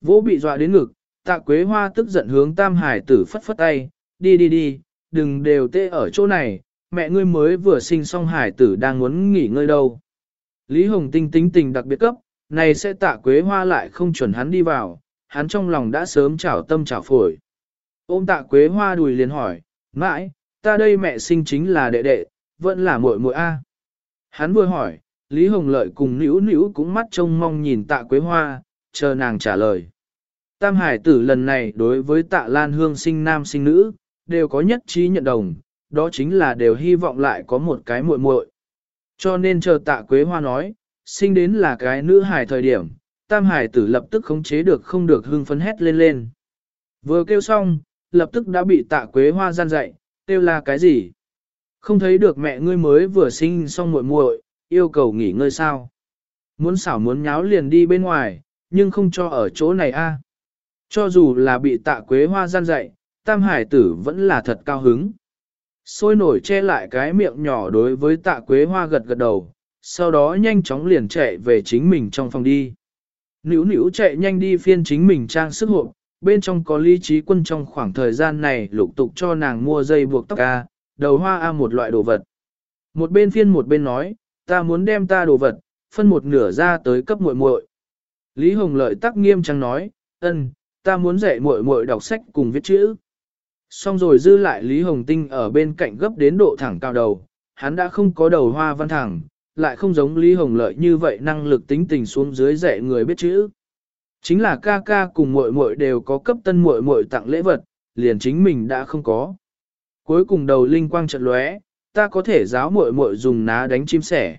Vỗ bị dọa đến ngực, tạ quế hoa tức giận hướng tam hải tử phất phất tay, đi đi đi, đừng đều tê ở chỗ này, mẹ ngươi mới vừa sinh xong hải tử đang muốn nghỉ ngơi đâu. Lý Hồng Tinh tính tình đặc biệt cấp, này sẽ tạ quế hoa lại không chuẩn hắn đi vào, hắn trong lòng đã sớm chảo tâm chảo phổi. Ôm tạ quế hoa đùi liền hỏi, mãi, ta đây mẹ sinh chính là đệ đệ, vẫn là muội muội a. Hắn vừa hỏi, Lý Hồng Lợi cùng nữu nữu cũng mắt trông mong nhìn tạ quế hoa, chờ nàng trả lời. Tam hải tử lần này đối với tạ Lan Hương sinh nam sinh nữ, đều có nhất trí nhận đồng, đó chính là đều hy vọng lại có một cái muội muội. Cho nên chờ tạ quế hoa nói, sinh đến là cái nữ hải thời điểm, tam hải tử lập tức khống chế được không được hưng phấn hét lên lên. Vừa kêu xong, lập tức đã bị tạ quế hoa gian dạy, kêu là cái gì? Không thấy được mẹ ngươi mới vừa sinh xong muội muội, yêu cầu nghỉ ngơi sao? Muốn xảo muốn nháo liền đi bên ngoài, nhưng không cho ở chỗ này a. Cho dù là bị tạ quế hoa gian dạy, tam hải tử vẫn là thật cao hứng. Sôi nổi che lại cái miệng nhỏ đối với tạ quế hoa gật gật đầu, sau đó nhanh chóng liền chạy về chính mình trong phòng đi. Nữu nữu chạy nhanh đi phiên chính mình trang sức hộp, bên trong có lý trí quân trong khoảng thời gian này lục tục cho nàng mua dây buộc tóc A, đầu hoa A một loại đồ vật. Một bên phiên một bên nói, ta muốn đem ta đồ vật, phân một nửa ra tới cấp muội muội. Lý Hồng Lợi tắc nghiêm trang nói, ân, ta muốn dạy muội muội đọc sách cùng viết chữ. Xong rồi dư lại Lý Hồng Tinh ở bên cạnh gấp đến độ thẳng cao đầu, hắn đã không có đầu hoa văn thẳng, lại không giống Lý Hồng Lợi như vậy năng lực tính tình xuống dưới dạy người biết chữ. Chính là ca ca cùng muội muội đều có cấp tân muội muội tặng lễ vật, liền chính mình đã không có. Cuối cùng đầu linh quang trận lóe, ta có thể giáo muội muội dùng ná đánh chim sẻ.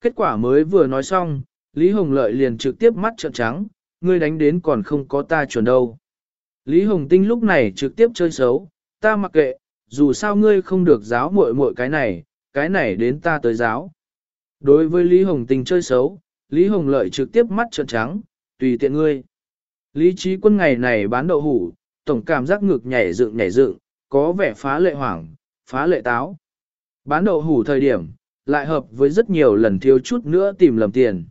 Kết quả mới vừa nói xong, Lý Hồng Lợi liền trực tiếp mắt trợn trắng, ngươi đánh đến còn không có ta chuẩn đâu. Lý Hồng Tinh lúc này trực tiếp chơi xấu, ta mặc kệ, dù sao ngươi không được giáo muội muội cái này, cái này đến ta tới giáo. Đối với Lý Hồng Tinh chơi xấu, Lý Hồng Lợi trực tiếp mắt trợn trắng, tùy tiện ngươi. Lý trí quân ngày này bán đậu hủ, tổng cảm giác ngực nhảy dựng nhảy dựng, có vẻ phá lệ hoảng, phá lệ táo. Bán đậu hủ thời điểm, lại hợp với rất nhiều lần thiếu chút nữa tìm lầm tiền.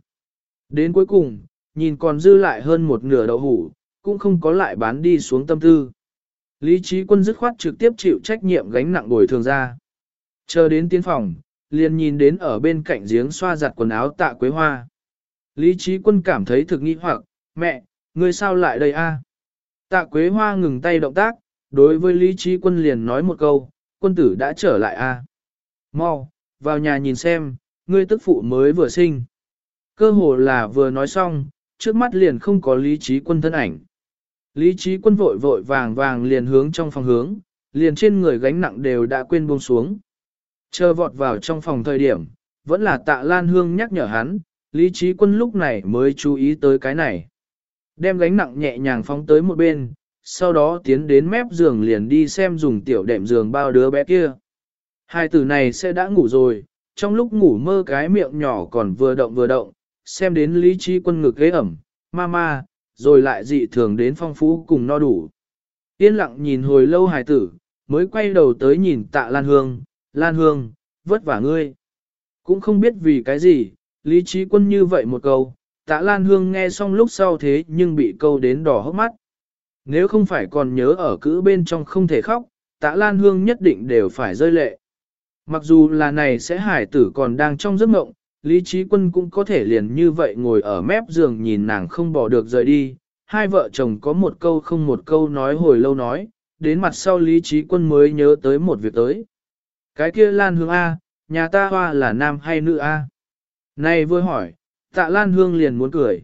Đến cuối cùng, nhìn còn dư lại hơn một nửa đậu hủ, cũng không có lại bán đi xuống tâm tư. Lý trí quân dứt khoát trực tiếp chịu trách nhiệm gánh nặng bồi thường ra. Chờ đến tiến phòng, liền nhìn đến ở bên cạnh giếng xoa giặt quần áo tạ quế hoa. Lý trí quân cảm thấy thực nghi hoặc, mẹ, ngươi sao lại đây a? Tạ quế hoa ngừng tay động tác, đối với lý trí quân liền nói một câu, quân tử đã trở lại a. Mau, vào nhà nhìn xem, ngươi tức phụ mới vừa sinh. Cơ hồ là vừa nói xong, trước mắt liền không có lý trí quân thân ảnh. Lý trí quân vội vội vàng vàng liền hướng trong phòng hướng, liền trên người gánh nặng đều đã quên buông xuống. Chờ vọt vào trong phòng thời điểm, vẫn là tạ Lan Hương nhắc nhở hắn, lý trí quân lúc này mới chú ý tới cái này. Đem gánh nặng nhẹ nhàng phóng tới một bên, sau đó tiến đến mép giường liền đi xem dùng tiểu đệm giường bao đứa bé kia. Hai tử này sẽ đã ngủ rồi, trong lúc ngủ mơ cái miệng nhỏ còn vừa động vừa động, xem đến lý trí quân ngực ghế ẩm, ma ma rồi lại dị thường đến phong phú cùng no đủ. Yên lặng nhìn hồi lâu hài tử, mới quay đầu tới nhìn tạ Lan Hương, Lan Hương, vất vả ngươi. Cũng không biết vì cái gì, lý trí quân như vậy một câu, tạ Lan Hương nghe xong lúc sau thế nhưng bị câu đến đỏ hốc mắt. Nếu không phải còn nhớ ở cữ bên trong không thể khóc, tạ Lan Hương nhất định đều phải rơi lệ. Mặc dù là này sẽ hải tử còn đang trong giấc mộng, Lý Trí Quân cũng có thể liền như vậy ngồi ở mép giường nhìn nàng không bỏ được rời đi. Hai vợ chồng có một câu không một câu nói hồi lâu nói, đến mặt sau Lý Trí Quân mới nhớ tới một việc tới. Cái kia Lan Hương A, nhà ta hoa là nam hay nữ A? Này vừa hỏi, tạ Lan Hương liền muốn cười.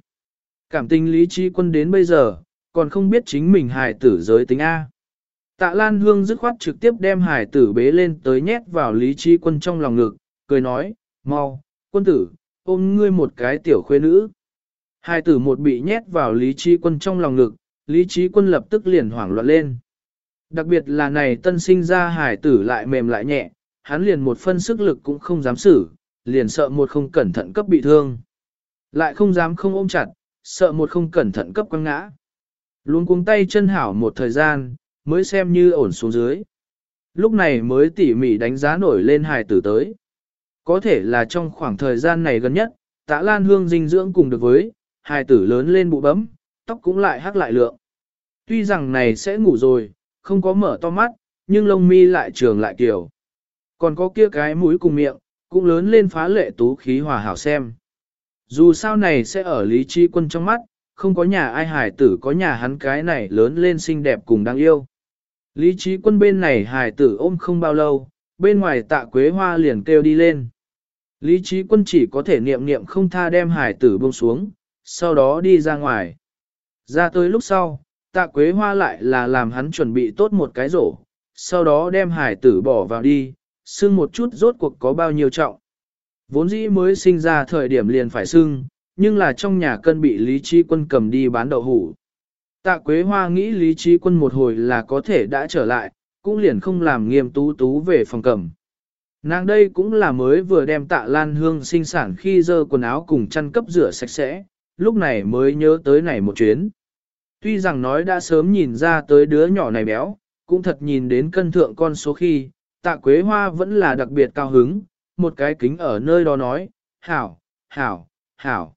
Cảm tình Lý Trí Quân đến bây giờ, còn không biết chính mình hài tử giới tính A. Tạ Lan Hương dứt khoát trực tiếp đem hải tử bế lên tới nhét vào Lý Trí Quân trong lòng ngực, cười nói, mau, quân tử, ôm ngươi một cái tiểu khuê nữ. Hải tử một bị nhét vào Lý Trí Quân trong lòng ngực, Lý Trí Quân lập tức liền hoảng loạn lên. Đặc biệt là này tân sinh ra hải tử lại mềm lại nhẹ, hắn liền một phân sức lực cũng không dám xử, liền sợ một không cẩn thận cấp bị thương. Lại không dám không ôm chặt, sợ một không cẩn thận cấp quăng ngã. Luôn cuống tay chân hảo một thời gian, mới xem như ổn xuống dưới. Lúc này mới tỉ mỉ đánh giá nổi lên hài tử tới. Có thể là trong khoảng thời gian này gần nhất, tạ lan hương dinh dưỡng cùng được với, hài tử lớn lên bụ bấm, tóc cũng lại hắc lại lượng. Tuy rằng này sẽ ngủ rồi, không có mở to mắt, nhưng lông mi lại trường lại kiểu. Còn có kia cái mũi cùng miệng, cũng lớn lên phá lệ tú khí hòa hảo xem. Dù sao này sẽ ở lý trí quân trong mắt, không có nhà ai hài tử có nhà hắn cái này lớn lên xinh đẹp cùng đáng yêu. Lý trí quân bên này hài tử ôm không bao lâu, bên ngoài tạ quế hoa liền kêu đi lên. Lý trí quân chỉ có thể niệm niệm không tha đem Hải tử buông xuống, sau đó đi ra ngoài. Ra tới lúc sau, tạ quế hoa lại là làm hắn chuẩn bị tốt một cái rổ, sau đó đem Hải tử bỏ vào đi, xưng một chút rốt cuộc có bao nhiêu trọng. Vốn dĩ mới sinh ra thời điểm liền phải xưng, nhưng là trong nhà cân bị Lý Trí Quân cầm đi bán đậu hủ. Tạ Quế Hoa nghĩ Lý Trí Quân một hồi là có thể đã trở lại, cũng liền không làm nghiêm tú tú về phòng cầm. Nàng đây cũng là mới vừa đem tạ lan hương sinh sản khi dơ quần áo cùng chăn cấp rửa sạch sẽ, lúc này mới nhớ tới này một chuyến. Tuy rằng nói đã sớm nhìn ra tới đứa nhỏ này béo, cũng thật nhìn đến cân thượng con số khi, tạ quế hoa vẫn là đặc biệt cao hứng, một cái kính ở nơi đó nói, hảo, hảo, hảo.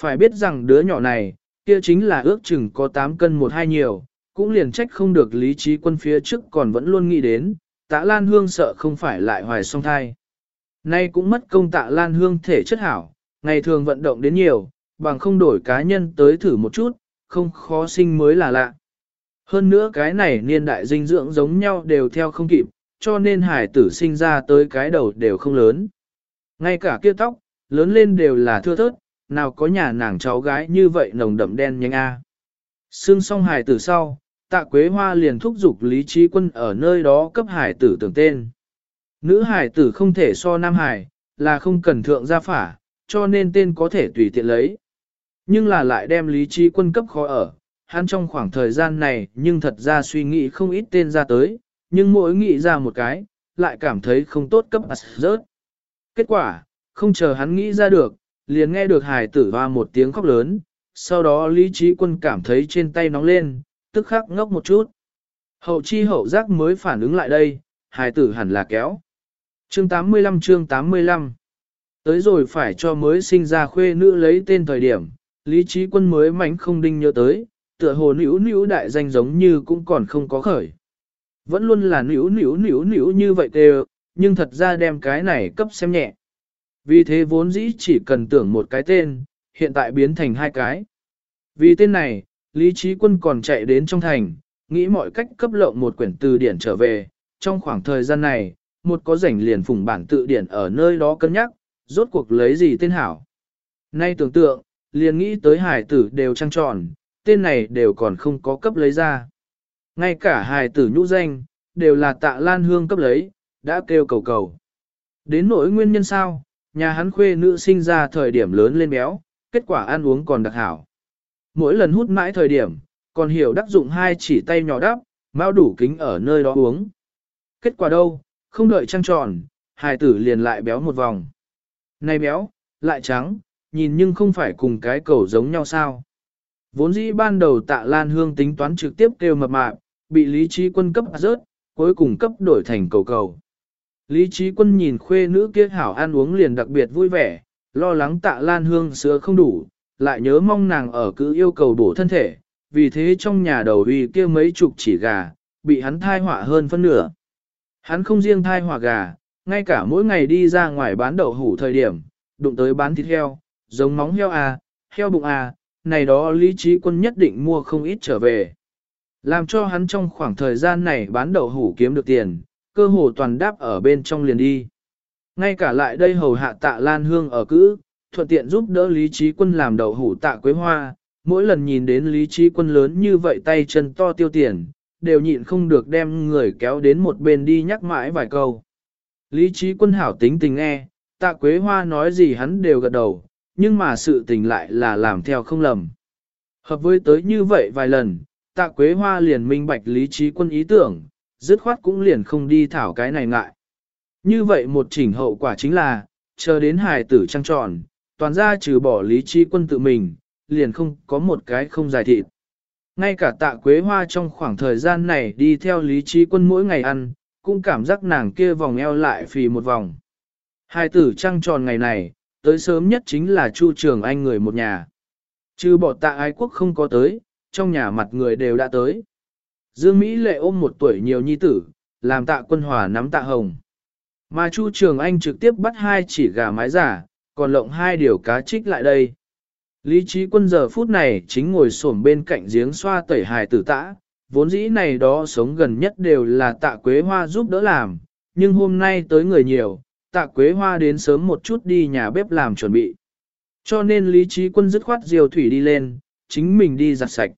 Phải biết rằng đứa nhỏ này, kia chính là ước chừng có 8 cân một hai nhiều, cũng liền trách không được lý trí quân phía trước còn vẫn luôn nghĩ đến, tạ Lan Hương sợ không phải lại hoài song thai. Nay cũng mất công tạ Lan Hương thể chất hảo, ngày thường vận động đến nhiều, bằng không đổi cá nhân tới thử một chút, không khó sinh mới là lạ. Hơn nữa cái này niên đại dinh dưỡng giống nhau đều theo không kịp, cho nên hải tử sinh ra tới cái đầu đều không lớn. Ngay cả kia tóc, lớn lên đều là thưa thớt, nào có nhà nàng cháu gái như vậy nồng đậm đen nhanh a. Xương xong hải tử sau, tạ quế hoa liền thúc giục lý trí quân ở nơi đó cấp hải tử tưởng tên. Nữ hải tử không thể so nam hải, là không cần thượng gia phả, cho nên tên có thể tùy tiện lấy. Nhưng là lại đem lý trí quân cấp khó ở, hắn trong khoảng thời gian này nhưng thật ra suy nghĩ không ít tên ra tới, nhưng mỗi nghĩ ra một cái, lại cảm thấy không tốt cấp rớt. Kết quả, không chờ hắn nghĩ ra được, liền nghe được hài tử hoa một tiếng khóc lớn, sau đó lý trí quân cảm thấy trên tay nóng lên, tức khắc ngốc một chút. Hậu chi hậu giác mới phản ứng lại đây, hài tử hẳn là kéo. Chương 85 chương 85 Tới rồi phải cho mới sinh ra khuê nữ lấy tên thời điểm, lý trí quân mới mánh không đinh nhớ tới, tựa hồ nữ nữ đại danh giống như cũng còn không có khởi. Vẫn luôn là nữ nữ nữ nữ như vậy đều, nhưng thật ra đem cái này cấp xem nhẹ. Vì thế vốn dĩ chỉ cần tưởng một cái tên, hiện tại biến thành hai cái. Vì tên này, Lý Trí Quân còn chạy đến trong thành, nghĩ mọi cách cấp lộng một quyển từ điển trở về. Trong khoảng thời gian này, một có rảnh liền phùng bản tự điển ở nơi đó cân nhắc, rốt cuộc lấy gì tên hảo. Nay tưởng tượng, liền nghĩ tới hải tử đều trăng tròn, tên này đều còn không có cấp lấy ra. Ngay cả hài tử nhũ danh, đều là tạ lan hương cấp lấy, đã kêu cầu cầu. Đến nỗi nguyên nhân sao, nhà hắn khuê nữ sinh ra thời điểm lớn lên béo, kết quả ăn uống còn đặc hảo. Mỗi lần hút mãi thời điểm, còn hiểu đắc dụng hai chỉ tay nhỏ đắp, mau đủ kính ở nơi đó uống. Kết quả đâu, không đợi trăng tròn, hài tử liền lại béo một vòng. Này béo, lại trắng, nhìn nhưng không phải cùng cái cầu giống nhau sao. Vốn dĩ ban đầu tạ Lan Hương tính toán trực tiếp kêu mập mạp, bị Lý Trí Quân cấp rớt, cuối cùng cấp đổi thành cầu cầu. Lý Trí Quân nhìn khuê nữ kia hảo ăn uống liền đặc biệt vui vẻ, lo lắng tạ Lan Hương sữa không đủ, lại nhớ mong nàng ở cứ yêu cầu bổ thân thể, vì thế trong nhà đầu uy kia mấy chục chỉ gà, bị hắn thai họa hơn phân nửa. Hắn không riêng thai họa gà, ngay cả mỗi ngày đi ra ngoài bán đậu hủ thời điểm, đụng tới bán thịt heo, giống móng heo à, heo bụng à, này đó lý trí quân nhất định mua không ít trở về. Làm cho hắn trong khoảng thời gian này bán đậu hủ kiếm được tiền, cơ hồ toàn đáp ở bên trong liền đi. Ngay cả lại đây hầu hạ tạ Lan Hương ở cữ, thuận tiện giúp đỡ Lý Trí Quân làm đầu hủ tạ quế hoa, mỗi lần nhìn đến Lý Trí Quân lớn như vậy tay chân to tiêu tiền, đều nhịn không được đem người kéo đến một bên đi nhắc mãi vài câu. Lý Trí Quân hảo tính tình nghe, tạ quế hoa nói gì hắn đều gật đầu, nhưng mà sự tình lại là làm theo không lầm. Hợp với tới như vậy vài lần, tạ quế hoa liền minh bạch lý trí quân ý tưởng, dứt khoát cũng liền không đi thảo cái này ngại. Như vậy một chỉnh hậu quả chính là, chờ đến hài tử trăng tròn, toàn ra trừ bỏ lý trí quân tự mình, liền không có một cái không giải thịt. Ngay cả tạ quế hoa trong khoảng thời gian này đi theo lý trí quân mỗi ngày ăn, cũng cảm giác nàng kia vòng eo lại phì một vòng. Hai tử trăng tròn ngày này, tới sớm nhất chính là Chu Trường Anh người một nhà. Chứ bỏ tạ ái quốc không có tới, trong nhà mặt người đều đã tới. Dương Mỹ lệ ôm một tuổi nhiều nhi tử, làm tạ quân hòa nắm tạ hồng. Mà Chu Trường Anh trực tiếp bắt hai chỉ gà mái giả, còn lộng hai điều cá trích lại đây. Lý trí quân giờ phút này chính ngồi xổm bên cạnh giếng xoa tẩy hài tử tã, vốn dĩ này đó sống gần nhất đều là tạ quế hoa giúp đỡ làm, nhưng hôm nay tới người nhiều, tạ quế hoa đến sớm một chút đi nhà bếp làm chuẩn bị. Cho nên lý trí quân dứt khoát diều thủy đi lên, chính mình đi giặt sạch.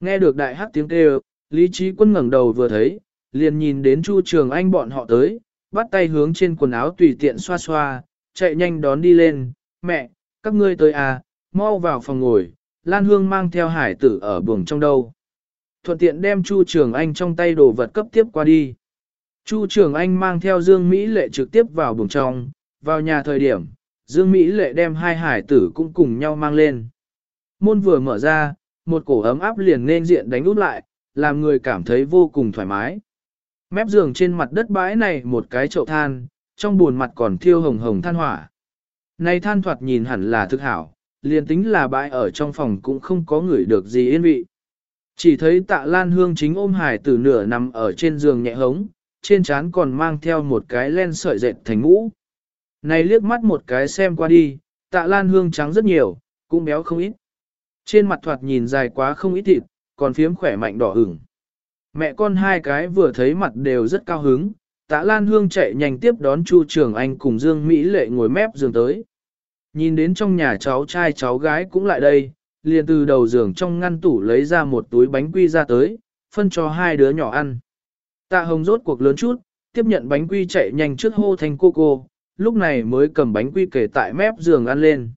Nghe được đại hát tiếng kêu, lý trí quân ngẩng đầu vừa thấy, liền nhìn đến Chu Trường Anh bọn họ tới, bắt tay hướng trên quần áo tùy tiện xoa xoa, chạy nhanh đón đi lên, mẹ, các ngươi tới à, mau vào phòng ngồi, Lan Hương mang theo hải tử ở buồng trong đâu. Thuận tiện đem Chu Trường Anh trong tay đồ vật cấp tiếp qua đi. Chu Trường Anh mang theo Dương Mỹ Lệ trực tiếp vào buồng trong, vào nhà thời điểm, Dương Mỹ Lệ đem hai hải tử cũng cùng nhau mang lên. Môn vừa mở ra, một cổ ấm áp liền nên diện đánh út lại, làm người cảm thấy vô cùng thoải mái. Mép giường trên mặt đất bãi này một cái chậu than, trong buồn mặt còn thiêu hồng hồng than hỏa. Này than thoạt nhìn hẳn là thực hảo, liền tính là bãi ở trong phòng cũng không có người được gì yên vị. Chỉ thấy tạ lan hương chính ôm hải tử nửa nằm ở trên giường nhẹ hống, trên trán còn mang theo một cái len sợi dệt thành ngũ. Này liếc mắt một cái xem qua đi, tạ lan hương trắng rất nhiều, cũng béo không ít. Trên mặt thoạt nhìn dài quá không ít thịt, còn phiếm khỏe mạnh đỏ ửng. Mẹ con hai cái vừa thấy mặt đều rất cao hứng, tạ lan hương chạy nhanh tiếp đón Chu Trường Anh cùng Dương Mỹ lệ ngồi mép giường tới. Nhìn đến trong nhà cháu trai cháu gái cũng lại đây, liền từ đầu giường trong ngăn tủ lấy ra một túi bánh quy ra tới, phân cho hai đứa nhỏ ăn. Tạ hồng rốt cuộc lớn chút, tiếp nhận bánh quy chạy nhanh trước hô thành cô cô, lúc này mới cầm bánh quy kể tại mép giường ăn lên.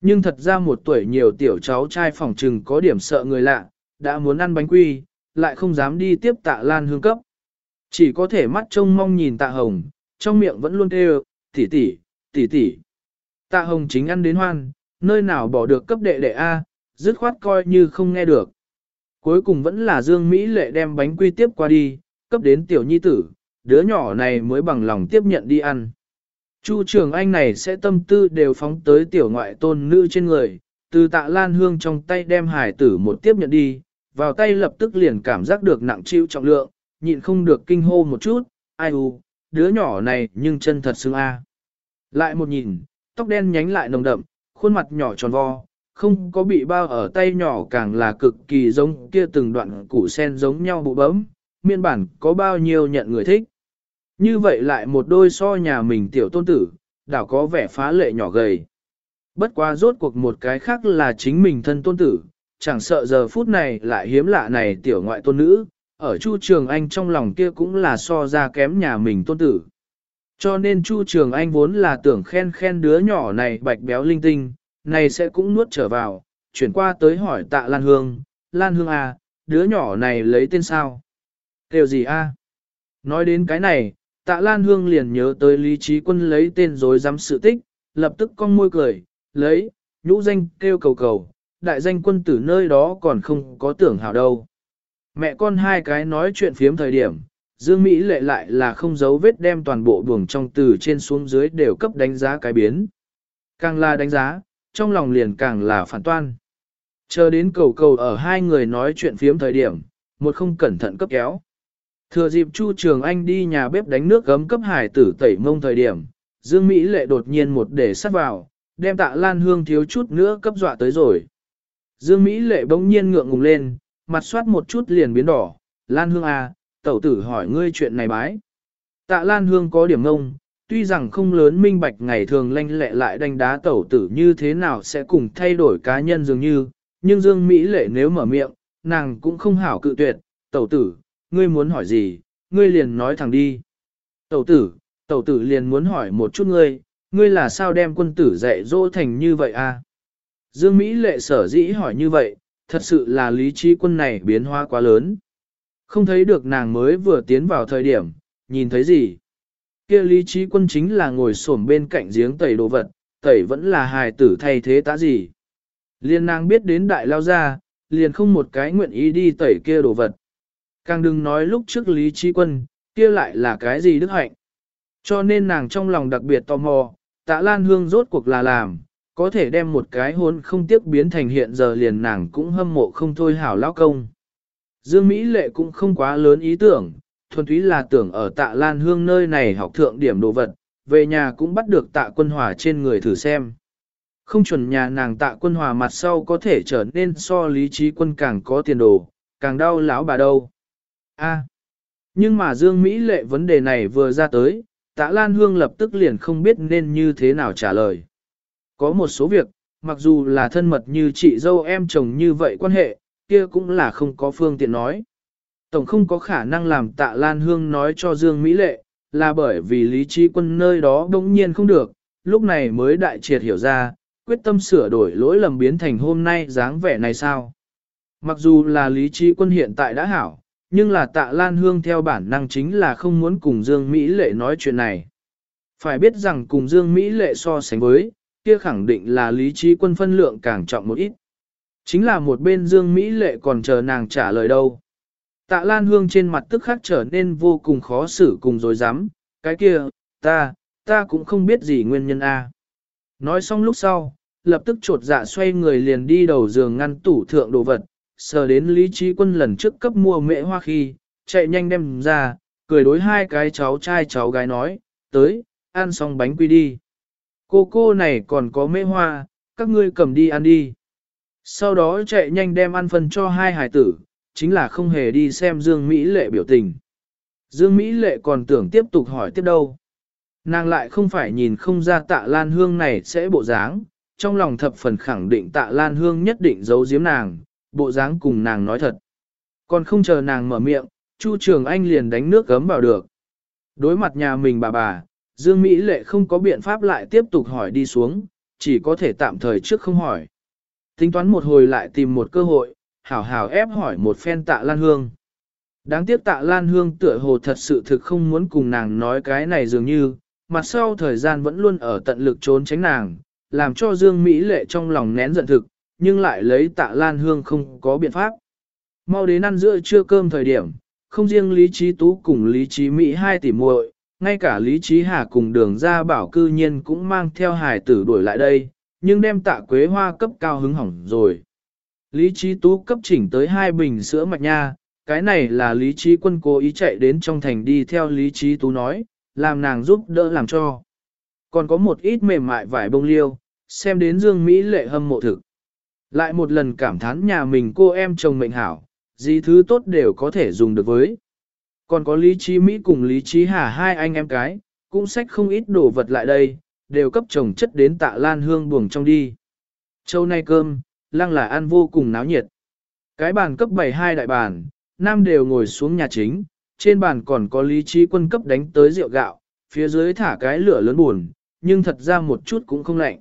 Nhưng thật ra một tuổi nhiều tiểu cháu trai phòng trừng có điểm sợ người lạ, đã muốn ăn bánh quy, lại không dám đi tiếp tạ lan hương cấp. Chỉ có thể mắt trông mong nhìn tạ hồng, trong miệng vẫn luôn kêu, tỉ tỉ, tỉ tỉ. Tạ hồng chính ăn đến hoan, nơi nào bỏ được cấp đệ đệ A, dứt khoát coi như không nghe được. Cuối cùng vẫn là Dương Mỹ lệ đem bánh quy tiếp qua đi, cấp đến tiểu nhi tử, đứa nhỏ này mới bằng lòng tiếp nhận đi ăn. Chu trường anh này sẽ tâm tư đều phóng tới tiểu ngoại tôn nữ trên người, từ tạ lan hương trong tay đem hải tử một tiếp nhận đi, vào tay lập tức liền cảm giác được nặng chịu trọng lượng, nhịn không được kinh hô một chút, ai u, đứa nhỏ này nhưng chân thật xương a. Lại một nhìn, tóc đen nhánh lại nồng đậm, khuôn mặt nhỏ tròn vo, không có bị bao ở tay nhỏ càng là cực kỳ giống kia từng đoạn củ sen giống nhau bụ bấm, miên bản có bao nhiêu nhận người thích. Như vậy lại một đôi so nhà mình tiểu tôn tử, đảo có vẻ phá lệ nhỏ gầy. Bất quá rốt cuộc một cái khác là chính mình thân tôn tử, chẳng sợ giờ phút này lại hiếm lạ này tiểu ngoại tôn nữ, ở Chu Trường Anh trong lòng kia cũng là so ra kém nhà mình tôn tử. Cho nên Chu Trường Anh vốn là tưởng khen khen đứa nhỏ này bạch béo linh tinh, này sẽ cũng nuốt trở vào, chuyển qua tới hỏi tạ Lan Hương, Lan Hương à, đứa nhỏ này lấy tên sao? Kêu gì a? Nói đến cái này, tạ Lan Hương liền nhớ tới lý trí quân lấy tên rồi dám sự tích, lập tức con môi cười, lấy, nhũ danh kêu cầu cầu, đại danh quân tử nơi đó còn không có tưởng hảo đâu. Mẹ con hai cái nói chuyện phiếm thời điểm, Dương Mỹ lệ lại là không giấu vết đem toàn bộ buồng trong từ trên xuống dưới đều cấp đánh giá cái biến. Càng là đánh giá, trong lòng liền càng là phản toan. Chờ đến cầu cầu ở hai người nói chuyện phiếm thời điểm, một không cẩn thận cấp kéo. Thừa dịp Chu Trường Anh đi nhà bếp đánh nước gấm cấp hải tử tẩy mông thời điểm, Dương Mỹ lệ đột nhiên một để sắt vào, đem tạ lan hương thiếu chút nữa cấp dọa tới rồi. Dương Mỹ lệ bỗng nhiên ngượng ngùng lên, mặt soát một chút liền biến đỏ, Lan Hương à, tẩu tử hỏi ngươi chuyện này bái. Tạ Lan Hương có điểm ngông, tuy rằng không lớn minh bạch ngày thường lanh lẹ lại đánh đá tẩu tử như thế nào sẽ cùng thay đổi cá nhân dường như, nhưng Dương Mỹ lệ nếu mở miệng, nàng cũng không hảo cự tuyệt, tẩu tử, ngươi muốn hỏi gì, ngươi liền nói thẳng đi. Tẩu tử, tẩu tử liền muốn hỏi một chút ngươi, ngươi là sao đem quân tử dạy dỗ thành như vậy à? Dương Mỹ lệ sở dĩ hỏi như vậy, thật sự là lý trí quân này biến hóa quá lớn. Không thấy được nàng mới vừa tiến vào thời điểm, nhìn thấy gì. kia lý trí quân chính là ngồi xổm bên cạnh giếng tẩy đồ vật, tẩy vẫn là hài tử thay thế tá gì. Liên nàng biết đến đại lao ra, liền không một cái nguyện ý đi tẩy kia đồ vật. Càng đừng nói lúc trước lý trí quân, kia lại là cái gì đức hạnh. Cho nên nàng trong lòng đặc biệt tò mò, tạ lan hương rốt cuộc là làm, có thể đem một cái hôn không tiếc biến thành hiện giờ liền nàng cũng hâm mộ không thôi hảo lão công. Dương Mỹ Lệ cũng không quá lớn ý tưởng, thuần túy là tưởng ở tạ Lan Hương nơi này học thượng điểm đồ vật, về nhà cũng bắt được tạ quân hòa trên người thử xem. Không chuẩn nhà nàng tạ quân hòa mặt sau có thể trở nên so lý trí quân càng có tiền đồ, càng đau lão bà đâu. A. nhưng mà Dương Mỹ lệ vấn đề này vừa ra tới, tạ Lan Hương lập tức liền không biết nên như thế nào trả lời. Có một số việc, mặc dù là thân mật như chị dâu em chồng như vậy quan hệ, kia cũng là không có phương tiện nói. Tổng không có khả năng làm tạ Lan Hương nói cho Dương Mỹ lệ, là bởi vì lý trí quân nơi đó đống nhiên không được, lúc này mới đại triệt hiểu ra, quyết tâm sửa đổi lỗi lầm biến thành hôm nay dáng vẻ này sao. Mặc dù là lý trí quân hiện tại đã hảo, nhưng là tạ Lan Hương theo bản năng chính là không muốn cùng Dương Mỹ Lệ nói chuyện này. Phải biết rằng cùng Dương Mỹ Lệ so sánh với, kia khẳng định là lý trí quân phân lượng càng trọng một ít. Chính là một bên Dương Mỹ Lệ còn chờ nàng trả lời đâu. Tạ Lan Hương trên mặt tức khắc trở nên vô cùng khó xử cùng dối rắm cái kia, ta, ta cũng không biết gì nguyên nhân a. Nói xong lúc sau, lập tức trột dạ xoay người liền đi đầu giường ngăn tủ thượng đồ vật, sờ đến Lý Trí Quân lần trước cấp mua mễ hoa khi, chạy nhanh đem ra, cười đối hai cái cháu trai cháu gái nói, tới, ăn xong bánh quy đi. Cô cô này còn có mê hoa, các ngươi cầm đi ăn đi. Sau đó chạy nhanh đem ăn phần cho hai hải tử, chính là không hề đi xem Dương Mỹ Lệ biểu tình. Dương Mỹ Lệ còn tưởng tiếp tục hỏi tiếp đâu. Nàng lại không phải nhìn không ra tạ Lan Hương này sẽ bộ dáng, trong lòng thập phần khẳng định tạ Lan Hương nhất định giấu giếm nàng, bộ dáng cùng nàng nói thật. Còn không chờ nàng mở miệng, Chu Trường Anh liền đánh nước gấm vào được. Đối mặt nhà mình bà bà, Dương Mỹ Lệ không có biện pháp lại tiếp tục hỏi đi xuống, chỉ có thể tạm thời trước không hỏi. Tính toán một hồi lại tìm một cơ hội, hảo hảo ép hỏi một phen tạ Lan Hương. Đáng tiếc tạ Lan Hương tựa hồ thật sự thực không muốn cùng nàng nói cái này dường như, mặt sau thời gian vẫn luôn ở tận lực trốn tránh nàng, làm cho Dương Mỹ lệ trong lòng nén giận thực, nhưng lại lấy tạ Lan Hương không có biện pháp. Mau đến ăn giữa trưa cơm thời điểm, không riêng Lý Trí Tú cùng Lý Trí Mỹ hai tỷ muội, ngay cả Lý Trí Hà cùng đường ra bảo cư nhiên cũng mang theo hài tử đuổi lại đây, nhưng đem tạ quế hoa cấp cao hứng hỏng rồi. Lý Trí Tú cấp chỉnh tới hai bình sữa mạch nha, cái này là Lý Trí Quân cố ý chạy đến trong thành đi theo Lý Trí Tú nói, làm nàng giúp đỡ làm cho. Còn có một ít mềm mại vải bông liêu, xem đến Dương Mỹ lệ hâm mộ thực. Lại một lần cảm thán nhà mình cô em chồng mệnh hảo, gì thứ tốt đều có thể dùng được với. Còn có Lý Trí Mỹ cùng Lý Trí Hà hai anh em cái, cũng xách không ít đồ vật lại đây, đều cấp chồng chất đến tạ lan hương buồng trong đi. Châu nay cơm, lăng là ăn vô cùng náo nhiệt. Cái bàn cấp 72 đại bàn, nam đều ngồi xuống nhà chính, trên bàn còn có lý trí quân cấp đánh tới rượu gạo, phía dưới thả cái lửa lớn buồn, nhưng thật ra một chút cũng không lạnh.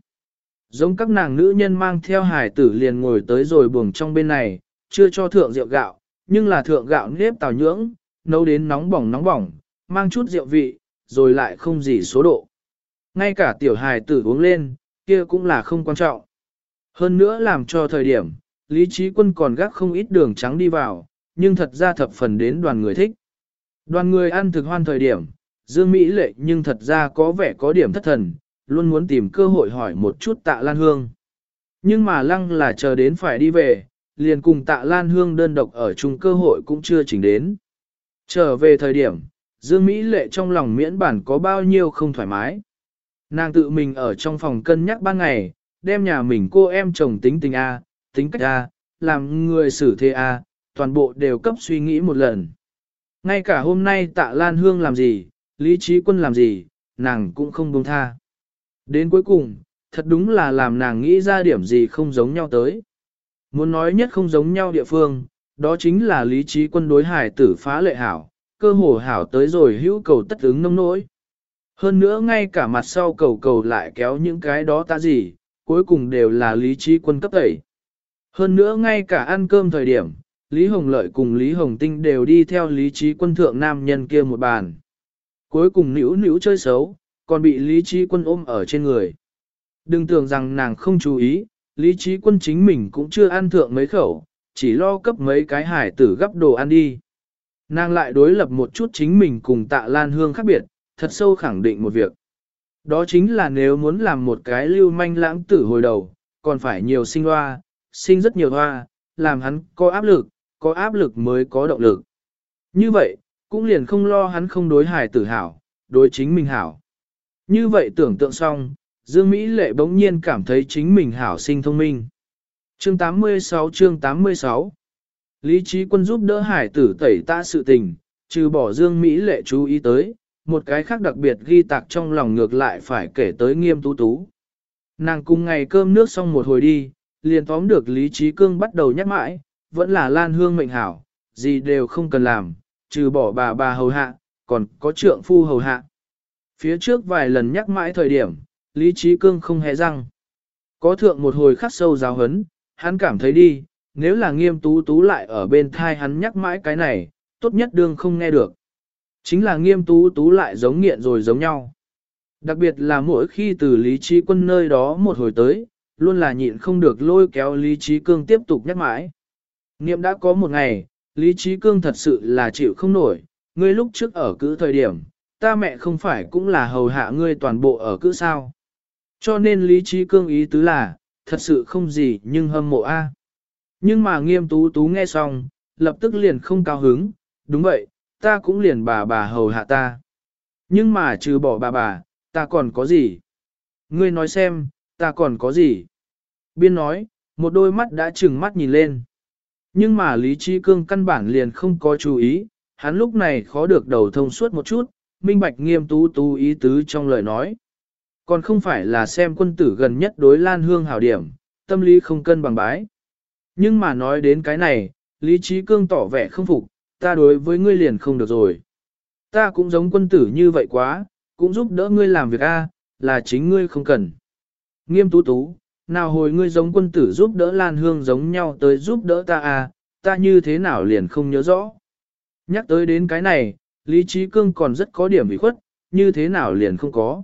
Giống các nàng nữ nhân mang theo hải tử liền ngồi tới rồi buồng trong bên này, chưa cho thượng rượu gạo, nhưng là thượng gạo nếp tào nhưỡng, nấu đến nóng bỏng nóng bỏng, mang chút rượu vị, rồi lại không gì số độ. Ngay cả tiểu hài tử uống lên, kia cũng là không quan trọng. Hơn nữa làm cho thời điểm, Lý Trí Quân còn gác không ít đường trắng đi vào, nhưng thật ra thập phần đến đoàn người thích. Đoàn người ăn thực hoan thời điểm, Dương Mỹ lệ nhưng thật ra có vẻ có điểm thất thần, luôn muốn tìm cơ hội hỏi một chút tạ Lan Hương. Nhưng mà lăng là chờ đến phải đi về, liền cùng tạ Lan Hương đơn độc ở chung cơ hội cũng chưa chỉnh đến. Trở về thời điểm, Dương Mỹ lệ trong lòng miễn bản có bao nhiêu không thoải mái. Nàng tự mình ở trong phòng cân nhắc ban ngày, đem nhà mình cô em chồng tính tình A, tính cách A, làm người xử thế A, toàn bộ đều cấp suy nghĩ một lần. Ngay cả hôm nay tạ Lan Hương làm gì, Lý Trí Quân làm gì, nàng cũng không buông tha. Đến cuối cùng, thật đúng là làm nàng nghĩ ra điểm gì không giống nhau tới. Muốn nói nhất không giống nhau địa phương, đó chính là Lý Trí Quân đối hải tử phá lệ hảo, cơ hồ hảo tới rồi hữu cầu tất ứng nông nỗi. Hơn nữa ngay cả mặt sau cầu cầu lại kéo những cái đó ta gì, cuối cùng đều là Lý Trí Quân cấp tẩy. Hơn nữa ngay cả ăn cơm thời điểm, Lý Hồng Lợi cùng Lý Hồng Tinh đều đi theo Lý Trí Quân thượng nam nhân kia một bàn. Cuối cùng nữ nữ chơi xấu, còn bị Lý Trí Quân ôm ở trên người. Đừng tưởng rằng nàng không chú ý, Lý Trí Quân chính mình cũng chưa ăn thượng mấy khẩu, chỉ lo cấp mấy cái hải tử gấp đồ ăn đi. Nàng lại đối lập một chút chính mình cùng tạ Lan Hương khác biệt, thật sâu khẳng định một việc. Đó chính là nếu muốn làm một cái lưu manh lãng tử hồi đầu, còn phải nhiều sinh hoa, sinh rất nhiều hoa, làm hắn có áp lực, có áp lực mới có động lực. Như vậy, cũng liền không lo hắn không đối hài tử hảo, đối chính mình hảo. Như vậy tưởng tượng xong, Dương Mỹ lệ bỗng nhiên cảm thấy chính mình hảo sinh thông minh. Chương 86 chương 86 Lý trí quân giúp đỡ hải tử tẩy ta sự tình, trừ bỏ Dương Mỹ lệ chú ý tới, một cái khác đặc biệt ghi tạc trong lòng ngược lại phải kể tới nghiêm tú tú. Nàng cùng ngày cơm nước xong một hồi đi, liền tóm được Lý Trí Cương bắt đầu nhắc mãi, vẫn là lan hương mệnh hảo, gì đều không cần làm, trừ bỏ bà bà hầu hạ, còn có trượng phu hầu hạ. Phía trước vài lần nhắc mãi thời điểm, Lý Trí Cương không hề răng. Có thượng một hồi khắc sâu giáo hấn, hắn cảm thấy đi, nếu là nghiêm tú tú lại ở bên thai hắn nhắc mãi cái này, tốt nhất đương không nghe được. Chính là nghiêm tú tú lại giống nghiện rồi giống nhau. Đặc biệt là mỗi khi từ Lý Trí Quân nơi đó một hồi tới, luôn là nhịn không được lôi kéo Lý Trí Cương tiếp tục nhắc mãi. Niệm đã có một ngày, Lý Trí Cương thật sự là chịu không nổi, ngươi lúc trước ở cữ thời điểm, ta mẹ không phải cũng là hầu hạ ngươi toàn bộ ở cữ sao. Cho nên Lý Trí Cương ý tứ là, thật sự không gì nhưng hâm mộ a. Nhưng mà nghiêm tú tú nghe xong, lập tức liền không cao hứng, đúng vậy, ta cũng liền bà bà hầu hạ ta. Nhưng mà trừ bỏ bà bà, ta còn có gì? Ngươi nói xem, ta còn có gì? Biên nói, một đôi mắt đã trừng mắt nhìn lên. Nhưng mà Lý Trí Cương căn bản liền không có chú ý, hắn lúc này khó được đầu thông suốt một chút, minh bạch nghiêm tú tú ý tứ trong lời nói. Còn không phải là xem quân tử gần nhất đối Lan Hương hảo điểm, tâm lý không cân bằng bái. Nhưng mà nói đến cái này, Lý Trí Cương tỏ vẻ không phục, ta đối với ngươi liền không được rồi. Ta cũng giống quân tử như vậy quá, cũng giúp đỡ ngươi làm việc a, là chính ngươi không cần. Nghiêm tú tú, nào hồi ngươi giống quân tử giúp đỡ Lan Hương giống nhau tới giúp đỡ ta a, ta như thế nào liền không nhớ rõ. Nhắc tới đến cái này, Lý Trí Cương còn rất có điểm bị khuất, như thế nào liền không có.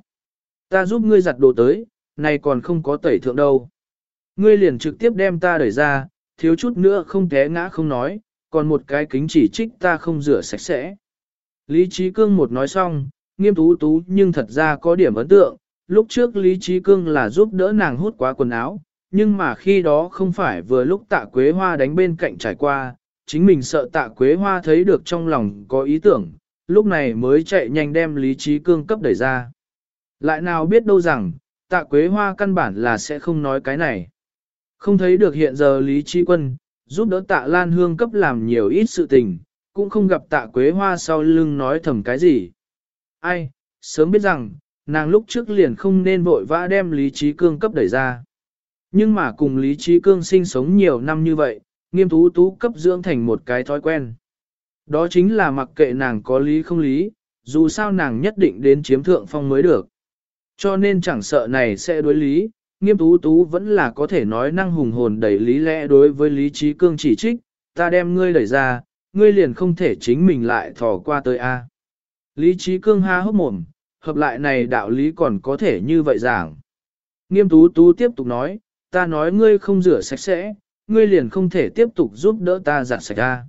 Ta giúp ngươi giặt đồ tới, này còn không có tẩy thượng đâu. Ngươi liền trực tiếp đem ta đẩy ra, thiếu chút nữa không té ngã không nói, còn một cái kính chỉ trích ta không rửa sạch sẽ. Lý Trí Cương một nói xong, nghiêm tú tú nhưng thật ra có điểm ấn tượng, lúc trước Lý Trí Cương là giúp đỡ nàng hút quá quần áo, nhưng mà khi đó không phải vừa lúc tạ quế hoa đánh bên cạnh trải qua, chính mình sợ tạ quế hoa thấy được trong lòng có ý tưởng, lúc này mới chạy nhanh đem Lý Trí Cương cấp đẩy ra. Lại nào biết đâu rằng, tạ quế hoa căn bản là sẽ không nói cái này. Không thấy được hiện giờ Lý Trí Quân, giúp đỡ tạ Lan Hương cấp làm nhiều ít sự tình, cũng không gặp tạ quế hoa sau lưng nói thầm cái gì. Ai, sớm biết rằng, nàng lúc trước liền không nên vội vã đem Lý Trí Cương cấp đẩy ra. Nhưng mà cùng Lý Trí Cương sinh sống nhiều năm như vậy, nghiêm tú tú cấp dưỡng thành một cái thói quen. Đó chính là mặc kệ nàng có lý không lý, dù sao nàng nhất định đến chiếm thượng phong mới được. Cho nên chẳng sợ này sẽ đối lý, nghiêm tú tú vẫn là có thể nói năng hùng hồn đẩy lý lẽ đối với lý trí cương chỉ trích, ta đem ngươi đẩy ra, ngươi liền không thể chính mình lại thò qua tới A. Lý trí cương ha hốc mồm, hợp lại này đạo lý còn có thể như vậy giảng. Nghiêm tú tú tiếp tục nói, ta nói ngươi không rửa sạch sẽ, ngươi liền không thể tiếp tục giúp đỡ ta giặt sạch ra.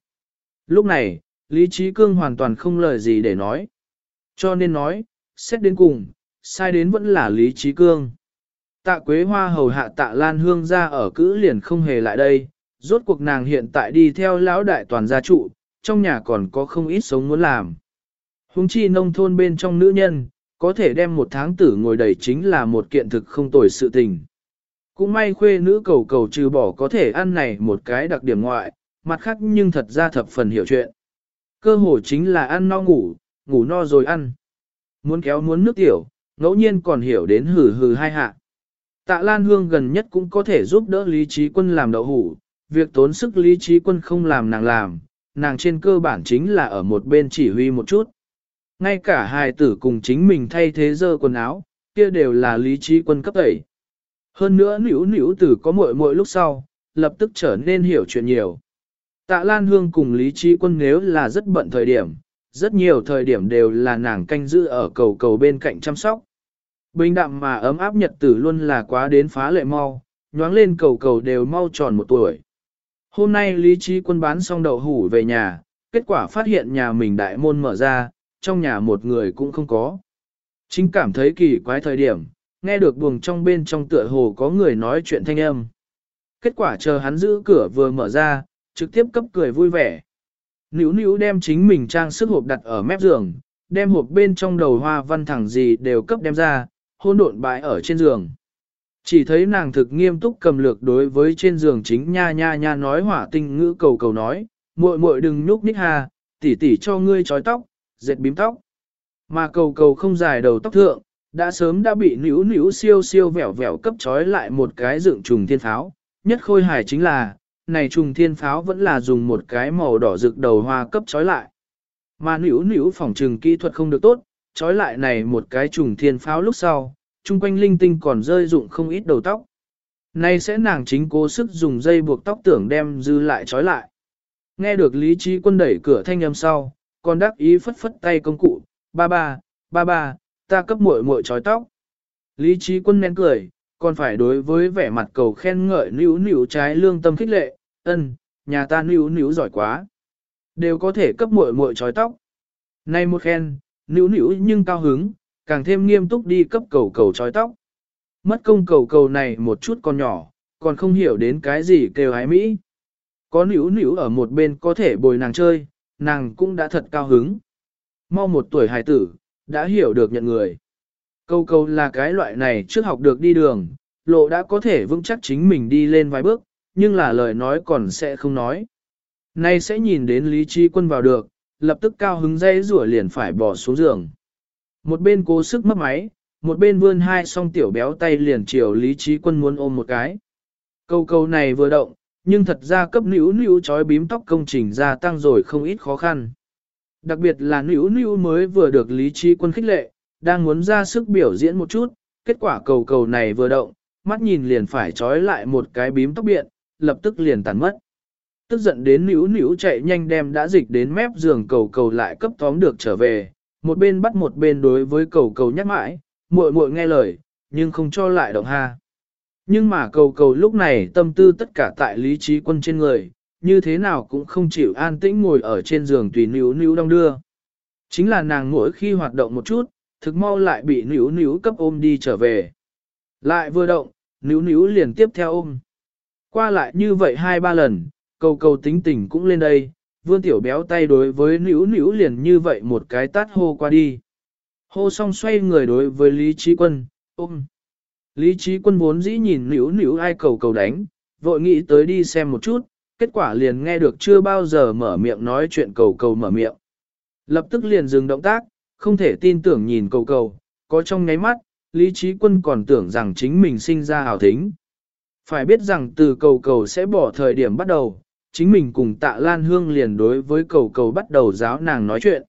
Lúc này, Lý Trí Cương hoàn toàn không lời gì để nói. Cho nên nói, xét đến cùng, sai đến vẫn là Lý Trí Cương. Tạ Quế Hoa hầu hạ tạ Lan Hương ra ở cữ liền không hề lại đây, rốt cuộc nàng hiện tại đi theo lão đại toàn gia trụ, trong nhà còn có không ít sống muốn làm. Hùng chi nông thôn bên trong nữ nhân, có thể đem một tháng tử ngồi đầy chính là một kiện thực không tồi sự tình. Cũng may khuê nữ cầu cầu trừ bỏ có thể ăn này một cái đặc điểm ngoại, mặt khác nhưng thật ra thập phần hiểu chuyện. Cơ hồ chính là ăn no ngủ, ngủ no rồi ăn. Muốn kéo muốn nước tiểu, ngẫu nhiên còn hiểu đến hừ hừ hai hạ. Tạ Lan Hương gần nhất cũng có thể giúp đỡ Lý Trí Quân làm đậu hủ, việc tốn sức Lý Trí Quân không làm nàng làm, nàng trên cơ bản chính là ở một bên chỉ huy một chút. Ngay cả hài tử cùng chính mình thay thế dơ quần áo, kia đều là Lý Trí Quân cấp tẩy. Hơn nữa nữ nữ tử có muội muội lúc sau, lập tức trở nên hiểu chuyện nhiều. Tạ Lan Hương cùng Lý Trí Quân nếu là rất bận thời điểm, rất nhiều thời điểm đều là nàng canh giữ ở cầu cầu bên cạnh chăm sóc. Bình đạm mà ấm áp nhật tử luôn là quá đến phá lệ mau, nhoáng lên cầu cầu đều mau tròn một tuổi. Hôm nay Lý Trí Quân bán xong đậu hủ về nhà, kết quả phát hiện nhà mình đại môn mở ra, trong nhà một người cũng không có. Chính cảm thấy kỳ quái thời điểm, nghe được buồng trong bên trong tựa hồ có người nói chuyện thanh âm. Kết quả chờ hắn giữ cửa vừa mở ra, trực tiếp cấp cười vui vẻ. Nữu nữu đem chính mình trang sức hộp đặt ở mép giường, đem hộp bên trong đầu hoa văn thẳng gì đều cấp đem ra, hôn độn bãi ở trên giường. Chỉ thấy nàng thực nghiêm túc cầm lược đối với trên giường chính nha nha nha nói hỏa tinh ngữ cầu cầu nói, muội muội đừng nhúc nhích hà tỉ tỉ cho ngươi trói tóc, dệt bím tóc. Mà cầu cầu không dài đầu tóc thượng, đã sớm đã bị nữ nữ siêu siêu vẻo vẻo cấp trói lại một cái dựng trùng thiên pháo. Nhất khôi hài chính là, này trùng thiên pháo vẫn là dùng một cái màu đỏ rực đầu hoa cấp trói lại. Mà nữ nữ phòng trừng kỹ thuật không được tốt, trói lại này một cái trùng thiên pháo lúc sau, chung quanh linh tinh còn rơi dụng không ít đầu tóc. Nay sẽ nàng chính cố sức dùng dây buộc tóc tưởng đem dư lại trói lại. Nghe được Lý Trí Quân đẩy cửa thanh âm sau, còn đắc ý phất phất tay công cụ, ba ba, ba ba, ta cấp muội muội trói tóc. Lý Trí Quân nén cười, còn phải đối với vẻ mặt cầu khen ngợi níu níu trái lương tâm khích lệ, ân, nhà ta níu níu giỏi quá. Đều có thể cấp muội muội trói tóc. Nay một khen, nữ nữ nhưng cao hứng, càng thêm nghiêm túc đi cấp cầu cầu trói tóc. Mất công cầu cầu này một chút còn nhỏ, còn không hiểu đến cái gì kêu hái mỹ. Có nữ nữ ở một bên có thể bồi nàng chơi, nàng cũng đã thật cao hứng. Mau một tuổi hài tử, đã hiểu được nhận người. Câu câu là cái loại này trước học được đi đường, lộ đã có thể vững chắc chính mình đi lên vài bước, nhưng là lời nói còn sẽ không nói. Nay sẽ nhìn đến Lý Trí Quân vào được, lập tức cao hứng dây rủa liền phải bỏ xuống giường. Một bên cố sức mất máy, một bên vươn hai song tiểu béo tay liền chiều Lý Trí Quân muốn ôm một cái. Câu câu này vừa động, nhưng thật ra cấp nữ nữ chói bím tóc công trình gia tăng rồi không ít khó khăn. Đặc biệt là nữ nữ mới vừa được Lý Trí Quân khích lệ, đang muốn ra sức biểu diễn một chút, kết quả cầu cầu này vừa động, mắt nhìn liền phải trói lại một cái bím tóc biện, lập tức liền tàn mất. Tức giận đến nữu nữu chạy nhanh đem đã dịch đến mép giường cầu cầu lại cấp tóm được trở về, một bên bắt một bên đối với cầu cầu nhắc mãi, muội muội nghe lời, nhưng không cho lại động ha. Nhưng mà cầu cầu lúc này tâm tư tất cả tại lý trí quân trên người, như thế nào cũng không chịu an tĩnh ngồi ở trên giường tùy níu níu đong đưa. Chính là nàng mỗi khi hoạt động một chút, thực mau lại bị níu níu cấp ôm đi trở về. Lại vừa động, níu níu liền tiếp theo ôm. Qua lại như vậy hai ba lần, cầu cầu tính tình cũng lên đây, vươn tiểu béo tay đối với nữ nữ liền như vậy một cái tát hô qua đi. Hô xong xoay người đối với Lý Trí Quân, ôm. Lý Trí Quân vốn dĩ nhìn nữ nữ ai cầu cầu đánh, vội nghĩ tới đi xem một chút, kết quả liền nghe được chưa bao giờ mở miệng nói chuyện cầu cầu mở miệng. Lập tức liền dừng động tác, không thể tin tưởng nhìn cầu cầu, có trong nháy mắt, Lý Trí Quân còn tưởng rằng chính mình sinh ra hào thính. Phải biết rằng từ cầu cầu sẽ bỏ thời điểm bắt đầu, chính mình cùng tạ Lan Hương liền đối với cầu cầu bắt đầu giáo nàng nói chuyện.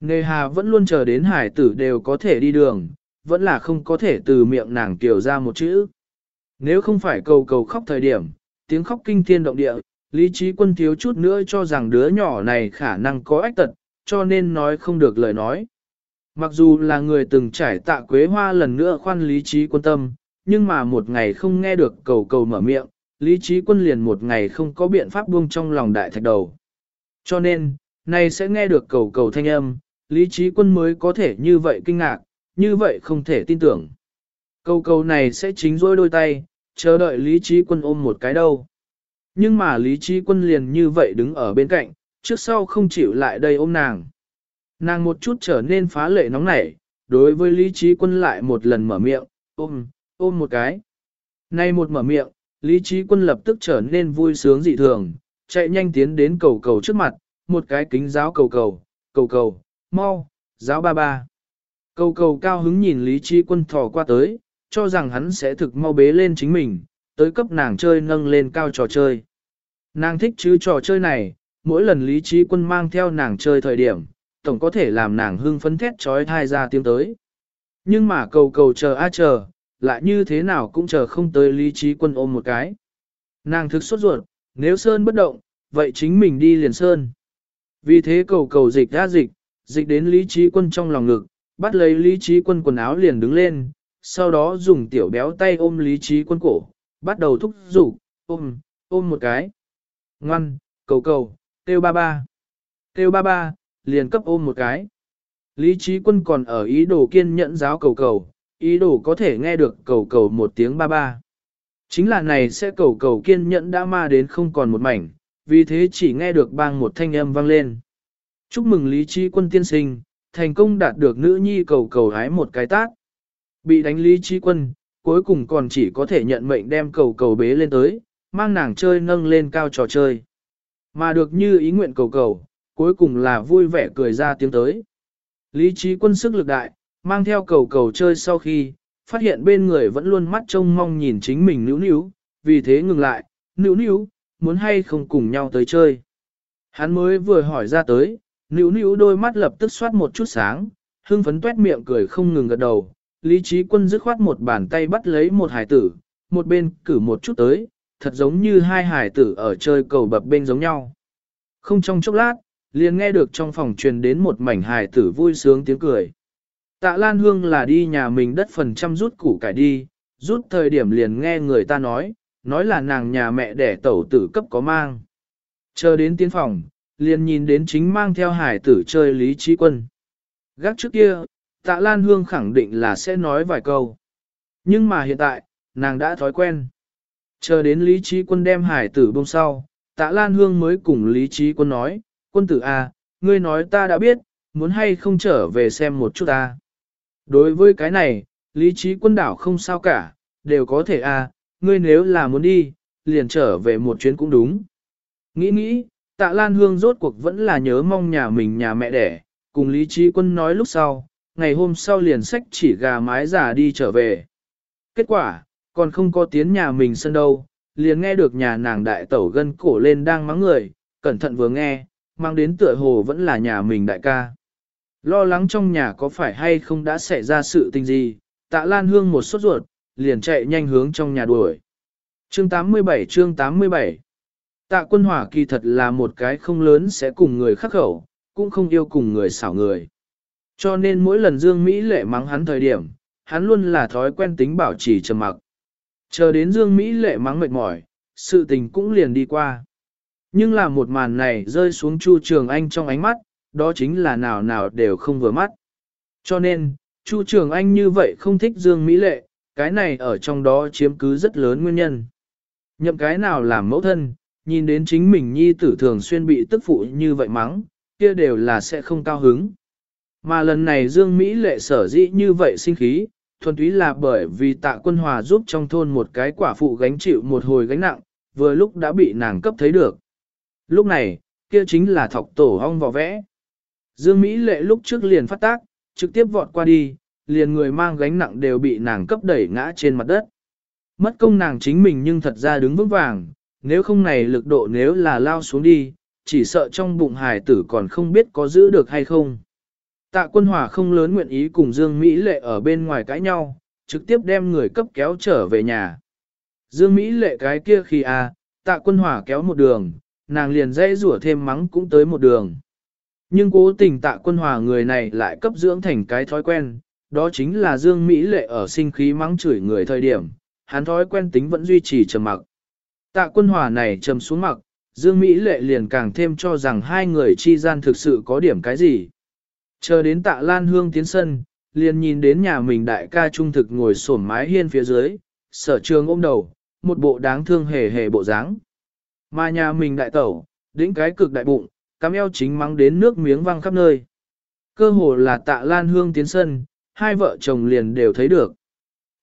Nề hà vẫn luôn chờ đến hải tử đều có thể đi đường, vẫn là không có thể từ miệng nàng tiểu ra một chữ. Nếu không phải cầu cầu khóc thời điểm, tiếng khóc kinh thiên động địa, lý trí quân thiếu chút nữa cho rằng đứa nhỏ này khả năng có ách tật, cho nên nói không được lời nói. Mặc dù là người từng trải tạ quế hoa lần nữa khoan lý trí quân tâm, nhưng mà một ngày không nghe được cầu cầu mở miệng, lý trí quân liền một ngày không có biện pháp buông trong lòng đại thạch đầu. Cho nên, nay sẽ nghe được cầu cầu thanh âm, lý trí quân mới có thể như vậy kinh ngạc, như vậy không thể tin tưởng. Cầu cầu này sẽ chính rối đôi tay, chờ đợi lý trí quân ôm một cái đâu. Nhưng mà lý trí quân liền như vậy đứng ở bên cạnh, trước sau không chịu lại đây ôm nàng. Nàng một chút trở nên phá lệ nóng nảy, đối với lý trí quân lại một lần mở miệng, ôm, ôm một cái. Nay một mở miệng, lý trí quân lập tức trở nên vui sướng dị thường, chạy nhanh tiến đến cầu cầu trước mặt, một cái kính giáo cầu cầu, cầu cầu, mau, giáo ba ba. Cầu cầu cao hứng nhìn lý trí quân thò qua tới, cho rằng hắn sẽ thực mau bế lên chính mình, tới cấp nàng chơi nâng lên cao trò chơi. Nàng thích chứ trò chơi này, mỗi lần lý trí quân mang theo nàng chơi thời điểm, tổng có thể làm nàng hưng phấn thét trói thai ra tiếng tới. Nhưng mà cầu cầu chờ a chờ, lại như thế nào cũng chờ không tới lý trí quân ôm một cái. Nàng thực sốt ruột, nếu Sơn bất động, vậy chính mình đi liền Sơn. Vì thế cầu cầu dịch ra dịch, dịch đến lý trí quân trong lòng ngực, bắt lấy lý trí quân quần áo liền đứng lên, sau đó dùng tiểu béo tay ôm lý trí quân cổ, bắt đầu thúc rủ ôm, ôm một cái. Ngoan, cầu cầu, têu ba ba. Têu ba ba, liền cấp ôm một cái. Lý trí quân còn ở ý đồ kiên nhẫn giáo cầu cầu, ý đồ có thể nghe được cầu cầu một tiếng ba ba. Chính là này sẽ cầu cầu kiên nhẫn đã ma đến không còn một mảnh, vì thế chỉ nghe được bang một thanh âm vang lên. Chúc mừng Lý trí quân tiên sinh, thành công đạt được nữ nhi cầu cầu hái một cái tác. Bị đánh Lý trí quân, cuối cùng còn chỉ có thể nhận mệnh đem cầu cầu bế lên tới, mang nàng chơi nâng lên cao trò chơi. Mà được như ý nguyện cầu cầu, cuối cùng là vui vẻ cười ra tiếng tới. Lý trí quân sức lực đại, mang theo cầu cầu chơi sau khi, phát hiện bên người vẫn luôn mắt trông mong nhìn chính mình níu níu, vì thế ngừng lại, níu níu, muốn hay không cùng nhau tới chơi. Hắn mới vừa hỏi ra tới, níu níu đôi mắt lập tức xoát một chút sáng, hưng phấn tuét miệng cười không ngừng gật đầu. Lý trí quân dứt khoát một bàn tay bắt lấy một hải tử, một bên cử một chút tới, thật giống như hai hải tử ở chơi cầu bập bên giống nhau. Không trong chốc lát, liền nghe được trong phòng truyền đến một mảnh hài tử vui sướng tiếng cười. Tạ Lan Hương là đi nhà mình đất phần trăm rút củ cải đi, rút thời điểm liền nghe người ta nói, nói là nàng nhà mẹ đẻ tẩu tử cấp có mang. Chờ đến tiến phòng, liền nhìn đến chính mang theo hải tử chơi Lý Trí Quân. Gác trước kia, Tạ Lan Hương khẳng định là sẽ nói vài câu. Nhưng mà hiện tại, nàng đã thói quen. Chờ đến Lý Trí Quân đem hải tử bông sau, Tạ Lan Hương mới cùng Lý Trí Quân nói, quân tử A, à, ngươi nói ta đã biết, muốn hay không trở về xem một chút ta. Đối với cái này, Lý Trí Quân đảo không sao cả, đều có thể A, à, ngươi nếu là muốn đi, liền trở về một chuyến cũng đúng. Nghĩ nghĩ, Tạ Lan Hương rốt cuộc vẫn là nhớ mong nhà mình nhà mẹ đẻ, cùng Lý Trí Quân nói lúc sau, ngày hôm sau liền sách chỉ gà mái giả đi trở về. Kết quả, còn không có tiến nhà mình sân đâu, liền nghe được nhà nàng đại tẩu gân cổ lên đang mắng người, cẩn thận vừa nghe, mang đến tựa hồ vẫn là nhà mình đại ca. Lo lắng trong nhà có phải hay không đã xảy ra sự tình gì, tạ lan hương một sốt ruột, liền chạy nhanh hướng trong nhà đuổi. Chương 87 chương 87 Tạ quân hỏa kỳ thật là một cái không lớn sẽ cùng người khắc khẩu, cũng không yêu cùng người xảo người. Cho nên mỗi lần Dương Mỹ lệ mắng hắn thời điểm, hắn luôn là thói quen tính bảo trì trầm mặc. Chờ đến Dương Mỹ lệ mắng mệt mỏi, sự tình cũng liền đi qua. Nhưng là một màn này rơi xuống Chu Trường Anh trong ánh mắt, đó chính là nào nào đều không vừa mắt. Cho nên, Chu Trường Anh như vậy không thích Dương Mỹ lệ, cái này ở trong đó chiếm cứ rất lớn nguyên nhân. Nhậm cái nào làm mẫu thân, nhìn đến chính mình nhi tử thường xuyên bị tức phụ như vậy mắng, kia đều là sẽ không cao hứng. Mà lần này Dương Mỹ lệ sở dĩ như vậy sinh khí, thuần túy là bởi vì tạ quân hòa giúp trong thôn một cái quả phụ gánh chịu một hồi gánh nặng, vừa lúc đã bị nàng cấp thấy được. Lúc này, kia chính là thọc tổ hong vỏ vẽ. Dương Mỹ lệ lúc trước liền phát tác, trực tiếp vọt qua đi, liền người mang gánh nặng đều bị nàng cấp đẩy ngã trên mặt đất. Mất công nàng chính mình nhưng thật ra đứng vững vàng, nếu không này lực độ nếu là lao xuống đi, chỉ sợ trong bụng hài tử còn không biết có giữ được hay không. Tạ quân hòa không lớn nguyện ý cùng Dương Mỹ lệ ở bên ngoài cãi nhau, trực tiếp đem người cấp kéo trở về nhà. Dương Mỹ lệ cái kia khi à, tạ quân hòa kéo một đường, nàng liền dây rủa thêm mắng cũng tới một đường. Nhưng cố tình tạ quân hòa người này lại cấp dưỡng thành cái thói quen, đó chính là Dương Mỹ lệ ở sinh khí mắng chửi người thời điểm, hắn thói quen tính vẫn duy trì trầm mặc. Tạ quân hòa này trầm xuống mặc, Dương Mỹ lệ liền càng thêm cho rằng hai người chi gian thực sự có điểm cái gì. Chờ đến tạ Lan Hương tiến sân, liền nhìn đến nhà mình đại ca trung thực ngồi sổm mái hiên phía dưới, sở trường ôm đầu, một bộ đáng thương hề hề bộ dáng. Mà nhà mình đại tẩu, đĩnh cái cực đại bụng, cắm eo chính mắng đến nước miếng văng khắp nơi. Cơ hồ là tạ Lan Hương tiến sân, hai vợ chồng liền đều thấy được.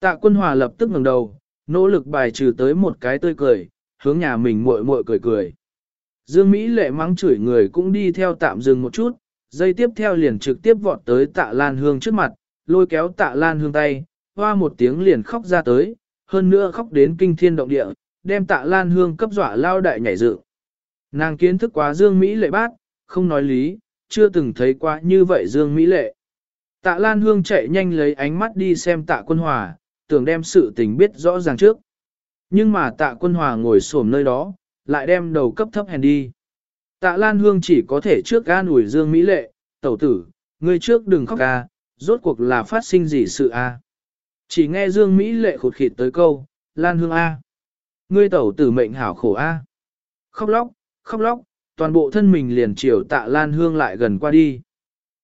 Tạ quân hòa lập tức ngẩng đầu, nỗ lực bài trừ tới một cái tươi cười, hướng nhà mình muội muội cười cười. Dương Mỹ lệ mắng chửi người cũng đi theo tạm dừng một chút, dây tiếp theo liền trực tiếp vọt tới tạ Lan Hương trước mặt, lôi kéo tạ Lan Hương tay, hoa một tiếng liền khóc ra tới, hơn nữa khóc đến kinh thiên động địa, đem tạ Lan Hương cấp dọa lao đại nhảy dựng. Nàng kiến thức quá Dương Mỹ lệ bát, không nói lý, chưa từng thấy quá như vậy Dương Mỹ lệ. Tạ Lan Hương chạy nhanh lấy ánh mắt đi xem tạ quân hòa, tưởng đem sự tình biết rõ ràng trước. Nhưng mà tạ quân hòa ngồi xổm nơi đó, lại đem đầu cấp thấp hèn đi. Tạ Lan Hương chỉ có thể trước ga ủi Dương Mỹ lệ, tẩu tử, ngươi trước đừng khóc ca, rốt cuộc là phát sinh gì sự a? Chỉ nghe Dương Mỹ lệ khụt khịt tới câu, Lan Hương A. Ngươi tẩu tử mệnh hảo khổ A. Khóc lóc, khóc lóc, toàn bộ thân mình liền chiều tạ Lan Hương lại gần qua đi.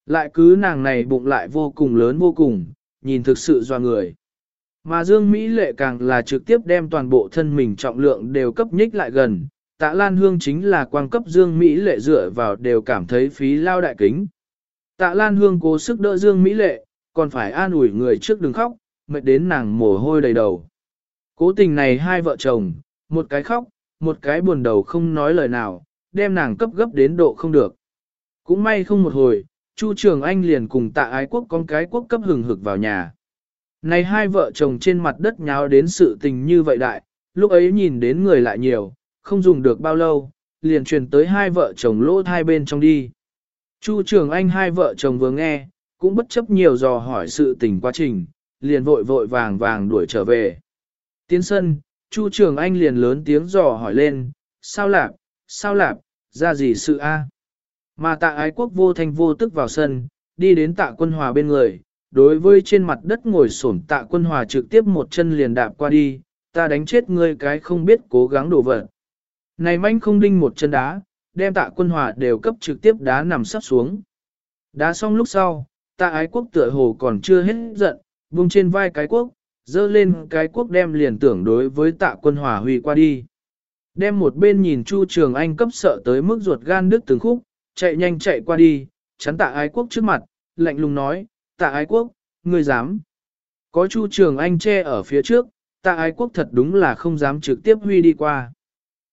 Lại cứ nàng này bụng lại vô cùng lớn vô cùng, nhìn thực sự doa người. Mà Dương Mỹ lệ càng là trực tiếp đem toàn bộ thân mình trọng lượng đều cấp nhích lại gần, tạ Lan Hương chính là quang cấp Dương Mỹ lệ dựa vào đều cảm thấy phí lao đại kính. Tạ Lan Hương cố sức đỡ Dương Mỹ lệ, còn phải an ủi người trước đừng khóc, mệt đến nàng mồ hôi đầy đầu. Cố tình này hai vợ chồng, một cái khóc, một cái buồn đầu không nói lời nào, đem nàng cấp gấp đến độ không được. Cũng may không một hồi, Chu Trường Anh liền cùng tạ ái quốc con cái quốc cấp hừng hực vào nhà. Này hai vợ chồng trên mặt đất nháo đến sự tình như vậy đại, lúc ấy nhìn đến người lại nhiều, không dùng được bao lâu, liền truyền tới hai vợ chồng lỗ hai bên trong đi. Chu Trường Anh hai vợ chồng vừa nghe, cũng bất chấp nhiều dò hỏi sự tình quá trình, liền vội vội vàng vàng đuổi trở về. Tiến sân, Chu Trường Anh liền lớn tiếng dò hỏi lên, sao lạp, sao lạp, ra gì sự a? Mà tạ ái quốc vô thanh vô tức vào sân, đi đến tạ quân hòa bên người, đối với trên mặt đất ngồi xổm tạ quân hòa trực tiếp một chân liền đạp qua đi, ta đánh chết ngươi cái không biết cố gắng đổ vật. Này manh không đinh một chân đá, đem tạ quân hòa đều cấp trực tiếp đá nằm sắp xuống. Đá xong lúc sau, tạ ái quốc tựa hồ còn chưa hết giận, vùng trên vai cái quốc, dơ lên cái quốc đem liền tưởng đối với tạ quân hòa huy qua đi. Đem một bên nhìn Chu Trường Anh cấp sợ tới mức ruột gan đứt từng khúc, chạy nhanh chạy qua đi, chắn tạ ái quốc trước mặt, lạnh lùng nói, tạ ái quốc, ngươi dám. Có Chu Trường Anh che ở phía trước, tạ ái quốc thật đúng là không dám trực tiếp huy đi qua.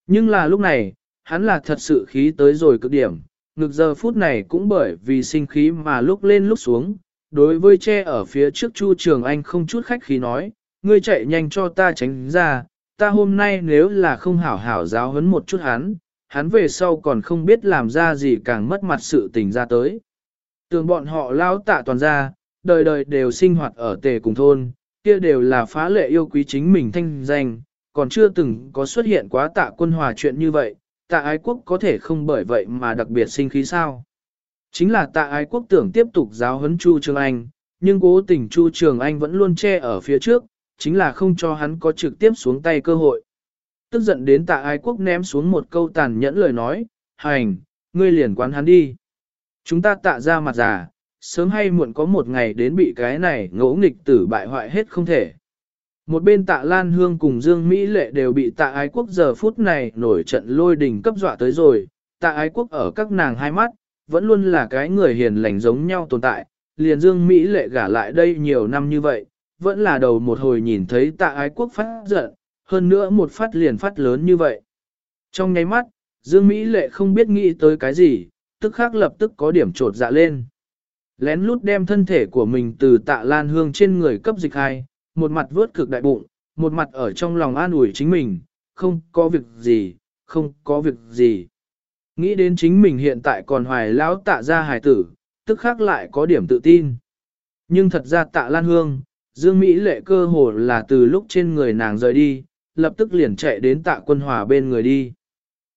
Nhưng là lúc này, hắn là thật sự khí tới rồi cực điểm, ngực giờ phút này cũng bởi vì sinh khí mà lúc lên lúc xuống. Đối với che ở phía trước Chu Trường Anh không chút khách khí nói, ngươi chạy nhanh cho ta tránh ra, ta hôm nay nếu là không hảo hảo giáo huấn một chút hắn, hắn về sau còn không biết làm ra gì càng mất mặt sự tình ra tới. Tường bọn họ lao tạ toàn ra, đời đời đều sinh hoạt ở tề cùng thôn, kia đều là phá lệ yêu quý chính mình thanh danh, còn chưa từng có xuất hiện quá tạ quân hòa chuyện như vậy, tạ ái quốc có thể không bởi vậy mà đặc biệt sinh khí sao. Chính là tạ ái quốc tưởng tiếp tục giáo huấn Chu Trường Anh, nhưng cố tình Chu Trường Anh vẫn luôn che ở phía trước, chính là không cho hắn có trực tiếp xuống tay cơ hội. Tức giận đến tạ ái quốc ném xuống một câu tàn nhẫn lời nói, hành, ngươi liền quán hắn đi. Chúng ta tạ ra mặt giả, sớm hay muộn có một ngày đến bị cái này ngỗ nghịch tử bại hoại hết không thể. Một bên tạ Lan Hương cùng Dương Mỹ Lệ đều bị tạ ái quốc giờ phút này nổi trận lôi đình cấp dọa tới rồi, tạ ái quốc ở các nàng hai mắt, vẫn luôn là cái người hiền lành giống nhau tồn tại, liền Dương Mỹ Lệ gả lại đây nhiều năm như vậy, vẫn là đầu một hồi nhìn thấy tạ ái quốc phát giận, hơn nữa một phát liền phát lớn như vậy. Trong nháy mắt, Dương Mỹ Lệ không biết nghĩ tới cái gì, tức khắc lập tức có điểm trột dạ lên. Lén lút đem thân thể của mình từ tạ lan hương trên người cấp dịch hai, một mặt vớt cực đại bụng, một mặt ở trong lòng an ủi chính mình, không có việc gì, không có việc gì. Nghĩ đến chính mình hiện tại còn hoài lão tạ ra hài tử, tức khắc lại có điểm tự tin. Nhưng thật ra tạ lan hương, Dương Mỹ lệ cơ hồ là từ lúc trên người nàng rời đi, lập tức liền chạy đến tạ quân hòa bên người đi.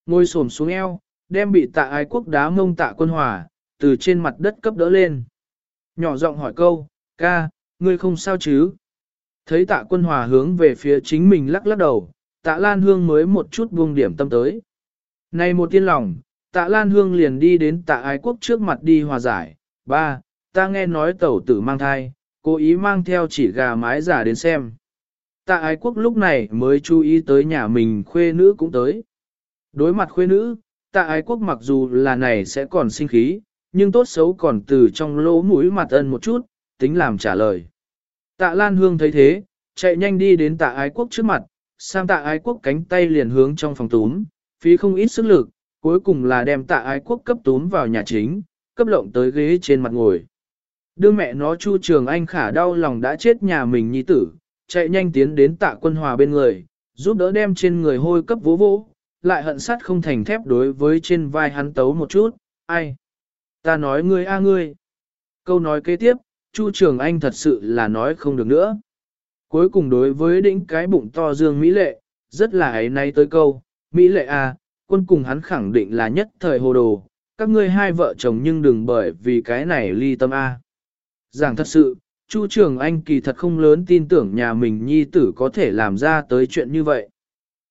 Ngồi xổm xuống eo, đem bị tạ ái quốc đá mông tạ quân hòa, từ trên mặt đất cấp đỡ lên. Nhỏ giọng hỏi câu, ca, ngươi không sao chứ? Thấy tạ quân hòa hướng về phía chính mình lắc lắc đầu, tạ Lan Hương mới một chút buông điểm tâm tới. Này một tiên lòng, tạ Lan Hương liền đi đến tạ ái quốc trước mặt đi hòa giải. Ba, ta nghe nói tẩu tử mang thai, cố ý mang theo chỉ gà mái giả đến xem. Tạ ái quốc lúc này mới chú ý tới nhà mình khuê nữ cũng tới. Đối mặt khuê nữ, tạ ái quốc mặc dù là này sẽ còn sinh khí, nhưng tốt xấu còn từ trong lỗ mũi mặt ân một chút, tính làm trả lời. Tạ Lan Hương thấy thế, chạy nhanh đi đến tạ ái quốc trước mặt, sang tạ ái quốc cánh tay liền hướng trong phòng túm, phí không ít sức lực, cuối cùng là đem tạ ái quốc cấp túm vào nhà chính, cấp lộng tới ghế trên mặt ngồi. Đưa mẹ nó Chu Trường Anh khả đau lòng đã chết nhà mình nhi tử, chạy nhanh tiến đến tạ quân hòa bên người, giúp đỡ đem trên người hôi cấp vỗ vỗ, lại hận sắt không thành thép đối với trên vai hắn tấu một chút, ai? Ta nói ngươi a ngươi. Câu nói kế tiếp, Chu Trường Anh thật sự là nói không được nữa. Cuối cùng đối với đỉnh cái bụng to dương Mỹ Lệ, rất là ấy nay tới câu, Mỹ Lệ a, quân cùng hắn khẳng định là nhất thời hồ đồ, các ngươi hai vợ chồng nhưng đừng bởi vì cái này ly tâm a. Giảng thật sự, Chu Trường Anh kỳ thật không lớn tin tưởng nhà mình nhi tử có thể làm ra tới chuyện như vậy.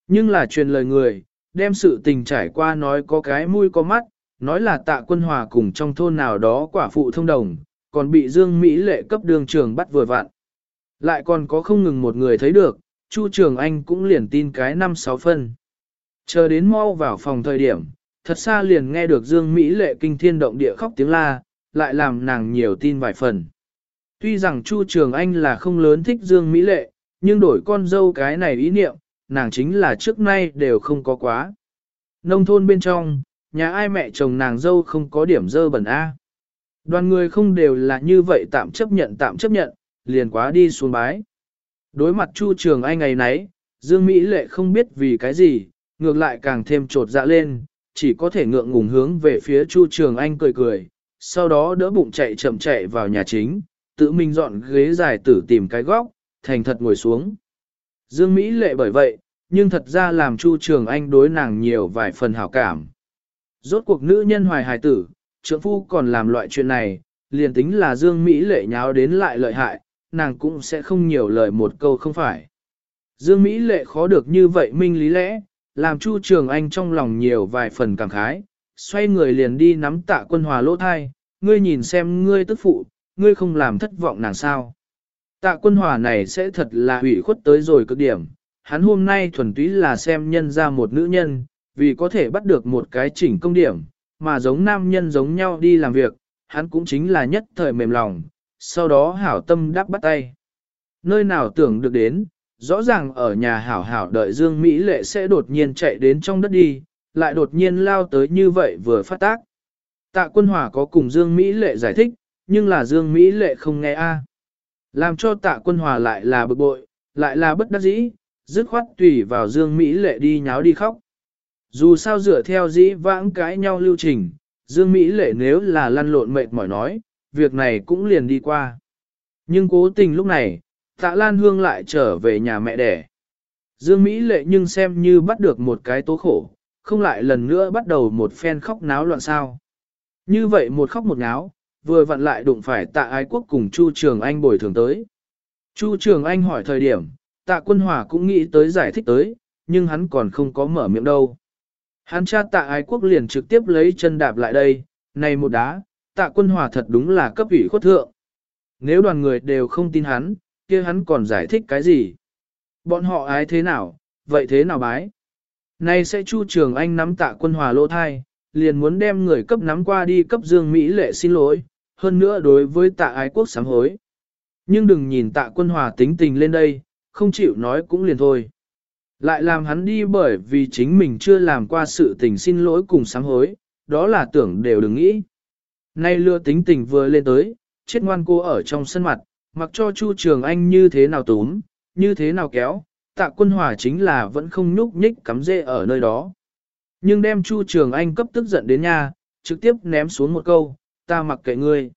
Nhưng là truyền lời người, đem sự tình trải qua nói có cái mũi có mắt, nói là tạ quân hòa cùng trong thôn nào đó quả phụ thông đồng, còn bị Dương Mỹ lệ cấp đường trường bắt vừa vặn. Lại còn có không ngừng một người thấy được, Chu Trường Anh cũng liền tin cái năm sáu phân. Chờ đến mau vào phòng thời điểm, thật xa liền nghe được Dương Mỹ lệ kinh thiên động địa khóc tiếng la, lại làm nàng nhiều tin vài phần. Tuy rằng Chu Trường Anh là không lớn thích Dương Mỹ lệ, nhưng đổi con dâu cái này ý niệm, nàng chính là trước nay đều không có quá. Nông thôn bên trong, nhà ai mẹ chồng nàng dâu không có điểm dơ bẩn A. Đoàn người không đều là như vậy tạm chấp nhận tạm chấp nhận, liền quá đi xuống bái. Đối mặt Chu Trường Anh ngày nấy, Dương Mỹ Lệ không biết vì cái gì, ngược lại càng thêm trột dạ lên, chỉ có thể ngượng ngùng hướng về phía Chu Trường Anh cười cười, sau đó đỡ bụng chạy chậm chạy vào nhà chính, tự mình dọn ghế dài tử tìm cái góc, thành thật ngồi xuống. Dương Mỹ Lệ bởi vậy, nhưng thật ra làm Chu Trường Anh đối nàng nhiều vài phần hảo cảm. Rốt cuộc nữ nhân hoài hài tử, trưởng phu còn làm loại chuyện này, liền tính là Dương Mỹ Lệ nháo đến lại lợi hại, nàng cũng sẽ không nhiều lời một câu không phải. Dương Mỹ lệ khó được như vậy minh lý lẽ, làm Chu Trường Anh trong lòng nhiều vài phần cảm khái, xoay người liền đi nắm tạ quân hòa lỗ thai, ngươi nhìn xem ngươi tức phụ, ngươi không làm thất vọng nàng sao. Tạ quân hòa này sẽ thật là hủy khuất tới rồi cực điểm, hắn hôm nay thuần túy là xem nhân ra một nữ nhân, vì có thể bắt được một cái chỉnh công điểm, mà giống nam nhân giống nhau đi làm việc, hắn cũng chính là nhất thời mềm lòng, sau đó hảo tâm đáp bắt tay. Nơi nào tưởng được đến, rõ ràng ở nhà hảo hảo đợi Dương Mỹ Lệ sẽ đột nhiên chạy đến trong đất đi, lại đột nhiên lao tới như vậy vừa phát tác. Tạ quân hòa có cùng Dương Mỹ Lệ giải thích, nhưng là Dương Mỹ Lệ không nghe a Làm cho tạ quân hòa lại là bực bội, lại là bất đắc dĩ, dứt khoát tùy vào Dương Mỹ Lệ đi nháo đi khóc. Dù sao dựa theo dĩ vãng cãi nhau lưu trình, Dương Mỹ Lệ nếu là lăn lộn mệt mỏi nói, việc này cũng liền đi qua. Nhưng cố tình lúc này, tạ Lan Hương lại trở về nhà mẹ đẻ. Dương Mỹ lệ nhưng xem như bắt được một cái tố khổ, không lại lần nữa bắt đầu một phen khóc náo loạn sao. Như vậy một khóc một náo, vừa vặn lại đụng phải tạ ái quốc cùng Chu Trường Anh bồi thường tới. Chu Trường Anh hỏi thời điểm, tạ quân hòa cũng nghĩ tới giải thích tới, nhưng hắn còn không có mở miệng đâu. Hắn cha tạ ái quốc liền trực tiếp lấy chân đạp lại đây, này một đá, tạ quân hòa thật đúng là cấp ủy khuất thượng. Nếu đoàn người đều không tin hắn, kia hắn còn giải thích cái gì? Bọn họ ái thế nào, vậy thế nào bái? Nay sẽ Chu Trường Anh nắm tạ quân hòa lỗ thai, liền muốn đem người cấp nắm qua đi cấp Dương Mỹ lệ xin lỗi, hơn nữa đối với tạ ái quốc sám hối. Nhưng đừng nhìn tạ quân hòa tính tình lên đây, không chịu nói cũng liền thôi. Lại làm hắn đi bởi vì chính mình chưa làm qua sự tình xin lỗi cùng sám hối, đó là tưởng đều đừng nghĩ. Nay lừa tính tình vừa lên tới, chết ngoan cô ở trong sân mặt, mặc cho Chu Trường Anh như thế nào túm, như thế nào kéo, tạ quân hòa chính là vẫn không nhúc nhích cắm rễ ở nơi đó. Nhưng đem Chu Trường Anh cấp tức giận đến nhà, trực tiếp ném xuống một câu, ta mặc kệ ngươi.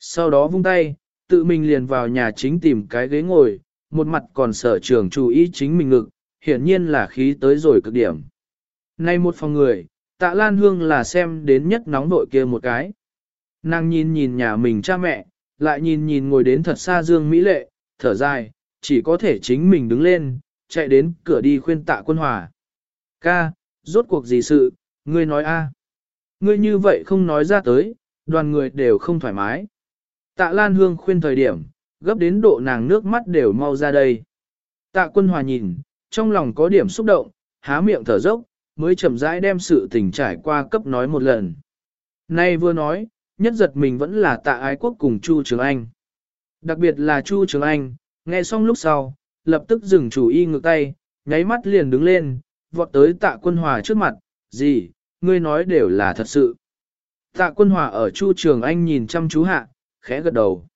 Sau đó vung tay, tự mình liền vào nhà chính tìm cái ghế ngồi, một mặt còn sở trường chú ý chính mình ngực, hiển nhiên là khí tới rồi cực điểm. Nay một phòng người, tạ Lan Hương là xem đến nhất nóng nội kia một cái. Nàng nhìn nhìn nhà mình cha mẹ, lại nhìn nhìn ngồi đến thật xa Dương Mỹ Lệ, thở dài, chỉ có thể chính mình đứng lên, chạy đến cửa đi khuyên tạ quân hòa. Ca, rốt cuộc gì sự, ngươi nói a? Ngươi như vậy không nói ra tới, đoàn người đều không thoải mái. Tạ Lan Hương khuyên thời điểm, gấp đến độ nàng nước mắt đều mau ra đây. Tạ quân hòa nhìn, trong lòng có điểm xúc động, há miệng thở dốc, mới chậm rãi đem sự tình trải qua cấp nói một lần. Nay vừa nói, nhất giật mình vẫn là tạ ái quốc cùng Chu Trường Anh. Đặc biệt là Chu Trường Anh, nghe xong lúc sau, lập tức dừng chủ y ngược tay, nháy mắt liền đứng lên, vọt tới tạ quân hòa trước mặt, gì, ngươi nói đều là thật sự. Tạ quân hòa ở Chu Trường Anh nhìn chăm chú hạ, khẽ gật đầu.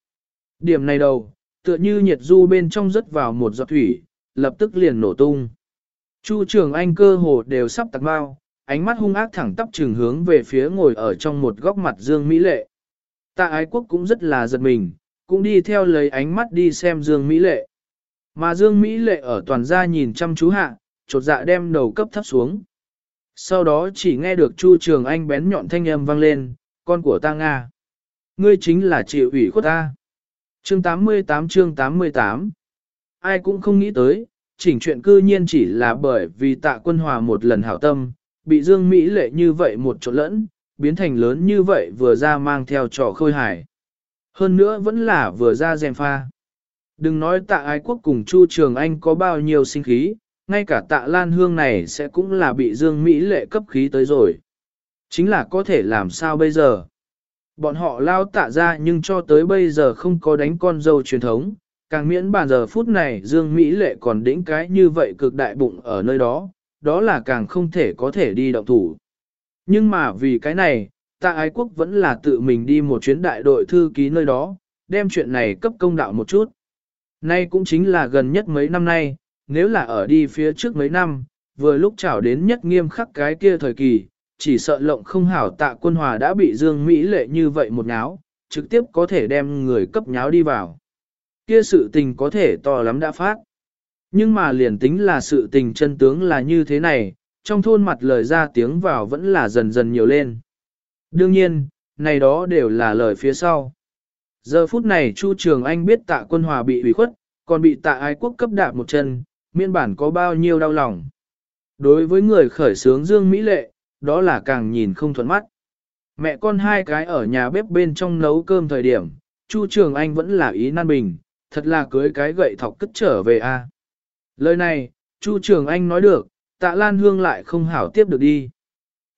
Điểm này đầu, tựa như nhiệt du bên trong rớt vào một giọt thủy, lập tức liền nổ tung. Chu Trường Anh cơ hồ đều sắp tạc bao, ánh mắt hung ác thẳng tắp trường hướng về phía ngồi ở trong một góc mặt Dương Mỹ Lệ. Tạ ái quốc cũng rất là giật mình, cũng đi theo lấy ánh mắt đi xem Dương Mỹ Lệ. Mà Dương Mỹ Lệ ở toàn gia nhìn chăm chú hạ, chột dạ đem đầu cấp thấp xuống. Sau đó chỉ nghe được Chu Trường Anh bén nhọn thanh âm vang lên, con của ta Nga. Ngươi chính là chịu ủy khuất ta. Chương 88 chương 88 Ai cũng không nghĩ tới, chỉnh chuyện cư nhiên chỉ là bởi vì tạ quân hòa một lần hảo tâm, bị Dương Mỹ lệ như vậy một chỗ lẫn, biến thành lớn như vậy vừa ra mang theo trò khôi hải Hơn nữa vẫn là vừa ra dèm pha. Đừng nói tạ ái quốc cùng Chu Trường Anh có bao nhiêu sinh khí, ngay cả tạ Lan Hương này sẽ cũng là bị Dương Mỹ lệ cấp khí tới rồi. Chính là có thể làm sao bây giờ? Bọn họ lao tạ ra nhưng cho tới bây giờ không có đánh con dâu truyền thống, càng miễn bàn giờ phút này Dương Mỹ lệ còn đĩnh cái như vậy cực đại bụng ở nơi đó, đó là càng không thể có thể đi động thủ. Nhưng mà vì cái này, tạ ái quốc vẫn là tự mình đi một chuyến đại đội thư ký nơi đó, đem chuyện này cấp công đạo một chút. Nay cũng chính là gần nhất mấy năm nay, nếu là ở đi phía trước mấy năm, vừa lúc chảo đến nhất nghiêm khắc cái kia thời kỳ, chỉ sợ lộng không hảo tạ quân hòa đã bị Dương Mỹ lệ như vậy một nháo, trực tiếp có thể đem người cấp nháo đi vào. Kia sự tình có thể to lắm đã phát. Nhưng mà liền tính là sự tình chân tướng là như thế này, trong thôn mặt lời ra tiếng vào vẫn là dần dần nhiều lên. Đương nhiên, này đó đều là lời phía sau. Giờ phút này Chu Trường Anh biết tạ quân hòa bị ủy khuất, còn bị tạ ái quốc cấp đạp một chân, miên bản có bao nhiêu đau lòng. Đối với người khởi sướng Dương Mỹ Lệ, đó là càng nhìn không thuận mắt. Mẹ con hai cái ở nhà bếp bên trong nấu cơm thời điểm, Chu Trường Anh vẫn là ý nan bình, thật là cưới cái gậy thọc cất trở về a. Lời này, Chu Trường Anh nói được, tạ Lan Hương lại không hảo tiếp được đi.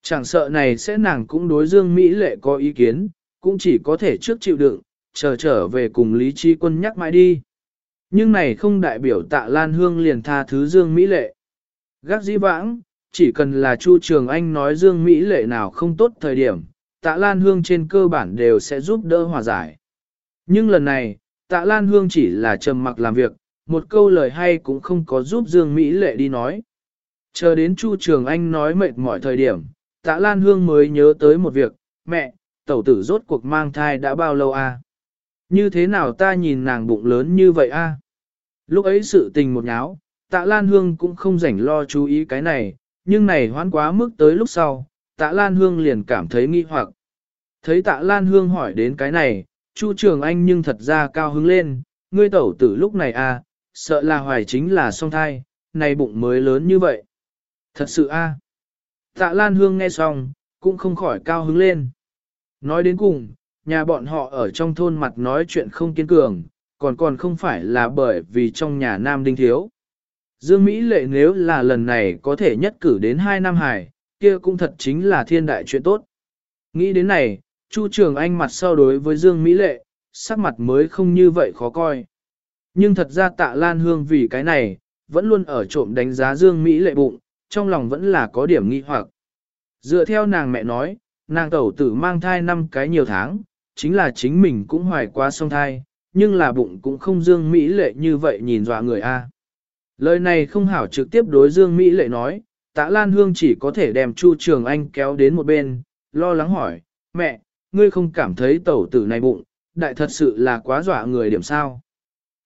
Chẳng sợ này sẽ nàng cũng đối Dương Mỹ Lệ có ý kiến, cũng chỉ có thể trước chịu đựng, chờ trở về cùng Lý Chi Quân nhắc mãi đi. Nhưng này không đại biểu tạ Lan Hương liền tha thứ Dương Mỹ Lệ. Gác dĩ vãng, chỉ cần là Chu Trường Anh nói Dương Mỹ Lệ nào không tốt thời điểm, tạ Lan Hương trên cơ bản đều sẽ giúp đỡ hòa giải. Nhưng lần này, tạ Lan Hương chỉ là trầm mặc làm việc, một câu lời hay cũng không có giúp Dương Mỹ Lệ đi nói. Chờ đến Chu Trường Anh nói mệt mỏi thời điểm, tạ Lan Hương mới nhớ tới một việc, mẹ, tẩu tử rốt cuộc mang thai đã bao lâu a? À? Như thế nào ta nhìn nàng bụng lớn như vậy a? Lúc ấy sự tình một nháo, tạ Lan Hương cũng không rảnh lo chú ý cái này, nhưng này hoán quá mức tới lúc sau, tạ Lan Hương liền cảm thấy nghi hoặc. Thấy tạ Lan Hương hỏi đến cái này, Chu Trường Anh nhưng thật ra cao hứng lên, ngươi tẩu tử lúc này à? Sợ là hoài chính là song thai, này bụng mới lớn như vậy. Thật sự a. Tạ Lan Hương nghe xong, cũng không khỏi cao hứng lên. Nói đến cùng, nhà bọn họ ở trong thôn mặt nói chuyện không kiên cường, còn còn không phải là bởi vì trong nhà nam đinh thiếu. Dương Mỹ lệ nếu là lần này có thể nhất cử đến hai năm hải, kia cũng thật chính là thiên đại chuyện tốt. Nghĩ đến này, Chu Trường Anh mặt sau đối với Dương Mỹ lệ, sắc mặt mới không như vậy khó coi. Nhưng thật ra tạ Lan Hương vì cái này, vẫn luôn ở trộm đánh giá Dương Mỹ lệ bụng, trong lòng vẫn là có điểm nghi hoặc. Dựa theo nàng mẹ nói, nàng tẩu tử mang thai năm cái nhiều tháng, chính là chính mình cũng hoài qua song thai, nhưng là bụng cũng không Dương Mỹ lệ như vậy nhìn dọa người a. Lời này không hảo trực tiếp đối Dương Mỹ lệ nói, tạ Lan Hương chỉ có thể đem Chu Trường Anh kéo đến một bên, lo lắng hỏi, mẹ, ngươi không cảm thấy tẩu tử này bụng, đại thật sự là quá dọa người điểm sao.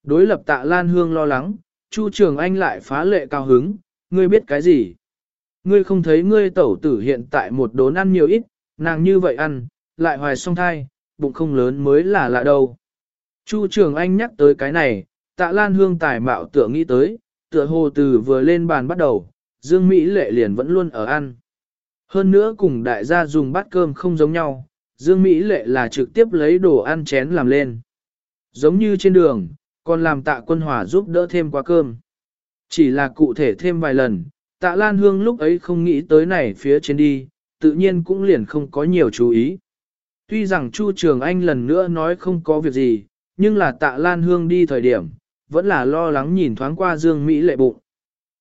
Đối lập tạ Lan Hương lo lắng, Chu Trường Anh lại phá lệ cao hứng, ngươi biết cái gì? Ngươi không thấy ngươi tẩu tử hiện tại một đốn ăn nhiều ít, nàng như vậy ăn, lại hoài song thai, bụng không lớn mới là lạ đâu. Chu Trường Anh nhắc tới cái này, tạ Lan Hương tài mạo tựa nghĩ tới, tựa hồ từ vừa lên bàn bắt đầu, Dương Mỹ lệ liền vẫn luôn ở ăn. Hơn nữa cùng đại gia dùng bát cơm không giống nhau, Dương Mỹ lệ là trực tiếp lấy đồ ăn chén làm lên. Giống như trên đường, còn làm tạ quân hòa giúp đỡ thêm qua cơm. Chỉ là cụ thể thêm vài lần, tạ Lan Hương lúc ấy không nghĩ tới này phía trên đi, tự nhiên cũng liền không có nhiều chú ý. Tuy rằng Chu Trường Anh lần nữa nói không có việc gì, nhưng là tạ Lan Hương đi thời điểm, vẫn là lo lắng nhìn thoáng qua Dương Mỹ lệ bụng.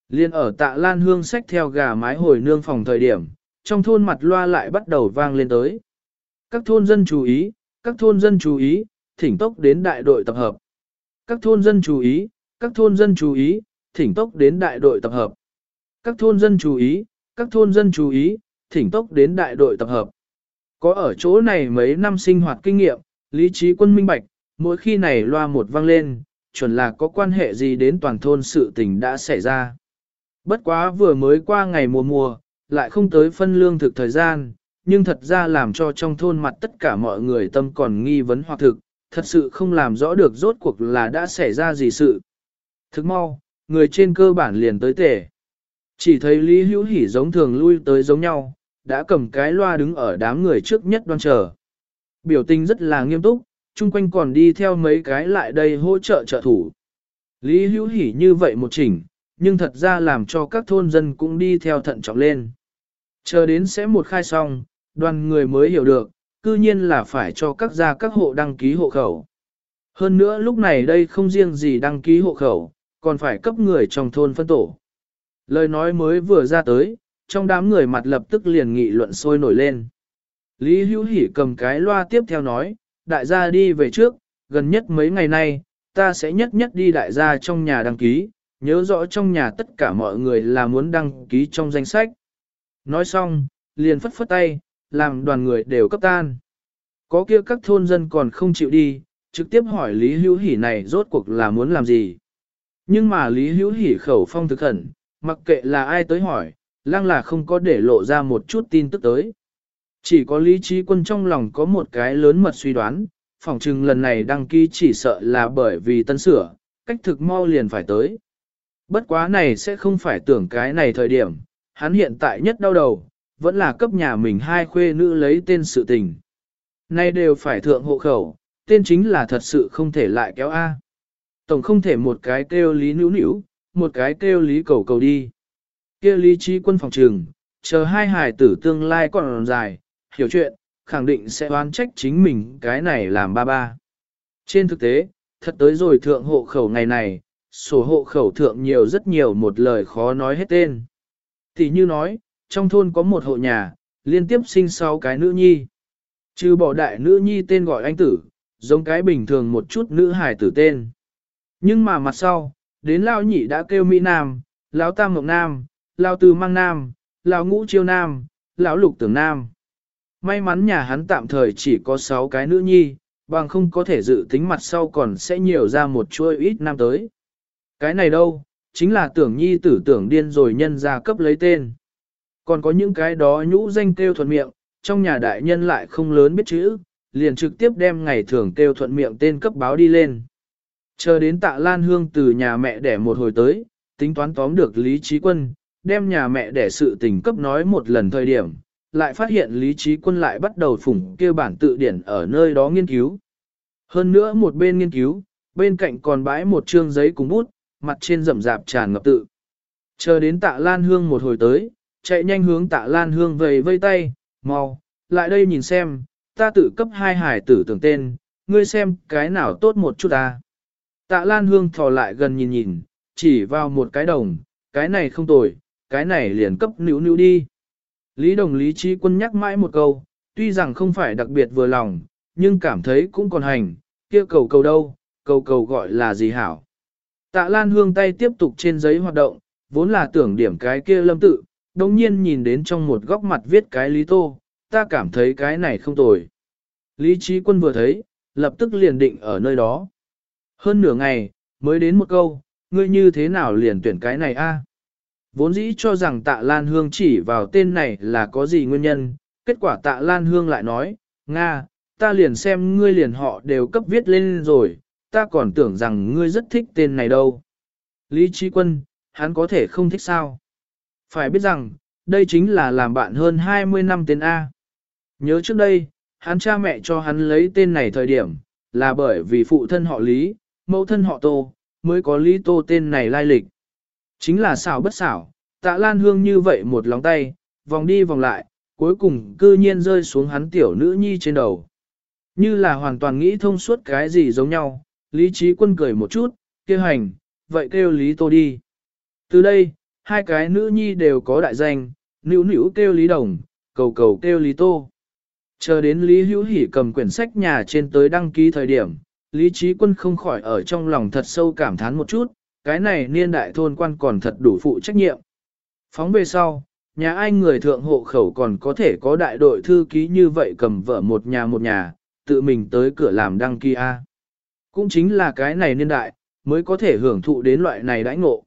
Liên ở tạ Lan Hương xách theo gà mái hồi nương phòng thời điểm, trong thôn mặt loa lại bắt đầu vang lên tới. Các thôn dân chú ý, các thôn dân chú ý, thỉnh tốc đến đại đội tập hợp. Các thôn dân chú ý, các thôn dân chú ý, thỉnh tốc đến đại đội tập hợp. Các thôn dân chú ý, các thôn dân chú ý, thỉnh tốc đến đại đội tập hợp. Có ở chỗ này mấy năm sinh hoạt kinh nghiệm, lý trí quân minh bạch, mỗi khi này loa một vang lên, chuẩn là có quan hệ gì đến toàn thôn sự tình đã xảy ra. Bất quá vừa mới qua ngày mùa mùa, lại không tới phân lương thực thời gian, nhưng thật ra làm cho trong thôn mặt tất cả mọi người tâm còn nghi vấn hoặc thực, thật sự không làm rõ được rốt cuộc là đã xảy ra gì sự. Thức mau, người trên cơ bản liền tới tể. Chỉ thấy Lý Hữu Hỷ giống thường lui tới giống nhau, đã cầm cái loa đứng ở đám người trước nhất đoan chờ. Biểu tình rất là nghiêm túc, chung quanh còn đi theo mấy cái lại đây hỗ trợ trợ thủ. Lý hữu hỉ như vậy một chỉnh, nhưng thật ra làm cho các thôn dân cũng đi theo thận trọng lên. Chờ đến sẽ một khai xong, đoàn người mới hiểu được, cư nhiên là phải cho các gia các hộ đăng ký hộ khẩu. Hơn nữa lúc này đây không riêng gì đăng ký hộ khẩu, còn phải cấp người trong thôn phân tổ. Lời nói mới vừa ra tới, trong đám người mặt lập tức liền nghị luận sôi nổi lên. Lý Hữu Hỷ cầm cái loa tiếp theo nói, đại gia đi về trước, gần nhất mấy ngày nay, ta sẽ nhất nhất đi đại gia trong nhà đăng ký, nhớ rõ trong nhà tất cả mọi người là muốn đăng ký trong danh sách. Nói xong, liền phất phất tay, làm đoàn người đều cấp tan. Có kia các thôn dân còn không chịu đi, trực tiếp hỏi Lý Hữu Hỷ này rốt cuộc là muốn làm gì. Nhưng mà Lý Hữu Hỷ khẩu phong thực khẩn, mặc kệ là ai tới hỏi, lăng là không có để lộ ra một chút tin tức tới. Chỉ có lý trí quân trong lòng có một cái lớn mật suy đoán, phỏng chừng lần này đăng ký chỉ sợ là bởi vì tân sửa, cách thực mau liền phải tới. Bất quá này sẽ không phải tưởng cái này thời điểm, hắn hiện tại nhất đau đầu, vẫn là cấp nhà mình hai khuê nữ lấy tên sự tình. Nay đều phải thượng hộ khẩu, tên chính là thật sự không thể lại kéo A. Tổng không thể một cái kêu lý nữ nữ, một cái kêu lý cầu cầu đi. kia lý trí quân phòng trường, chờ hai hài tử tương lai còn dài, hiểu chuyện, khẳng định sẽ oán trách chính mình cái này làm ba ba. Trên thực tế, thật tới rồi thượng hộ khẩu ngày này, sổ hộ khẩu thượng nhiều rất nhiều một lời khó nói hết tên. Thì như nói, trong thôn có một hộ nhà, liên tiếp sinh sáu cái nữ nhi. Trừ bỏ đại nữ nhi tên gọi anh tử, giống cái bình thường một chút nữ hài tử tên. Nhưng mà mặt sau, đến lao nhị đã kêu Mỹ Nam, lão tam Ngọc Nam, lao tư mang Nam, lão ngũ chiêu Nam, lão lục tưởng Nam. May mắn nhà hắn tạm thời chỉ có 6 cái nữ nhi, bằng không có thể dự tính mặt sau còn sẽ nhiều ra một chuôi ít năm tới. Cái này đâu, chính là tưởng nhi tử tưởng điên rồi nhân ra cấp lấy tên. Còn có những cái đó nhũ danh kêu thuận miệng, trong nhà đại nhân lại không lớn biết chữ, liền trực tiếp đem ngày thường kêu thuận miệng tên cấp báo đi lên. Chờ đến tạ Lan Hương từ nhà mẹ đẻ một hồi tới, tính toán tóm được Lý Trí Quân, đem nhà mẹ đẻ sự tình cấp nói một lần thời điểm, lại phát hiện Lý Trí Quân lại bắt đầu phủng kêu bản tự điển ở nơi đó nghiên cứu. Hơn nữa một bên nghiên cứu, bên cạnh còn bãi một trương giấy cùng bút, mặt trên rậm rạp tràn ngập tự. Chờ đến tạ Lan Hương một hồi tới, chạy nhanh hướng tạ Lan Hương về vây tay, mau, lại đây nhìn xem, ta tự cấp hai hải tử tưởng tên, ngươi xem cái nào tốt một chút ta. Tạ Lan Hương thò lại gần nhìn nhìn, chỉ vào một cái đồng, cái này không tồi, cái này liền cấp nữ nữ đi. Lý đồng lý trí quân nhắc mãi một câu, tuy rằng không phải đặc biệt vừa lòng, nhưng cảm thấy cũng còn hành, kia cầu cầu đâu, cầu cầu gọi là gì hảo. Tạ Lan Hương tay tiếp tục trên giấy hoạt động, vốn là tưởng điểm cái kia lâm tự, đồng nhiên nhìn đến trong một góc mặt viết cái Lý Tô, ta cảm thấy cái này không tồi. Lý trí quân vừa thấy, lập tức liền định ở nơi đó. Hơn nửa ngày, mới đến một câu, ngươi như thế nào liền tuyển cái này a? Vốn dĩ cho rằng tạ Lan Hương chỉ vào tên này là có gì nguyên nhân, kết quả tạ Lan Hương lại nói, Nga, ta liền xem ngươi liền họ đều cấp viết lên rồi, ta còn tưởng rằng ngươi rất thích tên này đâu. Lý Trí Quân, hắn có thể không thích sao? Phải biết rằng, đây chính là làm bạn hơn 20 năm tên A. Nhớ trước đây, hắn cha mẹ cho hắn lấy tên này thời điểm, là bởi vì phụ thân họ Lý, mẫu thân họ Tô, mới có Lý Tô tên này lai lịch. Chính là xảo bất xảo, tạ lan hương như vậy một lóng tay, vòng đi vòng lại, cuối cùng cư nhiên rơi xuống hắn tiểu nữ nhi trên đầu. Như là hoàn toàn nghĩ thông suốt cái gì giống nhau, lý trí quân cười một chút, kêu hành, vậy kêu lý tô đi. Từ đây, hai cái nữ nhi đều có đại danh, nữ nữ kêu lý đồng, cầu cầu kêu lý tô. Chờ đến Lý Hữu Hỷ cầm quyển sách nhà trên tới đăng ký thời điểm, Lý Trí Quân không khỏi ở trong lòng thật sâu cảm thán một chút, cái này niên đại thôn quan còn thật đủ phụ trách nhiệm. Phóng về sau, nhà ai người thượng hộ khẩu còn có thể có đại đội thư ký như vậy cầm vợ một nhà một nhà, tự mình tới cửa làm đăng ký A. Cũng chính là cái này niên đại, mới có thể hưởng thụ đến loại này đãi ngộ.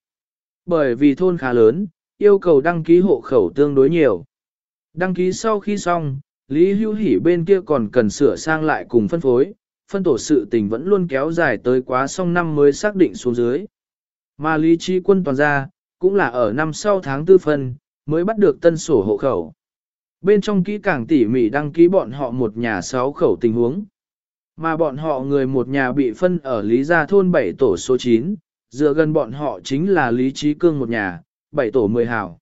Bởi vì thôn khá lớn, yêu cầu đăng ký hộ khẩu tương đối nhiều. Đăng ký sau khi xong, Lý Hữu Hỷ bên kia còn cần sửa sang lại cùng phân phối, phân tổ sự tình vẫn luôn kéo dài tới quá xong năm mới xác định xuống dưới. Mà Lý Trí Quân toàn ra, cũng là ở năm sau tháng tư phân, mới bắt được tân sổ hộ khẩu. Bên trong kỹ càng tỉ mỉ đăng ký bọn họ một nhà sáu khẩu tình huống. Mà bọn họ người một nhà bị phân ở Lý Gia thôn 7 tổ số 9, dựa gần bọn họ chính là Lý Trí Cương một nhà, bảy tổ 10 hảo.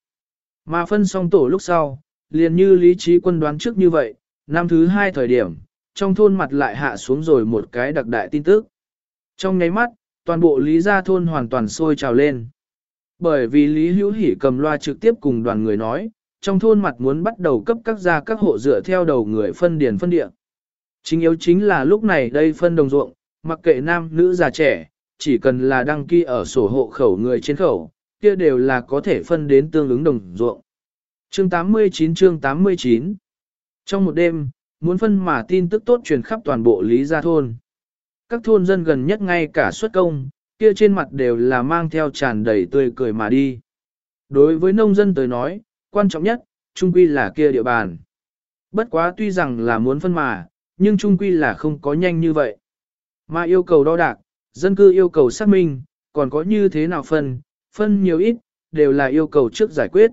Mà phân xong tổ lúc sau, liền như Lý Trí Quân đoán trước như vậy, năm thứ hai thời điểm, trong thôn mặt lại hạ xuống rồi một cái đặc đại tin tức. Trong nháy mắt, toàn bộ Lý Gia thôn hoàn toàn sôi trào lên. Bởi vì Lý Hữu Hỷ cầm loa trực tiếp cùng đoàn người nói, trong thôn mặt muốn bắt đầu cấp các gia các hộ dựa theo đầu người phân điền phân địa. Chính yếu chính là lúc này đây phân đồng ruộng, mặc kệ nam nữ già trẻ, chỉ cần là đăng ký ở sổ hộ khẩu người trên khẩu, kia đều là có thể phân đến tương ứng đồng ruộng. Chương 89 chương 89 Trong một đêm, muốn phân mà tin tức tốt truyền khắp toàn bộ Lý Gia Thôn. Các thôn dân gần nhất ngay cả xuất công, kia trên mặt đều là mang theo tràn đầy tươi cười mà đi. Đối với nông dân tới nói, quan trọng nhất, trung quy là kia địa bàn. Bất quá tuy rằng là muốn phân mà, nhưng trung quy là không có nhanh như vậy. Mà yêu cầu đo đạc, dân cư yêu cầu xác minh, còn có như thế nào phân, phân nhiều ít, đều là yêu cầu trước giải quyết.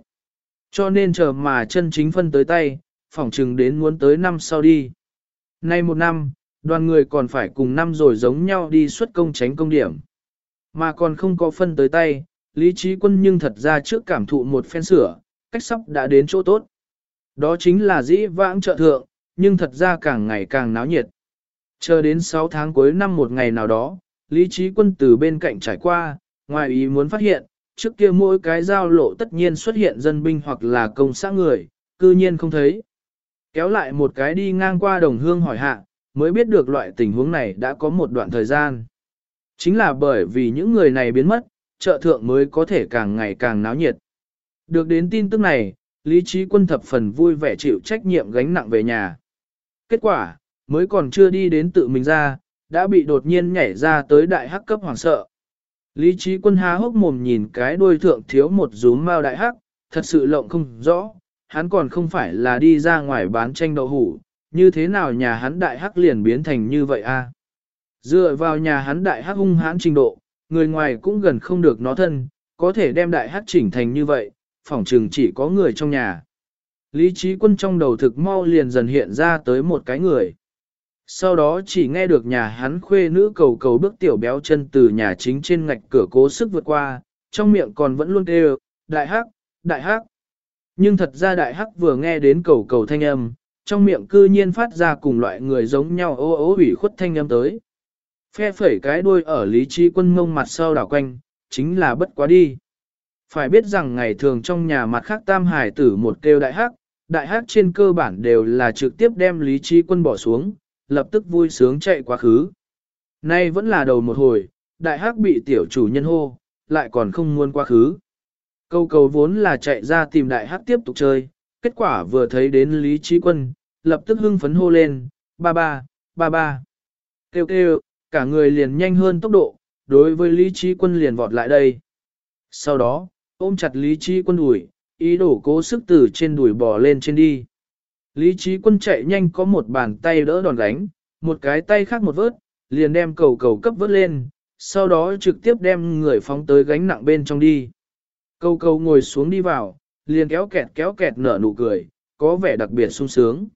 Cho nên chờ mà chân chính phân tới tay, phỏng chừng đến muốn tới năm sau đi. Nay một năm, đoàn người còn phải cùng năm rồi giống nhau đi xuất công tránh công điểm. Mà còn không có phân tới tay, lý trí quân nhưng thật ra trước cảm thụ một phen sửa, cách sắp đã đến chỗ tốt. Đó chính là dĩ vãng trợ thượng, nhưng thật ra càng ngày càng náo nhiệt. Chờ đến 6 tháng cuối năm một ngày nào đó, Lý Trí Quân từ bên cạnh trải qua, ngoài ý muốn phát hiện, trước kia mỗi cái giao lộ tất nhiên xuất hiện dân binh hoặc là công xã người, cư nhiên không thấy. Kéo lại một cái đi ngang qua đồng hương hỏi hạ, mới biết được loại tình huống này đã có một đoạn thời gian. Chính là bởi vì những người này biến mất, chợ thượng mới có thể càng ngày càng náo nhiệt. Được đến tin tức này, Lý Trí Quân thập phần vui vẻ chịu trách nhiệm gánh nặng về nhà. Kết quả, mới còn chưa đi đến tự mình ra, đã bị đột nhiên nhảy ra tới đại hắc cấp hoàng sợ. Lý trí quân há hốc mồm nhìn cái đuôi thượng thiếu một rúm mao đại hắc, thật sự lộng không rõ, hắn còn không phải là đi ra ngoài bán tranh đậu hủ, như thế nào nhà hắn đại hắc liền biến thành như vậy a? Dựa vào nhà hắn đại hắc hung hãn trình độ, người ngoài cũng gần không được nó thân, có thể đem đại hắc chỉnh thành như vậy, phỏng chừng chỉ có người trong nhà. Lý trí quân trong đầu thực mau liền dần hiện ra tới một cái người. Sau đó chỉ nghe được nhà hắn khuê nữ cầu cầu bước tiểu béo chân từ nhà chính trên ngạch cửa cố sức vượt qua, trong miệng còn vẫn luôn kêu, đại hắc, đại hắc. Nhưng thật ra đại hắc vừa nghe đến cầu cầu thanh âm, trong miệng cư nhiên phát ra cùng loại người giống nhau ô ô ủy khuất thanh âm tới. Phe phẩy cái đuôi ở lý trí quân mông mặt sau đảo quanh, chính là bất quá đi. Phải biết rằng ngày thường trong nhà mặt khác tam hải tử một kêu đại hắc, đại hắc trên cơ bản đều là trực tiếp đem lý trí quân bỏ xuống, lập tức vui sướng chạy quá khứ. Nay vẫn là đầu một hồi, đại hắc bị tiểu chủ nhân hô, lại còn không muốn quá khứ. Câu cầu vốn là chạy ra tìm đại hắc tiếp tục chơi, kết quả vừa thấy đến Lý Trí Quân, lập tức hưng phấn hô lên, ba ba, ba ba. Kêu kêu, cả người liền nhanh hơn tốc độ, đối với Lý Trí Quân liền vọt lại đây. Sau đó, ôm chặt Lý Trí Quân đuổi, ý đồ cố sức từ trên đuổi bò lên trên đi. Lý trí quân chạy nhanh có một bàn tay đỡ đòn đánh, một cái tay khác một vớt, liền đem cầu cầu cấp vớt lên, sau đó trực tiếp đem người phóng tới gánh nặng bên trong đi. Cầu cầu ngồi xuống đi vào, liền kéo kẹt kéo kẹt nở nụ cười, có vẻ đặc biệt sung sướng.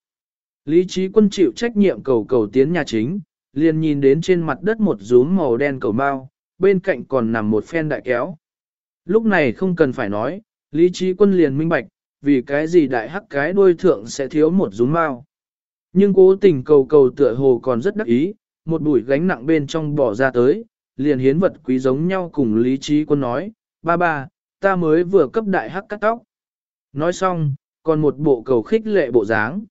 Lý trí quân chịu trách nhiệm cầu cầu tiến nhà chính, liền nhìn đến trên mặt đất một rúm màu đen cầu bao, bên cạnh còn nằm một phen đại kéo. Lúc này không cần phải nói, Lý trí quân liền minh bạch, vì cái gì đại hắc cái đuôi thượng sẽ thiếu một rúm mao. Nhưng cố tình cầu cầu tựa hồ còn rất đắc ý, một bụi gánh nặng bên trong bỏ ra tới, liền hiến vật quý giống nhau cùng lý trí quân nói, ba ba, ta mới vừa cấp đại hắc cắt tóc. Nói xong, còn một bộ cầu khích lệ bộ dáng.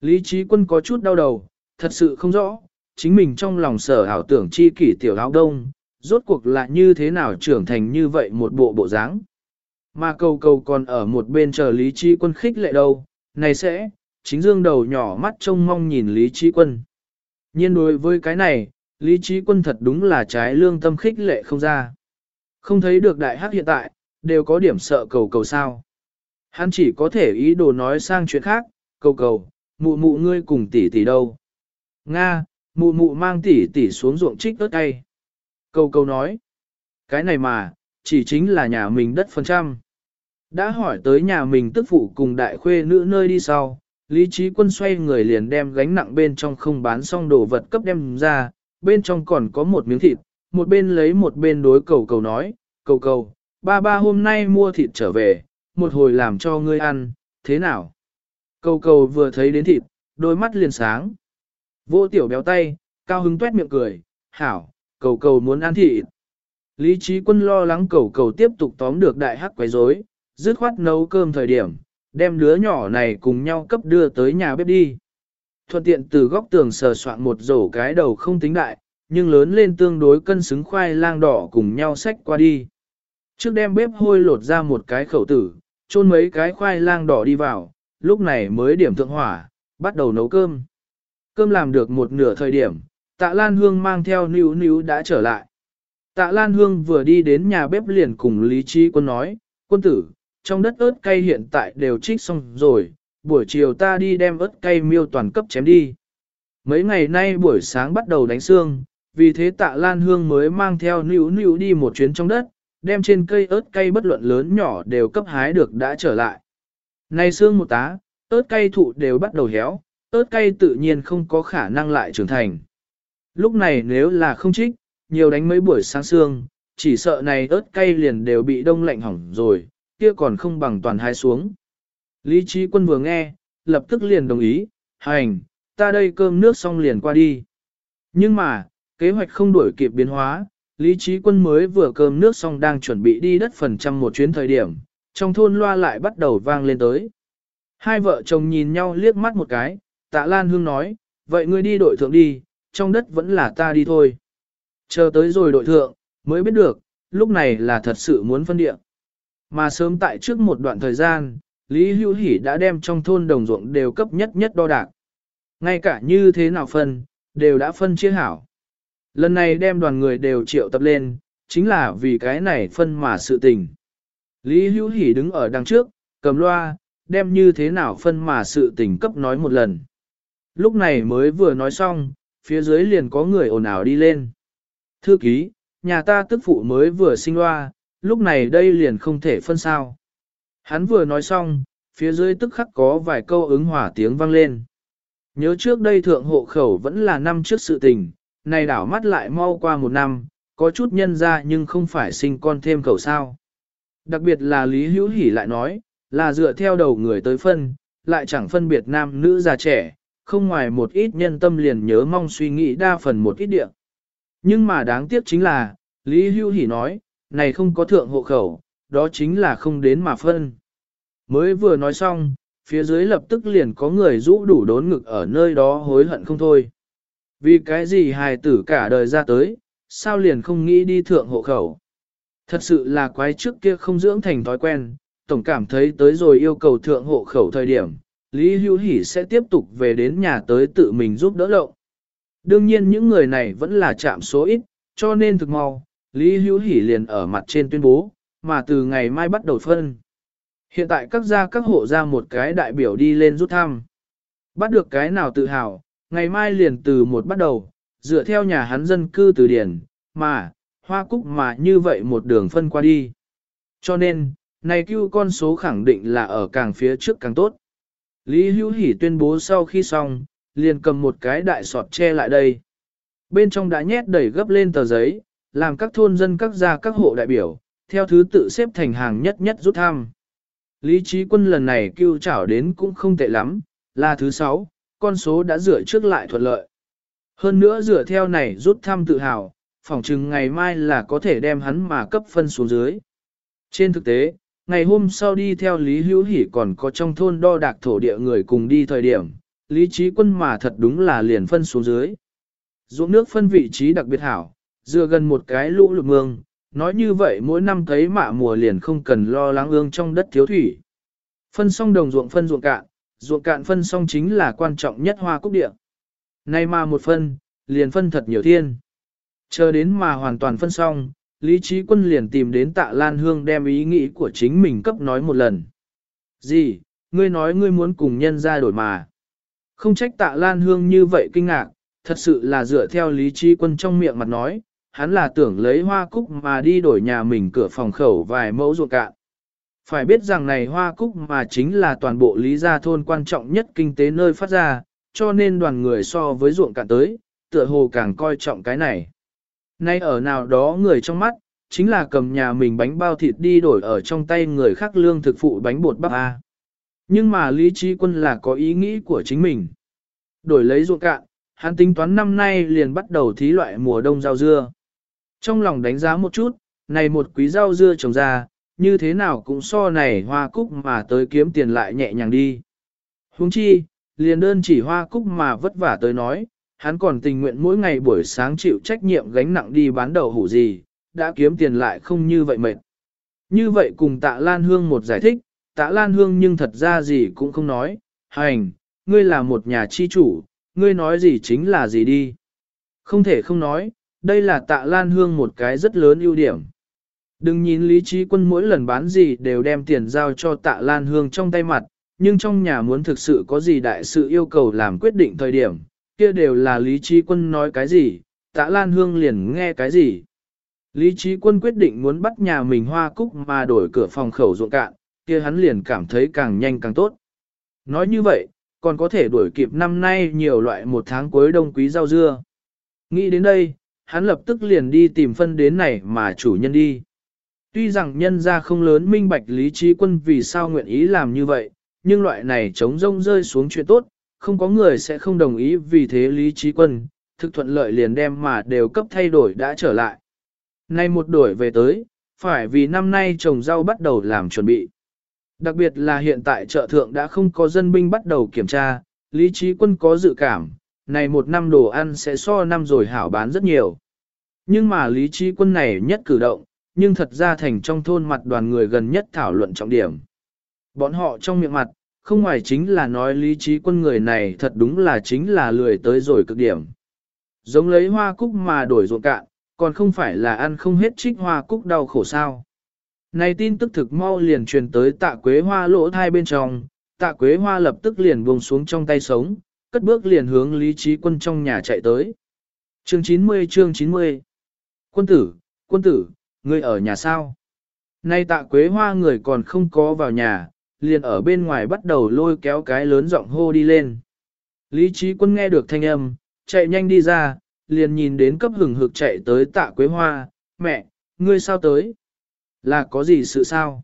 Lý trí quân có chút đau đầu, thật sự không rõ, chính mình trong lòng sở ảo tưởng chi kỷ tiểu áo đông, rốt cuộc là như thế nào trưởng thành như vậy một bộ bộ dáng. Mà cầu cầu còn ở một bên chờ Lý Trí Quân khích lệ đâu, này sẽ, chính dương đầu nhỏ mắt trông mong nhìn Lý Trí Quân. Nhiên đối với cái này, Lý Trí Quân thật đúng là trái lương tâm khích lệ không ra. Không thấy được đại hắc hiện tại, đều có điểm sợ cầu cầu sao. Hắn chỉ có thể ý đồ nói sang chuyện khác, cầu cầu, mụ mụ ngươi cùng tỷ tỷ đâu. Nga, mụ mụ mang tỷ tỷ xuống ruộng trích ớt tay, Cầu cầu nói, cái này mà, chỉ chính là nhà mình đất phần trăm. Đã hỏi tới nhà mình tức phụ cùng đại khuê nữ nơi đi sau, Lý Trí Quân xoay người liền đem gánh nặng bên trong không bán xong đồ vật cấp đem ra, bên trong còn có một miếng thịt, một bên lấy một bên đối cầu cầu nói, cầu cầu, ba ba hôm nay mua thịt trở về, một hồi làm cho ngươi ăn, thế nào? Cầu cầu vừa thấy đến thịt, đôi mắt liền sáng. Vô tiểu béo tay, cao hứng tuét miệng cười, hảo, cầu cầu muốn ăn thịt. Lý trí quân lo lắng cầu cầu tiếp tục tóm được đại hắc quấy rối, dứt khoát nấu cơm thời điểm, đem đứa nhỏ này cùng nhau cấp đưa tới nhà bếp đi. Thuận tiện từ góc tường sờ soạn một rổ cái đầu không tính đại, nhưng lớn lên tương đối cân xứng khoai lang đỏ cùng nhau xách qua đi. Trước đem bếp hôi lột ra một cái khẩu tử, chôn mấy cái khoai lang đỏ đi vào, lúc này mới điểm thượng hỏa, bắt đầu nấu cơm. Cơm làm được một nửa thời điểm, tạ Lan Hương mang theo níu níu đã trở lại. Tạ Lan Hương vừa đi đến nhà bếp liền cùng Lý Trí Quân nói, quân tử, trong đất ớt cay hiện tại đều trích xong rồi, buổi chiều ta đi đem ớt cay miêu toàn cấp chém đi. Mấy ngày nay buổi sáng bắt đầu đánh xương, vì thế tạ Lan Hương mới mang theo nữ nữ đi một chuyến trong đất, đem trên cây ớt cay bất luận lớn nhỏ đều cấp hái được đã trở lại. Nay xương một tá, ớt cay thụ đều bắt đầu héo, ớt cay tự nhiên không có khả năng lại trưởng thành. Lúc này nếu là không trích, nhiều đánh mấy buổi sáng xương, chỉ sợ này ớt cay liền đều bị đông lạnh hỏng rồi, kia còn không bằng toàn hai xuống. Lý trí quân vừa nghe, lập tức liền đồng ý, hành, ta đây cơm nước xong liền qua đi. Nhưng mà, kế hoạch không đổi kịp biến hóa, Lý trí quân mới vừa cơm nước xong đang chuẩn bị đi đất phần trăm một chuyến thời điểm, trong thôn loa lại bắt đầu vang lên tới. Hai vợ chồng nhìn nhau liếc mắt một cái, tạ Lan Hương nói, vậy ngươi đi đội thượng đi, trong đất vẫn là ta đi thôi. Chờ tới rồi đội thượng, mới biết được, lúc này là thật sự muốn phân địa. Mà sớm tại trước một đoạn thời gian, Lý Hữu Hỷ đã đem trong thôn đồng ruộng đều cấp nhất nhất đo đạc. Ngay cả như thế nào phân, đều đã phân chia hảo. Lần này đem đoàn người đều triệu tập lên, chính là vì cái này phân mà sự tình. Lý Hữu Hỷ đứng ở đằng trước, cầm loa, đem như thế nào phân mà sự tình cấp nói một lần. Lúc này mới vừa nói xong, phía dưới liền có người ồn ào đi lên. Thư ký, nhà ta tức phụ mới vừa sinh loa, lúc này đây liền không thể phân sao. Hắn vừa nói xong, phía dưới tức khắc có vài câu ứng hỏa tiếng vang lên. Nhớ trước đây thượng hộ khẩu vẫn là năm trước sự tình, này đảo mắt lại mau qua một năm, có chút nhân ra nhưng không phải sinh con thêm khẩu sao. Đặc biệt là Lý Hữu Hỷ lại nói, là dựa theo đầu người tới phân, lại chẳng phân biệt nam nữ già trẻ, không ngoài một ít nhân tâm liền nhớ mong suy nghĩ đa phần một ít địa. Nhưng mà đáng tiếc chính là, Lý Hưu Hỷ nói, này không có thượng hộ khẩu, đó chính là không đến mà phân. Mới vừa nói xong, phía dưới lập tức liền có người rũ đủ đốn ngực ở nơi đó hối hận không thôi. Vì cái gì hài tử cả đời ra tới, sao liền không nghĩ đi thượng hộ khẩu. Thật sự là quái trước kia không dưỡng thành thói quen, tổng cảm thấy tới rồi yêu cầu thượng hộ khẩu thời điểm, Lý Hữu Hỷ sẽ tiếp tục về đến nhà tới tự mình giúp đỡ lộng. Đương nhiên những người này vẫn là chạm số ít, cho nên thực mau, Lý Hữu Hỷ liền ở mặt trên tuyên bố, mà từ ngày mai bắt đầu phân. Hiện tại các gia các hộ ra một cái đại biểu đi lên rút thăm. Bắt được cái nào tự hào, ngày mai liền từ một bắt đầu, dựa theo nhà hắn dân cư từ điển, mà, hoa cúc mà như vậy một đường phân qua đi. Cho nên, này cứu con số khẳng định là ở càng phía trước càng tốt. Lý Hữu Hỷ tuyên bố sau khi xong, liền cầm một cái đại sọt che lại đây. Bên trong đã nhét đẩy gấp lên tờ giấy, làm các thôn dân các gia các hộ đại biểu, theo thứ tự xếp thành hàng nhất nhất rút thăm. Lý trí quân lần này kêu chảo đến cũng không tệ lắm, là thứ sáu, con số đã rửa trước lại thuận lợi. Hơn nữa dựa theo này rút thăm tự hào, phỏng chừng ngày mai là có thể đem hắn mà cấp phân xuống dưới. Trên thực tế, ngày hôm sau đi theo Lý Hữu Hỷ còn có trong thôn đo đạc thổ địa người cùng đi thời điểm, Lý trí quân mà thật đúng là liền phân xuống dưới. Ruộng nước phân vị trí đặc biệt hảo, dựa gần một cái lũ lụt mương, nói như vậy mỗi năm thấy mạ mùa liền không cần lo lắng ương trong đất thiếu thủy. Phân xong đồng ruộng phân ruộng cạn, ruộng cạn phân xong chính là quan trọng nhất hoa cúc địa. Nay mà một phân, liền phân thật nhiều thiên. Chờ đến mà hoàn toàn phân xong, Lý Trí Quân liền tìm đến tạ Lan Hương đem ý nghĩ của chính mình cấp nói một lần. Gì, ngươi nói ngươi muốn cùng nhân ra đổi mà. Không trách tạ Lan Hương như vậy kinh ngạc, thật sự là dựa theo Lý Trí Quân trong miệng mặt nói, hắn là tưởng lấy hoa cúc mà đi đổi nhà mình cửa phòng khẩu vài mẫu ruộng cạn. Phải biết rằng này hoa cúc mà chính là toàn bộ lý gia thôn quan trọng nhất kinh tế nơi phát ra, cho nên đoàn người so với ruộng cạn tới, tựa hồ càng coi trọng cái này. Nay ở nào đó người trong mắt, chính là cầm nhà mình bánh bao thịt đi đổi ở trong tay người khác lương thực phụ bánh bột bắp A. Nhưng mà Lý Trí Quân là có ý nghĩ của chính mình. Đổi lấy ruộng cạn, hắn tính toán năm nay liền bắt đầu thí loại mùa đông rau dưa. Trong lòng đánh giá một chút, này một quý rau dưa trồng ra, như thế nào cũng so này hoa cúc mà tới kiếm tiền lại nhẹ nhàng đi. Huống chi, liền đơn chỉ hoa cúc mà vất vả tới nói, hắn còn tình nguyện mỗi ngày buổi sáng chịu trách nhiệm gánh nặng đi bán đậu hủ gì, đã kiếm tiền lại không như vậy mệt. Như vậy cùng tạ Lan Hương một giải thích, tạ Lan Hương nhưng thật ra gì cũng không nói, hành, ngươi là một nhà chi chủ, ngươi nói gì chính là gì đi. Không thể không nói, đây là tạ Lan Hương một cái rất lớn ưu điểm. Đừng nhìn Lý Trí Quân mỗi lần bán gì đều đem tiền giao cho tạ Lan Hương trong tay mặt, nhưng trong nhà muốn thực sự có gì đại sự yêu cầu làm quyết định thời điểm, kia đều là Lý Trí Quân nói cái gì, tạ Lan Hương liền nghe cái gì. Lý Trí Quân quyết định muốn bắt nhà mình hoa cúc mà đổi cửa phòng khẩu ruộng cạn, kia hắn liền cảm thấy càng nhanh càng tốt. Nói như vậy, còn có thể đuổi kịp năm nay nhiều loại một tháng cuối đông quý rau dưa. Nghĩ đến đây, hắn lập tức liền đi tìm phân đến này mà chủ nhân đi. Tuy rằng nhân ra không lớn minh bạch lý trí quân vì sao nguyện ý làm như vậy, nhưng loại này chống rông rơi xuống chuyện tốt, không có người sẽ không đồng ý vì thế lý trí quân, thực thuận lợi liền đem mà đều cấp thay đổi đã trở lại. Nay một đổi về tới, phải vì năm nay trồng rau bắt đầu làm chuẩn bị. Đặc biệt là hiện tại chợ thượng đã không có dân binh bắt đầu kiểm tra, lý trí quân có dự cảm, này một năm đồ ăn sẽ so năm rồi hảo bán rất nhiều. Nhưng mà lý trí quân này nhất cử động, nhưng thật ra thành trong thôn mặt đoàn người gần nhất thảo luận trọng điểm. Bọn họ trong miệng mặt, không ngoài chính là nói lý trí quân người này thật đúng là chính là lười tới rồi cực điểm. Giống lấy hoa cúc mà đổi ruộng cạn, còn không phải là ăn không hết trích hoa cúc đau khổ sao. Này tin tức thực mau liền truyền tới tạ quế hoa lỗ thai bên trong, tạ quế hoa lập tức liền buông xuống trong tay sống, cất bước liền hướng lý trí quân trong nhà chạy tới. Chương 90 chương 90 Quân tử, quân tử, ngươi ở nhà sao? Nay tạ quế hoa người còn không có vào nhà, liền ở bên ngoài bắt đầu lôi kéo cái lớn giọng hô đi lên. Lý trí quân nghe được thanh âm, chạy nhanh đi ra, liền nhìn đến cấp hừng hực chạy tới tạ quế hoa, mẹ, ngươi sao tới? Là có gì sự sao?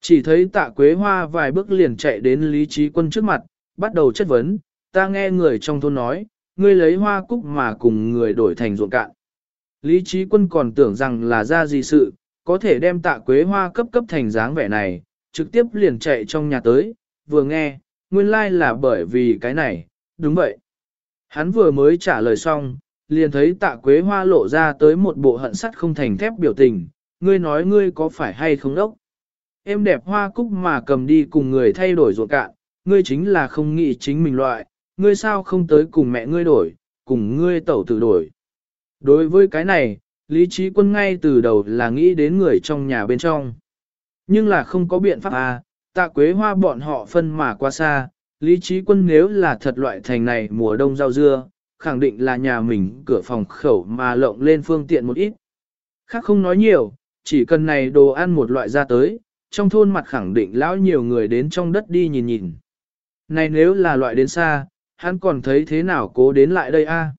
Chỉ thấy tạ quế hoa vài bước liền chạy đến lý trí quân trước mặt, bắt đầu chất vấn, ta nghe người trong thôn nói, ngươi lấy hoa cúc mà cùng người đổi thành ruộng cạn. Lý trí quân còn tưởng rằng là ra gì sự, có thể đem tạ quế hoa cấp cấp thành dáng vẻ này, trực tiếp liền chạy trong nhà tới, vừa nghe, nguyên lai like là bởi vì cái này, đúng vậy. Hắn vừa mới trả lời xong, liền thấy tạ quế hoa lộ ra tới một bộ hận sắt không thành thép biểu tình, ngươi nói ngươi có phải hay không đốc. Em đẹp hoa cúc mà cầm đi cùng người thay đổi ruộng cạn, ngươi chính là không nghĩ chính mình loại, ngươi sao không tới cùng mẹ ngươi đổi, cùng ngươi tẩu tử đổi. Đối với cái này, lý trí quân ngay từ đầu là nghĩ đến người trong nhà bên trong. Nhưng là không có biện pháp à, tạ quế hoa bọn họ phân mà qua xa, lý trí quân nếu là thật loại thành này mùa đông rau dưa, khẳng định là nhà mình cửa phòng khẩu mà lộng lên phương tiện một ít. Khác không nói nhiều, chỉ cần này đồ ăn một loại ra tới, trong thôn mặt khẳng định lão nhiều người đến trong đất đi nhìn nhìn. Này nếu là loại đến xa, hắn còn thấy thế nào cố đến lại đây a? À?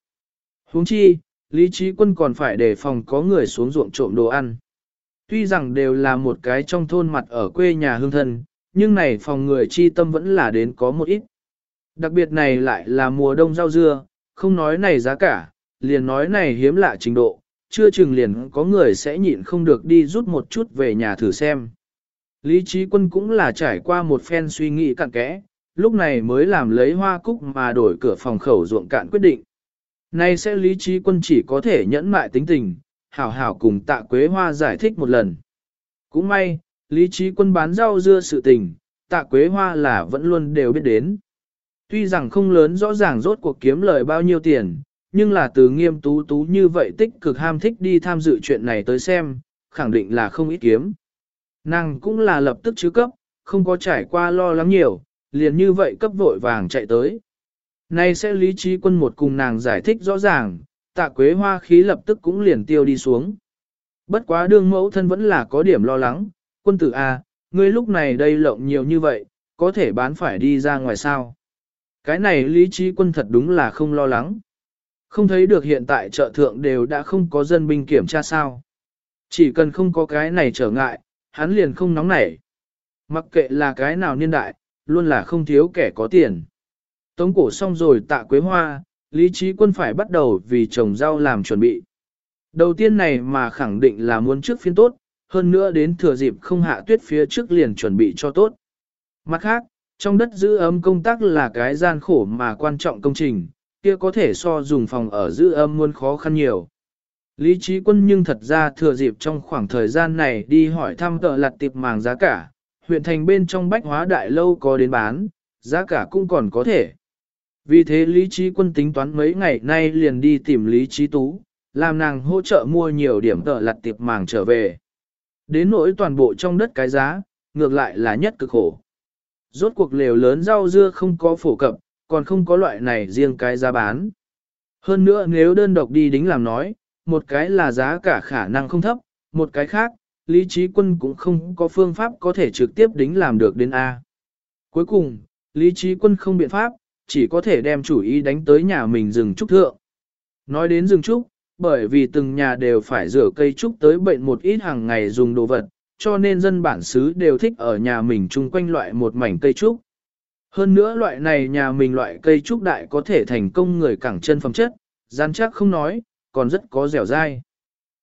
Huống chi, Lý trí quân còn phải đề phòng có người xuống ruộng trộm đồ ăn. Tuy rằng đều là một cái trong thôn mặt ở quê nhà hương thân, nhưng này phòng người chi tâm vẫn là đến có một ít. Đặc biệt này lại là mùa đông rau dưa, không nói này giá cả, liền nói này hiếm lạ trình độ, chưa chừng liền có người sẽ nhịn không được đi rút một chút về nhà thử xem. Lý trí quân cũng là trải qua một phen suy nghĩ cặn kẽ, lúc này mới làm lấy hoa cúc mà đổi cửa phòng khẩu ruộng cạn quyết định. Nay sẽ lý trí quân chỉ có thể nhẫn mại tính tình, hảo hảo cùng tạ quế hoa giải thích một lần. Cũng may, lý trí quân bán rau dưa sự tình, tạ quế hoa là vẫn luôn đều biết đến. Tuy rằng không lớn rõ ràng rốt cuộc kiếm lời bao nhiêu tiền, nhưng là từ nghiêm tú tú như vậy tích cực ham thích đi tham dự chuyện này tới xem, khẳng định là không ít kiếm. Nàng cũng là lập tức chứ cấp, không có trải qua lo lắng nhiều, liền như vậy cấp vội vàng chạy tới. Nay sẽ lý trí quân một cùng nàng giải thích rõ ràng, tạ quế hoa khí lập tức cũng liền tiêu đi xuống. Bất quá đương mẫu thân vẫn là có điểm lo lắng, quân tử A, ngươi lúc này đây lộng nhiều như vậy, có thể bán phải đi ra ngoài sao. Cái này lý trí quân thật đúng là không lo lắng. Không thấy được hiện tại chợ thượng đều đã không có dân binh kiểm tra sao. Chỉ cần không có cái này trở ngại, hắn liền không nóng nảy. Mặc kệ là cái nào niên đại, luôn là không thiếu kẻ có tiền. Tống cổ xong rồi tạ quế hoa, lý trí quân phải bắt đầu vì trồng rau làm chuẩn bị. Đầu tiên này mà khẳng định là muốn trước phiên tốt, hơn nữa đến thừa dịp không hạ tuyết phía trước liền chuẩn bị cho tốt. Mặt khác, trong đất giữ ấm công tác là cái gian khổ mà quan trọng công trình, kia có thể so dùng phòng ở giữ ấm muôn khó khăn nhiều. Lý trí quân nhưng thật ra thừa dịp trong khoảng thời gian này đi hỏi thăm tợ lặt tiệp màng giá cả, huyện thành bên trong bách hóa đại lâu có đến bán, giá cả cũng còn có thể. Vì thế Lý Trí Quân tính toán mấy ngày nay liền đi tìm Lý Trí Tú, làm nàng hỗ trợ mua nhiều điểm tợ lặt tiệp màng trở về. Đến nỗi toàn bộ trong đất cái giá, ngược lại là nhất cực khổ. Rốt cuộc lều lớn rau dưa không có phổ cập, còn không có loại này riêng cái giá bán. Hơn nữa nếu đơn độc đi đính làm nói, một cái là giá cả khả năng không thấp, một cái khác, Lý Trí Quân cũng không có phương pháp có thể trực tiếp đính làm được đến A. Cuối cùng, Lý Trí Quân không biện pháp, chỉ có thể đem chủ ý đánh tới nhà mình rừng trúc thượng. Nói đến rừng trúc, bởi vì từng nhà đều phải rửa cây trúc tới bệnh một ít hàng ngày dùng đồ vật, cho nên dân bản xứ đều thích ở nhà mình chung quanh loại một mảnh cây trúc. Hơn nữa loại này nhà mình loại cây trúc đại có thể thành công người cẳng chân phẩm chất, gian chắc không nói, còn rất có dẻo dai.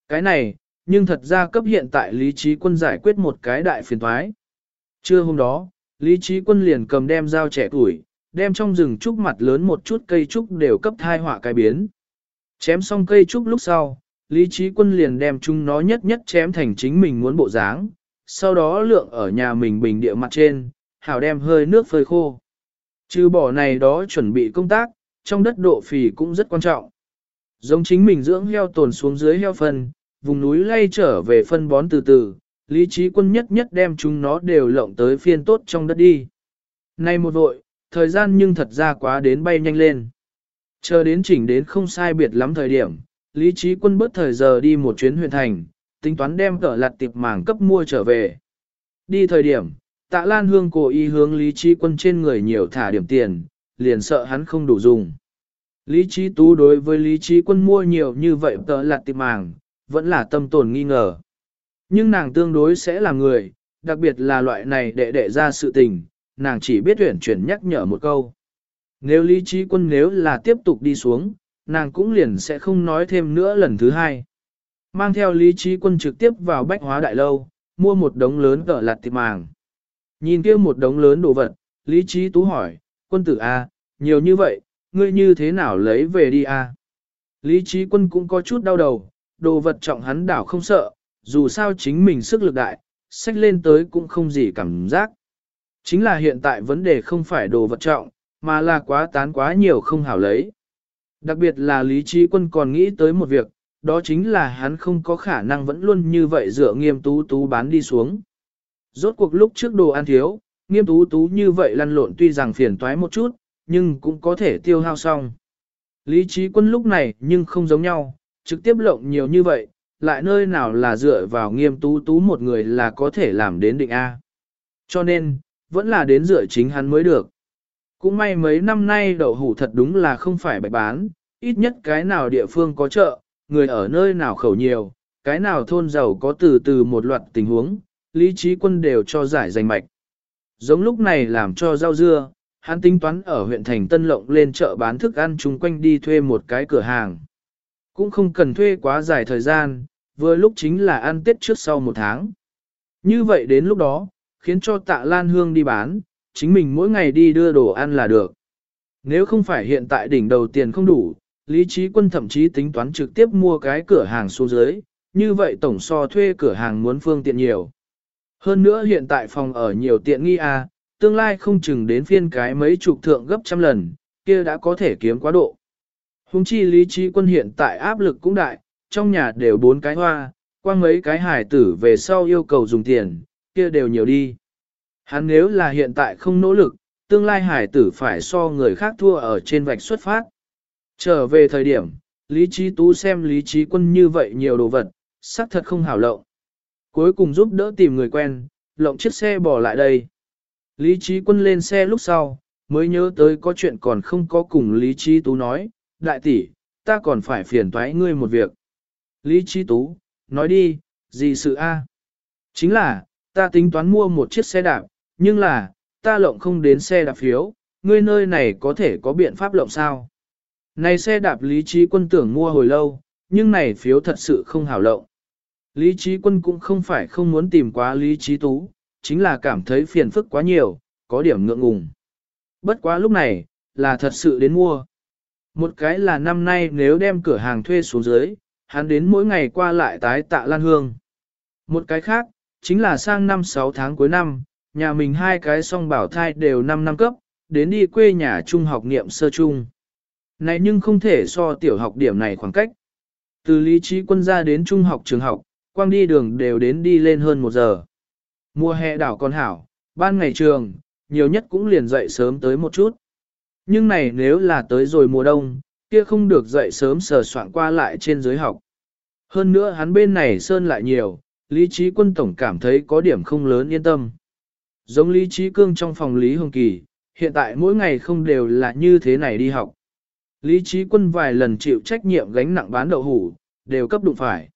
Cái này, nhưng thật ra cấp hiện tại Lý Trí Quân giải quyết một cái đại phiền thoái. Trưa hôm đó, Lý Trí Quân liền cầm đem dao trẻ tuổi, đem trong rừng trúc mặt lớn một chút cây trúc đều cấp thai họa cái biến. Chém xong cây trúc lúc sau, Lý Trí Quân liền đem chúng nó nhất nhất chém thành chính mình muốn bộ dáng, sau đó lượng ở nhà mình bình địa mặt trên, hảo đem hơi nước phơi khô. Trừ bỏ này đó chuẩn bị công tác, trong đất độ phì cũng rất quan trọng. Giống chính mình dưỡng heo tồn xuống dưới heo phân, vùng núi lay trở về phân bón từ từ, lý trí quân nhất nhất đem chúng nó đều lộng tới phiên tốt trong đất đi. Nay một vội, thời gian nhưng thật ra quá đến bay nhanh lên. Chờ đến chỉnh đến không sai biệt lắm thời điểm, lý trí quân bớt thời giờ đi một chuyến huyện thành, tính toán đem cỡ lặt tiệp màng cấp mua trở về. Đi thời điểm, tạ lan hương cố ý hướng lý trí quân trên người nhiều thả điểm tiền, liền sợ hắn không đủ dùng. Lý trí tú đối với lý trí quân mua nhiều như vậy tớ lạt tiệp màng, vẫn là tâm tồn nghi ngờ. Nhưng nàng tương đối sẽ là người, đặc biệt là loại này để đệ ra sự tình, nàng chỉ biết tuyển chuyển nhắc nhở một câu. Nếu lý trí quân nếu là tiếp tục đi xuống, nàng cũng liền sẽ không nói thêm nữa lần thứ hai. Mang theo lý trí quân trực tiếp vào bách hóa đại lâu, mua một đống lớn cỡ lạt tiệp màng. Nhìn kia một đống lớn đồ vật, lý trí tú hỏi, quân tử A, nhiều như vậy, ngươi như thế nào lấy về đi A? Lý trí quân cũng có chút đau đầu, đồ vật trọng hắn đảo không sợ, dù sao chính mình sức lực đại, sách lên tới cũng không gì cảm giác. Chính là hiện tại vấn đề không phải đồ vật trọng, mà là quá tán quá nhiều không hảo lấy. Đặc biệt là Lý Trí Quân còn nghĩ tới một việc, đó chính là hắn không có khả năng vẫn luôn như vậy dựa nghiêm tú tú bán đi xuống. Rốt cuộc lúc trước đồ ăn thiếu, nghiêm tú tú như vậy lăn lộn tuy rằng phiền toái một chút, nhưng cũng có thể tiêu hao xong. Lý Trí Quân lúc này nhưng không giống nhau, trực tiếp lộng nhiều như vậy, lại nơi nào là dựa vào nghiêm tú tú một người là có thể làm đến định A. Cho nên, vẫn là đến dựa chính hắn mới được. Cũng may mấy năm nay đậu hủ thật đúng là không phải bạch bán, ít nhất cái nào địa phương có chợ, người ở nơi nào khẩu nhiều, cái nào thôn giàu có từ từ một loạt tình huống, lý trí quân đều cho giải danh mạch. Giống lúc này làm cho rau dưa, hắn tính toán ở huyện thành Tân Lộng lên chợ bán thức ăn chung quanh đi thuê một cái cửa hàng. Cũng không cần thuê quá dài thời gian, vừa lúc chính là ăn Tết trước sau một tháng. Như vậy đến lúc đó, khiến cho tạ Lan Hương đi bán, chính mình mỗi ngày đi đưa đồ ăn là được. Nếu không phải hiện tại đỉnh đầu tiền không đủ, Lý Trí Quân thậm chí tính toán trực tiếp mua cái cửa hàng xuống dưới, như vậy tổng so thuê cửa hàng muốn phương tiện nhiều. Hơn nữa hiện tại phòng ở nhiều tiện nghi à, tương lai không chừng đến phiên cái mấy chục thượng gấp trăm lần, kia đã có thể kiếm quá độ. Hùng chi lý trí quân hiện tại áp lực cũng đại, trong nhà đều bốn cái hoa, qua mấy cái hải tử về sau yêu cầu dùng tiền, kia đều nhiều đi. Hắn nếu là hiện tại không nỗ lực, tương lai hải tử phải so người khác thua ở trên vạch xuất phát. Trở về thời điểm, Lý Trí Tú xem Lý Trí Quân như vậy nhiều đồ vật, xác thật không hảo lộng. Cuối cùng giúp đỡ tìm người quen, lộng chiếc xe bỏ lại đây. Lý Trí Quân lên xe lúc sau, mới nhớ tới có chuyện còn không có cùng Lý Trí Tú nói, đại tỷ, ta còn phải phiền toái ngươi một việc. Lý Trí Tú, nói đi, gì sự a? Chính là, ta tính toán mua một chiếc xe đạp, nhưng là, ta lộng không đến xe đạp phiếu, ngươi nơi này có thể có biện pháp lộng sao? Này xe đạp Lý Trí Quân tưởng mua hồi lâu, nhưng này phiếu thật sự không hảo lộng. Lý Trí Quân cũng không phải không muốn tìm quá Lý Trí Tú, chính là cảm thấy phiền phức quá nhiều, có điểm ngượng ngùng. Bất quá lúc này, là thật sự đến mua. Một cái là năm nay nếu đem cửa hàng thuê xuống dưới, hắn đến mỗi ngày qua lại tái tạ lan hương. Một cái khác, chính là sang năm 6 tháng cuối năm, nhà mình hai cái song bảo thai đều 5 năm cấp, đến đi quê nhà trung học niệm sơ trung. Này nhưng không thể so tiểu học điểm này khoảng cách. Từ lý trí quân ra đến trung học trường học, quang đi đường đều đến đi lên hơn một giờ. Mùa hè đảo còn hảo, ban ngày trường, nhiều nhất cũng liền dậy sớm tới một chút. Nhưng này nếu là tới rồi mùa đông, kia không được dậy sớm sờ soạn qua lại trên giới học. Hơn nữa hắn bên này sơn lại nhiều, lý trí quân tổng cảm thấy có điểm không lớn yên tâm. Giống lý trí cương trong phòng lý hồng kỳ, hiện tại mỗi ngày không đều là như thế này đi học. Lý trí quân vài lần chịu trách nhiệm gánh nặng bán đậu hủ, đều cấp đụng phải.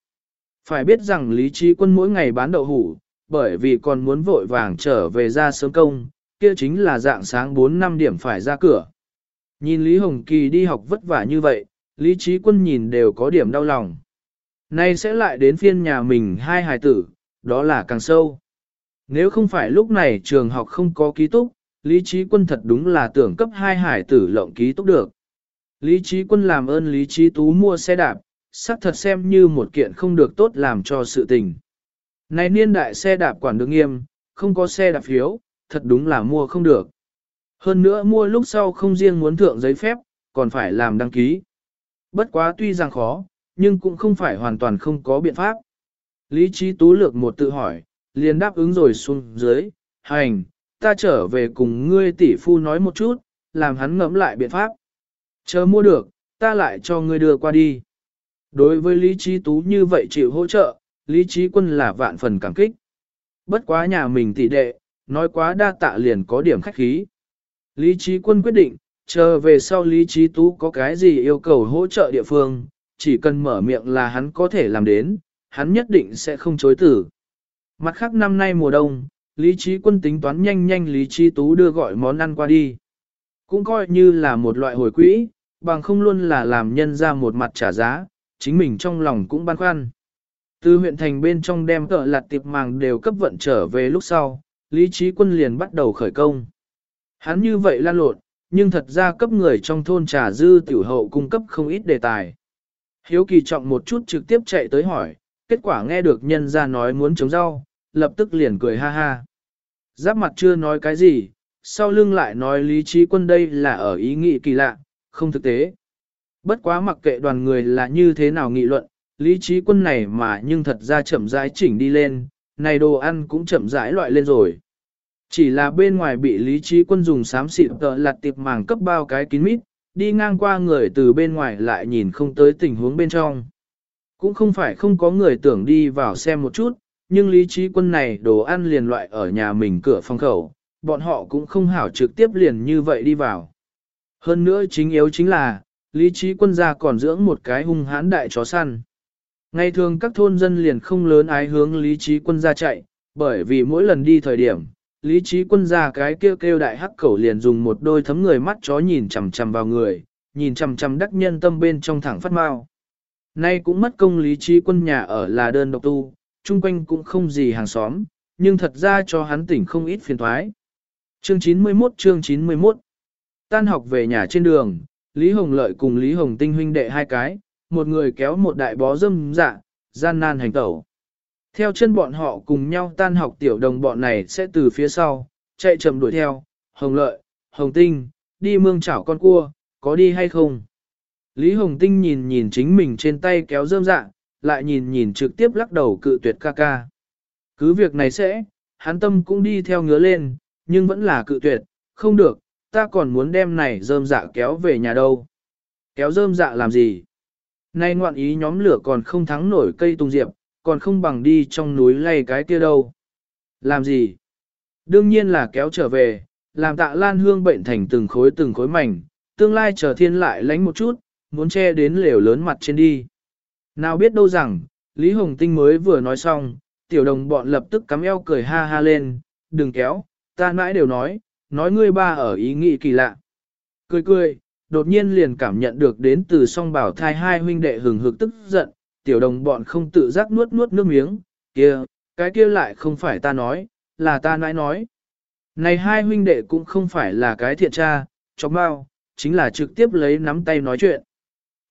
Phải biết rằng lý trí quân mỗi ngày bán đậu hủ, bởi vì còn muốn vội vàng trở về ra sớm công, kia chính là dạng sáng 4-5 điểm phải ra cửa. Nhìn Lý Hồng Kỳ đi học vất vả như vậy, Lý Trí Quân nhìn đều có điểm đau lòng. Nay sẽ lại đến phiên nhà mình hai hài tử, đó là càng sâu. Nếu không phải lúc này trường học không có ký túc, Lý Trí Quân thật đúng là tưởng cấp hai hải tử lộng ký túc được. Lý Trí Quân làm ơn Lý Trí Tú mua xe đạp, xác thật xem như một kiện không được tốt làm cho sự tình. Này niên đại xe đạp quản được nghiêm, không có xe đạp phiếu, thật đúng là mua không được. Hơn nữa mua lúc sau không riêng muốn thượng giấy phép, còn phải làm đăng ký. Bất quá tuy rằng khó, nhưng cũng không phải hoàn toàn không có biện pháp. Lý trí tú lược một tự hỏi, liền đáp ứng rồi xuống dưới, hành, ta trở về cùng ngươi tỷ phu nói một chút, làm hắn ngẫm lại biện pháp. Chờ mua được, ta lại cho ngươi đưa qua đi. Đối với Lý Trí Tú như vậy chịu hỗ trợ, Lý Trí Quân là vạn phần cảm kích. Bất quá nhà mình tỷ đệ, nói quá đa tạ liền có điểm khách khí. Lý Trí Quân quyết định, chờ về sau Lý Trí Tú có cái gì yêu cầu hỗ trợ địa phương, chỉ cần mở miệng là hắn có thể làm đến, hắn nhất định sẽ không chối tử. Mặt khác năm nay mùa đông, Lý Trí Quân tính toán nhanh nhanh Lý Trí Tú đưa gọi món ăn qua đi. Cũng coi như là một loại hồi quỹ, bằng không luôn là làm nhân ra một mặt trả giá, chính mình trong lòng cũng băn khoăn. Từ huyện thành bên trong đem cỡ lạt tiệp màng đều cấp vận trở về lúc sau, Lý Trí Quân liền bắt đầu khởi công. Hắn như vậy lan lộn, nhưng thật ra cấp người trong thôn trà dư tiểu hậu cung cấp không ít đề tài. Hiếu kỳ trọng một chút trực tiếp chạy tới hỏi, kết quả nghe được nhân ra nói muốn chống rau, lập tức liền cười ha ha. Giáp mặt chưa nói cái gì, sau lưng lại nói lý trí quân đây là ở ý nghĩ kỳ lạ, không thực tế. Bất quá mặc kệ đoàn người là như thế nào nghị luận, lý trí quân này mà nhưng thật ra chậm rãi chỉnh đi lên, này đồ ăn cũng chậm rãi loại lên rồi. Chỉ là bên ngoài bị lý trí quân dùng xám xịt tợ lặt tiệp màng cấp bao cái kín mít, đi ngang qua người từ bên ngoài lại nhìn không tới tình huống bên trong. Cũng không phải không có người tưởng đi vào xem một chút, nhưng lý trí quân này đồ ăn liền loại ở nhà mình cửa phòng khẩu, bọn họ cũng không hảo trực tiếp liền như vậy đi vào. Hơn nữa chính yếu chính là, lý trí quân gia còn dưỡng một cái hung hãn đại chó săn. Ngày thường các thôn dân liền không lớn ái hướng lý trí quân gia chạy, bởi vì mỗi lần đi thời điểm, lý trí quân gia cái kêu kêu đại hắc cẩu liền dùng một đôi thấm người mắt chó nhìn chằm chằm vào người, nhìn chằm chằm đắc nhân tâm bên trong thẳng phát mau. Nay cũng mất công lý trí quân nhà ở là đơn độc tu, chung quanh cũng không gì hàng xóm, nhưng thật ra cho hắn tỉnh không ít phiền thoái. Chương 91 chương 91 Tan học về nhà trên đường, Lý Hồng Lợi cùng Lý Hồng Tinh huynh đệ hai cái, một người kéo một đại bó dâm dạ, gian nan hành tẩu. Theo chân bọn họ cùng nhau tan học tiểu đồng bọn này sẽ từ phía sau, chạy chậm đuổi theo, Hồng Lợi, Hồng Tinh, đi mương chảo con cua, có đi hay không? Lý Hồng Tinh nhìn nhìn chính mình trên tay kéo dơm dạ, lại nhìn nhìn trực tiếp lắc đầu cự tuyệt ca ca. Cứ việc này sẽ, hắn tâm cũng đi theo ngứa lên, nhưng vẫn là cự tuyệt, không được, ta còn muốn đem này rơm dạ kéo về nhà đâu. Kéo rơm dạ làm gì? Nay ngoạn ý nhóm lửa còn không thắng nổi cây tùng diệp, còn không bằng đi trong núi lay cái kia đâu. Làm gì? Đương nhiên là kéo trở về, làm tạ lan hương bệnh thành từng khối từng khối mảnh, tương lai chờ thiên lại lánh một chút, muốn che đến lều lớn mặt trên đi. Nào biết đâu rằng, Lý Hồng Tinh mới vừa nói xong, tiểu đồng bọn lập tức cắm eo cười ha ha lên, đừng kéo, ta mãi đều nói, nói ngươi ba ở ý nghĩ kỳ lạ. Cười cười, đột nhiên liền cảm nhận được đến từ song bảo thai hai huynh đệ hừng hực tức giận, tiểu đồng bọn không tự giác nuốt nuốt nước miếng, kia, cái kia lại không phải ta nói, là ta nãi nói. Này hai huynh đệ cũng không phải là cái thiện tra, chóng bao, chính là trực tiếp lấy nắm tay nói chuyện.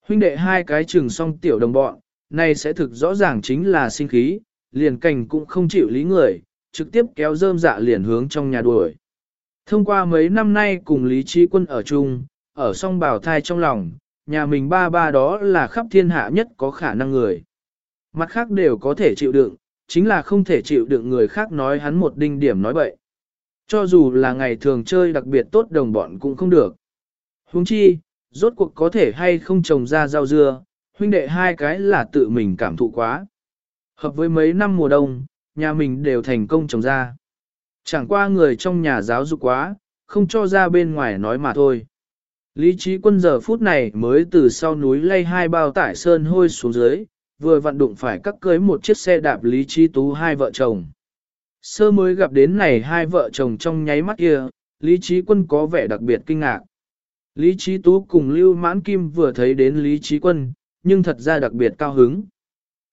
Huynh đệ hai cái chừng song tiểu đồng bọn, này sẽ thực rõ ràng chính là sinh khí, liền cảnh cũng không chịu lý người, trực tiếp kéo rơm dạ liền hướng trong nhà đuổi. Thông qua mấy năm nay cùng Lý Trí Quân ở chung, ở song bảo thai trong lòng, nhà mình ba ba đó là khắp thiên hạ nhất có khả năng người. Mặt khác đều có thể chịu đựng, chính là không thể chịu đựng người khác nói hắn một đinh điểm nói bậy. Cho dù là ngày thường chơi đặc biệt tốt đồng bọn cũng không được. Huống chi, rốt cuộc có thể hay không trồng ra rau dưa, huynh đệ hai cái là tự mình cảm thụ quá. Hợp với mấy năm mùa đông, nhà mình đều thành công trồng ra. Chẳng qua người trong nhà giáo dục quá, không cho ra bên ngoài nói mà thôi. Lý trí quân giờ phút này mới từ sau núi lay hai bao tải sơn hôi xuống dưới, vừa vặn đụng phải cắt cưới một chiếc xe đạp Lý trí tú hai vợ chồng. Sơ mới gặp đến này hai vợ chồng trong nháy mắt kia, Lý trí quân có vẻ đặc biệt kinh ngạc. Lý trí tú cùng Lưu Mãn Kim vừa thấy đến Lý trí quân, nhưng thật ra đặc biệt cao hứng.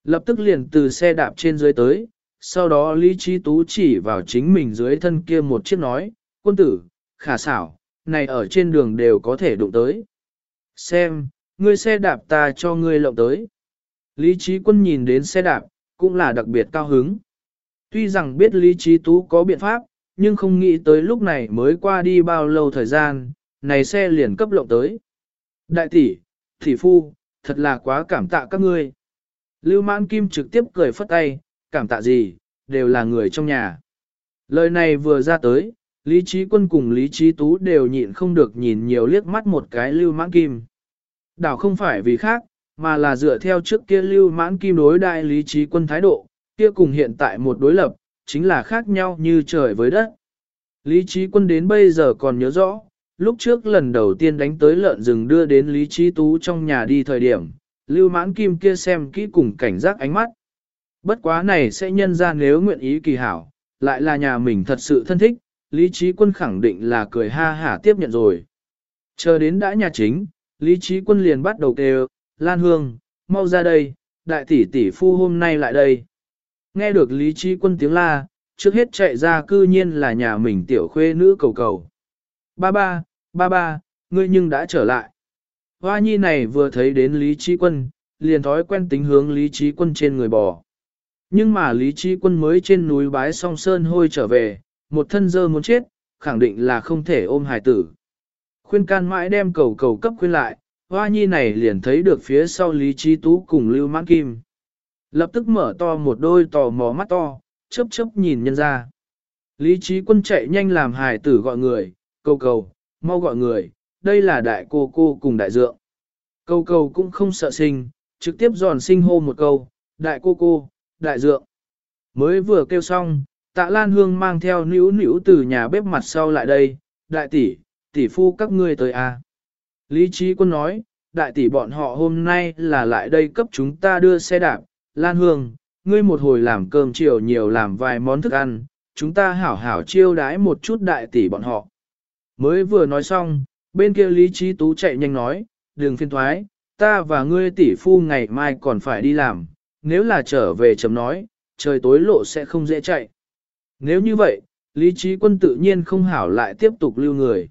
Lập tức liền từ xe đạp trên dưới tới, sau đó Lý Trí Tú chỉ vào chính mình dưới thân kia một chiếc nói, quân tử, khả xảo, này ở trên đường đều có thể đụng tới. Xem, ngươi xe đạp ta cho ngươi lộng tới. Lý Trí Quân nhìn đến xe đạp, cũng là đặc biệt cao hứng. Tuy rằng biết Lý Trí Tú có biện pháp, nhưng không nghĩ tới lúc này mới qua đi bao lâu thời gian, này xe liền cấp lộng tới. Đại tỷ, tỷ phu, thật là quá cảm tạ các ngươi. Lưu Mãn Kim trực tiếp cười phất tay, cảm tạ gì, đều là người trong nhà. Lời này vừa ra tới, Lý Trí Quân cùng Lý Trí Tú đều nhịn không được nhìn nhiều liếc mắt một cái Lưu Mãn Kim. Đảo không phải vì khác, mà là dựa theo trước kia Lưu Mãn Kim đối đại Lý Trí Quân thái độ, kia cùng hiện tại một đối lập, chính là khác nhau như trời với đất. Lý Trí Quân đến bây giờ còn nhớ rõ, lúc trước lần đầu tiên đánh tới lợn rừng đưa đến Lý Trí Tú trong nhà đi thời điểm, Lưu Mãn Kim kia xem kỹ cùng cảnh giác ánh mắt. Bất quá này sẽ nhân ra nếu nguyện ý kỳ hảo, lại là nhà mình thật sự thân thích, Lý Trí Quân khẳng định là cười ha hả tiếp nhận rồi. Chờ đến đã nhà chính, Lý Trí Quân liền bắt đầu kêu, Lan Hương, mau ra đây, đại tỷ tỷ phu hôm nay lại đây. Nghe được Lý Trí Quân tiếng la, trước hết chạy ra cư nhiên là nhà mình tiểu khuê nữ cầu cầu. Ba ba, ba ba, ngươi nhưng đã trở lại. Hoa nhi này vừa thấy đến Lý Trí Quân, liền thói quen tính hướng Lý Trí Quân trên người bò. Nhưng mà Lý Trí Quân mới trên núi bái song sơn hôi trở về, một thân dơ muốn chết, khẳng định là không thể ôm hài tử. Khuyên can mãi đem cầu cầu cấp khuyên lại, hoa nhi này liền thấy được phía sau Lý Trí Tú cùng Lưu Mãn Kim. Lập tức mở to một đôi tò mò mắt to, chớp chớp nhìn nhân ra. Lý Trí Quân chạy nhanh làm hài tử gọi người, cầu cầu, mau gọi người, đây là đại cô cô cùng đại dượng. Cầu cầu cũng không sợ sinh, trực tiếp giòn sinh hô một câu, đại cô cô, đại dượng. Mới vừa kêu xong, tạ Lan Hương mang theo nữ nữ từ nhà bếp mặt sau lại đây, đại tỷ, tỷ phu các ngươi tới à. Lý trí quân nói, đại tỷ bọn họ hôm nay là lại đây cấp chúng ta đưa xe đạp, Lan Hương, ngươi một hồi làm cơm chiều nhiều làm vài món thức ăn, chúng ta hảo hảo chiêu đái một chút đại tỷ bọn họ. Mới vừa nói xong, bên kia Lý Trí Tú chạy nhanh nói, đừng phiên thoái, ta và ngươi tỷ phu ngày mai còn phải đi làm, nếu là trở về chấm nói, trời tối lộ sẽ không dễ chạy. Nếu như vậy, Lý Trí Quân tự nhiên không hảo lại tiếp tục lưu người.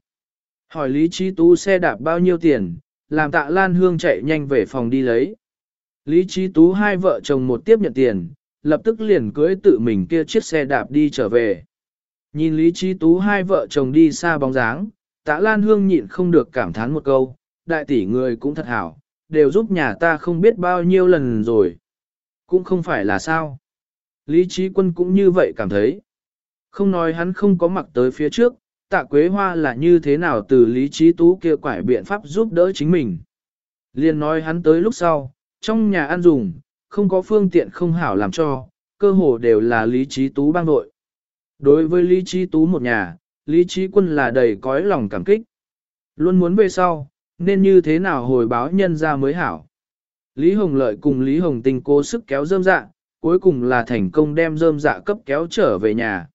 Hỏi Lý Trí Tú xe đạp bao nhiêu tiền, làm tạ Lan Hương chạy nhanh về phòng đi lấy. Lý Trí Tú hai vợ chồng một tiếp nhận tiền, lập tức liền cưới tự mình kia chiếc xe đạp đi trở về. Nhìn Lý Trí Tú hai vợ chồng đi xa bóng dáng, tạ Lan Hương nhịn không được cảm thán một câu, đại tỷ người cũng thật hảo, đều giúp nhà ta không biết bao nhiêu lần rồi. Cũng không phải là sao. Lý trí quân cũng như vậy cảm thấy. Không nói hắn không có mặc tới phía trước, tạ quế hoa là như thế nào từ lý trí tú kia quải biện pháp giúp đỡ chính mình. Liên nói hắn tới lúc sau, trong nhà ăn dùng, không có phương tiện không hảo làm cho, cơ hồ đều là lý trí tú bang đội. Đối với Lý Trí Tú một nhà, Lý Trí Quân là đầy cõi lòng cảm kích. Luôn muốn về sau, nên như thế nào hồi báo nhân ra mới hảo. Lý Hồng Lợi cùng Lý Hồng Tinh cố sức kéo dơm dạ, cuối cùng là thành công đem dơm dạ cấp kéo trở về nhà.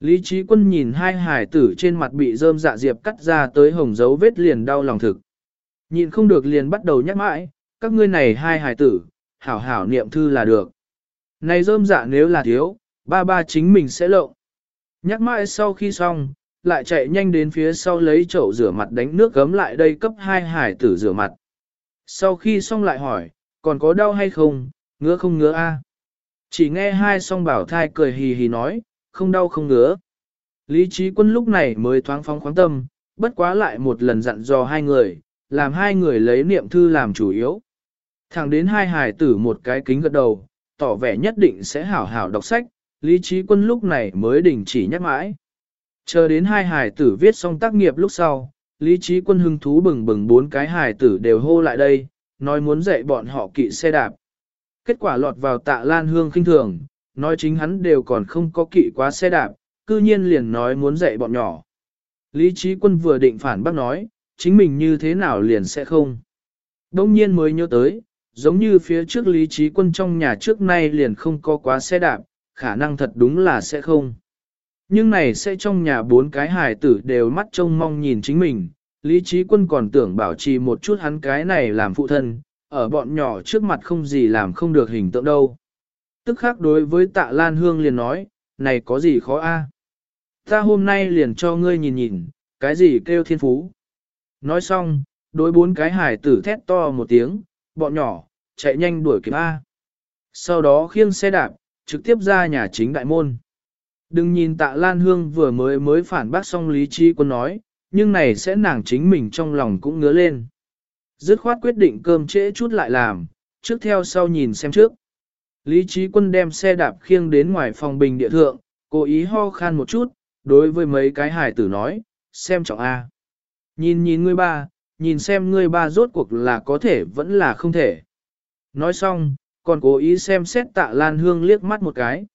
Lý Trí Quân nhìn hai hải tử trên mặt bị dơm dạ diệp cắt ra tới hồng dấu vết liền đau lòng thực. Nhìn không được liền bắt đầu nhắc mãi, các ngươi này hai hải tử, hảo hảo niệm thư là được. Này dơm dạ nếu là thiếu, ba ba chính mình sẽ lộng. Nhắc mãi sau khi xong, lại chạy nhanh đến phía sau lấy chậu rửa mặt đánh nước gấm lại đây cấp hai hải tử rửa mặt. Sau khi xong lại hỏi, còn có đau hay không, ngứa không ngứa a? Chỉ nghe hai song bảo thai cười hì hì nói, không đau không ngứa. Lý trí quân lúc này mới thoáng phóng khoáng tâm, bất quá lại một lần dặn dò hai người, làm hai người lấy niệm thư làm chủ yếu. Thẳng đến hai hài tử một cái kính gật đầu, tỏ vẻ nhất định sẽ hảo hảo đọc sách, lý trí quân lúc này mới đình chỉ nhắc mãi. Chờ đến hai hài tử viết xong tác nghiệp lúc sau, lý trí quân hưng thú bừng bừng bốn cái hài tử đều hô lại đây, nói muốn dạy bọn họ kỵ xe đạp. Kết quả lọt vào tạ lan hương khinh thường, nói chính hắn đều còn không có kỵ quá xe đạp, cư nhiên liền nói muốn dạy bọn nhỏ. Lý trí quân vừa định phản bác nói, chính mình như thế nào liền sẽ không. Đông nhiên mới nhớ tới, giống như phía trước lý trí quân trong nhà trước nay liền không có quá xe đạp, khả năng thật đúng là sẽ không. Nhưng này sẽ trong nhà bốn cái hài tử đều mắt trông mong nhìn chính mình, lý trí quân còn tưởng bảo trì một chút hắn cái này làm phụ thân, ở bọn nhỏ trước mặt không gì làm không được hình tượng đâu. Tức khác đối với tạ Lan Hương liền nói, này có gì khó a? Ta hôm nay liền cho ngươi nhìn nhìn, cái gì kêu thiên phú. Nói xong, đối bốn cái hải tử thét to một tiếng, bọn nhỏ, chạy nhanh đuổi kịp A. Sau đó khiêng xe đạp, trực tiếp ra nhà chính đại môn. Đừng nhìn tạ Lan Hương vừa mới mới phản bác xong lý trí quân nói, nhưng này sẽ nàng chính mình trong lòng cũng ngứa lên. Dứt khoát quyết định cơm trễ chút lại làm, trước theo sau nhìn xem trước. Lý trí quân đem xe đạp khiêng đến ngoài phòng bình địa thượng, cố ý ho khan một chút, đối với mấy cái hải tử nói, xem trọng A. Nhìn nhìn ngươi ba, nhìn xem ngươi ba rốt cuộc là có thể vẫn là không thể. Nói xong, còn cố ý xem xét tạ Lan Hương liếc mắt một cái.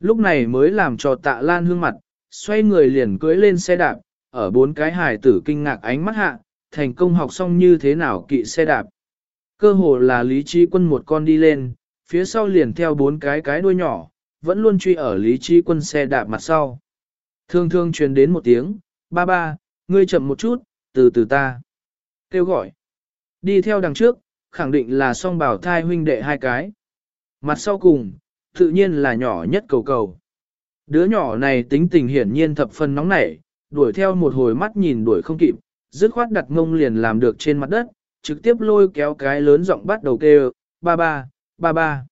Lúc này mới làm cho tạ Lan Hương mặt, xoay người liền cưới lên xe đạp, ở bốn cái hài tử kinh ngạc ánh mắt hạ, thành công học xong như thế nào kỵ xe đạp. Cơ hồ là lý trí quân một con đi lên, phía sau liền theo bốn cái cái đuôi nhỏ, vẫn luôn truy ở lý trí quân xe đạp mặt sau. Thương thương truyền đến một tiếng, ba ba, ngươi chậm một chút, từ từ ta. Kêu gọi. Đi theo đằng trước, khẳng định là song bảo thai huynh đệ hai cái. Mặt sau cùng, tự nhiên là nhỏ nhất cầu cầu. Đứa nhỏ này tính tình hiển nhiên thập phần nóng nảy, đuổi theo một hồi mắt nhìn đuổi không kịp, dứt khoát đặt ngông liền làm được trên mặt đất, trực tiếp lôi kéo cái lớn giọng bắt đầu kêu, ba ba, ba ba.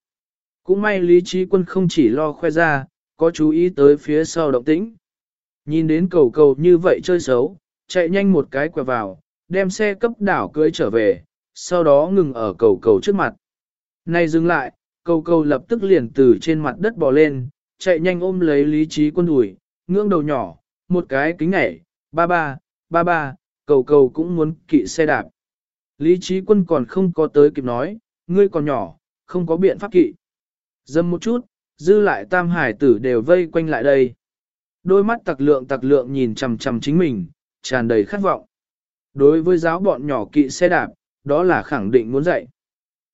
Cũng may lý trí quân không chỉ lo khoe ra, có chú ý tới phía sau động tĩnh. Nhìn đến cầu cầu như vậy chơi xấu, chạy nhanh một cái quẹo vào, đem xe cấp đảo cưới trở về, sau đó ngừng ở cầu cầu trước mặt. Này dừng lại, cầu cầu lập tức liền từ trên mặt đất bò lên, chạy nhanh ôm lấy lý trí quân đùi, ngưỡng đầu nhỏ, một cái kính nhảy, ba ba, ba ba, cầu cầu cũng muốn kỵ xe đạp. Lý trí quân còn không có tới kịp nói, ngươi còn nhỏ, không có biện pháp kỵ. Dâm một chút, dư lại tam hải tử đều vây quanh lại đây. Đôi mắt tặc lượng tặc lượng nhìn chằm chằm chính mình, tràn đầy khát vọng. Đối với giáo bọn nhỏ kỵ xe đạp, đó là khẳng định muốn dạy.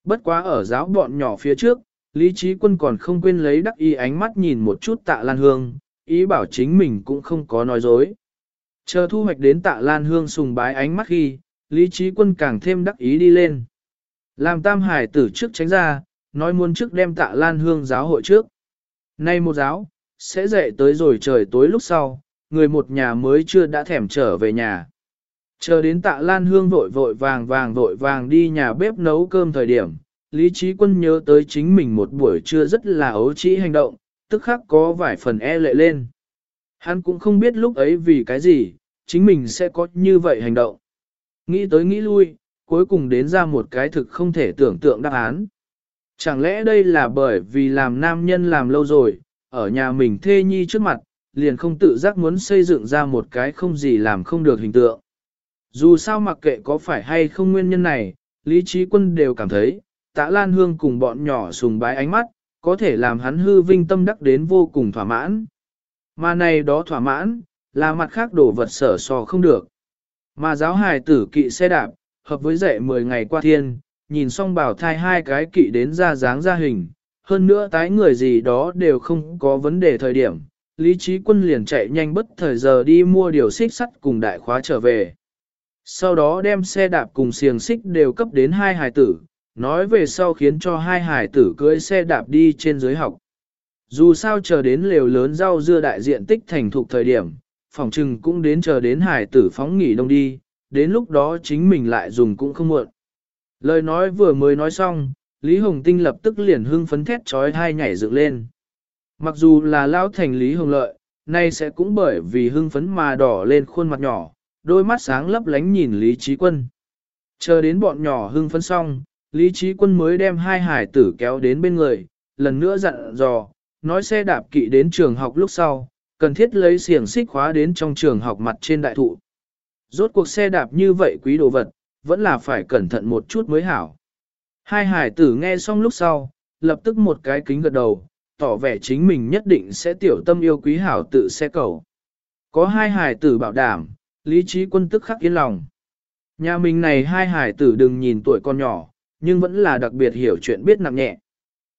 Bất quá ở giáo bọn nhỏ phía trước, Lý Trí Quân còn không quên lấy đắc ý ánh mắt nhìn một chút tạ Lan Hương, ý bảo chính mình cũng không có nói dối. Chờ thu hoạch đến tạ Lan Hương sùng bái ánh mắt khi, Lý Trí Quân càng thêm đắc ý đi lên. Làm tam hải tử trước tránh ra, nói muốn trước đem tạ Lan Hương giáo hội trước. Nay một giáo, sẽ dậy tới rồi trời tối lúc sau, người một nhà mới chưa đã thèm trở về nhà. Chờ đến tạ Lan Hương vội vội vàng vàng vội vàng đi nhà bếp nấu cơm thời điểm, Lý Trí Quân nhớ tới chính mình một buổi trưa rất là ấu trĩ hành động, tức khắc có vài phần e lệ lên. Hắn cũng không biết lúc ấy vì cái gì, chính mình sẽ có như vậy hành động. Nghĩ tới nghĩ lui, cuối cùng đến ra một cái thực không thể tưởng tượng đáp án. Chẳng lẽ đây là bởi vì làm nam nhân làm lâu rồi, ở nhà mình thê nhi trước mặt, liền không tự giác muốn xây dựng ra một cái không gì làm không được hình tượng. Dù sao mặc kệ có phải hay không nguyên nhân này, Lý Trí Quân đều cảm thấy, tạ Lan Hương cùng bọn nhỏ sùng bái ánh mắt, có thể làm hắn hư vinh tâm đắc đến vô cùng thỏa mãn. Mà này đó thỏa mãn, là mặt khác đổ vật sở so không được. Mà giáo hài tử kỵ xe đạp, hợp với dạy 10 ngày qua thiên, nhìn xong bảo thai hai cái kỵ đến ra dáng ra hình, hơn nữa tái người gì đó đều không có vấn đề thời điểm. Lý trí quân liền chạy nhanh bất thời giờ đi mua điều xích sắt cùng đại khóa trở về. Sau đó đem xe đạp cùng xiềng xích đều cấp đến hai hải tử, nói về sau khiến cho hai hải tử cưỡi xe đạp đi trên dưới học. Dù sao chờ đến lều lớn rau dưa đại diện tích thành thục thời điểm, phòng trừng cũng đến chờ đến hải tử phóng nghỉ đông đi, đến lúc đó chính mình lại dùng cũng không muộn. Lời nói vừa mới nói xong, Lý Hồng Tinh lập tức liền hưng phấn thét trói hai nhảy dựng lên. Mặc dù là lao thành Lý Hồng Lợi, nay sẽ cũng bởi vì hưng phấn mà đỏ lên khuôn mặt nhỏ, đôi mắt sáng lấp lánh nhìn Lý Trí Quân. Chờ đến bọn nhỏ hưng phấn xong, Lý Trí Quân mới đem hai hải tử kéo đến bên người, lần nữa dặn dò, nói xe đạp kỵ đến trường học lúc sau, cần thiết lấy xiềng xích khóa đến trong trường học mặt trên đại thụ. Rốt cuộc xe đạp như vậy quý đồ vật, vẫn là phải cẩn thận một chút mới hảo. Hai hải tử nghe xong lúc sau, lập tức một cái kính gật đầu, tỏ vẻ chính mình nhất định sẽ tiểu tâm yêu quý hảo tự xe cầu. Có hai hải tử bảo đảm, lý trí quân tức khắc yên lòng. Nhà mình này hai hải tử đừng nhìn tuổi con nhỏ, nhưng vẫn là đặc biệt hiểu chuyện biết nặng nhẹ.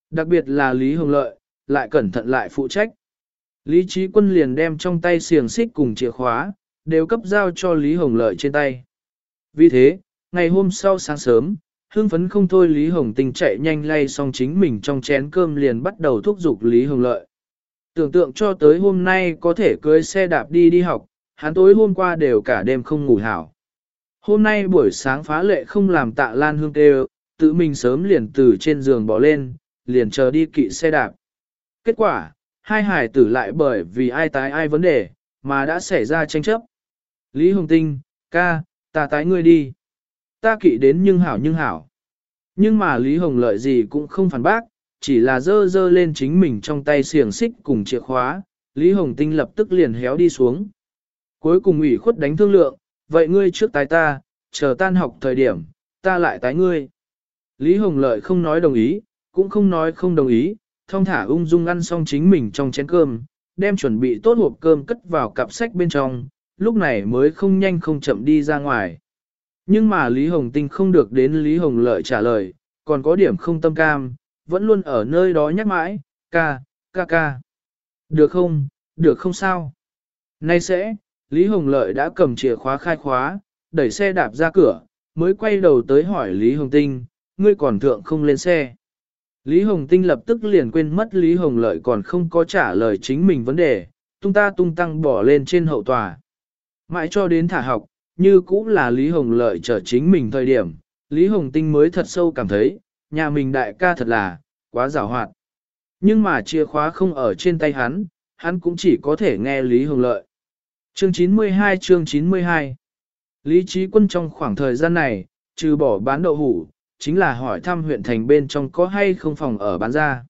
Đặc biệt là Lý Hồng Lợi, lại cẩn thận lại phụ trách. Lý trí quân liền đem trong tay xiềng xích cùng chìa khóa, đều cấp giao cho Lý Hồng Lợi trên tay. Vì thế, ngày hôm sau sáng sớm, hương phấn không thôi Lý Hồng Tinh chạy nhanh lay xong chính mình trong chén cơm liền bắt đầu thúc giục Lý Hồng Lợi. Tưởng tượng cho tới hôm nay có thể cưới xe đạp đi đi học, hắn tối hôm qua đều cả đêm không ngủ hảo. Hôm nay buổi sáng phá lệ không làm tạ lan hương tê tự mình sớm liền từ trên giường bỏ lên, liền chờ đi kỵ xe đạp. Kết quả, hai hải tử lại bởi vì ai tái ai vấn đề, mà đã xảy ra tranh chấp. Lý Hồng Tinh, ca, ta tái ngươi đi. Ta kỵ đến nhưng hảo nhưng hảo. Nhưng mà Lý Hồng lợi gì cũng không phản bác, chỉ là dơ dơ lên chính mình trong tay xiềng xích cùng chìa khóa, Lý Hồng Tinh lập tức liền héo đi xuống. Cuối cùng ủy khuất đánh thương lượng, vậy ngươi trước tái ta, chờ tan học thời điểm, ta lại tái ngươi. Lý Hồng Lợi không nói đồng ý, cũng không nói không đồng ý, thông thả ung dung ăn xong chính mình trong chén cơm, đem chuẩn bị tốt hộp cơm cất vào cặp sách bên trong, lúc này mới không nhanh không chậm đi ra ngoài. Nhưng mà Lý Hồng Tinh không được đến Lý Hồng Lợi trả lời, còn có điểm không tâm cam, vẫn luôn ở nơi đó nhắc mãi, ca, ca ca. Được không, được không sao? Nay sẽ, Lý Hồng Lợi đã cầm chìa khóa khai khóa, đẩy xe đạp ra cửa, mới quay đầu tới hỏi Lý Hồng Tinh, ngươi còn thượng không lên xe. Lý Hồng Tinh lập tức liền quên mất Lý Hồng Lợi còn không có trả lời chính mình vấn đề, tung ta tung tăng bỏ lên trên hậu tòa. Mãi cho đến thả học, như cũng là Lý Hồng Lợi trở chính mình thời điểm, Lý Hồng Tinh mới thật sâu cảm thấy, nhà mình đại ca thật là, quá rào hoạt. Nhưng mà chìa khóa không ở trên tay hắn, hắn cũng chỉ có thể nghe Lý Hồng Lợi. Chương 92 chương 92 Lý Trí Quân trong khoảng thời gian này, trừ bỏ bán đậu hủ, chính là hỏi thăm huyện thành bên trong có hay không phòng ở bán ra.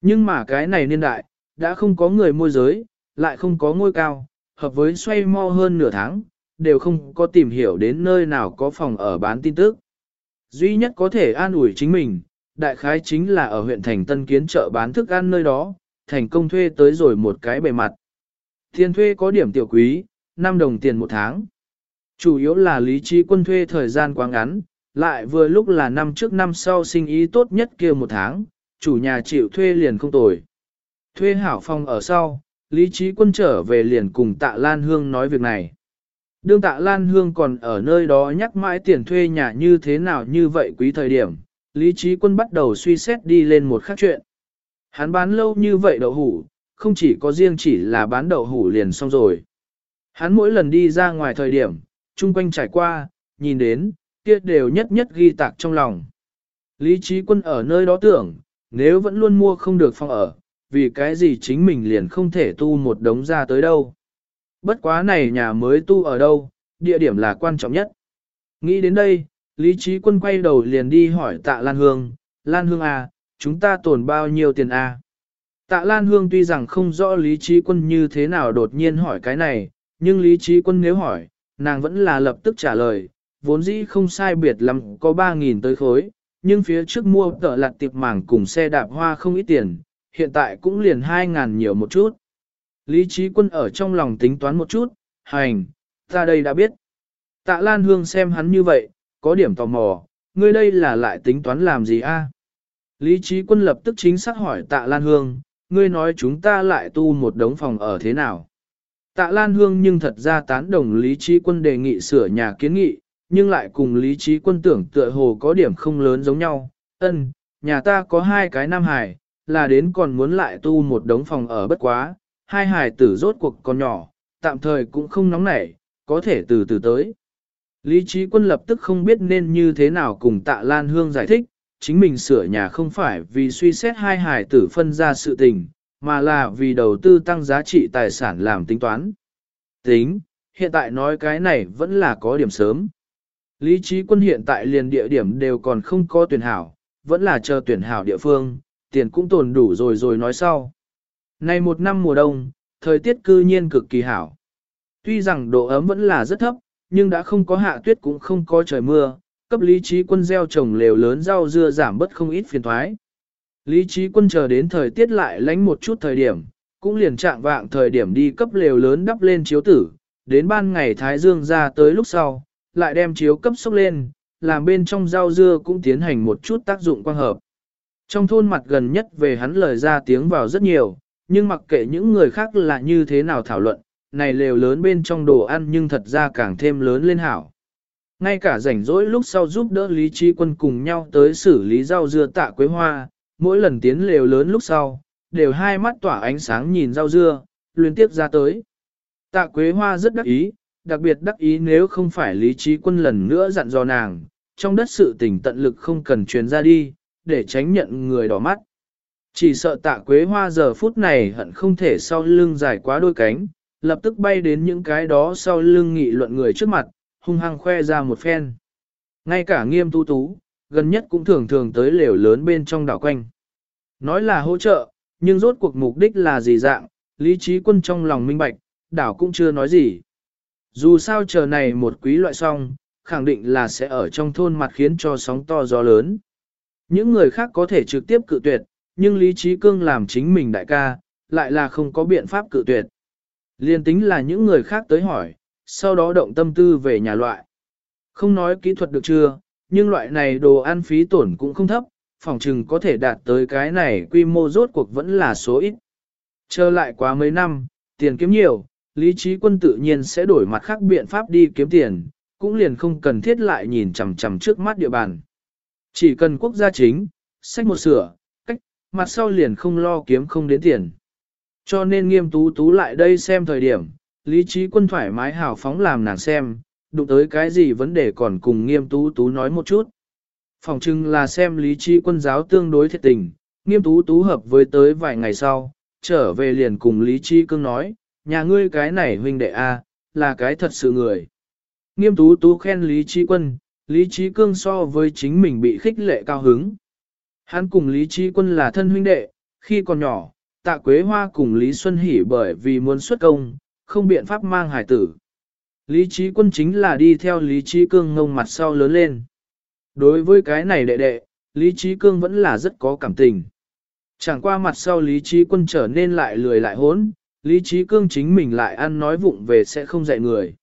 Nhưng mà cái này niên đại, đã không có người môi giới, lại không có ngôi cao, hợp với xoay mo hơn nửa tháng, đều không có tìm hiểu đến nơi nào có phòng ở bán tin tức. Duy nhất có thể an ủi chính mình, đại khái chính là ở huyện thành Tân Kiến chợ bán thức ăn nơi đó, thành công thuê tới rồi một cái bề mặt. Tiền thuê có điểm tiểu quý, 5 đồng tiền một tháng. Chủ yếu là lý trí quân thuê thời gian quá ngắn, lại vừa lúc là năm trước năm sau sinh ý tốt nhất kia một tháng, chủ nhà chịu thuê liền không tồi. Thuê hảo phòng ở sau, lý trí quân trở về liền cùng tạ Lan Hương nói việc này. Đương tạ Lan Hương còn ở nơi đó nhắc mãi tiền thuê nhà như thế nào như vậy quý thời điểm, lý trí quân bắt đầu suy xét đi lên một khác chuyện. Hắn bán lâu như vậy đậu hủ, không chỉ có riêng chỉ là bán đậu hủ liền xong rồi. Hắn mỗi lần đi ra ngoài thời điểm, chung quanh trải qua, nhìn đến, kia đều nhất nhất ghi tạc trong lòng. Lý trí quân ở nơi đó tưởng, nếu vẫn luôn mua không được phòng ở, vì cái gì chính mình liền không thể tu một đống ra tới đâu. Bất quá này nhà mới tu ở đâu, địa điểm là quan trọng nhất. Nghĩ đến đây, Lý Trí Quân quay đầu liền đi hỏi tạ Lan Hương, Lan Hương à, chúng ta tồn bao nhiêu tiền à? Tạ Lan Hương tuy rằng không rõ Lý Trí Quân như thế nào đột nhiên hỏi cái này, nhưng Lý Trí Quân nếu hỏi, nàng vẫn là lập tức trả lời, vốn dĩ không sai biệt lắm có 3.000 tới khối, nhưng phía trước mua tợ lặt tiệp mảng cùng xe đạp hoa không ít tiền, hiện tại cũng liền 2.000 nhiều một chút. Lý trí quân ở trong lòng tính toán một chút, hành, ta đây đã biết. Tạ Lan Hương xem hắn như vậy, có điểm tò mò, ngươi đây là lại tính toán làm gì a? Lý trí quân lập tức chính xác hỏi tạ Lan Hương, ngươi nói chúng ta lại tu một đống phòng ở thế nào? Tạ Lan Hương nhưng thật ra tán đồng Lý trí quân đề nghị sửa nhà kiến nghị, nhưng lại cùng Lý trí quân tưởng tựa hồ có điểm không lớn giống nhau. Ân, nhà ta có hai cái nam hải, là đến còn muốn lại tu một đống phòng ở bất quá, hai hải tử rốt cuộc còn nhỏ, tạm thời cũng không nóng nảy, có thể từ từ tới. Lý trí quân lập tức không biết nên như thế nào cùng tạ Lan Hương giải thích, chính mình sửa nhà không phải vì suy xét hai hải tử phân ra sự tình, mà là vì đầu tư tăng giá trị tài sản làm tính toán. Tính, hiện tại nói cái này vẫn là có điểm sớm. Lý trí quân hiện tại liền địa điểm đều còn không có tuyển hảo, vẫn là chờ tuyển hảo địa phương, tiền cũng tồn đủ rồi rồi nói sau. Này một năm mùa đông, thời tiết cư nhiên cực kỳ hảo. Tuy rằng độ ấm vẫn là rất thấp, nhưng đã không có hạ tuyết cũng không có trời mưa, cấp lý trí quân gieo trồng lều lớn rau dưa giảm bớt không ít phiền thoái. Lý trí quân chờ đến thời tiết lại lánh một chút thời điểm, cũng liền trạng vạng thời điểm đi cấp lều lớn đắp lên chiếu tử, đến ban ngày Thái Dương ra tới lúc sau, lại đem chiếu cấp sốc lên, làm bên trong rau dưa cũng tiến hành một chút tác dụng quang hợp. Trong thôn mặt gần nhất về hắn lời ra tiếng vào rất nhiều, nhưng mặc kệ những người khác là như thế nào thảo luận, này lều lớn bên trong đồ ăn nhưng thật ra càng thêm lớn lên hảo. Ngay cả rảnh rỗi lúc sau giúp đỡ Lý Trí Quân cùng nhau tới xử lý rau dưa tạ quế hoa, mỗi lần tiến lều lớn lúc sau, đều hai mắt tỏa ánh sáng nhìn rau dưa, liên tiếp ra tới. Tạ quế hoa rất đắc ý, đặc biệt đắc ý nếu không phải Lý Trí Quân lần nữa dặn dò nàng, trong đất sự tình tận lực không cần truyền ra đi, để tránh nhận người đỏ mắt. Chỉ sợ tạ quế hoa giờ phút này hận không thể sau lưng dài quá đôi cánh, lập tức bay đến những cái đó sau lưng nghị luận người trước mặt, hung hăng khoe ra một phen. Ngay cả nghiêm tu tú, gần nhất cũng thường thường tới lều lớn bên trong đảo quanh. Nói là hỗ trợ, nhưng rốt cuộc mục đích là gì dạng, lý trí quân trong lòng minh bạch, đảo cũng chưa nói gì. Dù sao chờ này một quý loại xong, khẳng định là sẽ ở trong thôn mặt khiến cho sóng to gió lớn. Những người khác có thể trực tiếp cự tuyệt, nhưng Lý Trí Cương làm chính mình đại ca, lại là không có biện pháp cự tuyệt. Liên tính là những người khác tới hỏi, sau đó động tâm tư về nhà loại. Không nói kỹ thuật được chưa, nhưng loại này đồ ăn phí tổn cũng không thấp, phòng trừng có thể đạt tới cái này quy mô rốt cuộc vẫn là số ít. Trở lại quá mấy năm, tiền kiếm nhiều, lý trí quân tự nhiên sẽ đổi mặt khác biện pháp đi kiếm tiền, cũng liền không cần thiết lại nhìn chằm chằm trước mắt địa bàn. Chỉ cần quốc gia chính, sách một sửa, cách, mặt sau liền không lo kiếm không đến tiền. Cho nên nghiêm tú tú lại đây xem thời điểm, lý trí quân thoải mái hào phóng làm nàng xem, đụng tới cái gì vấn đề còn cùng nghiêm tú tú nói một chút. Phòng trưng là xem lý trí quân giáo tương đối thiệt tình, nghiêm tú tú hợp với tới vài ngày sau, trở về liền cùng lý trí cương nói, nhà ngươi cái này huynh đệ A, là cái thật sự người. Nghiêm tú tú khen lý trí quân, lý trí cương so với chính mình bị khích lệ cao hứng. Hắn cùng lý trí quân là thân huynh đệ, khi còn nhỏ, tạ quế hoa cùng Lý Xuân Hỷ bởi vì muốn xuất công, không biện pháp mang hải tử. Lý trí quân chính là đi theo Lý trí cương ngông mặt sau lớn lên. Đối với cái này đệ đệ, Lý trí cương vẫn là rất có cảm tình. Chẳng qua mặt sau Lý trí quân trở nên lại lười lại hốn, Lý trí cương chính mình lại ăn nói vụng về sẽ không dạy người.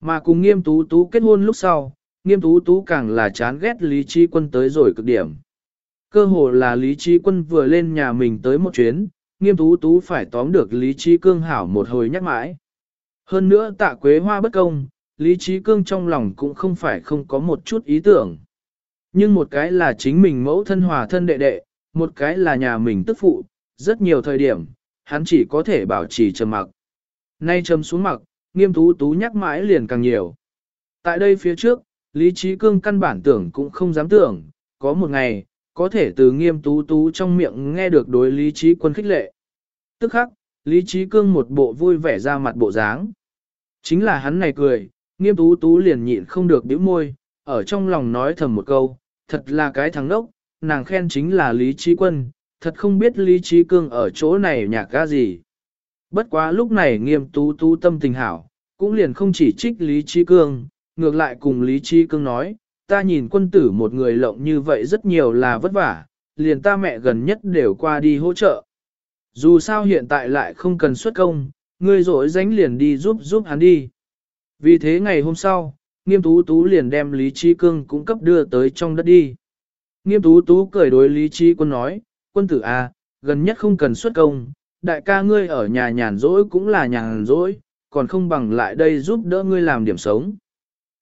Mà cùng nghiêm tú tú kết hôn lúc sau, nghiêm tú tú càng là chán ghét Lý trí quân tới rồi cực điểm. Cơ hồ là Lý trí quân vừa lên nhà mình tới một chuyến, nghiêm tú tú phải tóm được Lý Trí Cương hảo một hồi nhắc mãi. Hơn nữa tạ quế hoa bất công, Lý Trí Cương trong lòng cũng không phải không có một chút ý tưởng. Nhưng một cái là chính mình mẫu thân hòa thân đệ đệ, một cái là nhà mình tức phụ, rất nhiều thời điểm, hắn chỉ có thể bảo trì trầm mặc. Nay trầm xuống mặc, nghiêm tú tú nhắc mãi liền càng nhiều. Tại đây phía trước, Lý Trí Cương căn bản tưởng cũng không dám tưởng, có một ngày, có thể từ nghiêm tú tú trong miệng nghe được đối lý trí quân khích lệ. Tức khắc, lý trí cương một bộ vui vẻ ra mặt bộ dáng. Chính là hắn này cười, nghiêm tú tú liền nhịn không được bĩu môi, ở trong lòng nói thầm một câu, thật là cái thằng đốc, nàng khen chính là lý trí quân, thật không biết lý trí cương ở chỗ này nhạc ca gì. Bất quá lúc này nghiêm tú tú tâm tình hảo, cũng liền không chỉ trích lý trí cương, ngược lại cùng lý trí cương nói, ta nhìn quân tử một người lộng như vậy rất nhiều là vất vả, liền ta mẹ gần nhất đều qua đi hỗ trợ. Dù sao hiện tại lại không cần xuất công, ngươi rỗi dánh liền đi giúp giúp hắn đi. Vì thế ngày hôm sau, nghiêm tú tú liền đem Lý Trí Cương cũng cấp đưa tới trong đất đi. Nghiêm tú tú cười đối Lý Trí quân nói, quân tử A, à, gần nhất không cần xuất công, đại ca ngươi ở nhà nhàn rỗi cũng là nhàn rỗi, còn không bằng lại đây giúp đỡ ngươi làm điểm sống.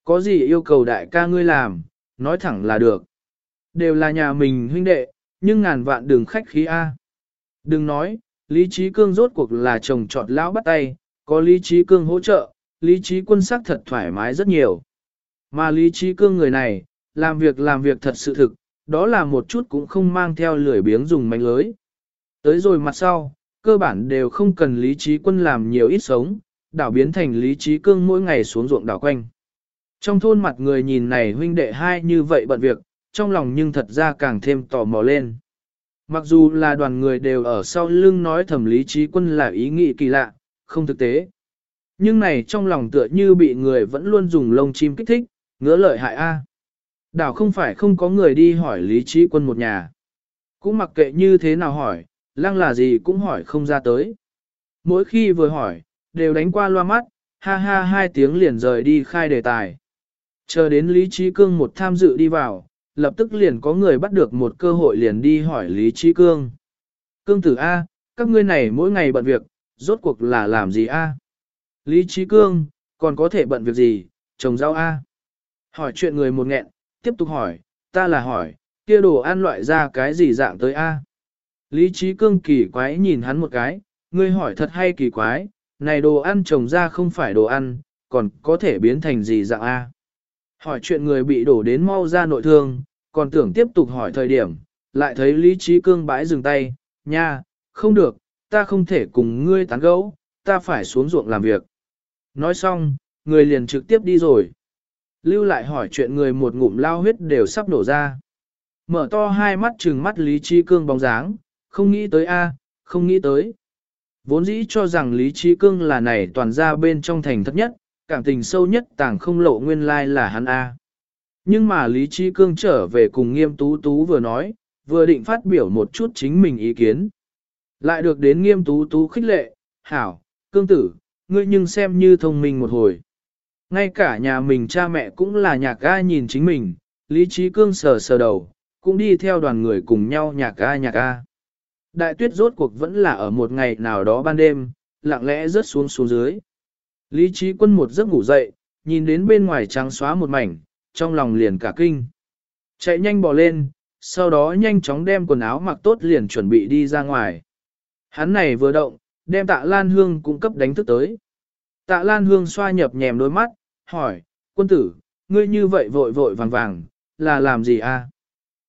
Có gì yêu cầu đại ca ngươi làm, nói thẳng là được. Đều là nhà mình huynh đệ, nhưng ngàn vạn đừng khách khí A. Đừng nói, Lý Trí Cương rốt cuộc là chồng trọt lão bắt tay, có Lý Trí Cương hỗ trợ, Lý Trí quân sắc thật thoải mái rất nhiều. Mà Lý Trí Cương người này, làm việc làm việc thật sự thực, đó là một chút cũng không mang theo lười biếng dùng mánh lưới. Tới rồi mặt sau, cơ bản đều không cần Lý Trí quân làm nhiều ít sống, đảo biến thành Lý Trí Cương mỗi ngày xuống ruộng đảo quanh. Trong thôn mặt người nhìn này huynh đệ hai như vậy bận việc, trong lòng nhưng thật ra càng thêm tò mò lên. Mặc dù là đoàn người đều ở sau lưng nói thẩm lý trí quân là ý nghĩ kỳ lạ, không thực tế. Nhưng này trong lòng tựa như bị người vẫn luôn dùng lông chim kích thích, ngứa lợi hại a. Đảo không phải không có người đi hỏi lý trí quân một nhà. Cũng mặc kệ như thế nào hỏi, lăng là gì cũng hỏi không ra tới. Mỗi khi vừa hỏi, đều đánh qua loa mắt, ha ha hai tiếng liền rời đi khai đề tài. Chờ đến Lý Trí Cương một tham dự đi vào, lập tức liền có người bắt được một cơ hội liền đi hỏi Lý Trí Cương. Cương tử A, các ngươi này mỗi ngày bận việc, rốt cuộc là làm gì A? Lý Trí Cương, còn có thể bận việc gì, trồng rau A? Hỏi chuyện người một nghẹn, tiếp tục hỏi, ta là hỏi, kia đồ ăn loại ra cái gì dạng tới A? Lý Trí Cương kỳ quái nhìn hắn một cái, ngươi hỏi thật hay kỳ quái, này đồ ăn trồng ra không phải đồ ăn, còn có thể biến thành gì dạng A? Hỏi chuyện người bị đổ đến mau ra nội thương, còn tưởng tiếp tục hỏi thời điểm, lại thấy Lý Trí Cương bãi dừng tay, nha, không được, ta không thể cùng ngươi tán gẫu, ta phải xuống ruộng làm việc. Nói xong, người liền trực tiếp đi rồi. Lưu lại hỏi chuyện người một ngụm lao huyết đều sắp nổ ra. Mở to hai mắt trừng mắt Lý Trí Cương bóng dáng, không nghĩ tới a, không nghĩ tới. Vốn dĩ cho rằng Lý Trí Cương là này toàn ra bên trong thành thất nhất, cảm tình sâu nhất tàng không lộ nguyên lai là hắn A. Nhưng mà Lý Trí Cương trở về cùng nghiêm tú tú vừa nói, vừa định phát biểu một chút chính mình ý kiến. Lại được đến nghiêm tú tú khích lệ, hảo, cương tử, ngươi nhưng xem như thông minh một hồi. Ngay cả nhà mình cha mẹ cũng là nhạc ga nhìn chính mình, Lý Trí Cương sờ sờ đầu, cũng đi theo đoàn người cùng nhau nhạc ga nhạc ga. Đại tuyết rốt cuộc vẫn là ở một ngày nào đó ban đêm, lặng lẽ rớt xuống xuống dưới. Lý trí quân một giấc ngủ dậy, nhìn đến bên ngoài trắng xóa một mảnh, trong lòng liền cả kinh. Chạy nhanh bò lên, sau đó nhanh chóng đem quần áo mặc tốt liền chuẩn bị đi ra ngoài. Hắn này vừa động, đem tạ Lan Hương cung cấp đánh thức tới. Tạ Lan Hương xoa nhập nhèm đôi mắt, hỏi, quân tử, ngươi như vậy vội vội vàng vàng, là làm gì à?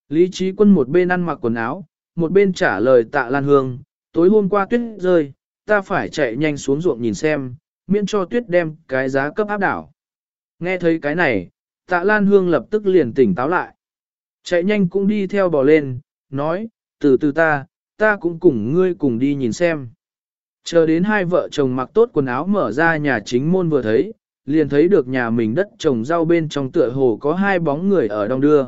Lý trí quân một bên ăn mặc quần áo, một bên trả lời tạ Lan Hương, tối hôm qua tuyết rơi, ta phải chạy nhanh xuống ruộng nhìn xem, miễn cho tuyết đem cái giá cấp áp đảo. Nghe thấy cái này, tạ Lan Hương lập tức liền tỉnh táo lại. Chạy nhanh cũng đi theo bò lên, nói, từ từ ta, ta cũng cùng ngươi cùng đi nhìn xem. Chờ đến hai vợ chồng mặc tốt quần áo mở ra nhà chính môn vừa thấy, liền thấy được nhà mình đất trồng rau bên trong tựa hồ có hai bóng người ở đông đưa.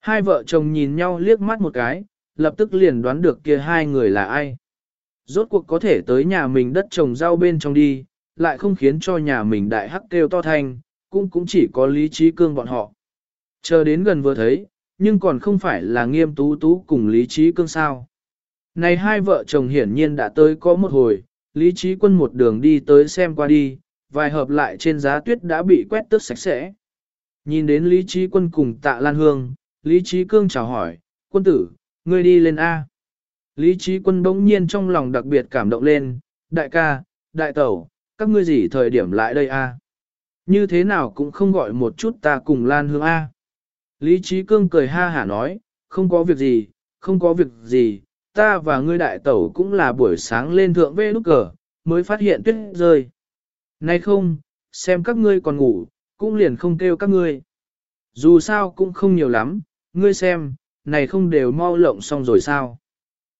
Hai vợ chồng nhìn nhau liếc mắt một cái, lập tức liền đoán được kia hai người là ai. Rốt cuộc có thể tới nhà mình đất trồng rau bên trong đi, lại không khiến cho nhà mình đại hắc kêu to thanh, cũng cũng chỉ có lý trí cương bọn họ. Chờ đến gần vừa thấy, nhưng còn không phải là nghiêm tú tú cùng lý trí cương sao. Này hai vợ chồng hiển nhiên đã tới có một hồi, lý trí quân một đường đi tới xem qua đi, vài hợp lại trên giá tuyết đã bị quét tước sạch sẽ. Nhìn đến lý trí quân cùng tạ lan hương, lý trí cương chào hỏi, quân tử, ngươi đi lên A. Lý trí quân bỗng nhiên trong lòng đặc biệt cảm động lên, đại ca, đại tẩu, các ngươi gì thời điểm lại đây a? Như thế nào cũng không gọi một chút ta cùng Lan Hương a. Lý Trí Cương cười ha hả nói, không có việc gì, không có việc gì, ta và ngươi đại tẩu cũng là buổi sáng lên thượng vê lúc cờ, mới phát hiện tuyết rơi. Nay không, xem các ngươi còn ngủ, cũng liền không kêu các ngươi. Dù sao cũng không nhiều lắm, ngươi xem, này không đều mau lộng xong rồi sao.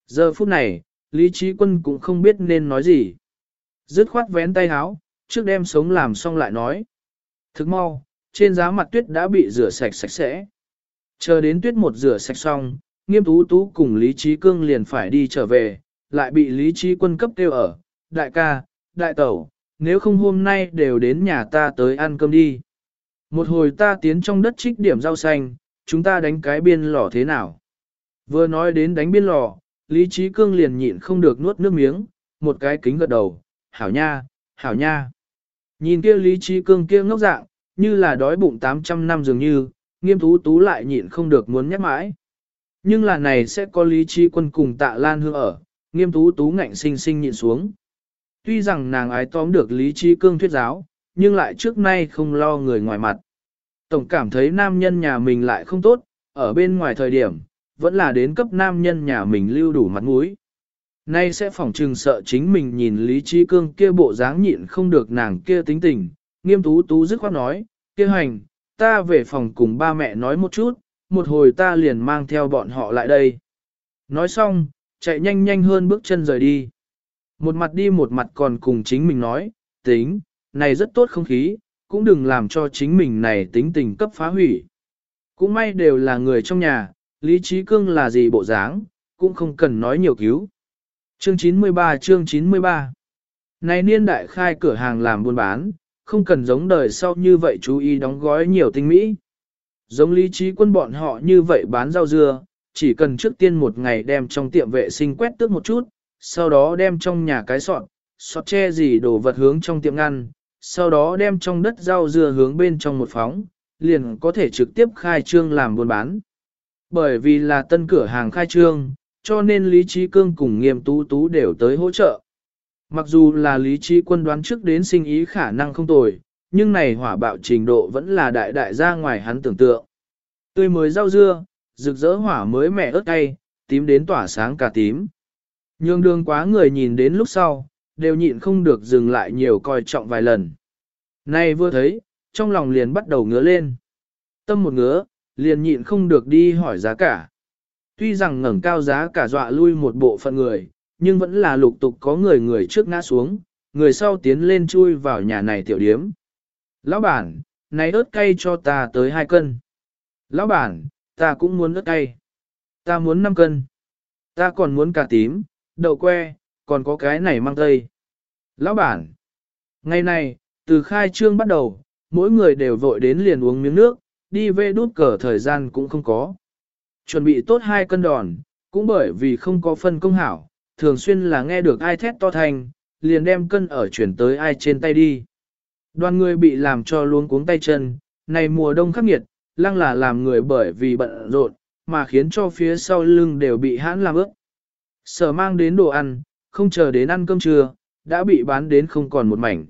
Giờ phút này, Lý Trí Quân cũng không biết nên nói gì. Dứt khoát vén tay háo, trước đem sống làm xong lại nói. Thức mau, trên giá mặt tuyết đã bị rửa sạch sạch sẽ. Chờ đến tuyết một rửa sạch xong, nghiêm tú tú cùng Lý Trí Cương liền phải đi trở về, lại bị Lý Trí Quân cấp kêu ở, đại ca, đại tẩu, nếu không hôm nay đều đến nhà ta tới ăn cơm đi. Một hồi ta tiến trong đất trích điểm rau xanh, chúng ta đánh cái biên lò thế nào? Vừa nói đến đánh biên lò, Lý Trí Cương liền nhịn không được nuốt nước miếng, một cái kính gật đầu, hảo nha, hảo nha. Nhìn kia Lý Trí Cương kia ngốc dạng, như là đói bụng 800 năm dường như, nghiêm tú tú lại nhịn không được muốn nhắc mãi. Nhưng là này sẽ có Lý Trí Quân cùng tạ Lan Hương ở, nghiêm tú tú ngạnh sinh sinh nhịn xuống. Tuy rằng nàng ái tóm được Lý Trí Cương thuyết giáo, nhưng lại trước nay không lo người ngoài mặt. Tổng cảm thấy nam nhân nhà mình lại không tốt, ở bên ngoài thời điểm, vẫn là đến cấp nam nhân nhà mình lưu đủ mặt mũi. Nay sẽ phỏng trừng sợ chính mình nhìn Lý Trí Cương kia bộ dáng nhịn không được nàng kia tính tình, nghiêm tú tú dứt khoát nói, kia hành, ta về phòng cùng ba mẹ nói một chút, một hồi ta liền mang theo bọn họ lại đây. Nói xong, chạy nhanh nhanh hơn bước chân rời đi. Một mặt đi một mặt còn cùng chính mình nói, tính, này rất tốt không khí, cũng đừng làm cho chính mình này tính tình cấp phá hủy. Cũng may đều là người trong nhà, Lý Trí Cương là gì bộ dáng, cũng không cần nói nhiều cứu. Chương 93 chương 93 Này niên đại khai cửa hàng làm buôn bán, không cần giống đời sau như vậy chú ý đóng gói nhiều tinh mỹ. Giống lý trí quân bọn họ như vậy bán rau dưa, chỉ cần trước tiên một ngày đem trong tiệm vệ sinh quét tước một chút, sau đó đem trong nhà cái sọt, sọt che gì đồ vật hướng trong tiệm ngăn, sau đó đem trong đất rau dưa hướng bên trong một phóng, liền có thể trực tiếp khai trương làm buôn bán. Bởi vì là tân cửa hàng khai trương, cho nên Lý Trí Cương cùng nghiêm tú tú đều tới hỗ trợ. Mặc dù là Lý Trí quân đoán trước đến sinh ý khả năng không tồi, nhưng này hỏa bạo trình độ vẫn là đại đại ra ngoài hắn tưởng tượng. Tươi mới rau dưa, rực rỡ hỏa mới mẻ ớt cay, tím đến tỏa sáng cả tím. Nhương đường quá người nhìn đến lúc sau, đều nhịn không được dừng lại nhiều coi trọng vài lần. Nay vừa thấy, trong lòng liền bắt đầu ngứa lên. Tâm một ngứa, liền nhịn không được đi hỏi giá cả. Tuy rằng ngẩng cao giá cả dọa lui một bộ phận người, nhưng vẫn là lục tục có người người trước ngã xuống, người sau tiến lên chui vào nhà này tiểu điếm. Lão bản, này ớt cay cho ta tới 2 cân. Lão bản, ta cũng muốn ớt cay. Ta muốn 5 cân. Ta còn muốn cà tím, đậu que, còn có cái này mang tây. Lão bản, ngày này, từ khai trương bắt đầu, mỗi người đều vội đến liền uống miếng nước, đi về đút cờ thời gian cũng không có. Chuẩn bị tốt hai cân đòn, cũng bởi vì không có phân công hảo, thường xuyên là nghe được ai thét to thành, liền đem cân ở chuyển tới ai trên tay đi. Đoàn người bị làm cho luôn cuống tay chân, này mùa đông khắc nghiệt, lăng là làm người bởi vì bận rộn, mà khiến cho phía sau lưng đều bị hãn làm ướt. Sở mang đến đồ ăn, không chờ đến ăn cơm trưa, đã bị bán đến không còn một mảnh.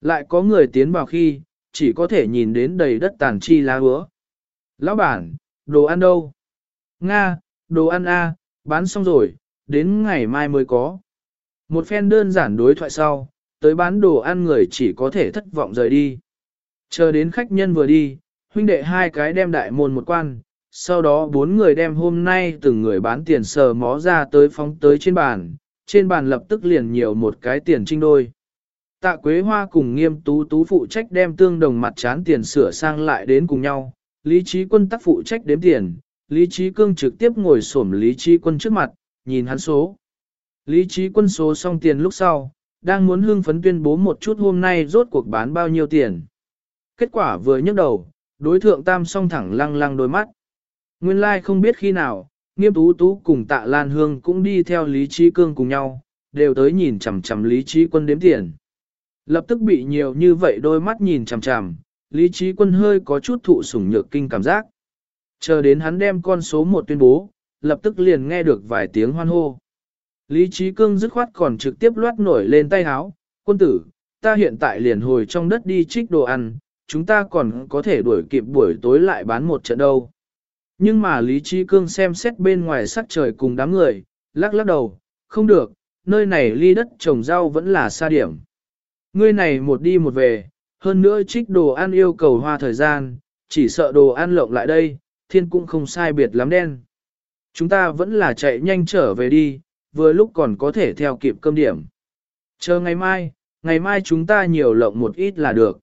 Lại có người tiến vào khi, chỉ có thể nhìn đến đầy đất tàn chi lá hứa. Lão bản, đồ ăn đâu? Nga, đồ ăn A, bán xong rồi, đến ngày mai mới có. Một phen đơn giản đối thoại sau, tới bán đồ ăn người chỉ có thể thất vọng rời đi. Chờ đến khách nhân vừa đi, huynh đệ hai cái đem đại môn một quan, sau đó bốn người đem hôm nay từng người bán tiền sờ mó ra tới phóng tới trên bàn, trên bàn lập tức liền nhiều một cái tiền trinh đôi. Tạ Quế Hoa cùng nghiêm tú tú phụ trách đem tương đồng mặt chán tiền sửa sang lại đến cùng nhau, Lý Trí Quân tác phụ trách đếm tiền, Lý Trí Cương trực tiếp ngồi xổm Lý Trí Quân trước mặt, nhìn hắn số. Lý Trí Quân số xong tiền lúc sau, đang muốn hưng phấn tuyên bố một chút hôm nay rốt cuộc bán bao nhiêu tiền. Kết quả vừa nhấc đầu, đối thượng tam song thẳng lăng lăng đôi mắt. Nguyên lai like không biết khi nào, nghiêm tú tú cùng tạ Lan Hương cũng đi theo Lý Trí Cương cùng nhau, đều tới nhìn chằm chằm Lý Trí Quân đếm tiền. Lập tức bị nhiều như vậy đôi mắt nhìn chằm chằm, Lý Trí Quân hơi có chút thụ sủng nhược kinh cảm giác. Chờ đến hắn đem con số một tuyên bố, lập tức liền nghe được vài tiếng hoan hô. Lý Trí Cương dứt khoát còn trực tiếp loát nổi lên tay háo, quân tử, ta hiện tại liền hồi trong đất đi trích đồ ăn, chúng ta còn có thể đuổi kịp buổi tối lại bán một trận đâu. Nhưng mà Lý Trí Cương xem xét bên ngoài sắc trời cùng đám người, lắc lắc đầu, không được, nơi này ly đất trồng rau vẫn là xa điểm. Ngươi này một đi một về, hơn nữa trích đồ ăn yêu cầu hoa thời gian, chỉ sợ đồ ăn lộng lại đây, thiên cũng không sai biệt lắm đen. Chúng ta vẫn là chạy nhanh trở về đi, vừa lúc còn có thể theo kịp cơm điểm. Chờ ngày mai, ngày mai chúng ta nhiều lộng một ít là được.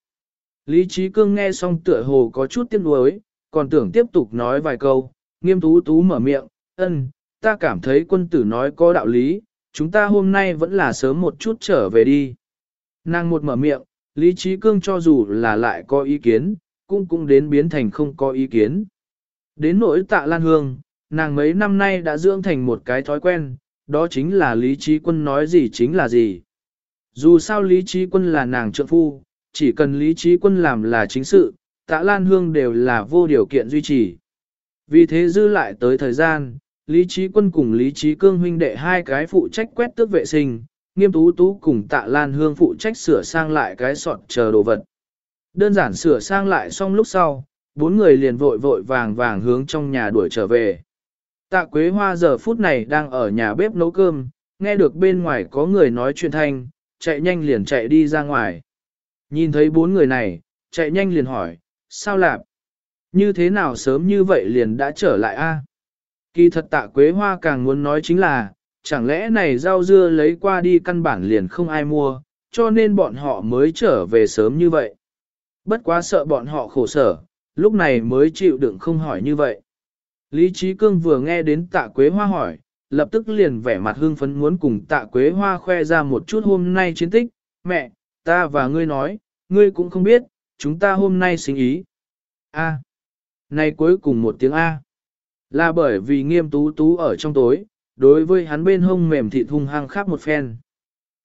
Lý Trí Cương nghe xong tựa hồ có chút tiếc nuối, còn tưởng tiếp tục nói vài câu, nghiêm tú tú mở miệng, ân, ta cảm thấy quân tử nói có đạo lý, chúng ta hôm nay vẫn là sớm một chút trở về đi. Nàng một mở miệng, Lý Trí Cương cho dù là lại có ý kiến, cũng cũng đến biến thành không có ý kiến. Đến nỗi tạ Lan Hương, nàng mấy năm nay đã dưỡng thành một cái thói quen, đó chính là Lý Trí Quân nói gì chính là gì. Dù sao Lý Trí Quân là nàng trợ phu, chỉ cần Lý Trí Quân làm là chính sự, tạ Lan Hương đều là vô điều kiện duy trì. Vì thế dư lại tới thời gian, Lý Trí Quân cùng Lý Trí Cương huynh đệ hai cái phụ trách quét tước vệ sinh, nghiêm tú tú cùng tạ Lan Hương phụ trách sửa sang lại cái sọt chờ đồ vật. Đơn giản sửa sang lại xong lúc sau, bốn người liền vội vội vàng vàng hướng trong nhà đuổi trở về. Tạ Quế Hoa giờ phút này đang ở nhà bếp nấu cơm, nghe được bên ngoài có người nói chuyện thanh, chạy nhanh liền chạy đi ra ngoài. Nhìn thấy bốn người này, chạy nhanh liền hỏi, sao lạp? Như thế nào sớm như vậy liền đã trở lại a? Kỳ thật tạ Quế Hoa càng muốn nói chính là, chẳng lẽ này rau dưa lấy qua đi căn bản liền không ai mua, cho nên bọn họ mới trở về sớm như vậy. Bất quá sợ bọn họ khổ sở, lúc này mới chịu đựng không hỏi như vậy. Lý Trí Cương vừa nghe đến tạ Quế Hoa hỏi, lập tức liền vẻ mặt hưng phấn muốn cùng tạ Quế Hoa khoe ra một chút hôm nay chiến tích. Mẹ, ta và ngươi nói, ngươi cũng không biết, chúng ta hôm nay sinh ý. A. Này cuối cùng một tiếng A. Là bởi vì nghiêm tú tú ở trong tối, đối với hắn bên hông mềm thịt hung hăng khác một phen.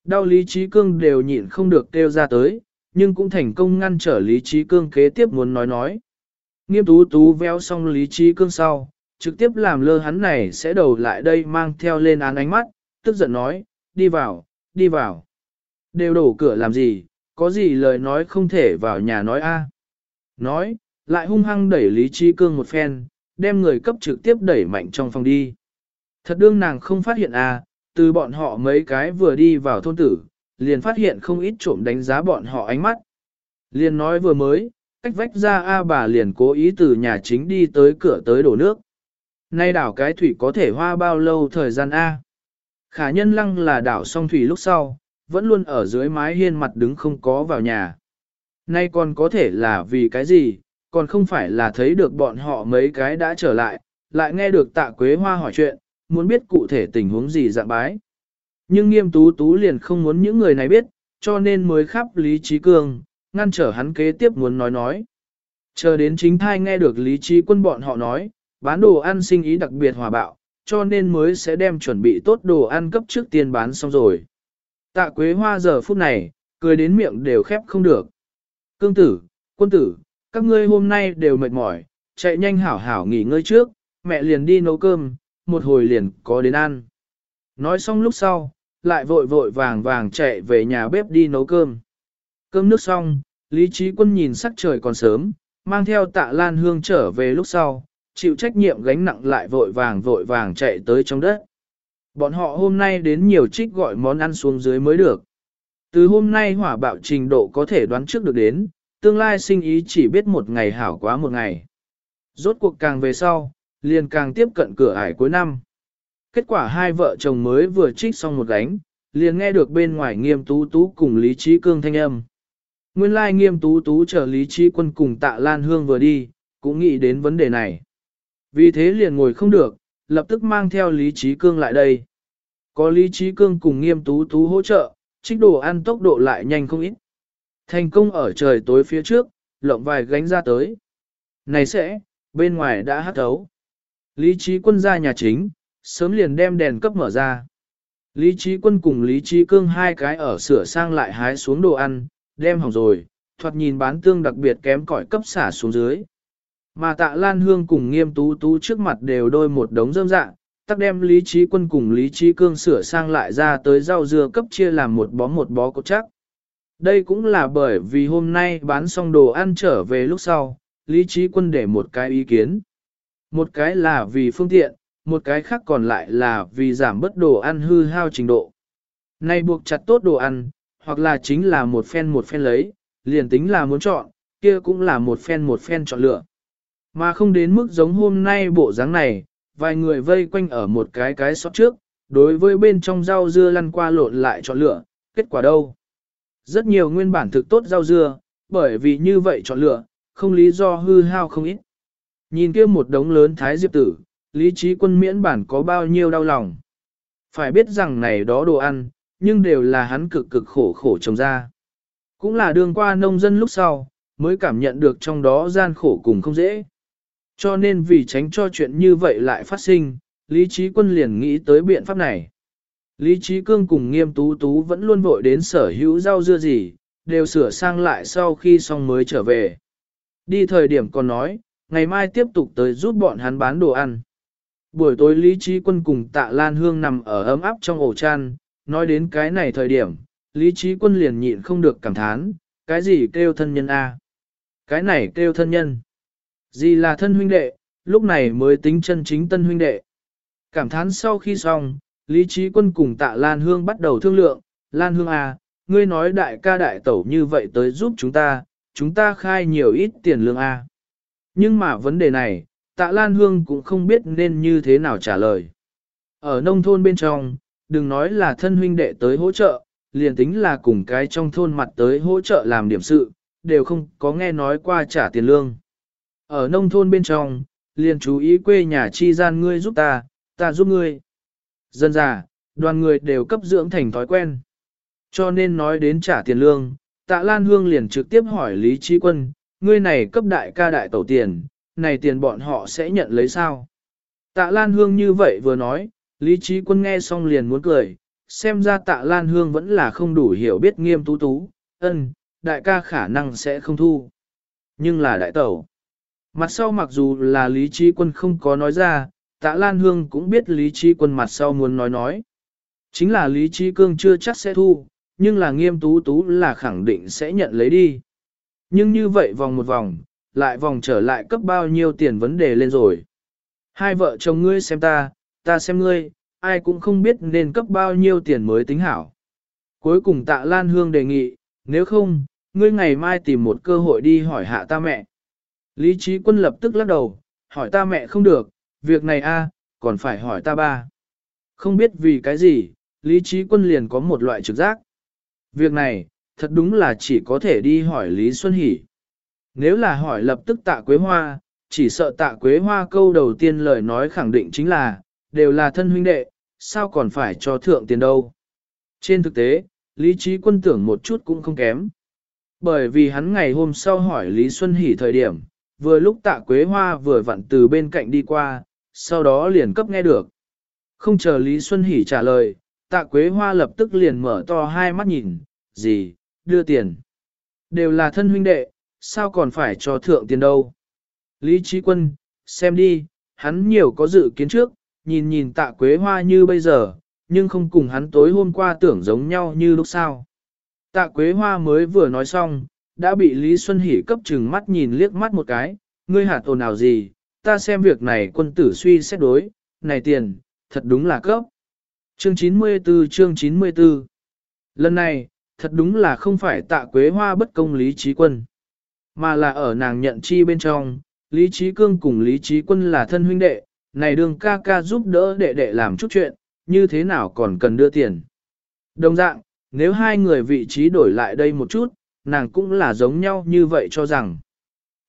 Đau lý trí cương đều nhịn không được kêu ra tới, nhưng cũng thành công ngăn trở lý trí cương kế tiếp muốn nói nói. Nghiêm tú tú véo xong lý trí cương sau, trực tiếp làm lơ hắn này sẽ đầu lại đây mang theo lên án ánh mắt, tức giận nói, đi vào, đi vào. Đều đổ cửa làm gì, có gì lời nói không thể vào nhà nói a Nói, lại hung hăng đẩy lý trí cương một phen, đem người cấp trực tiếp đẩy mạnh trong phòng đi. Thật đương nàng không phát hiện à, từ bọn họ mấy cái vừa đi vào thôn tử, liền phát hiện không ít trộm đánh giá bọn họ ánh mắt. Liền nói vừa mới, cách vách ra A bà liền cố ý từ nhà chính đi tới cửa tới đổ nước. Nay đảo cái thủy có thể hoa bao lâu thời gian A. Khả nhân lăng là đảo xong thủy lúc sau, vẫn luôn ở dưới mái hiên mặt đứng không có vào nhà. Nay còn có thể là vì cái gì, còn không phải là thấy được bọn họ mấy cái đã trở lại, lại nghe được tạ quế hoa hỏi chuyện, muốn biết cụ thể tình huống gì dạng bái. Nhưng nghiêm tú tú liền không muốn những người này biết, cho nên mới khắp Lý Trí Cương, ngăn trở hắn kế tiếp muốn nói nói. Chờ đến chính thai nghe được Lý Trí quân bọn họ nói, bán đồ ăn sinh ý đặc biệt hòa bạo, cho nên mới sẽ đem chuẩn bị tốt đồ ăn cấp trước tiên bán xong rồi. Tạ Quế Hoa giờ phút này, cười đến miệng đều khép không được. Cương tử, quân tử, các ngươi hôm nay đều mệt mỏi, chạy nhanh hảo hảo nghỉ ngơi trước, mẹ liền đi nấu cơm, một hồi liền có đến ăn. Nói xong lúc sau, lại vội vội vàng vàng chạy về nhà bếp đi nấu cơm. Cơm nước xong, Lý Trí Quân nhìn sắc trời còn sớm, mang theo tạ lan hương trở về lúc sau, chịu trách nhiệm gánh nặng lại vội vàng vội vàng chạy tới trong đất. Bọn họ hôm nay đến nhiều trích gọi món ăn xuống dưới mới được. Từ hôm nay hỏa bạo trình độ có thể đoán trước được đến, tương lai sinh ý chỉ biết một ngày hảo quá một ngày. Rốt cuộc càng về sau, liền càng tiếp cận cửa ải cuối năm. Kết quả hai vợ chồng mới vừa trích xong một gánh, liền nghe được bên ngoài nghiêm tú tú cùng Lý Trí Cương thanh âm. Nguyên lai nghiêm tú tú trở Lý Trí Quân cùng tạ Lan Hương vừa đi, cũng nghĩ đến vấn đề này. Vì thế liền ngồi không được, lập tức mang theo Lý Trí Cương lại đây. Có Lý Trí Cương cùng nghiêm tú tú hỗ trợ, trích đồ ăn tốc độ lại nhanh không ít. Thành công ở trời tối phía trước, lộng vài gánh ra tới. Này sẽ, bên ngoài đã hát thấu. Lý trí quân ra nhà chính, sớm liền đem đèn cấp mở ra. Lý trí quân cùng Lý trí cương hai cái ở sửa sang lại hái xuống đồ ăn, đem hỏng rồi, thoạt nhìn bán tương đặc biệt kém cỏi cấp xả xuống dưới. Mà tạ Lan Hương cùng nghiêm tú tú trước mặt đều đôi một đống rơm dạ, tắc đem Lý trí quân cùng Lý trí cương sửa sang lại ra tới rau dưa cấp chia làm một bó một bó cột chắc. Đây cũng là bởi vì hôm nay bán xong đồ ăn trở về lúc sau, Lý trí quân để một cái ý kiến. Một cái là vì phương tiện, một cái khác còn lại là vì giảm bất đồ ăn hư hao trình độ. Nay buộc chặt tốt đồ ăn, hoặc là chính là một phen một phen lấy, liền tính là muốn chọn, kia cũng là một phen một phen chọn lựa. Mà không đến mức giống hôm nay bộ dáng này, vài người vây quanh ở một cái cái sót trước, đối với bên trong rau dưa lăn qua lộn lại chọn lựa, kết quả đâu? Rất nhiều nguyên bản thực tốt rau dưa, bởi vì như vậy chọn lựa, không lý do hư hao không ít. Nhìn kia một đống lớn thái diệp tử, lý trí quân miễn bản có bao nhiêu đau lòng. Phải biết rằng này đó đồ ăn, nhưng đều là hắn cực cực khổ khổ trồng ra. Cũng là đường qua nông dân lúc sau, mới cảm nhận được trong đó gian khổ cùng không dễ. Cho nên vì tránh cho chuyện như vậy lại phát sinh, Lý Trí Quân liền nghĩ tới biện pháp này. Lý Trí Cương cùng nghiêm tú tú vẫn luôn vội đến sở hữu rau dưa gì, đều sửa sang lại sau khi xong mới trở về. Đi thời điểm còn nói, ngày mai tiếp tục tới giúp bọn hắn bán đồ ăn. Buổi tối Lý Trí Quân cùng tạ Lan Hương nằm ở ấm áp trong ổ chăn, nói đến cái này thời điểm, Lý Trí Quân liền nhịn không được cảm thán, cái gì kêu thân nhân A. Cái này kêu thân nhân. Gì là thân huynh đệ, lúc này mới tính chân chính tân huynh đệ. Cảm thán sau khi xong, Lý Trí Quân cùng tạ Lan Hương bắt đầu thương lượng, Lan Hương A, ngươi nói đại ca đại tẩu như vậy tới giúp chúng ta, chúng ta khai nhiều ít tiền lương A. Nhưng mà vấn đề này, tạ Lan Hương cũng không biết nên như thế nào trả lời. Ở nông thôn bên trong, đừng nói là thân huynh đệ tới hỗ trợ, liền tính là cùng cái trong thôn mặt tới hỗ trợ làm điểm sự, đều không có nghe nói qua trả tiền lương. Ở nông thôn bên trong, liền chú ý quê nhà chi gian ngươi giúp ta, ta giúp ngươi. Dân già, đoàn người đều cấp dưỡng thành thói quen. Cho nên nói đến trả tiền lương, tạ Lan Hương liền trực tiếp hỏi Lý Trí Quân, ngươi này cấp đại ca đại tẩu tiền, này tiền bọn họ sẽ nhận lấy sao? Tạ Lan Hương như vậy vừa nói, Lý Trí Quân nghe xong liền muốn cười, xem ra tạ Lan Hương vẫn là không đủ hiểu biết nghiêm tú tú, ân, đại ca khả năng sẽ không thu. Nhưng là đại tẩu. Mặt sau mặc dù là Lý Trí Quân không có nói ra, tạ Lan Hương cũng biết Lý Trí Quân mặt sau muốn nói nói. Chính là Lý Trí Cương chưa chắc sẽ thu, nhưng là nghiêm tú tú là khẳng định sẽ nhận lấy đi. Nhưng như vậy vòng một vòng, lại vòng trở lại cấp bao nhiêu tiền vấn đề lên rồi. Hai vợ chồng ngươi xem ta, ta xem ngươi, ai cũng không biết nên cấp bao nhiêu tiền mới tính hảo. Cuối cùng tạ Lan Hương đề nghị, nếu không, ngươi ngày mai tìm một cơ hội đi hỏi hạ ta mẹ. Lý trí quân lập tức lắc đầu, hỏi ta mẹ không được, việc này a, còn phải hỏi ta ba. Không biết vì cái gì, lý trí quân liền có một loại trực giác. Việc này, thật đúng là chỉ có thể đi hỏi Lý Xuân Hỷ. Nếu là hỏi lập tức tạ Quế Hoa, chỉ sợ tạ Quế Hoa câu đầu tiên lời nói khẳng định chính là, đều là thân huynh đệ, sao còn phải cho thượng tiền đâu. Trên thực tế, Lý Trí Quân tưởng một chút cũng không kém. Bởi vì hắn ngày hôm sau hỏi Lý Xuân Hỷ thời điểm, vừa lúc tạ Quế Hoa vừa vặn từ bên cạnh đi qua, sau đó liền cấp nghe được. Không chờ Lý Xuân Hỷ trả lời, tạ Quế Hoa lập tức liền mở to hai mắt nhìn, gì, đưa tiền. Đều là thân huynh đệ, sao còn phải cho thượng tiền đâu. Lý Trí Quân, xem đi, hắn nhiều có dự kiến trước, nhìn nhìn tạ quế hoa như bây giờ, nhưng không cùng hắn tối hôm qua tưởng giống nhau như lúc sau. Tạ quế hoa mới vừa nói xong, đã bị Lý Xuân Hỷ cấp chừng mắt nhìn liếc mắt một cái, ngươi hạt ồn nào gì, ta xem việc này quân tử suy xét đối, này tiền, thật đúng là cấp. Chương 94 chương 94 Lần này, thật đúng là không phải tạ quế hoa bất công Lý Trí Quân, mà là ở nàng nhận chi bên trong, Lý Trí Cương cùng Lý Trí Quân là thân huynh đệ, này đường ca ca giúp đỡ đệ đệ làm chút chuyện, như thế nào còn cần đưa tiền. Đồng dạng, nếu hai người vị trí đổi lại đây một chút, nàng cũng là giống nhau như vậy cho rằng.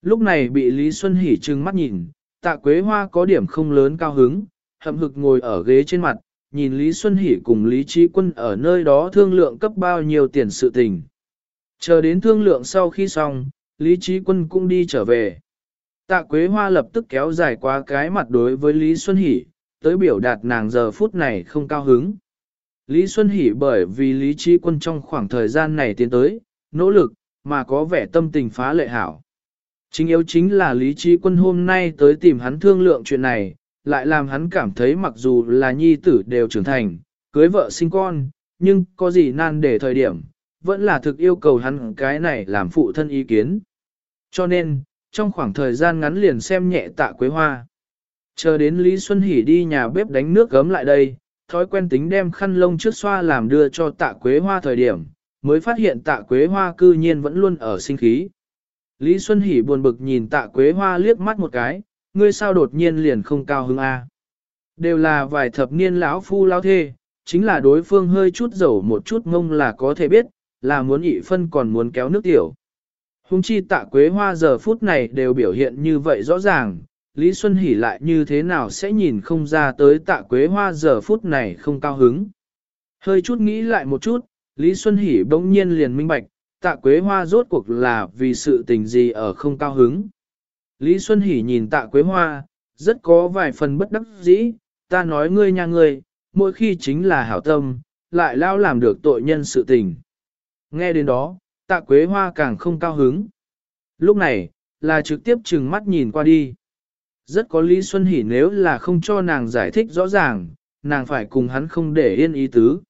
Lúc này bị Lý Xuân Hỷ trừng mắt nhìn, tạ quế hoa có điểm không lớn cao hứng, hậm hực ngồi ở ghế trên mặt, nhìn Lý Xuân Hỷ cùng Lý Trí Quân ở nơi đó thương lượng cấp bao nhiêu tiền sự tình. Chờ đến thương lượng sau khi xong, Lý Trí Quân cũng đi trở về. Tạ Quế Hoa lập tức kéo dài qua cái mặt đối với Lý Xuân Hỷ, tới biểu đạt nàng giờ phút này không cao hứng. Lý Xuân Hỷ bởi vì Lý Trí Quân trong khoảng thời gian này tiến tới, nỗ lực, mà có vẻ tâm tình phá lệ hảo. Chính yếu chính là Lý Trí Quân hôm nay tới tìm hắn thương lượng chuyện này, lại làm hắn cảm thấy mặc dù là nhi tử đều trưởng thành, cưới vợ sinh con, nhưng có gì nan để thời điểm, vẫn là thực yêu cầu hắn cái này làm phụ thân ý kiến. Cho nên, trong khoảng thời gian ngắn liền xem nhẹ tạ quế hoa. Chờ đến Lý Xuân Hỷ đi nhà bếp đánh nước gấm lại đây, thói quen tính đem khăn lông trước xoa làm đưa cho tạ quế hoa thời điểm, mới phát hiện tạ quế hoa cư nhiên vẫn luôn ở sinh khí. Lý Xuân Hỷ buồn bực nhìn tạ quế hoa liếc mắt một cái, ngươi sao đột nhiên liền không cao hứng a? Đều là vài thập niên lão phu lao thê, chính là đối phương hơi chút dầu một chút ngông là có thể biết, là muốn ị phân còn muốn kéo nước tiểu. Hùng chi tạ quế hoa giờ phút này đều biểu hiện như vậy rõ ràng, Lý Xuân Hỷ lại như thế nào sẽ nhìn không ra tới tạ quế hoa giờ phút này không cao hứng. Hơi chút nghĩ lại một chút, Lý Xuân Hỷ bỗng nhiên liền minh bạch, tạ quế hoa rốt cuộc là vì sự tình gì ở không cao hứng. Lý Xuân Hỷ nhìn tạ quế hoa, rất có vài phần bất đắc dĩ, ta nói ngươi nha ngươi, mỗi khi chính là hảo tâm, lại lao làm được tội nhân sự tình. Nghe đến đó, tạ quế hoa càng không cao hứng. Lúc này, là trực tiếp trừng mắt nhìn qua đi. Rất có Lý Xuân Hỷ nếu là không cho nàng giải thích rõ ràng, nàng phải cùng hắn không để yên ý tứ.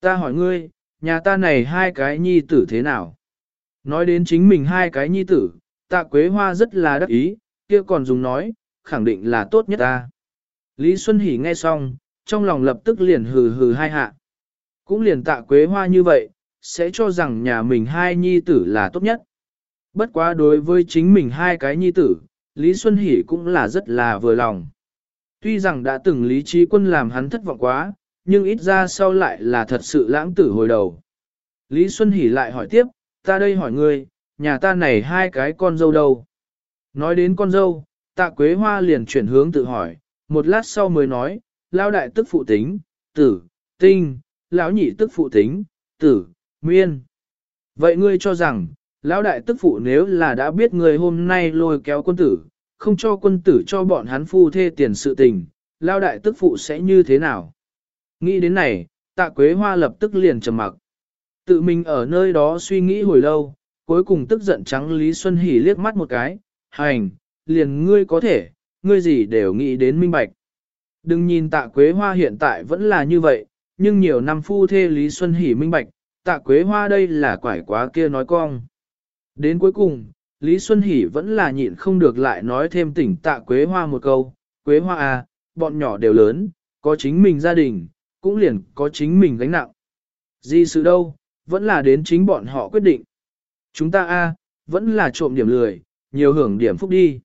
Ta hỏi ngươi, nhà ta này hai cái nhi tử thế nào? Nói đến chính mình hai cái nhi tử, tạ quế hoa rất là đắc ý, kia còn dùng nói, khẳng định là tốt nhất ta. Lý Xuân Hỷ nghe xong, trong lòng lập tức liền hừ hừ hai hạ. Cũng liền tạ quế hoa như vậy, sẽ cho rằng nhà mình hai nhi tử là tốt nhất. Bất quá đối với chính mình hai cái nhi tử, Lý Xuân Hỷ cũng là rất là vừa lòng. Tuy rằng đã từng Lý Trí Quân làm hắn thất vọng quá, nhưng ít ra sau lại là thật sự lãng tử hồi đầu. Lý Xuân Hỷ lại hỏi tiếp, ta đây hỏi ngươi, nhà ta này hai cái con dâu đâu? Nói đến con dâu, tạ quế hoa liền chuyển hướng tự hỏi, một lát sau mới nói, lao đại tức phụ tính, tử, tinh, lão nhị tức phụ tính, tử, nguyên. Vậy ngươi cho rằng, lão đại tức phụ nếu là đã biết người hôm nay lôi kéo quân tử, không cho quân tử cho bọn hắn phu thê tiền sự tình, Lão đại tức phụ sẽ như thế nào? Nghĩ đến này, tạ quế hoa lập tức liền trầm mặc. Tự mình ở nơi đó suy nghĩ hồi lâu, cuối cùng tức giận trắng Lý Xuân Hỷ liếc mắt một cái, hành, liền ngươi có thể, ngươi gì đều nghĩ đến minh bạch. Đừng nhìn tạ quế hoa hiện tại vẫn là như vậy, nhưng nhiều năm phu thê Lý Xuân Hỷ minh bạch, tạ quế hoa đây là quải quá kia nói cong. Đến cuối cùng, Lý Xuân Hỷ vẫn là nhịn không được lại nói thêm tỉnh tạ quế hoa một câu, quế hoa à, bọn nhỏ đều lớn, có chính mình gia đình, cũng liền có chính mình gánh nặng. Gì sự đâu, vẫn là đến chính bọn họ quyết định. Chúng ta a vẫn là trộm điểm lười, nhiều hưởng điểm phúc đi.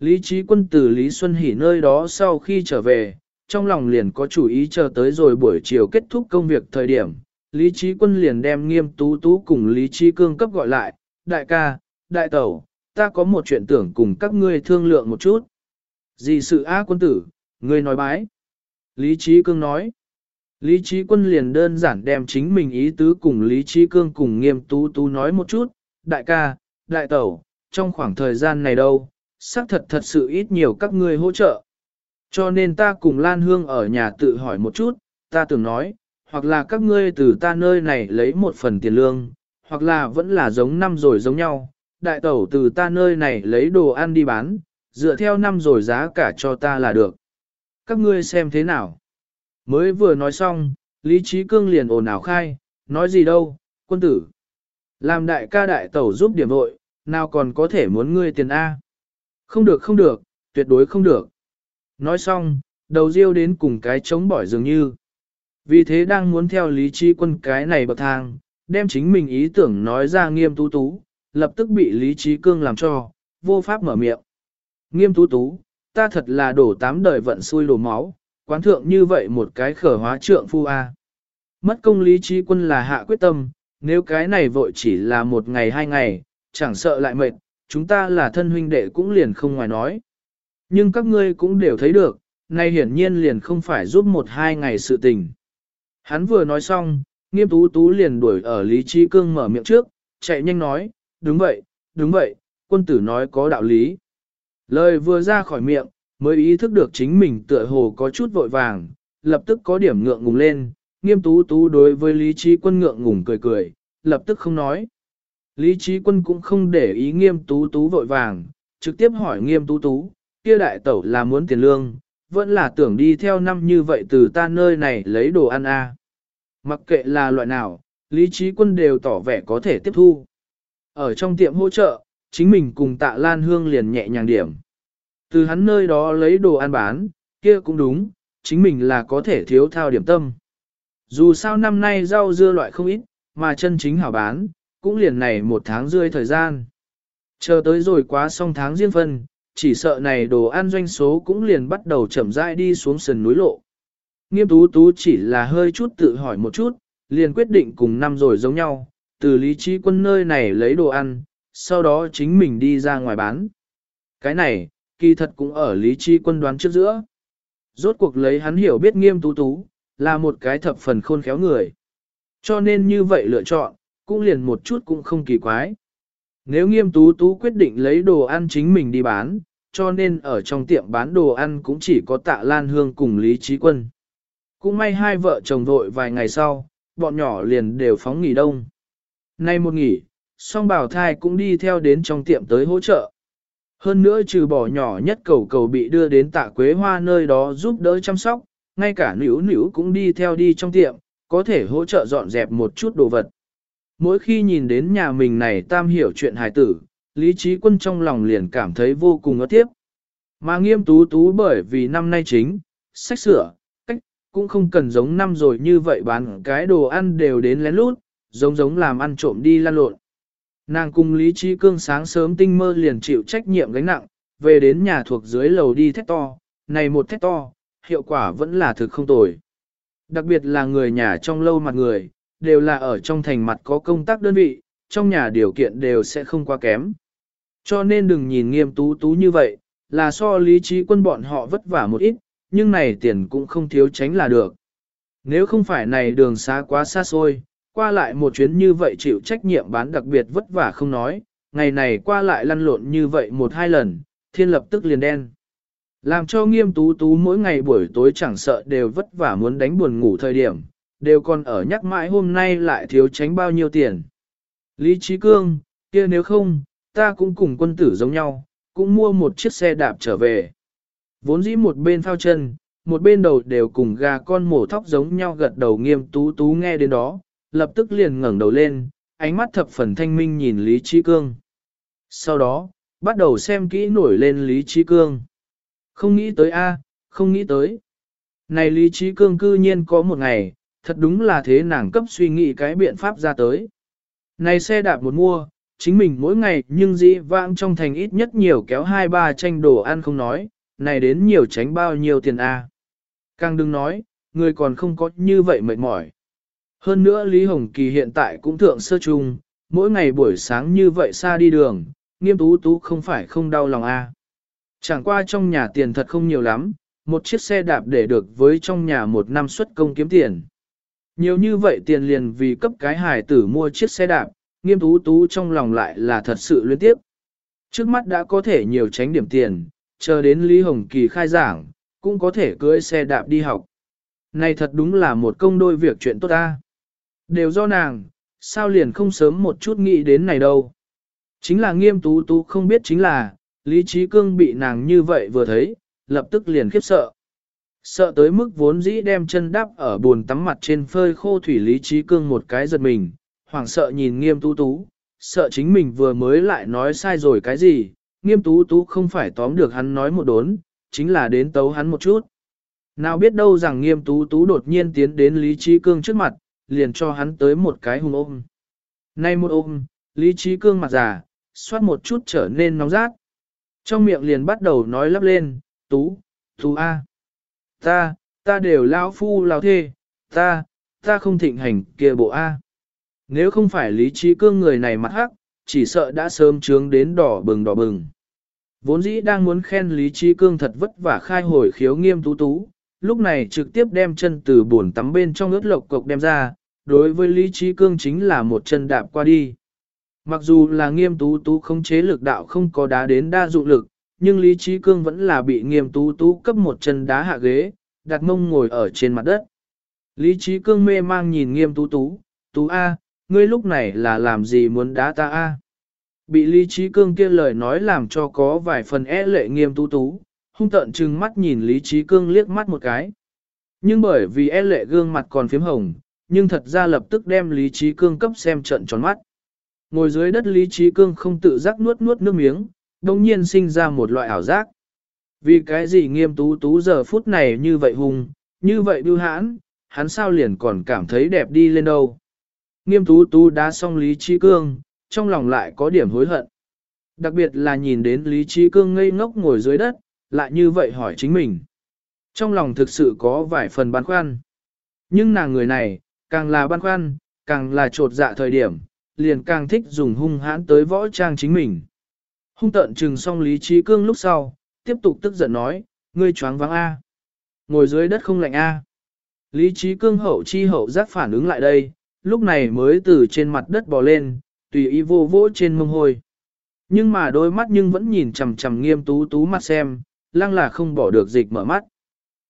Lý trí quân từ Lý Xuân Hỷ nơi đó sau khi trở về, trong lòng liền có chủ ý chờ tới rồi buổi chiều kết thúc công việc thời điểm. Lý trí quân liền đem nghiêm tú tú cùng Lý trí cương cấp gọi lại, đại ca, đại tẩu, ta có một chuyện tưởng cùng các ngươi thương lượng một chút. Gì sự á quân tử, ngươi nói bái. Lý trí cương nói. Lý trí quân liền đơn giản đem chính mình ý tứ cùng Lý trí cương cùng nghiêm tú tú nói một chút, đại ca, đại tẩu, trong khoảng thời gian này đâu, xác thật thật sự ít nhiều các ngươi hỗ trợ. Cho nên ta cùng Lan Hương ở nhà tự hỏi một chút, ta tưởng nói, hoặc là các ngươi từ ta nơi này lấy một phần tiền lương, hoặc là vẫn là giống năm rồi giống nhau, đại tẩu từ ta nơi này lấy đồ ăn đi bán, dựa theo năm rồi giá cả cho ta là được. Các ngươi xem thế nào? Mới vừa nói xong, Lý Trí Cương liền ồn ào khai, nói gì đâu, quân tử. Làm đại ca đại tẩu giúp điểm vội, nào còn có thể muốn ngươi tiền A. Không được không được, tuyệt đối không được. Nói xong, đầu riêu đến cùng cái chống bỏi dường như. Vì thế đang muốn theo lý trí quân cái này bậc thang, đem chính mình ý tưởng nói ra nghiêm tú tú, lập tức bị lý trí cương làm cho, vô pháp mở miệng. Nghiêm tú tú, ta thật là đổ tám đời vận xui đổ máu, quán thượng như vậy một cái khở hóa trượng phu A. Mất công lý trí quân là hạ quyết tâm, nếu cái này vội chỉ là một ngày hai ngày, chẳng sợ lại mệt, chúng ta là thân huynh đệ cũng liền không ngoài nói. Nhưng các ngươi cũng đều thấy được, nay hiển nhiên liền không phải giúp một hai ngày sự tình. Hắn vừa nói xong, nghiêm tú tú liền đuổi ở Lý Trí Cương mở miệng trước, chạy nhanh nói, đúng vậy, đúng vậy, quân tử nói có đạo lý. Lời vừa ra khỏi miệng, mới ý thức được chính mình tựa hồ có chút vội vàng, lập tức có điểm ngượng ngùng lên, nghiêm tú tú đối với Lý Trí Quân ngượng ngùng cười cười, lập tức không nói. Lý Trí Quân cũng không để ý nghiêm tú tú vội vàng, trực tiếp hỏi nghiêm tú tú, kia đại tẩu là muốn tiền lương, vẫn là tưởng đi theo năm như vậy từ ta nơi này lấy đồ ăn a. À. Mặc kệ là loại nào, Lý Trí Quân đều tỏ vẻ có thể tiếp thu. Ở trong tiệm hỗ trợ, chính mình cùng tạ Lan Hương liền nhẹ nhàng điểm. Từ hắn nơi đó lấy đồ ăn bán, kia cũng đúng, chính mình là có thể thiếu thao điểm tâm. Dù sao năm nay rau dưa loại không ít, mà chân chính hảo bán, cũng liền này một tháng rưỡi thời gian. Chờ tới rồi quá xong tháng riêng phân, chỉ sợ này đồ ăn doanh số cũng liền bắt đầu chậm rãi đi xuống sườn núi lộ. Nghiêm tú tú chỉ là hơi chút tự hỏi một chút, liền quyết định cùng năm rồi giống nhau, từ lý trí quân nơi này lấy đồ ăn, sau đó chính mình đi ra ngoài bán. Cái này, kỳ thật cũng ở lý trí quân đoán trước giữa. Rốt cuộc lấy hắn hiểu biết nghiêm tú tú, là một cái thập phần khôn khéo người. Cho nên như vậy lựa chọn, cũng liền một chút cũng không kỳ quái. Nếu nghiêm tú tú quyết định lấy đồ ăn chính mình đi bán, cho nên ở trong tiệm bán đồ ăn cũng chỉ có tạ Lan Hương cùng Lý Trí Quân. Cũng may hai vợ chồng vội vài ngày sau, bọn nhỏ liền đều phóng nghỉ đông. Nay một nghỉ, song bảo thai cũng đi theo đến trong tiệm tới hỗ trợ. Hơn nữa trừ bỏ nhỏ nhất cầu cầu bị đưa đến tạ quế hoa nơi đó giúp đỡ chăm sóc, ngay cả nữ nữ cũng đi theo đi trong tiệm, có thể hỗ trợ dọn dẹp một chút đồ vật. Mỗi khi nhìn đến nhà mình này tam hiểu chuyện hài tử, lý trí quân trong lòng liền cảm thấy vô cùng ớt tiếp. Mà nghiêm tú tú bởi vì năm nay chính, sách sửa, cách, cũng không cần giống năm rồi như vậy bán cái đồ ăn đều đến lén lút, giống giống làm ăn trộm đi lan lộn. Nàng cùng Lý Trí Cương sáng sớm tinh mơ liền chịu trách nhiệm gánh nặng, về đến nhà thuộc dưới lầu đi thét to, này một thét to, hiệu quả vẫn là thực không tồi. Đặc biệt là người nhà trong lâu mặt người, đều là ở trong thành mặt có công tác đơn vị, trong nhà điều kiện đều sẽ không quá kém. Cho nên đừng nhìn nghiêm tú tú như vậy, là so lý trí quân bọn họ vất vả một ít, nhưng này tiền cũng không thiếu tránh là được. Nếu không phải này đường xa quá xa xôi, qua lại một chuyến như vậy chịu trách nhiệm bán đặc biệt vất vả không nói, ngày này qua lại lăn lộn như vậy một hai lần, thiên lập tức liền đen. Làm cho nghiêm tú tú mỗi ngày buổi tối chẳng sợ đều vất vả muốn đánh buồn ngủ thời điểm, đều còn ở nhắc mãi hôm nay lại thiếu tránh bao nhiêu tiền. Lý Trí Cương, kia nếu không, ta cũng cùng quân tử giống nhau, cũng mua một chiếc xe đạp trở về. Vốn dĩ một bên phao chân, một bên đầu đều cùng gà con mổ thóc giống nhau gật đầu nghiêm tú tú nghe đến đó, lập tức liền ngẩng đầu lên, ánh mắt thập phần thanh minh nhìn Lý Trí Cương. Sau đó, bắt đầu xem kỹ nổi lên Lý Trí Cương. Không nghĩ tới a, không nghĩ tới. Này Lý Trí Cương cư nhiên có một ngày, thật đúng là thế nàng cấp suy nghĩ cái biện pháp ra tới. Này xe đạp một mua, chính mình mỗi ngày nhưng dĩ vãng trong thành ít nhất nhiều kéo hai ba tranh đồ ăn không nói, này đến nhiều tránh bao nhiêu tiền a. Càng đừng nói, người còn không có như vậy mệt mỏi. Hơn nữa Lý Hồng Kỳ hiện tại cũng thượng sơ trung, mỗi ngày buổi sáng như vậy xa đi đường, nghiêm tú tú không phải không đau lòng a. Chẳng qua trong nhà tiền thật không nhiều lắm, một chiếc xe đạp để được với trong nhà một năm xuất công kiếm tiền. Nhiều như vậy tiền liền vì cấp cái hải tử mua chiếc xe đạp, nghiêm tú tú trong lòng lại là thật sự liên tiếp. Trước mắt đã có thể nhiều tránh điểm tiền, chờ đến Lý Hồng Kỳ khai giảng, cũng có thể cưỡi xe đạp đi học. Này thật đúng là một công đôi việc chuyện tốt ta. Đều do nàng, sao liền không sớm một chút nghĩ đến này đâu. Chính là nghiêm tú tú không biết chính là, Lý Trí Cương bị nàng như vậy vừa thấy, lập tức liền khiếp sợ. Sợ tới mức vốn dĩ đem chân đắp ở buồn tắm mặt trên phơi khô thủy Lý Trí Cương một cái giật mình, hoảng sợ nhìn nghiêm tú tú, sợ chính mình vừa mới lại nói sai rồi cái gì, nghiêm tú tú không phải tóm được hắn nói một đốn, chính là đến tấu hắn một chút. Nào biết đâu rằng nghiêm tú tú đột nhiên tiến đến Lý Trí Cương trước mặt, liền cho hắn tới một cái hùng ôm. Nay một ôm, Lý Trí Cương mặt già, xoát một chút trở nên nóng rát. Trong miệng liền bắt đầu nói lắp lên, tú, tú A. Ta, ta đều lao phu lao thê, ta, ta không thịnh hành kia bộ A. Nếu không phải Lý Trí Cương người này mặt hắc, chỉ sợ đã sớm trướng đến đỏ bừng đỏ bừng. Vốn dĩ đang muốn khen Lý Trí Cương thật vất vả khai hồi khiếu nghiêm tú tú, lúc này trực tiếp đem chân từ buồn tắm bên trong ướt lộc cộc đem ra, đối với Lý Trí Cương chính là một chân đạp qua đi. Mặc dù là nghiêm tú tú không chế lực đạo không có đá đến đa dụng lực, nhưng Lý Trí Cương vẫn là bị nghiêm tú tú cấp một chân đá hạ ghế, đặt mông ngồi ở trên mặt đất. Lý Trí Cương mê mang nhìn nghiêm tú tú, tú A, ngươi lúc này là làm gì muốn đá ta A. Bị Lý Trí Cương kia lời nói làm cho có vài phần e lệ nghiêm tú tú, hung tợn trừng mắt nhìn Lý Trí Cương liếc mắt một cái. Nhưng bởi vì e lệ gương mặt còn phím hồng, nhưng thật ra lập tức đem Lý Trí Cương cấp xem trận tròn mắt. Ngồi dưới đất Lý Trí Cương không tự giác nuốt nuốt nước miếng, đồng nhiên sinh ra một loại ảo giác. Vì cái gì nghiêm tú tú giờ phút này như vậy hùng, như vậy bưu hãn, hắn sao liền còn cảm thấy đẹp đi lên đâu. Nghiêm tú tú đã xong Lý Trí Cương, trong lòng lại có điểm hối hận. Đặc biệt là nhìn đến Lý Trí Cương ngây ngốc ngồi dưới đất, lại như vậy hỏi chính mình. Trong lòng thực sự có vài phần băn khoăn. Nhưng nàng người này, càng là băn khoăn, càng là trột dạ thời điểm, liền càng thích dùng hung hãn tới võ trang chính mình. Hung tận trừng xong Lý Trí Cương lúc sau, tiếp tục tức giận nói, ngươi choáng váng A. Ngồi dưới đất không lạnh A. Lý trí cương hậu chi hậu giác phản ứng lại đây, lúc này mới từ trên mặt đất bò lên, tùy ý vô vỗ trên mông hôi. Nhưng mà đôi mắt nhưng vẫn nhìn chằm chằm nghiêm tú tú mặt xem, lăng là không bỏ được dịch mở mắt.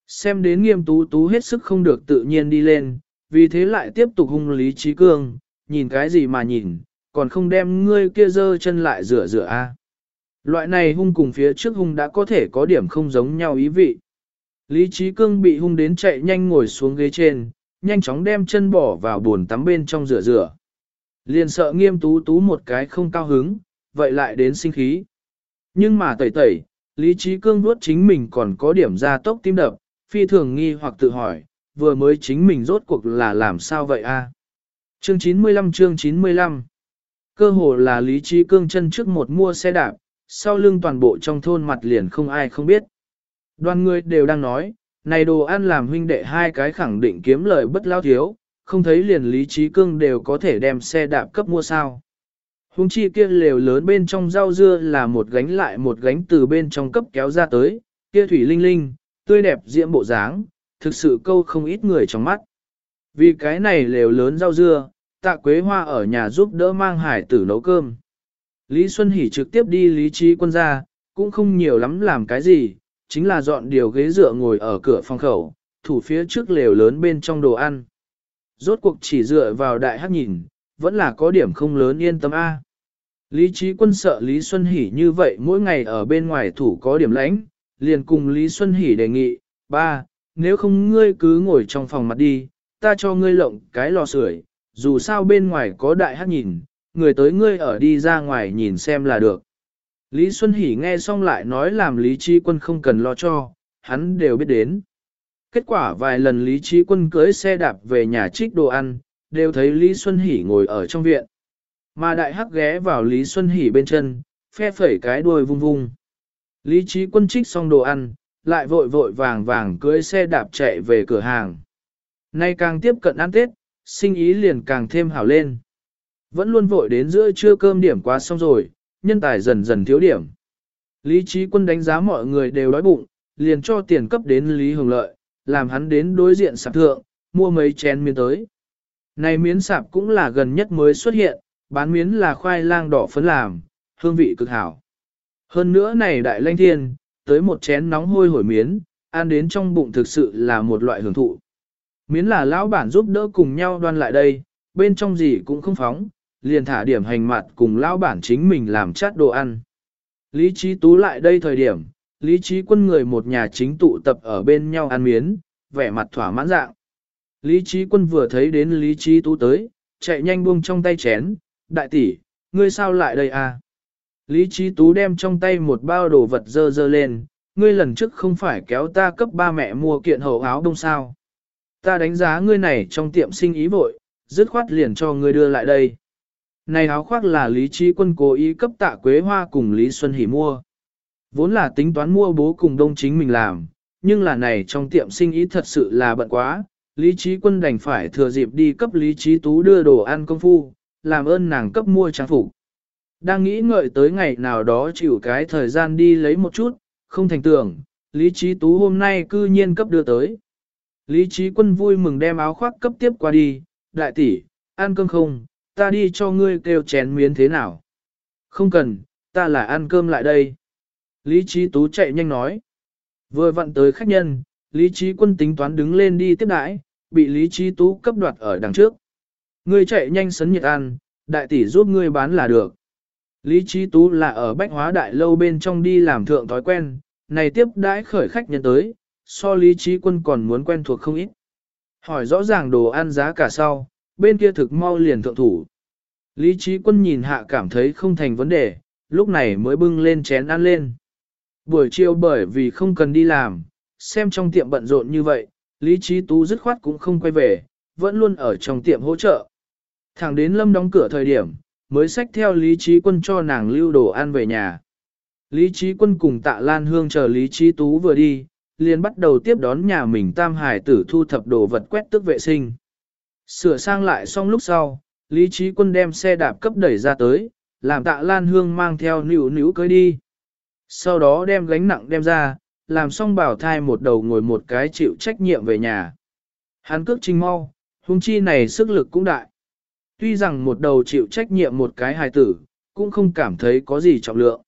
Xem đến nghiêm tú tú hết sức không được tự nhiên đi lên, vì thế lại tiếp tục hung lý trí cương, nhìn cái gì mà nhìn, còn không đem ngươi kia dơ chân lại rửa rửa a. Loại này hung cùng phía trước hung đã có thể có điểm không giống nhau ý vị. Lý trí cương bị hung đến chạy nhanh ngồi xuống ghế trên, nhanh chóng đem chân bỏ vào buồn tắm bên trong rửa rửa. Liền sợ nghiêm tú tú một cái không cao hứng, vậy lại đến sinh khí. Nhưng mà tẩy tẩy, lý trí cương nuốt chính mình còn có điểm ra tốc tim đập, phi thường nghi hoặc tự hỏi, vừa mới chính mình rốt cuộc là làm sao vậy a? Chương 95 chương 95 Cơ hồ là lý trí cương chân trước một mua xe đạp, sau lưng toàn bộ trong thôn mặt liền không ai không biết. Đoàn người đều đang nói, này đồ ăn làm huynh đệ hai cái khẳng định kiếm lời bất lao thiếu, không thấy liền lý trí cương đều có thể đem xe đạp cấp mua sao. Hùng chi kia lều lớn bên trong rau dưa là một gánh lại một gánh từ bên trong cấp kéo ra tới, kia thủy linh linh, tươi đẹp diễm bộ dáng, thực sự câu không ít người trong mắt. Vì cái này lều lớn rau dưa, tạ quế hoa ở nhà giúp đỡ mang hải tử nấu cơm. Lý Xuân Hỷ trực tiếp đi lý trí quân ra, cũng không nhiều lắm làm cái gì, chính là dọn điều ghế dựa ngồi ở cửa phòng khẩu, thủ phía trước lều lớn bên trong đồ ăn. Rốt cuộc chỉ dựa vào đại hắc nhìn, vẫn là có điểm không lớn yên tâm A. Lý trí quân sợ Lý Xuân Hỷ như vậy mỗi ngày ở bên ngoài thủ có điểm lãnh, liền cùng Lý Xuân Hỷ đề nghị, ba, nếu không ngươi cứ ngồi trong phòng mặt đi, ta cho ngươi lộng cái lò sưởi, dù sao bên ngoài có đại hắc nhìn, người tới ngươi ở đi ra ngoài nhìn xem là được. Lý Xuân Hỷ nghe xong lại nói làm Lý Chi Quân không cần lo cho, hắn đều biết đến. Kết quả vài lần Lý Chi Quân cưới xe đạp về nhà trích đồ ăn, đều thấy Lý Xuân Hỷ ngồi ở trong viện. Mà đại hắc ghé vào Lý Xuân Hỷ bên chân, phe phẩy cái đuôi vung vung. Lý Trí Quân trích xong đồ ăn, lại vội vội vàng vàng cưới xe đạp chạy về cửa hàng. Nay càng tiếp cận ăn Tết, sinh ý liền càng thêm hảo lên. Vẫn luôn vội đến giữa trưa cơm điểm quá xong rồi, nhân tài dần dần thiếu điểm. Lý trí quân đánh giá mọi người đều đói bụng, liền cho tiền cấp đến Lý Hồng Lợi, làm hắn đến đối diện sạp thượng, mua mấy chén miến tới. Này miến sạp cũng là gần nhất mới xuất hiện, bán miến là khoai lang đỏ phấn làm, hương vị cực hảo. Hơn nữa này đại lanh thiên, tới một chén nóng hôi hổi miến, ăn đến trong bụng thực sự là một loại hưởng thụ. Miến là lão bản giúp đỡ cùng nhau đoan lại đây, bên trong gì cũng không phóng, liền thả điểm hành mặt cùng lão bản chính mình làm chát đồ ăn. Lý trí tú lại đây thời điểm, lý trí quân người một nhà chính tụ tập ở bên nhau ăn miến, vẻ mặt thỏa mãn dạng. Lý trí quân vừa thấy đến lý trí tú tới, chạy nhanh buông trong tay chén, đại tỷ, ngươi sao lại đây à? Lý trí tú đem trong tay một bao đồ vật dơ dơ lên, ngươi lần trước không phải kéo ta cấp ba mẹ mua kiện hậu áo đông sao. Ta đánh giá ngươi này trong tiệm sinh ý vội, dứt khoát liền cho ngươi đưa lại đây. Này áo khoác là Lý Trí Quân cố ý cấp tạ Quế Hoa cùng Lý Xuân Hỷ mua. Vốn là tính toán mua bố cùng đông chính mình làm, nhưng là này trong tiệm sinh ý thật sự là bận quá. Lý Trí Quân đành phải thừa dịp đi cấp Lý Trí Tú đưa đồ ăn công phu, làm ơn nàng cấp mua trang phục. Đang nghĩ ngợi tới ngày nào đó chịu cái thời gian đi lấy một chút, không thành tưởng, Lý Trí Tú hôm nay cư nhiên cấp đưa tới. Lý Trí Quân vui mừng đem áo khoác cấp tiếp qua đi, đại tỷ, ăn cơm không, ta đi cho ngươi kêu chén miến thế nào. Không cần, ta là ăn cơm lại đây. Lý Trí Tú chạy nhanh nói. Vừa vặn tới khách nhân, Lý Trí Quân tính toán đứng lên đi tiếp đãi, bị Lý Trí Tú cấp đoạt ở đằng trước. Ngươi chạy nhanh sấn nhiệt ăn, đại tỷ giúp ngươi bán là được. Lý Trí Tú là ở bách hóa đại lâu bên trong đi làm thượng thói quen, này tiếp đãi khởi khách nhân tới, so Lý Trí Quân còn muốn quen thuộc không ít. Hỏi rõ ràng đồ ăn giá cả sau, bên kia thực mau liền thượng thủ. Lý trí quân nhìn hạ cảm thấy không thành vấn đề, lúc này mới bưng lên chén ăn lên. Buổi chiều bởi vì không cần đi làm, xem trong tiệm bận rộn như vậy, Lý trí tú dứt khoát cũng không quay về, vẫn luôn ở trong tiệm hỗ trợ. Thẳng đến lâm đóng cửa thời điểm, mới xách theo Lý trí quân cho nàng lưu đồ ăn về nhà. Lý trí quân cùng tạ Lan Hương chờ Lý trí tú vừa đi, liền bắt đầu tiếp đón nhà mình tam hải tử thu thập đồ vật quét tức vệ sinh. Sửa sang lại xong lúc sau, Lý Trí Quân đem xe đạp cấp đẩy ra tới, làm tạ Lan Hương mang theo nữ nữ cưới đi. Sau đó đem gánh nặng đem ra, làm xong bảo thai một đầu ngồi một cái chịu trách nhiệm về nhà. Hắn cước trình mau, hung chi này sức lực cũng đại. Tuy rằng một đầu chịu trách nhiệm một cái hài tử, cũng không cảm thấy có gì trọng lượng.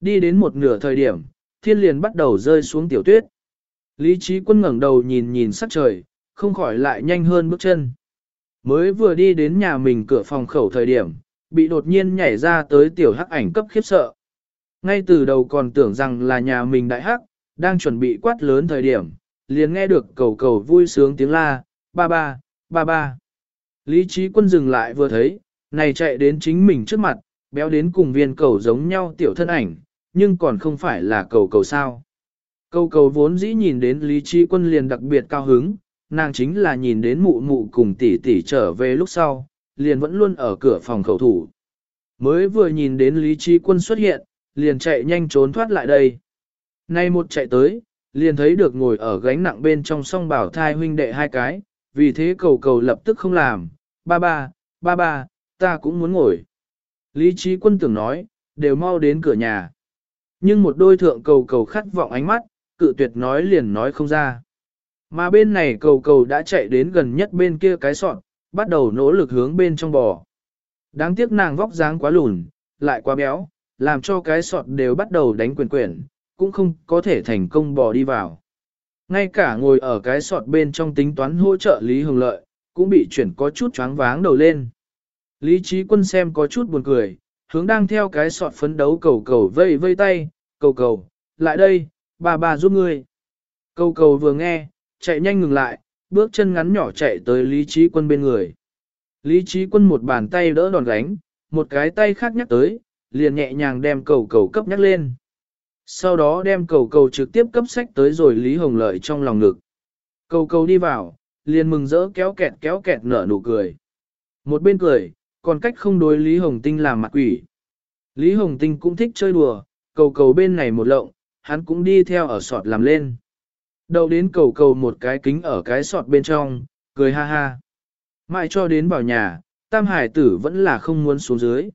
Đi đến một nửa thời điểm, thiên liền bắt đầu rơi xuống tiểu tuyết. Lý trí quân ngẩng đầu nhìn nhìn sắc trời, không khỏi lại nhanh hơn bước chân. Mới vừa đi đến nhà mình cửa phòng khẩu thời điểm, bị đột nhiên nhảy ra tới tiểu hắc ảnh cấp khiếp sợ. Ngay từ đầu còn tưởng rằng là nhà mình đại hắc, đang chuẩn bị quát lớn thời điểm, liền nghe được cầu cầu vui sướng tiếng la, ba ba, ba ba. Lý trí quân dừng lại vừa thấy, này chạy đến chính mình trước mặt, béo đến cùng viên cầu giống nhau tiểu thân ảnh, nhưng còn không phải là cầu cầu sao. Cầu cầu vốn dĩ nhìn đến Lý trí quân liền đặc biệt cao hứng, nàng chính là nhìn đến mụ mụ cùng tỷ tỷ trở về lúc sau, liền vẫn luôn ở cửa phòng khẩu thủ. Mới vừa nhìn đến Lý trí quân xuất hiện, liền chạy nhanh trốn thoát lại đây. Nay một chạy tới, liền thấy được ngồi ở gánh nặng bên trong song bảo thai huynh đệ hai cái, vì thế cầu cầu lập tức không làm, ba ba, ba ba, ta cũng muốn ngồi. Lý trí quân tưởng nói, đều mau đến cửa nhà. Nhưng một đôi thượng cầu cầu khát vọng ánh mắt, cự tuyệt nói liền nói không ra. Mà bên này cầu cầu đã chạy đến gần nhất bên kia cái sọn, bắt đầu nỗ lực hướng bên trong bò. Đáng tiếc nàng vóc dáng quá lùn, lại quá béo, làm cho cái sọt đều bắt đầu đánh quyền quyển, cũng không có thể thành công bò đi vào. Ngay cả ngồi ở cái sọt bên trong tính toán hỗ trợ Lý Hồng Lợi, cũng bị chuyển có chút choáng váng đầu lên. Lý trí quân xem có chút buồn cười, hướng đang theo cái sọt phấn đấu cầu cầu vây vây tay, cầu cầu, lại đây, bà bà giúp ngươi. Cầu cầu vừa nghe, chạy nhanh ngừng lại, bước chân ngắn nhỏ chạy tới Lý trí quân bên người. Lý trí quân một bàn tay đỡ đòn gánh, một cái tay khác nhắc tới, liền nhẹ nhàng đem cầu cầu cấp nhắc lên. Sau đó đem cầu cầu trực tiếp cấp sách tới rồi Lý Hồng Lợi trong lòng ngực. Cầu cầu đi vào, liền mừng rỡ kéo kẹt kéo kẹt nở nụ cười. Một bên cười, còn cách không đối Lý Hồng Tinh làm mặt quỷ. Lý Hồng Tinh cũng thích chơi đùa, cầu cầu bên này một lộng, hắn cũng đi theo ở sọt làm lên. Đầu đến cầu cầu một cái kính ở cái sọt bên trong, cười ha ha. Mãi cho đến vào nhà, Tam Hải tử vẫn là không muốn xuống dưới.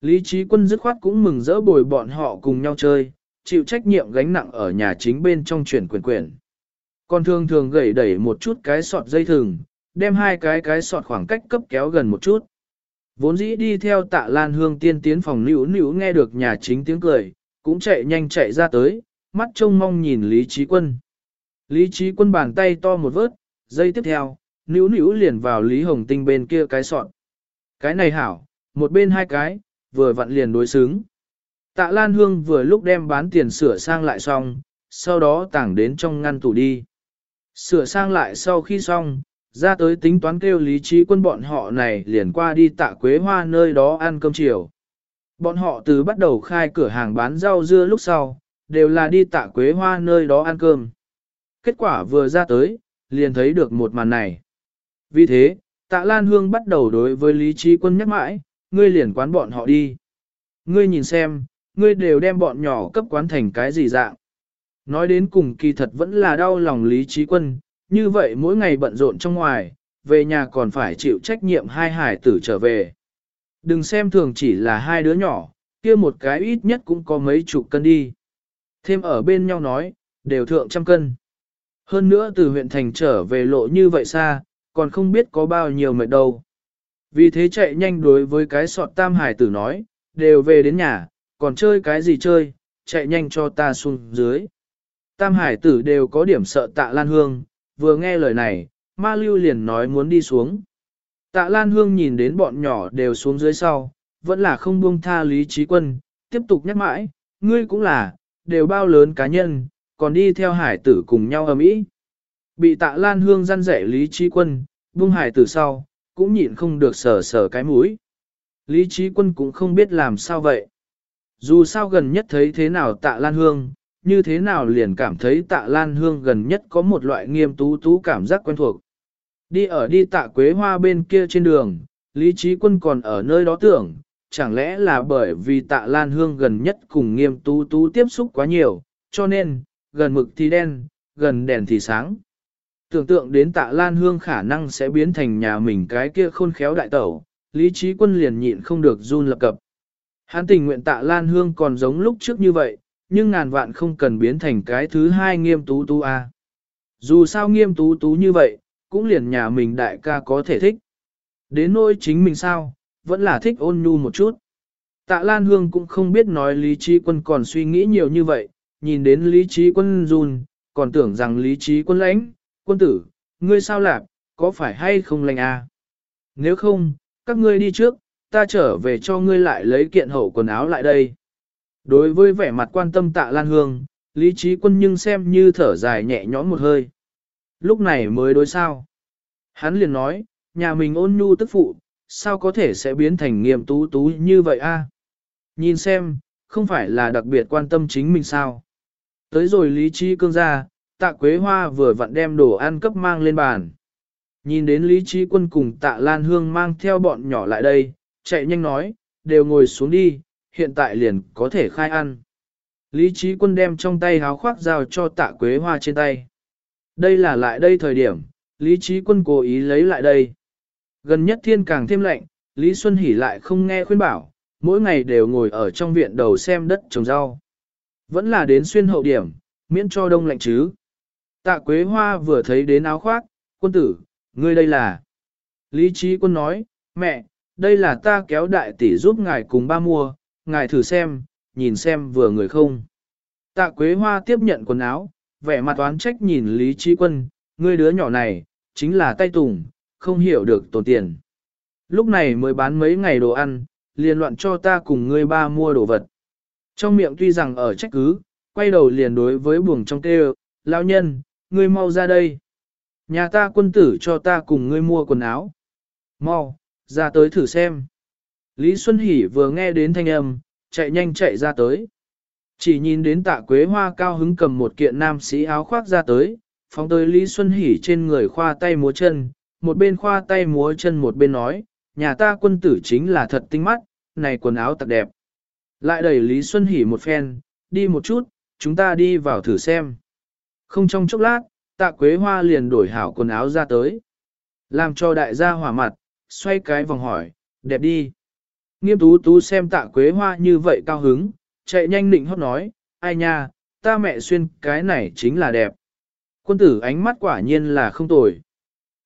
Lý trí quân dứt khoát cũng mừng rỡ bồi bọn họ cùng nhau chơi, chịu trách nhiệm gánh nặng ở nhà chính bên trong chuyển quyền quyền. Còn thường thường gẩy đẩy một chút cái sọt dây thừng, đem hai cái cái sọt khoảng cách cấp kéo gần một chút. Vốn dĩ đi theo tạ lan hương tiên tiến phòng nữ nữ nghe được nhà chính tiếng cười, cũng chạy nhanh chạy ra tới, mắt trông mong nhìn Lý Trí Quân. Lý Trí Quân bàn tay to một vớt, dây tiếp theo, nữ nữ liền vào Lý Hồng Tinh bên kia cái sọn. Cái này hảo, một bên hai cái, vừa vặn liền đối xứng. Tạ Lan Hương vừa lúc đem bán tiền sửa sang lại xong, sau đó tảng đến trong ngăn tủ đi. Sửa sang lại sau khi xong, ra tới tính toán kêu lý trí quân bọn họ này liền qua đi tạ quế hoa nơi đó ăn cơm chiều. Bọn họ từ bắt đầu khai cửa hàng bán rau dưa lúc sau, đều là đi tạ quế hoa nơi đó ăn cơm. Kết quả vừa ra tới, liền thấy được một màn này. Vì thế, tạ Lan Hương bắt đầu đối với lý trí quân nhắc mãi, ngươi liền quán bọn họ đi. Ngươi nhìn xem, ngươi đều đem bọn nhỏ cấp quán thành cái gì dạng. Nói đến cùng kỳ thật vẫn là đau lòng lý trí quân, như vậy mỗi ngày bận rộn trong ngoài, về nhà còn phải chịu trách nhiệm hai hải tử trở về. Đừng xem thường chỉ là hai đứa nhỏ, kia một cái ít nhất cũng có mấy chục cân đi. Thêm ở bên nhau nói, đều thượng trăm cân. Hơn nữa từ huyện thành trở về lộ như vậy xa, còn không biết có bao nhiêu mệt đâu. Vì thế chạy nhanh đối với cái sọt tam hải tử nói, đều về đến nhà, còn chơi cái gì chơi, chạy nhanh cho ta xuống dưới. Tam hải tử đều có điểm sợ tạ Lan Hương, vừa nghe lời này, ma lưu liền nói muốn đi xuống. Tạ Lan Hương nhìn đến bọn nhỏ đều xuống dưới sau, vẫn là không buông tha lý trí quân, tiếp tục nhắc mãi, ngươi cũng là, đều bao lớn cá nhân, còn đi theo hải tử cùng nhau ầm ĩ. Bị tạ Lan Hương răn dạy lý trí quân, buông hải tử sau, cũng nhịn không được sờ sờ cái mũi. Lý trí quân cũng không biết làm sao vậy. Dù sao gần nhất thấy thế nào tạ Lan Hương, như thế nào liền cảm thấy tạ Lan Hương gần nhất có một loại nghiêm tú tú cảm giác quen thuộc. Đi ở đi tạ quế hoa bên kia trên đường, Lý Trí Quân còn ở nơi đó tưởng, chẳng lẽ là bởi vì tạ Lan Hương gần nhất cùng nghiêm tú tú tiếp xúc quá nhiều, cho nên, gần mực thì đen, gần đèn thì sáng. Tưởng tượng đến tạ Lan Hương khả năng sẽ biến thành nhà mình cái kia khôn khéo đại tẩu, Lý Trí Quân liền nhịn không được run lập cập. Hắn tình nguyện tạ Lan Hương còn giống lúc trước như vậy, nhưng ngàn vạn không cần biến thành cái thứ hai nghiêm tú tú a. Dù sao nghiêm tú tú như vậy, cũng liền nhà mình đại ca có thể thích. Đến nỗi chính mình sao, vẫn là thích ôn nhu một chút. Tạ Lan Hương cũng không biết nói Lý Trí Quân còn suy nghĩ nhiều như vậy, nhìn đến Lý Trí Quân run, còn tưởng rằng Lý Trí Quân lãnh, quân tử, ngươi sao lạp, có phải hay không lành à? Nếu không, các ngươi đi trước, ta trở về cho ngươi lại lấy kiện hậu quần áo lại đây. Đối với vẻ mặt quan tâm tạ Lan Hương, Lý Trí Quân nhưng xem như thở dài nhẹ nhõm một hơi. Lúc này mới đối sao. Hắn liền nói, nhà mình ôn nhu tức phụ, sao có thể sẽ biến thành nghiêm tú tú như vậy a? Nhìn xem, không phải là đặc biệt quan tâm chính mình sao. Tới rồi Lý Trí Cương ra, tạ Quế Hoa vừa vặn đem đồ ăn cấp mang lên bàn. Nhìn đến Lý Trí Quân cùng tạ Lan Hương mang theo bọn nhỏ lại đây, chạy nhanh nói, đều ngồi xuống đi, hiện tại liền có thể khai ăn. Lý Trí Quân đem trong tay háo khoác giao cho tạ Quế Hoa trên tay. Đây là lại đây thời điểm, Lý Trí Quân cố ý lấy lại đây. Gần nhất thiên càng thêm lạnh, Lý Xuân Hỷ lại không nghe khuyên bảo, mỗi ngày đều ngồi ở trong viện đầu xem đất trồng rau. Vẫn là đến xuyên hậu điểm, miễn cho đông lạnh chứ. Tạ Quế Hoa vừa thấy đến áo khoác, quân tử, ngươi đây là. Lý Trí Quân nói, mẹ, đây là ta kéo đại tỷ giúp ngài cùng ba mua, ngài thử xem, nhìn xem vừa người không. Tạ Quế Hoa tiếp nhận quần áo, vẻ mặt oán trách nhìn Lý Trí Quân, ngươi đứa nhỏ này, chính là tay tùng, không hiểu được tổn tiền. Lúc này mới bán mấy ngày đồ ăn, liền loạn cho ta cùng ngươi ba mua đồ vật. Trong miệng tuy rằng ở trách cứ, quay đầu liền đối với buồng trong kêu, lão nhân, ngươi mau ra đây. Nhà ta quân tử cho ta cùng ngươi mua quần áo. Mau, ra tới thử xem. Lý Xuân Hỷ vừa nghe đến thanh âm, chạy nhanh chạy ra tới. Chỉ nhìn đến tạ quế hoa cao hứng cầm một kiện nam sĩ áo khoác ra tới, phóng tới Lý Xuân Hỷ trên người khoa tay múa chân, một bên khoa tay múa chân một bên nói, nhà ta quân tử chính là thật tinh mắt, này quần áo thật đẹp. Lại đẩy Lý Xuân Hỷ một phen, đi một chút, chúng ta đi vào thử xem. Không trong chốc lát, tạ quế hoa liền đổi hảo quần áo ra tới. Làm cho đại gia hỏa mặt, xoay cái vòng hỏi, đẹp đi. Nghiêm tú tú xem tạ quế hoa như vậy cao hứng, chạy nhanh định hót nói, ai nha, ta mẹ xuyên cái này chính là đẹp. Quân tử ánh mắt quả nhiên là không tồi.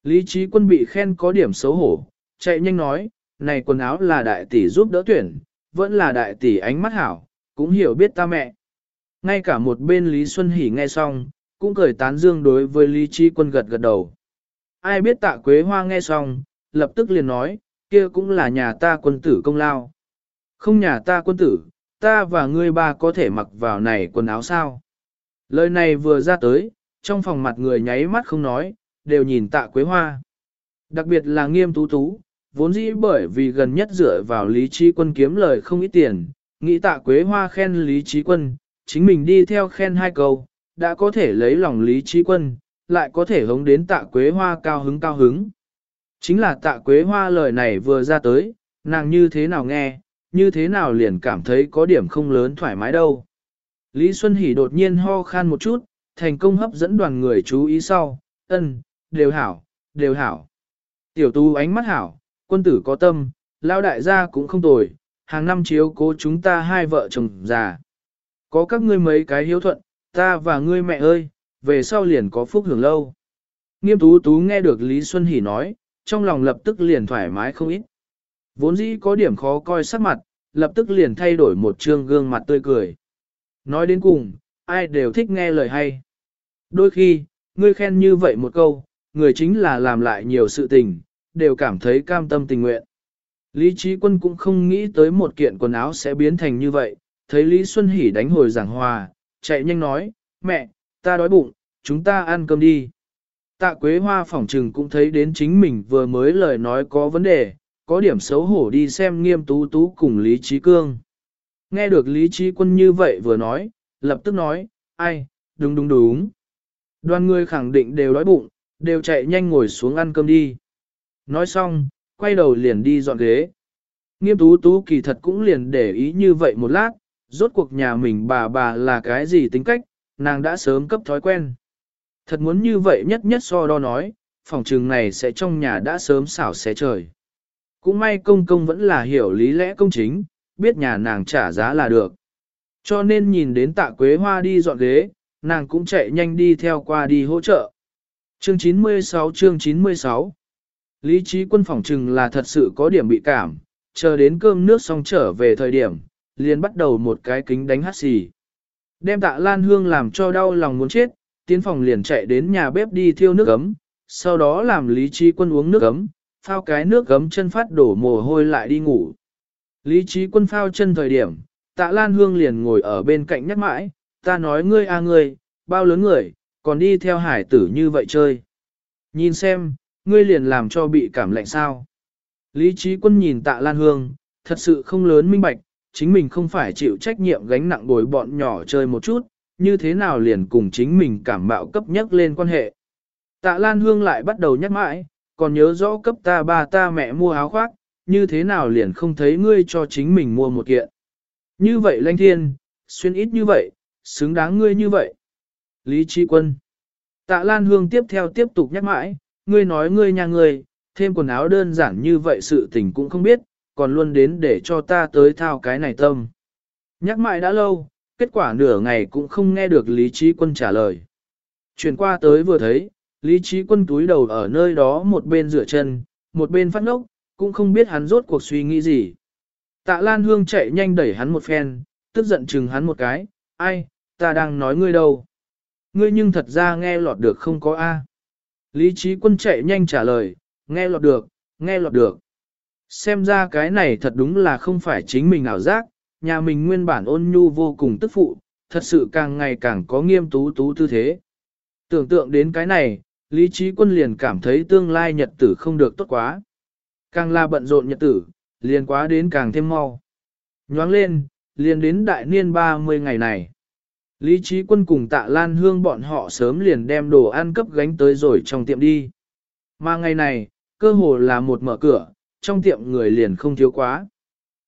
Lý trí quân bị khen có điểm xấu hổ, chạy nhanh nói, này quần áo là đại tỷ giúp đỡ tuyển, vẫn là đại tỷ ánh mắt hảo, cũng hiểu biết ta mẹ. Ngay cả một bên Lý Xuân Hỷ nghe xong, cũng cười tán dương đối với Lý trí quân gật gật đầu. Ai biết tạ quế hoa nghe xong, lập tức liền nói, kia cũng là nhà ta quân tử công lao. Không nhà ta quân tử, ta và ngươi ba có thể mặc vào này quần áo sao. Lời này vừa ra tới, trong phòng mặt người nháy mắt không nói, đều nhìn tạ quế hoa. Đặc biệt là nghiêm tú tú, vốn dĩ bởi vì gần nhất dựa vào lý trí quân kiếm lời không ít tiền, nghĩ tạ quế hoa khen lý trí quân, chính mình đi theo khen hai câu, đã có thể lấy lòng lý trí quân, lại có thể hống đến tạ quế hoa cao hứng cao hứng. Chính là tạ quế hoa lời này vừa ra tới, nàng như thế nào nghe, như thế nào liền cảm thấy có điểm không lớn thoải mái đâu. Lý Xuân Hỷ đột nhiên ho khan một chút, thành công hấp dẫn đoàn người chú ý sau, ân, đều hảo, đều hảo. Tiểu tu ánh mắt hảo, quân tử có tâm, Lão đại gia cũng không tồi, hàng năm chiếu cố chúng ta hai vợ chồng già. Có các ngươi mấy cái hiếu thuận, ta và ngươi mẹ ơi, về sau liền có phúc hưởng lâu. Nghiêm tú tú nghe được Lý Xuân Hỷ nói, trong lòng lập tức liền thoải mái không ít. Vốn dĩ có điểm khó coi sắc mặt, lập tức liền thay đổi một trương gương mặt tươi cười. Nói đến cùng, ai đều thích nghe lời hay. Đôi khi, ngươi khen như vậy một câu, người chính là làm lại nhiều sự tình, đều cảm thấy cam tâm tình nguyện. Lý Trí Quân cũng không nghĩ tới một kiện quần áo sẽ biến thành như vậy, thấy Lý Xuân Hỷ đánh hồi giảng hòa, chạy nhanh nói, mẹ, ta đói bụng, chúng ta ăn cơm đi. Tạ Quế Hoa phỏng trừng cũng thấy đến chính mình vừa mới lời nói có vấn đề, có điểm xấu hổ đi xem nghiêm tú tú cùng Lý Trí Cương. Nghe được Lý Trí Quân như vậy vừa nói, lập tức nói, ai, đúng đúng đúng. Đoàn người khẳng định đều đói bụng, đều chạy nhanh ngồi xuống ăn cơm đi. Nói xong, quay đầu liền đi dọn ghế. Nghiêm tú tú kỳ thật cũng liền để ý như vậy một lát, rốt cuộc nhà mình bà bà là cái gì tính cách, nàng đã sớm cấp thói quen. Thật muốn như vậy nhất nhất so đo nói, phòng trường này sẽ trong nhà đã sớm xảo xé trời. Cũng may công công vẫn là hiểu lý lẽ công chính, biết nhà nàng trả giá là được. Cho nên nhìn đến tạ quế hoa đi dọn ghế, nàng cũng chạy nhanh đi theo qua đi hỗ trợ. Chương 96 chương 96 Lý trí quân phòng trừng là thật sự có điểm bị cảm, chờ đến cơm nước xong trở về thời điểm, liền bắt đầu một cái kính đánh hát xì. Đem tạ lan hương làm cho đau lòng muốn chết, tiến phòng liền chạy đến nhà bếp đi thiêu nước ấm, sau đó làm lý trí quân uống nước ấm, phao cái nước ấm chân phát đổ mồ hôi lại đi ngủ. Lý trí quân phao chân thời điểm, tạ lan hương liền ngồi ở bên cạnh nhắc mãi, ta nói ngươi a ngươi, bao lớn người, còn đi theo hải tử như vậy chơi. Nhìn xem, ngươi liền làm cho bị cảm lạnh sao. Lý trí quân nhìn tạ lan hương, thật sự không lớn minh bạch, chính mình không phải chịu trách nhiệm gánh nặng bồi bọn nhỏ chơi một chút, như thế nào liền cùng chính mình cảm mạo cấp nhất lên quan hệ. Tạ Lan Hương lại bắt đầu nhắc mãi, còn nhớ rõ cấp ta ba ta mẹ mua áo khoác, như thế nào liền không thấy ngươi cho chính mình mua một kiện. Như vậy lanh thiên, xuyên ít như vậy, xứng đáng ngươi như vậy. Lý Trí Quân Tạ Lan Hương tiếp theo tiếp tục nhắc mãi, ngươi nói ngươi nhà ngươi, thêm quần áo đơn giản như vậy sự tình cũng không biết, còn luôn đến để cho ta tới thao cái này tâm. Nhắc mãi đã lâu, kết quả nửa ngày cũng không nghe được Lý Trí Quân trả lời. Chuyển qua tới vừa thấy, Lý Trí Quân túi đầu ở nơi đó một bên rửa chân, một bên phát ngốc, cũng không biết hắn rốt cuộc suy nghĩ gì. Tạ Lan Hương chạy nhanh đẩy hắn một phen, tức giận chừng hắn một cái, ai, ta đang nói ngươi đâu. Ngươi nhưng thật ra nghe lọt được không có A. Lý Trí Quân chạy nhanh trả lời, nghe lọt được, nghe lọt được. Xem ra cái này thật đúng là không phải chính mình ảo giác, nhà mình nguyên bản ôn nhu vô cùng tức phụ, thật sự càng ngày càng có nghiêm tú tú tư thế. Tưởng tượng đến cái này, Lý Trí Quân liền cảm thấy tương lai nhật tử không được tốt quá. Càng là bận rộn nhật tử, liền quá đến càng thêm mau. Nhoáng lên, liền đến đại niên 30 ngày này. Lý Trí Quân cùng tạ Lan Hương bọn họ sớm liền đem đồ ăn cấp gánh tới rồi trong tiệm đi. Mà ngày này, cơ hồ là một mở cửa, trong tiệm người liền không thiếu quá.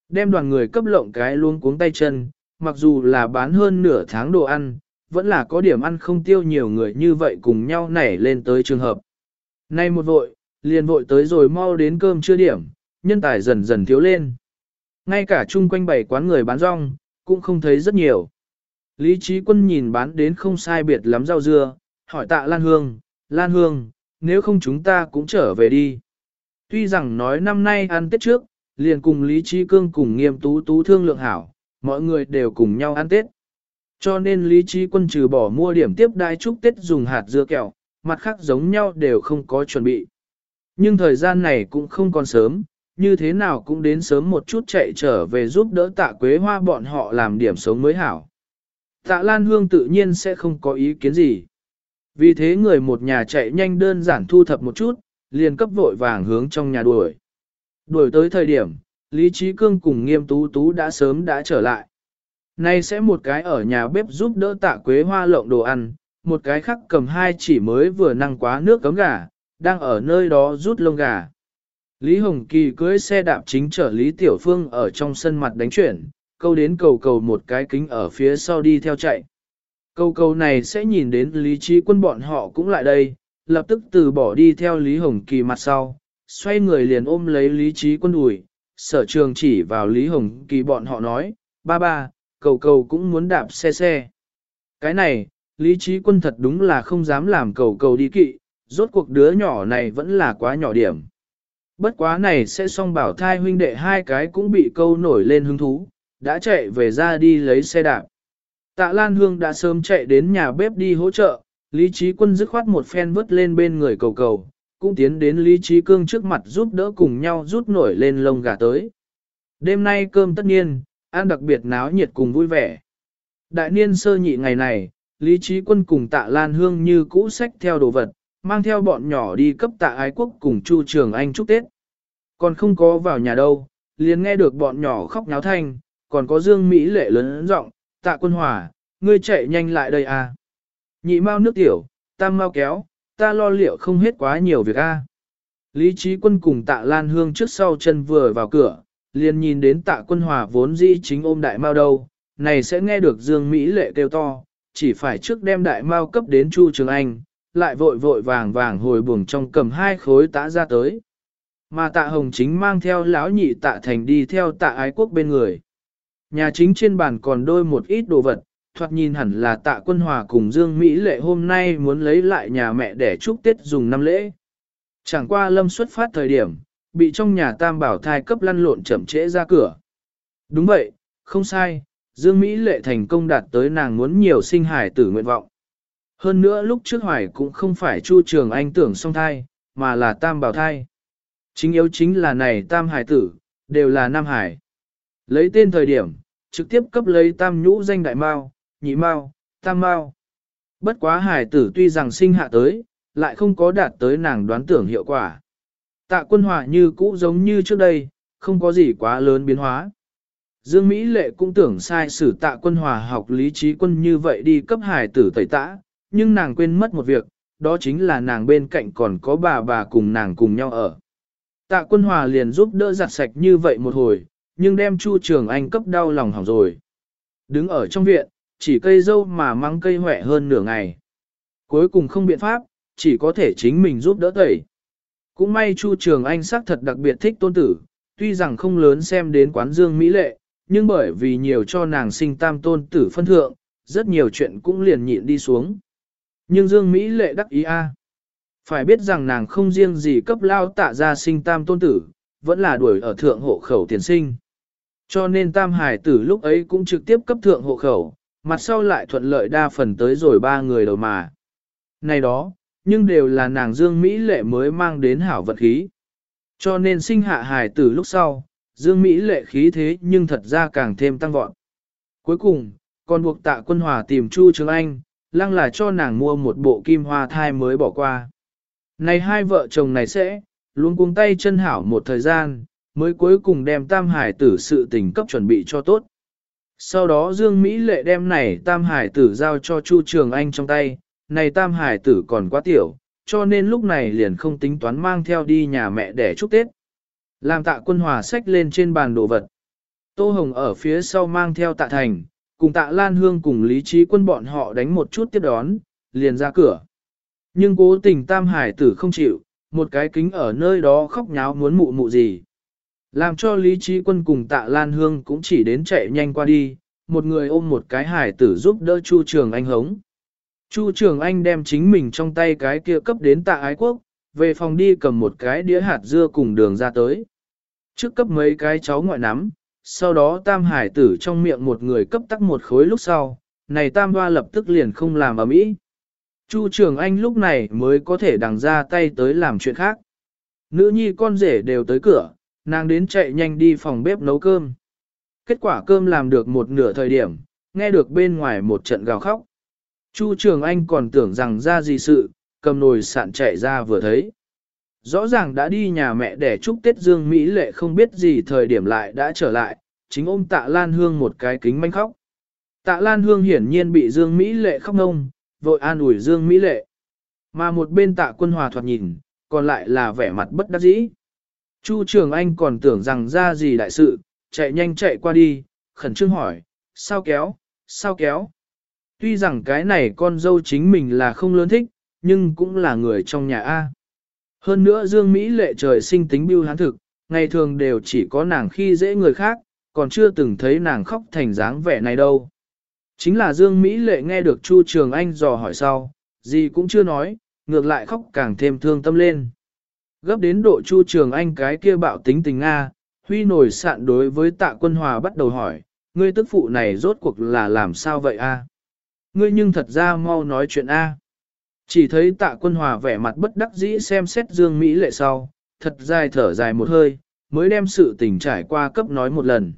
Đem đoàn người cấp lộng cái luôn cuống tay chân, mặc dù là bán hơn nửa tháng đồ ăn, vẫn là có điểm ăn không tiêu nhiều người như vậy cùng nhau nảy lên tới trường hợp. Nay một vội, liền vội tới rồi mau đến cơm chưa điểm, nhân tài dần dần thiếu lên. Ngay cả chung quanh bảy quán người bán rong, cũng không thấy rất nhiều. Lý trí quân nhìn bán đến không sai biệt lắm rau dưa, hỏi tạ Lan Hương, Lan Hương, nếu không chúng ta cũng trở về đi. Tuy rằng nói năm nay ăn Tết trước, liền cùng Lý Trí Cương cùng nghiêm tú tú thương lượng hảo, mọi người đều cùng nhau ăn Tết. Cho nên Lý Trí Quân trừ bỏ mua điểm tiếp đai chúc Tết dùng hạt dưa kẹo, mặt khác giống nhau đều không có chuẩn bị. Nhưng thời gian này cũng không còn sớm, như thế nào cũng đến sớm một chút chạy trở về giúp đỡ tạ quế hoa bọn họ làm điểm sống mới hảo. Tạ Lan Hương tự nhiên sẽ không có ý kiến gì. Vì thế người một nhà chạy nhanh đơn giản thu thập một chút, liền cấp vội vàng hướng trong nhà đuổi. Đuổi tới thời điểm, Lý Trí Cương cùng nghiêm tú tú đã sớm đã trở lại. Nay sẽ một cái ở nhà bếp giúp đỡ tạ quế hoa lộng đồ ăn, một cái khác cầm hai chỉ mới vừa năng quá nước cấm gà, đang ở nơi đó rút lông gà. Lý Hồng Kỳ cưới xe đạp chính chở Lý Tiểu Phương ở trong sân mặt đánh chuyển, câu đến cầu cầu một cái kính ở phía sau đi theo chạy. Câu cầu này sẽ nhìn đến Lý Trí quân bọn họ cũng lại đây, lập tức từ bỏ đi theo Lý Hồng Kỳ mặt sau, xoay người liền ôm lấy Lý Trí quân đùi, sở trường chỉ vào Lý Hồng Kỳ bọn họ nói, ba ba, cầu cầu cũng muốn đạp xe xe. Cái này, Lý Trí quân thật đúng là không dám làm cầu cầu đi kỵ, rốt cuộc đứa nhỏ này vẫn là quá nhỏ điểm. Bất quá này sẽ song bảo thai huynh đệ hai cái cũng bị câu nổi lên hứng thú, đã chạy về ra đi lấy xe đạp. Tạ Lan Hương đã sớm chạy đến nhà bếp đi hỗ trợ, Lý Trí Quân dứt khoát một phen vứt lên bên người cầu cầu, cũng tiến đến Lý Trí Cương trước mặt giúp đỡ cùng nhau rút nổi lên lông gà tới. Đêm nay cơm tất nhiên, ăn đặc biệt náo nhiệt cùng vui vẻ. Đại niên sơ nhị ngày này, Lý Trí Quân cùng tạ Lan Hương như cũ sách theo đồ vật, mang theo bọn nhỏ đi cấp tạ ái quốc cùng Chu Trường Anh chúc Tết. Còn không có vào nhà đâu, liền nghe được bọn nhỏ khóc náo thanh, còn có Dương Mỹ lệ lớn giọng, tạ quân hòa, ngươi chạy nhanh lại đây à. Nhị mau nước tiểu, tam mau kéo, ta lo liệu không hết quá nhiều việc a. Lý trí quân cùng tạ lan hương trước sau chân vừa vào cửa, liền nhìn đến tạ quân hòa vốn dĩ chính ôm đại mao đâu, này sẽ nghe được Dương Mỹ lệ kêu to, chỉ phải trước đem đại mao cấp đến Chu Trường Anh, lại vội vội vàng vàng hồi buồng trong cầm hai khối tã ra tới. Mà tạ hồng chính mang theo lão nhị tạ thành đi theo tạ ái quốc bên người. Nhà chính trên bàn còn đôi một ít đồ vật, thoạt nhìn hẳn là tạ quân hòa cùng Dương Mỹ lệ hôm nay muốn lấy lại nhà mẹ để chúc Tết dùng năm lễ. Chẳng qua lâm xuất phát thời điểm, bị trong nhà tam bảo thai cấp lăn lộn chậm trễ ra cửa. Đúng vậy, không sai, Dương Mỹ lệ thành công đạt tới nàng muốn nhiều sinh hải tử nguyện vọng. Hơn nữa lúc trước hoài cũng không phải Chu Trường Anh tưởng song thai, mà là tam bảo thai. Chính yếu chính là này tam hải tử, đều là nam hải. Lấy tên thời điểm, trực tiếp cấp lấy tam nhũ danh đại mao, nhị mao, tam mao. Bất quá hải tử tuy rằng sinh hạ tới, lại không có đạt tới nàng đoán tưởng hiệu quả. Tạ quân hòa như cũ giống như trước đây, không có gì quá lớn biến hóa. Dương Mỹ Lệ cũng tưởng sai sử tạ quân hòa học lý trí quân như vậy đi cấp hải tử tẩy tã, nhưng nàng quên mất một việc, đó chính là nàng bên cạnh còn có bà bà cùng nàng cùng nhau ở. Tạ quân hòa liền giúp đỡ giặt sạch như vậy một hồi, nhưng đem Chu Trường Anh cấp đau lòng hỏng rồi. Đứng ở trong viện, chỉ cây dâu mà mắng cây hỏe hơn nửa ngày. Cuối cùng không biện pháp, chỉ có thể chính mình giúp đỡ tẩy. Cũng may Chu Trường Anh xác thật đặc biệt thích tôn tử, tuy rằng không lớn xem đến quán dương mỹ lệ, nhưng bởi vì nhiều cho nàng sinh tam tôn tử phân thượng, rất nhiều chuyện cũng liền nhịn đi xuống. Nhưng Dương Mỹ lệ đắc ý a, Phải biết rằng nàng không riêng gì cấp lao tạ ra sinh tam tôn tử, vẫn là đuổi ở thượng hộ khẩu tiền sinh. Cho nên tam hải tử lúc ấy cũng trực tiếp cấp thượng hộ khẩu, mặt sau lại thuận lợi đa phần tới rồi ba người đầu mà. Này đó, nhưng đều là nàng Dương Mỹ lệ mới mang đến hảo vật khí. Cho nên sinh hạ hải tử lúc sau, Dương Mỹ lệ khí thế nhưng thật ra càng thêm tăng vọt. Cuối cùng, còn buộc tạ quân hòa tìm Chu Trường Anh, lăng là cho nàng mua một bộ kim hoa thai mới bỏ qua. Này hai vợ chồng này sẽ, luôn cuống tay chân hảo một thời gian, mới cuối cùng đem tam hải tử sự tình cấp chuẩn bị cho tốt. Sau đó Dương Mỹ lệ đem này tam hải tử giao cho Chu Trường Anh trong tay, này tam hải tử còn quá tiểu, cho nên lúc này liền không tính toán mang theo đi nhà mẹ để chúc Tết. Làm tạ quân hòa sách lên trên bàn đồ vật. Tô Hồng ở phía sau mang theo tạ thành, cùng tạ Lan Hương cùng Lý Trí quân bọn họ đánh một chút tiếp đón, liền ra cửa. Nhưng cố tình tam hải tử không chịu, một cái kính ở nơi đó khóc nháo muốn mụ mụ gì. Làm cho Lý Trí quân cùng tạ Lan Hương cũng chỉ đến chạy nhanh qua đi, một người ôm một cái hải tử giúp đỡ Chu Trường Anh hống. Chu Trường Anh đem chính mình trong tay cái kia cấp đến tạ ái quốc, về phòng đi cầm một cái đĩa hạt dưa cùng đường ra tới. Trước cấp mấy cái cháu ngoại nắm, sau đó tam hải tử trong miệng một người cấp tắc một khối lúc sau, này tam hoa lập tức liền không làm ở mỹ. Chu Trường Anh lúc này mới có thể đằng ra tay tới làm chuyện khác. Nữ nhi con rể đều tới cửa, nàng đến chạy nhanh đi phòng bếp nấu cơm. Kết quả cơm làm được một nửa thời điểm, nghe được bên ngoài một trận gào khóc. Chu Trường Anh còn tưởng rằng ra gì sự, cầm nồi sạn chạy ra vừa thấy. Rõ ràng đã đi nhà mẹ để chúc Tết Dương Mỹ Lệ không biết gì thời điểm lại đã trở lại, chính ôm tạ Lan Hương một cái kính manh khóc. Tạ Lan Hương hiển nhiên bị Dương Mỹ Lệ khóc ngông, vội an ủi Dương Mỹ Lệ. Mà một bên tạ quân hòa thoạt nhìn, còn lại là vẻ mặt bất đắc dĩ. Chu Trường Anh còn tưởng rằng ra gì đại sự, chạy nhanh chạy qua đi, khẩn trương hỏi, sao kéo, sao kéo. Tuy rằng cái này con dâu chính mình là không lớn thích, nhưng cũng là người trong nhà A. Hơn nữa Dương Mỹ lệ trời sinh tính biêu hán thực, ngày thường đều chỉ có nàng khi dễ người khác, còn chưa từng thấy nàng khóc thành dáng vẻ này đâu. Chính là Dương Mỹ lệ nghe được Chu Trường Anh dò hỏi sau, gì cũng chưa nói, ngược lại khóc càng thêm thương tâm lên. Gấp đến độ Chu Trường Anh cái kia bạo tính tình Nga, huy nổi sạn đối với tạ quân hòa bắt đầu hỏi, ngươi tức phụ này rốt cuộc là làm sao vậy a? Ngươi nhưng thật ra mau nói chuyện a. Chỉ thấy tạ quân hòa vẻ mặt bất đắc dĩ xem xét Dương Mỹ lệ sau, thật dài thở dài một hơi, mới đem sự tình trải qua cấp nói một lần.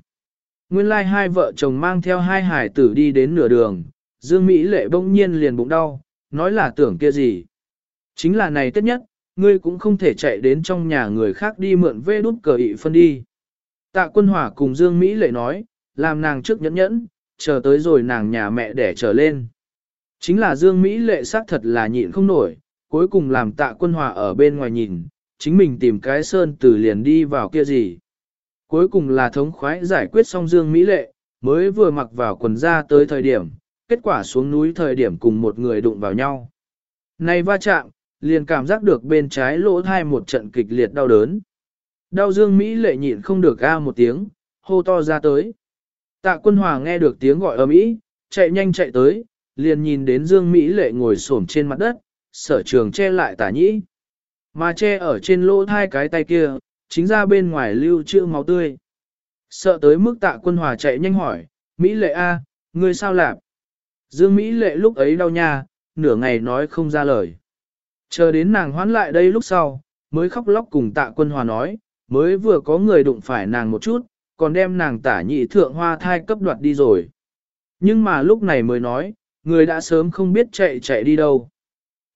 Nguyên lai like hai vợ chồng mang theo hai hải tử đi đến nửa đường, Dương Mỹ lệ bỗng nhiên liền bụng đau, nói là tưởng kia gì. Chính là này tất nhất, ngươi cũng không thể chạy đến trong nhà người khác đi mượn vê đút cờ ị phân đi. Tạ quân hỏa cùng Dương Mỹ lệ nói, làm nàng trước nhẫn nhẫn, chờ tới rồi nàng nhà mẹ để trở lên. Chính là Dương Mỹ lệ xác thật là nhịn không nổi, cuối cùng làm tạ quân hỏa ở bên ngoài nhìn, chính mình tìm cái sơn từ liền đi vào kia gì. Cuối cùng là thống khoái giải quyết xong Dương Mỹ lệ, mới vừa mặc vào quần ra tới thời điểm, kết quả xuống núi thời điểm cùng một người đụng vào nhau. Này va chạm, liền cảm giác được bên trái lỗ thai một trận kịch liệt đau đớn. Đau Dương Mỹ lệ nhịn không được ga một tiếng, hô to ra tới. Tạ quân hòa nghe được tiếng gọi ầm ĩ, chạy nhanh chạy tới, liền nhìn đến Dương Mỹ lệ ngồi xổm trên mặt đất, sở trường che lại tả nhĩ. Mà che ở trên lỗ thai cái tay kia, chính ra bên ngoài lưu trữ máu tươi. Sợ tới mức tạ quân hòa chạy nhanh hỏi, Mỹ lệ A, ngươi sao làm? Dương Mỹ lệ lúc ấy đau nha, nửa ngày nói không ra lời. Chờ đến nàng hoán lại đây lúc sau, mới khóc lóc cùng tạ quân hòa nói, mới vừa có người đụng phải nàng một chút, còn đem nàng tả nhị thượng hoa thai cấp đoạt đi rồi. Nhưng mà lúc này mới nói, người đã sớm không biết chạy chạy đi đâu.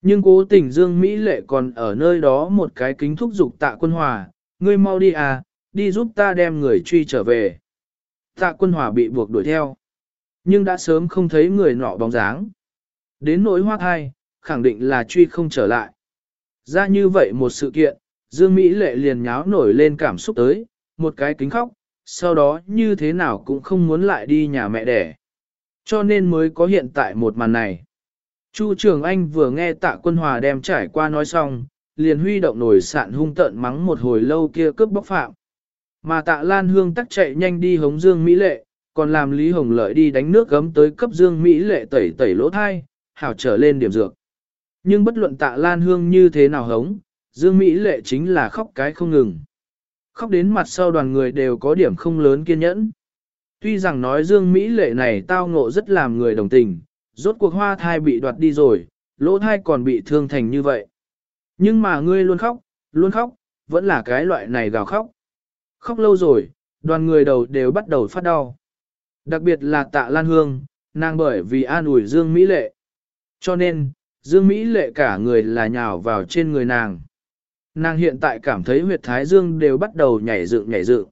Nhưng cố tình Dương Mỹ lệ còn ở nơi đó một cái kính thúc dục tạ quân hòa, ngươi mau đi à, đi giúp ta đem người truy trở về. Tạ quân hòa bị buộc đuổi theo, nhưng đã sớm không thấy người nọ bóng dáng. Đến nỗi hoa thai, khẳng định là truy không trở lại. Ra như vậy một sự kiện, Dương Mỹ lệ liền nháo nổi lên cảm xúc tới, một cái kính khóc, sau đó như thế nào cũng không muốn lại đi nhà mẹ đẻ. Cho nên mới có hiện tại một màn này. Chu Trường Anh vừa nghe tạ quân hòa đem trải qua nói xong, liền huy động nổi sạn hung tận mắng một hồi lâu kia cướp bóc phạm. Mà tạ Lan Hương tắc chạy nhanh đi hống Dương Mỹ Lệ, còn làm Lý Hồng Lợi đi đánh nước gấm tới cấp Dương Mỹ Lệ tẩy tẩy lỗ thai, hảo trở lên điểm dược. Nhưng bất luận tạ Lan Hương như thế nào hống, Dương Mỹ Lệ chính là khóc cái không ngừng. Khóc đến mặt sau đoàn người đều có điểm không lớn kiên nhẫn. Tuy rằng nói Dương Mỹ Lệ này tao ngộ rất làm người đồng tình, rốt cuộc hoa thai bị đoạt đi rồi, lỗ thai còn bị thương thành như vậy. Nhưng mà ngươi luôn khóc, luôn khóc, vẫn là cái loại này gào khóc. Khóc lâu rồi, đoàn người đầu đều bắt đầu phát đau. Đặc biệt là tạ Lan Hương, nàng bởi vì an ủi Dương Mỹ Lệ. Cho nên, Dương Mỹ Lệ cả người là nhào vào trên người nàng. Nàng hiện tại cảm thấy huyệt thái dương đều bắt đầu nhảy dựng nhảy dựng.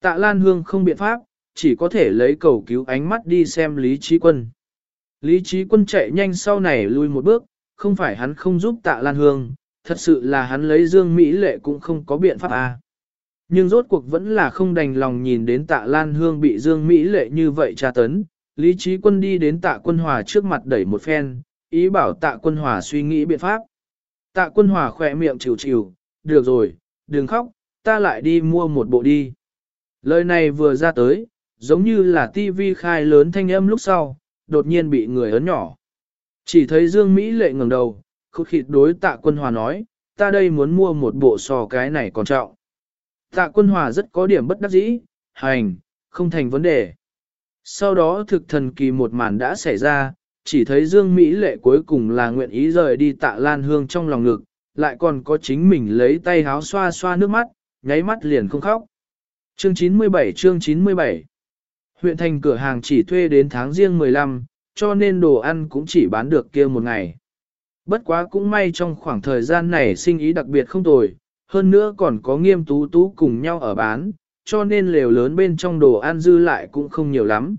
Tạ Lan Hương không biện pháp, chỉ có thể lấy cầu cứu ánh mắt đi xem Lý Trí Quân. Lý Trí Quân chạy nhanh sau này lui một bước, không phải hắn không giúp Tạ Lan Hương, thật sự là hắn lấy Dương Mỹ Lệ cũng không có biện pháp à. Nhưng rốt cuộc vẫn là không đành lòng nhìn đến Tạ Lan Hương bị Dương Mỹ Lệ như vậy tra tấn. Lý Trí Quân đi đến Tạ Quân Hòa trước mặt đẩy một phen, ý bảo Tạ Quân Hòa suy nghĩ biện pháp. Tạ Quân Hòa khỏe miệng chịu chịu, được rồi, đừng khóc, ta lại đi mua một bộ đi. Lời này vừa ra tới, giống như là tivi khai lớn thanh âm lúc sau, đột nhiên bị người ấn nhỏ. Chỉ thấy Dương Mỹ lệ ngẩng đầu, khúc khịt đối tạ quân hòa nói, ta đây muốn mua một bộ sò cái này còn trọng. Tạ quân hòa rất có điểm bất đắc dĩ, hành, không thành vấn đề. Sau đó thực thần kỳ một màn đã xảy ra, chỉ thấy Dương Mỹ lệ cuối cùng là nguyện ý rời đi tạ lan hương trong lòng ngực, lại còn có chính mình lấy tay háo xoa xoa nước mắt, nháy mắt liền không khóc. Chương 97 chương 97 Huyện thành cửa hàng chỉ thuê đến tháng riêng 15, cho nên đồ ăn cũng chỉ bán được kia một ngày. Bất quá cũng may trong khoảng thời gian này sinh ý đặc biệt không tồi, hơn nữa còn có nghiêm tú tú cùng nhau ở bán, cho nên lều lớn bên trong đồ ăn dư lại cũng không nhiều lắm.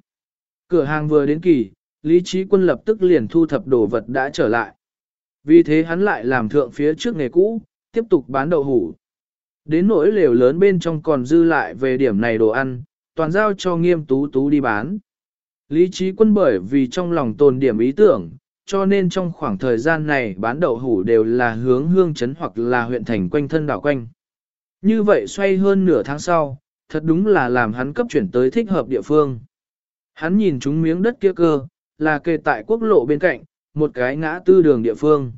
Cửa hàng vừa đến kỳ, Lý Trí Quân lập tức liền thu thập đồ vật đã trở lại. Vì thế hắn lại làm thượng phía trước nghề cũ, tiếp tục bán đậu hủ. Đến nỗi lều lớn bên trong còn dư lại về điểm này đồ ăn, toàn giao cho nghiêm tú tú đi bán. Lý trí quân bởi vì trong lòng tồn điểm ý tưởng, cho nên trong khoảng thời gian này bán đậu hủ đều là hướng hương chấn hoặc là huyện thành quanh thân đảo quanh. Như vậy xoay hơn nửa tháng sau, thật đúng là làm hắn cấp chuyển tới thích hợp địa phương. Hắn nhìn chúng miếng đất kia cơ, là kề tại quốc lộ bên cạnh, một cái ngã tư đường địa phương.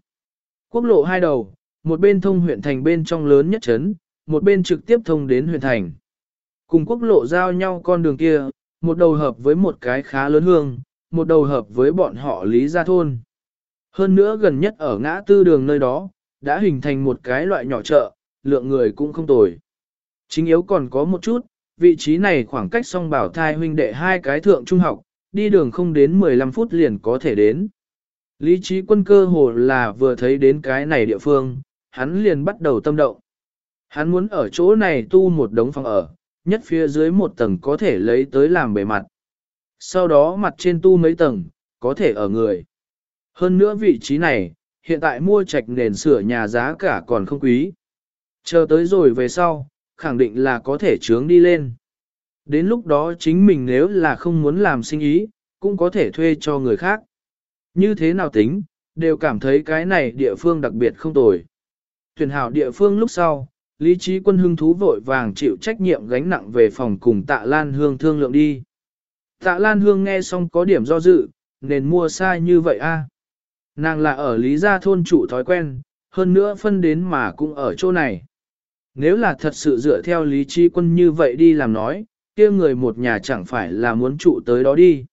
Quốc lộ hai đầu, một bên thông huyện thành bên trong lớn nhất trấn, một bên trực tiếp thông đến huyện thành. Cùng quốc lộ giao nhau con đường kia, một đầu hợp với một cái khá lớn hương, một đầu hợp với bọn họ Lý Gia Thôn. Hơn nữa gần nhất ở ngã tư đường nơi đó, đã hình thành một cái loại nhỏ chợ, lượng người cũng không tồi. Chính yếu còn có một chút, vị trí này khoảng cách song bảo thai huynh đệ hai cái thượng trung học, đi đường không đến 15 phút liền có thể đến. Lý trí quân cơ hồ là vừa thấy đến cái này địa phương, hắn liền bắt đầu tâm động. Hắn muốn ở chỗ này tu một đống phòng ở, nhất phía dưới một tầng có thể lấy tới làm bề mặt. Sau đó mặt trên tu mấy tầng, có thể ở người. Hơn nữa vị trí này, hiện tại mua trạch nền sửa nhà giá cả còn không quý. Chờ tới rồi về sau, khẳng định là có thể trướng đi lên. Đến lúc đó chính mình nếu là không muốn làm sinh ý, cũng có thể thuê cho người khác. Như thế nào tính, đều cảm thấy cái này địa phương đặc biệt không tồi. Tuyển hảo địa phương lúc sau, Lý trí quân hưng thú vội vàng chịu trách nhiệm gánh nặng về phòng cùng tạ lan hương thương lượng đi. Tạ Lan Hương nghe xong có điểm do dự, nên mua sai như vậy a. Nàng là ở Lý Gia thôn chủ thói quen, hơn nữa phân đến mà cũng ở chỗ này. Nếu là thật sự dựa theo lý trí quân như vậy đi làm nói, kia người một nhà chẳng phải là muốn trụ tới đó đi.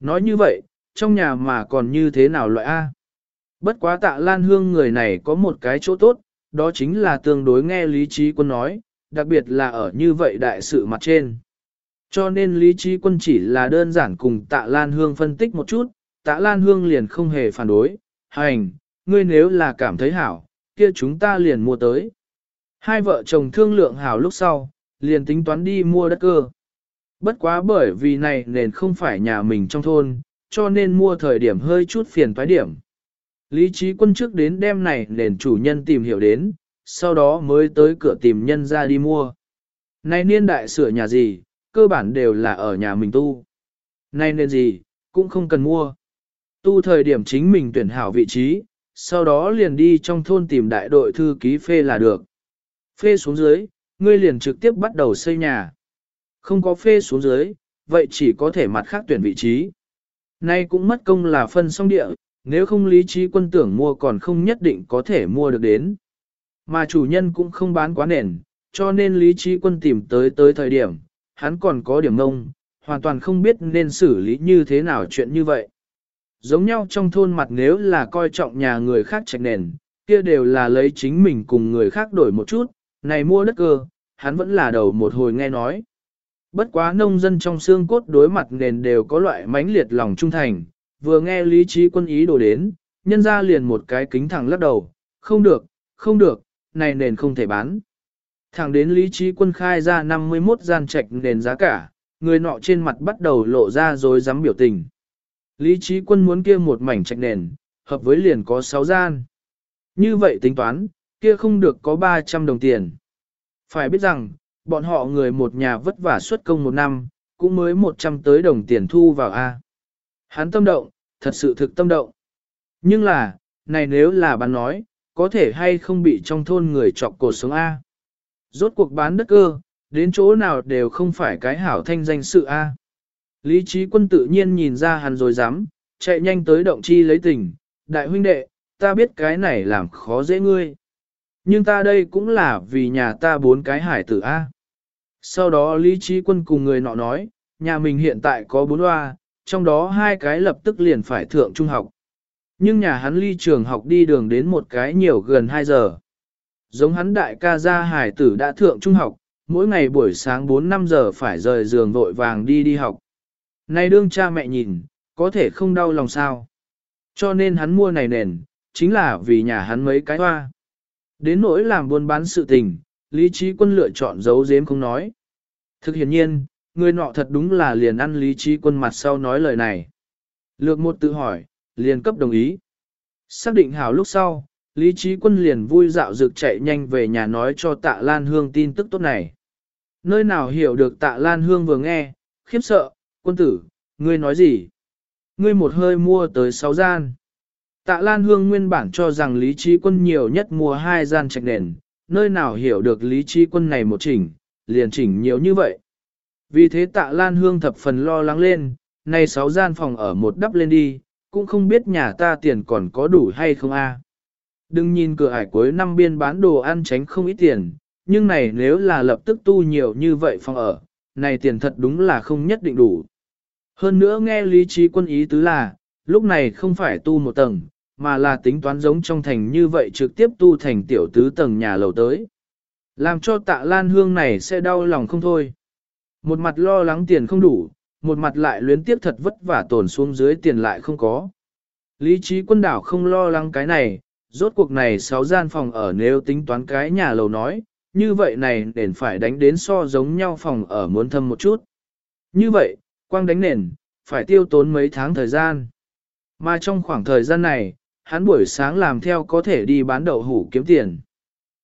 Nói như vậy, trong nhà mà còn như thế nào loại A? Bất quá tạ Lan Hương người này có một cái chỗ tốt, đó chính là tương đối nghe lý trí quân nói, đặc biệt là ở như vậy đại sự mặt trên. Cho nên lý trí quân chỉ là đơn giản cùng tạ Lan Hương phân tích một chút, tạ Lan Hương liền không hề phản đối, hành, ngươi nếu là cảm thấy hảo, kia chúng ta liền mua tới. Hai vợ chồng thương lượng hảo lúc sau, liền tính toán đi mua đất cơ. Bất quá bởi vì này nền không phải nhà mình trong thôn, cho nên mua thời điểm hơi chút phiền toái điểm. Lý trí quân trước đến đêm này nền chủ nhân tìm hiểu đến, sau đó mới tới cửa tìm nhân ra đi mua. Này niên đại sửa nhà gì, cơ bản đều là ở nhà mình tu. Này nên gì, cũng không cần mua. Tu thời điểm chính mình tuyển hảo vị trí, sau đó liền đi trong thôn tìm đại đội thư ký phê là được. Phê xuống dưới, ngươi liền trực tiếp bắt đầu xây nhà. Không có phê xuống dưới, vậy chỉ có thể mặt khác tuyển vị trí. Nay cũng mất công là phân song địa, nếu không lý trí quân tưởng mua còn không nhất định có thể mua được đến. Mà chủ nhân cũng không bán quá nền, cho nên lý trí quân tìm tới tới thời điểm, hắn còn có điểm ngông, hoàn toàn không biết nên xử lý như thế nào chuyện như vậy. Giống nhau trong thôn mặt nếu là coi trọng nhà người khác trạch nền, kia đều là lấy chính mình cùng người khác đổi một chút, này mua đất cơ, hắn vẫn là đầu một hồi nghe nói. Bất quá nông dân trong xương cốt đối mặt nền đều có loại mãnh liệt lòng trung thành, vừa nghe lý trí quân ý đổ đến, nhân ra liền một cái kính thẳng lắc đầu, không được, không được, này nền không thể bán. Thẳng đến lý trí quân khai ra 51 gian trạch nền giá cả, người nọ trên mặt bắt đầu lộ ra rồi dám biểu tình. Lý trí quân muốn kia một mảnh trạch nền, hợp với liền có 6 gian. Như vậy tính toán, kia không được có 300 đồng tiền. Phải biết rằng, bọn họ người một nhà vất vả xuất công một năm, cũng mới 100 tới đồng tiền thu vào A. Hắn tâm động, thật sự thực tâm động. Nhưng là, này nếu là bán nói, có thể hay không bị trong thôn người chọc cổ sống A. Rốt cuộc bán đất cơ, đến chỗ nào đều không phải cái hảo thanh danh sự A. Lý trí quân tự nhiên nhìn ra hắn rồi dám, chạy nhanh tới động chi lấy tình, đại huynh đệ, ta biết cái này làm khó dễ ngươi. Nhưng ta đây cũng là vì nhà ta bốn cái hải tử A. Sau đó Lý Trí Quân cùng người nọ nói, nhà mình hiện tại có bốn loa, trong đó hai cái lập tức liền phải thượng trung học. Nhưng nhà hắn ly trường học đi đường đến một cái nhiều gần 2 giờ. Giống hắn đại ca gia hải tử đã thượng trung học, mỗi ngày buổi sáng 4-5 giờ phải rời giường vội vàng đi đi học. Này đương cha mẹ nhìn, có thể không đau lòng sao. Cho nên hắn mua này nền, chính là vì nhà hắn mấy cái hoa. Đến nỗi làm buôn bán sự tình, Lý Trí Quân lựa chọn giấu giếm không nói. Thực hiện nhiên, người nọ thật đúng là liền ăn Lý Trí Quân mặt sau nói lời này. Lược một tự hỏi, liền cấp đồng ý. Xác định hảo lúc sau, Lý Trí Quân liền vui dạo dược chạy nhanh về nhà nói cho tạ Lan Hương tin tức tốt này. Nơi nào hiểu được tạ Lan Hương vừa nghe, khiếp sợ, quân tử, ngươi nói gì? Ngươi một hơi mua tới sáu gian. Tạ Lan Hương nguyên bản cho rằng Lý Trí Quân nhiều nhất mua hai gian trạch nền, nơi nào hiểu được Lý Trí Quân này một chỉnh, liền chỉnh nhiều như vậy. Vì thế Tạ Lan Hương thập phần lo lắng lên, nay sáu gian phòng ở một đắp lên đi, cũng không biết nhà ta tiền còn có đủ hay không a. Đừng nhìn cửa ải cuối năm biên bán đồ ăn tránh không ít tiền, nhưng này nếu là lập tức tu nhiều như vậy phòng ở, này tiền thật đúng là không nhất định đủ. Hơn nữa nghe lý trí quân ý tứ là, lúc này không phải tu một tầng, mà là tính toán giống trong thành như vậy trực tiếp tu thành tiểu tứ tầng nhà lầu tới. Làm cho tạ lan hương này sẽ đau lòng không thôi. Một mặt lo lắng tiền không đủ, một mặt lại luyến tiếp thật vất vả tổn xuống dưới tiền lại không có. Lý trí quân đảo không lo lắng cái này, rốt cuộc này sáu gian phòng ở nếu tính toán cái nhà lầu nói, như vậy này nền phải đánh đến so giống nhau phòng ở muốn thâm một chút. Như vậy, quang đánh nền, phải tiêu tốn mấy tháng thời gian. Mà trong khoảng thời gian này, hắn buổi sáng làm theo có thể đi bán đậu hủ kiếm tiền.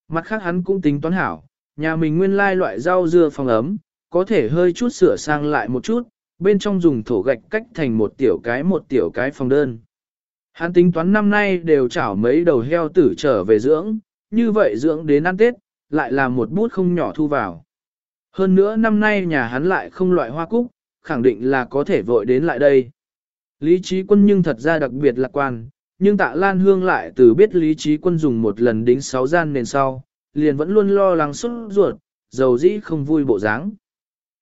Mặt khác hắn cũng tính toán hảo, nhà mình nguyên lai loại rau dưa phòng ấm, có thể hơi chút sửa sang lại một chút, bên trong dùng thổ gạch cách thành một tiểu cái một tiểu cái phòng đơn. Hắn tính toán năm nay đều chảo mấy đầu heo tử trở về dưỡng, như vậy dưỡng đến ăn Tết, lại là một bút không nhỏ thu vào. Hơn nữa năm nay nhà hắn lại không loại hoa cúc, khẳng định là có thể vội đến lại đây. Lý trí quân nhưng thật ra đặc biệt lạc quan, nhưng tạ Lan Hương lại từ biết lý trí quân dùng một lần đính sáu gian nền sau, liền vẫn luôn lo lắng xuất ruột, dầu dĩ không vui bộ dáng.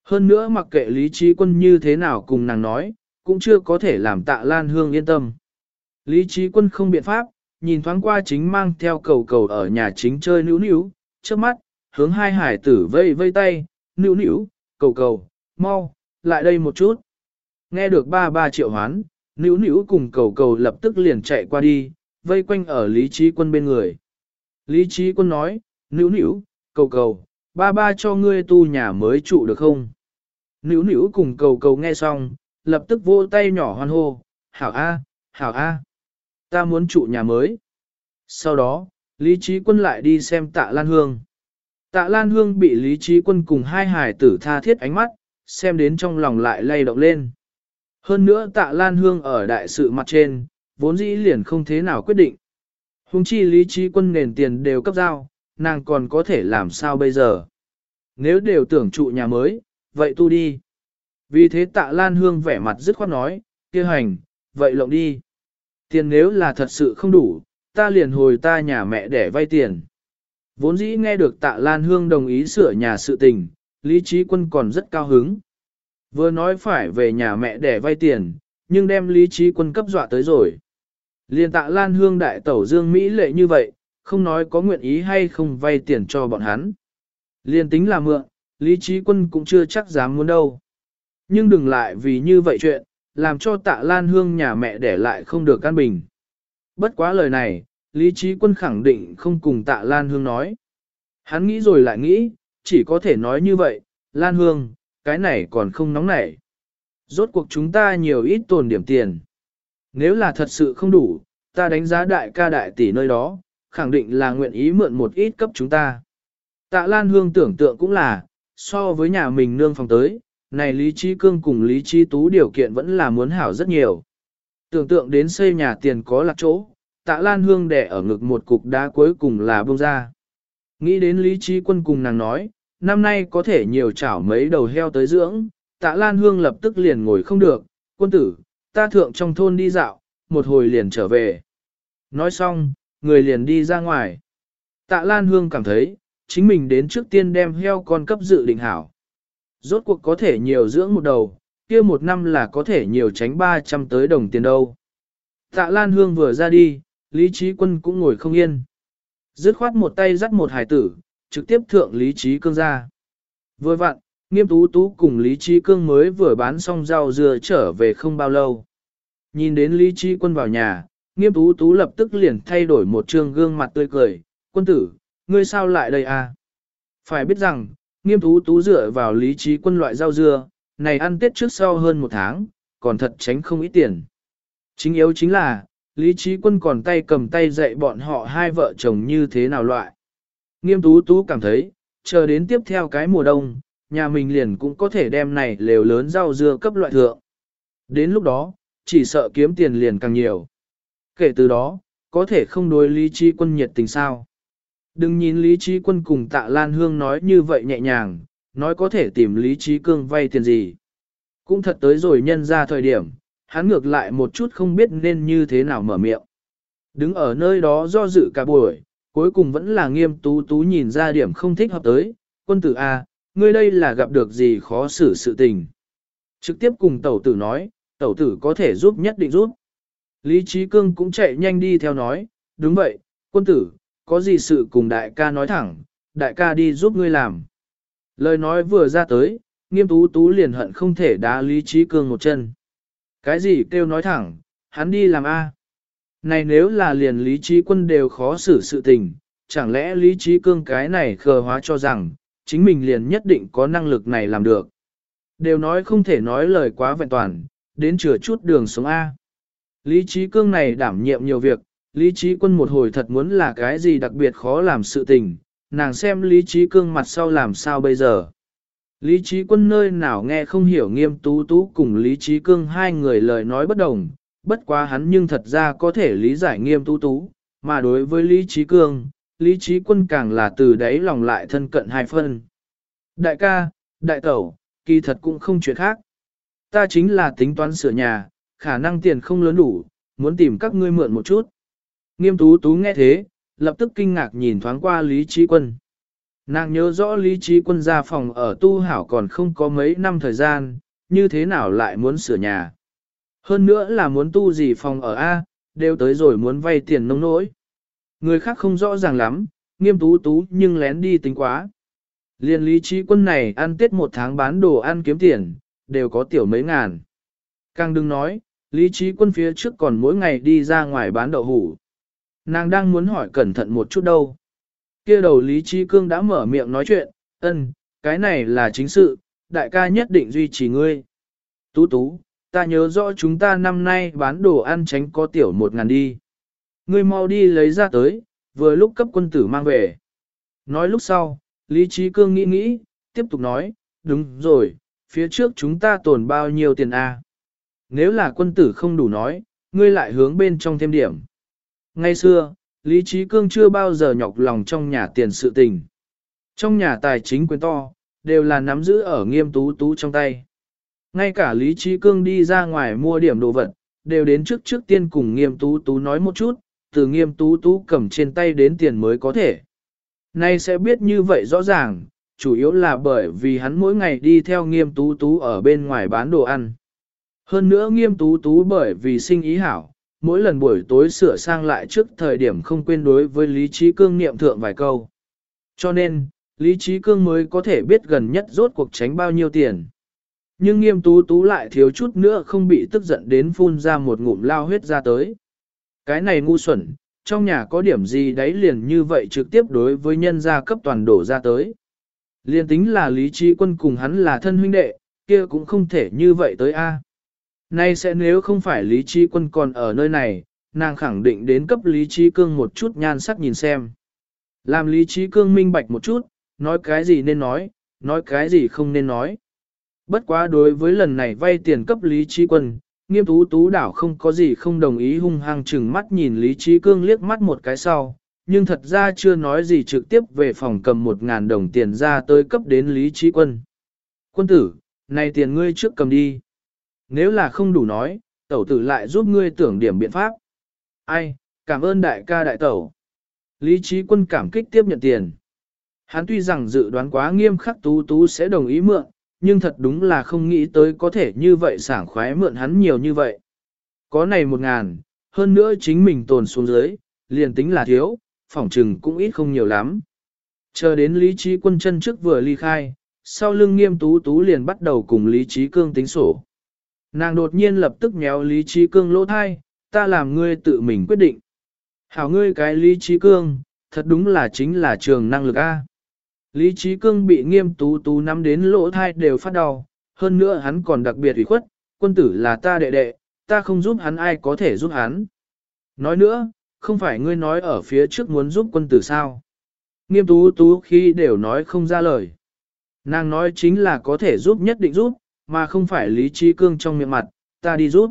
Hơn nữa mặc kệ lý trí quân như thế nào cùng nàng nói, cũng chưa có thể làm tạ Lan Hương yên tâm. Lý trí quân không biện pháp, nhìn thoáng qua chính mang theo cầu cầu ở nhà chính chơi nữu nữu, trước mắt, hướng hai hải tử vây vây tay, nữu nữu, cầu cầu, mau, lại đây một chút. Nghe được ba ba triệu hoán, nữu nữu cùng cầu cầu lập tức liền chạy qua đi, vây quanh ở lý trí quân bên người. Lý trí quân nói, nữu nữu, cầu cầu, ba ba cho ngươi tu nhà mới trụ được không? Nữu nữu cùng cầu cầu nghe xong, lập tức vỗ tay nhỏ hoan hô, hảo a, hảo a, ta muốn trụ nhà mới. Sau đó, Lý Trí Quân lại đi xem tạ Lan Hương. Tạ Lan Hương bị Lý Trí Quân cùng hai hải tử tha thiết ánh mắt, xem đến trong lòng lại lay động lên. Hơn nữa tạ Lan Hương ở đại sự mặt trên, vốn dĩ liền không thế nào quyết định. Hùng chi Lý Trí Quân nền tiền đều cấp giao, nàng còn có thể làm sao bây giờ? Nếu đều tưởng trụ nhà mới, vậy tu đi. Vì thế tạ Lan Hương vẻ mặt dứt khoát nói, kia hành, vậy lộng đi. Tiền nếu là thật sự không đủ, ta liền hồi ta nhà mẹ để vay tiền. Vốn dĩ nghe được tạ Lan Hương đồng ý sửa nhà sự tình, Lý Trí Quân còn rất cao hứng. Vừa nói phải về nhà mẹ để vay tiền, nhưng đem Lý Trí Quân cấp dọa tới rồi. Liên tạ Lan Hương đại tẩu Dương Mỹ lệ như vậy, không nói có nguyện ý hay không vay tiền cho bọn hắn. Liên tính là mượn, Lý Trí Quân cũng chưa chắc dám muốn đâu. Nhưng đừng lại vì như vậy chuyện, làm cho tạ Lan Hương nhà mẹ để lại không được căn bình. Bất quá lời này, Lý Trí Quân khẳng định không cùng tạ Lan Hương nói. Hắn nghĩ rồi lại nghĩ, chỉ có thể nói như vậy, Lan Hương, cái này còn không nóng nảy. Rốt cuộc chúng ta nhiều ít tồn điểm tiền. Nếu là thật sự không đủ, ta đánh giá đại ca đại tỷ nơi đó, khẳng định là nguyện ý mượn một ít cấp chúng ta. Tạ Lan Hương tưởng tượng cũng là, so với nhà mình nương phòng tới, này Lý Trí Cương cùng Lý Trí Tú điều kiện vẫn là muốn hảo rất nhiều. Tưởng tượng đến xây nhà tiền có lạc chỗ, tạ Lan Hương đẻ ở ngực một cục đá cuối cùng là bông ra. Nghĩ đến Lý Trí Quân cùng nàng nói, năm nay có thể nhiều chảo mấy đầu heo tới dưỡng, tạ Lan Hương lập tức liền ngồi không được, quân tử, ta thượng trong thôn đi dạo, một hồi liền trở về. Nói xong, người liền đi ra ngoài. Tạ Lan Hương cảm thấy, chính mình đến trước tiên đem heo con cấp dự định hảo. Rốt cuộc có thể nhiều dưỡng một đầu, kia một năm là có thể nhiều tránh 300 tới đồng tiền đâu. Tạ Lan Hương vừa ra đi, Lý Trí Quân cũng ngồi không yên. Dứt khoát một tay dắt một hải tử, trực tiếp thượng Lý Trí Cương ra. Vừa vặn, nghiêm tú tú cùng Lý Trí Cương mới vừa bán xong rau dưa trở về không bao lâu. Nhìn đến Lý Trí Quân vào nhà, nghiêm tú tú lập tức liền thay đổi một trương gương mặt tươi cười. Quân tử, ngươi sao lại đây à? Phải biết rằng, nghiêm tú tú dựa vào Lý Trí Quân loại rau dưa, này ăn tết trước sau hơn một tháng, còn thật tránh không ít tiền. Chính yếu chính là, Lý Trí Quân còn tay cầm tay dạy bọn họ hai vợ chồng như thế nào loại. Nghiêm tú tú cảm thấy, chờ đến tiếp theo cái mùa đông, nhà mình liền cũng có thể đem này lều lớn rau dưa cấp loại thượng. Đến lúc đó, chỉ sợ kiếm tiền liền càng nhiều. Kể từ đó, có thể không đối Lý Trí Quân nhiệt tình sao. Đừng nhìn Lý Trí Quân cùng tạ Lan Hương nói như vậy nhẹ nhàng, nói có thể tìm Lý Trí Cương vay tiền gì. Cũng thật tới rồi nhân ra thời điểm, hắn ngược lại một chút không biết nên như thế nào mở miệng. Đứng ở nơi đó do dự cả buổi, cuối cùng vẫn là nghiêm tú tú nhìn ra điểm không thích hợp tới, quân tử A, ngươi đây là gặp được gì khó xử sự tình. Trực tiếp cùng tẩu tử nói, tẩu tử có thể giúp nhất định giúp. Lý Trí Cương cũng chạy nhanh đi theo nói, đúng vậy, quân tử, có gì sự cùng đại ca nói thẳng, đại ca đi giúp ngươi làm. Lời nói vừa ra tới, nghiêm tú tú liền hận không thể đá Lý Trí Cương một chân. Cái gì kêu nói thẳng, hắn đi làm A. Này nếu là liền Lý Trí Quân đều khó xử sự tình, chẳng lẽ Lý Trí Cương cái này khờ hóa cho rằng, chính mình liền nhất định có năng lực này làm được. Đều nói không thể nói lời quá vẹn toàn, đến chừa chút đường sống A. Lý Trí Cương này đảm nhiệm nhiều việc, Lý Trí Quân một hồi thật muốn là cái gì đặc biệt khó làm sự tình, nàng xem Lý Trí Cương mặt sau làm sao bây giờ. Lý Trí Quân nơi nào nghe không hiểu nghiêm tú tú cùng Lý Trí Cương hai người lời nói bất đồng, bất quá hắn nhưng thật ra có thể lý giải nghiêm tú tú, mà đối với Lý Trí Cương, Lý Trí Quân càng là từ đấy lòng lại thân cận hai phân. Đại ca, đại tẩu, kỳ thật cũng không chuyện khác. Ta chính là tính toán sửa nhà, khả năng tiền không lớn đủ, muốn tìm các ngươi mượn một chút. Nghiêm tú tú nghe thế, lập tức kinh ngạc nhìn thoáng qua Lý Trí Quân. Nàng nhớ rõ Lý Trí Quân ra phòng ở tu hảo còn không có mấy năm thời gian, như thế nào lại muốn sửa nhà. Hơn nữa là muốn tu gì phòng ở A, đều tới rồi muốn vay tiền nông nỗi. Người khác không rõ ràng lắm, nghiêm tú tú nhưng lén đi tính quá. Liên lý trí quân này ăn tết một tháng bán đồ ăn kiếm tiền, đều có tiểu mấy ngàn. Càng đừng nói, lý trí quân phía trước còn mỗi ngày đi ra ngoài bán đậu hủ. Nàng đang muốn hỏi cẩn thận một chút đâu. kia đầu lý trí cương đã mở miệng nói chuyện, ân, cái này là chính sự, đại ca nhất định duy trì ngươi. Tú tú, ta nhớ rõ chúng ta năm nay bán đồ ăn tránh có tiểu một ngàn đi. Ngươi mau đi lấy ra tới, vừa lúc cấp quân tử mang về. Nói lúc sau, Lý Trí Cương nghĩ nghĩ, tiếp tục nói, đúng rồi, phía trước chúng ta tồn bao nhiêu tiền a? Nếu là quân tử không đủ nói, ngươi lại hướng bên trong thêm điểm. Ngay xưa, Lý Trí Cương chưa bao giờ nhọc lòng trong nhà tiền sự tình. Trong nhà tài chính quyền to, đều là nắm giữ ở nghiêm tú tú trong tay. Ngay cả Lý Trí Cương đi ra ngoài mua điểm đồ vật, đều đến trước trước tiên cùng nghiêm tú tú nói một chút, từ nghiêm tú tú cầm trên tay đến tiền mới có thể. Nay sẽ biết như vậy rõ ràng, chủ yếu là bởi vì hắn mỗi ngày đi theo nghiêm tú tú ở bên ngoài bán đồ ăn. Hơn nữa nghiêm tú tú bởi vì sinh ý hảo, mỗi lần buổi tối sửa sang lại trước thời điểm không quên đối với Lý Trí Cương niệm thượng vài câu. Cho nên, Lý Trí Cương mới có thể biết gần nhất rốt cuộc tránh bao nhiêu tiền. Nhưng nghiêm tú tú lại thiếu chút nữa không bị tức giận đến phun ra một ngụm lao huyết ra tới. Cái này ngu xuẩn, trong nhà có điểm gì đấy liền như vậy trực tiếp đối với nhân gia cấp toàn đổ ra tới. Liên tính là lý trí quân cùng hắn là thân huynh đệ, kia cũng không thể như vậy tới a. Nay sẽ nếu không phải lý trí quân còn ở nơi này, nàng khẳng định đến cấp lý trí cương một chút nhan sắc nhìn xem. Làm lý trí cương minh bạch một chút, nói cái gì nên nói, nói cái gì không nên nói. Bất quá đối với lần này vay tiền cấp lý trí quân, Nghiêm tú tú đảo không có gì không đồng ý hung hăng chừng mắt nhìn Lý Trí Cương liếc mắt một cái sau, nhưng thật ra chưa nói gì trực tiếp về phòng cầm một ngàn đồng tiền ra tới cấp đến Lý Trí Quân. Quân tử, này tiền ngươi trước cầm đi. Nếu là không đủ nói, tẩu tử lại giúp ngươi tưởng điểm biện pháp. Ai, cảm ơn đại ca đại tẩu. Lý Trí Quân cảm kích tiếp nhận tiền. Hắn tuy rằng dự đoán quá nghiêm khắc tú tú sẽ đồng ý mượn, nhưng thật đúng là không nghĩ tới có thể như vậy sảng khoái mượn hắn nhiều như vậy. Có này một ngàn, hơn nữa chính mình tồn xuống dưới, liền tính là thiếu, phỏng trừng cũng ít không nhiều lắm. Chờ đến Lý Trí quân chân trước vừa ly khai, sau lưng nghiêm tú tú liền bắt đầu cùng Lý Trí cương tính sổ. Nàng đột nhiên lập tức nhéo Lý Trí cương lỗ thai, ta làm ngươi tự mình quyết định. Hảo ngươi cái Lý Trí cương, thật đúng là chính là trường năng lực A. Lý Trí Cương bị nghiêm tú tú nắm đến lỗ thai đều phát đau, hơn nữa hắn còn đặc biệt ủy khuất, quân tử là ta đệ đệ, ta không giúp hắn ai có thể giúp hắn. Nói nữa, không phải ngươi nói ở phía trước muốn giúp quân tử sao. Nghiêm tú tú khi đều nói không ra lời. Nàng nói chính là có thể giúp nhất định giúp, mà không phải Lý Trí Cương trong miệng mặt, ta đi giúp.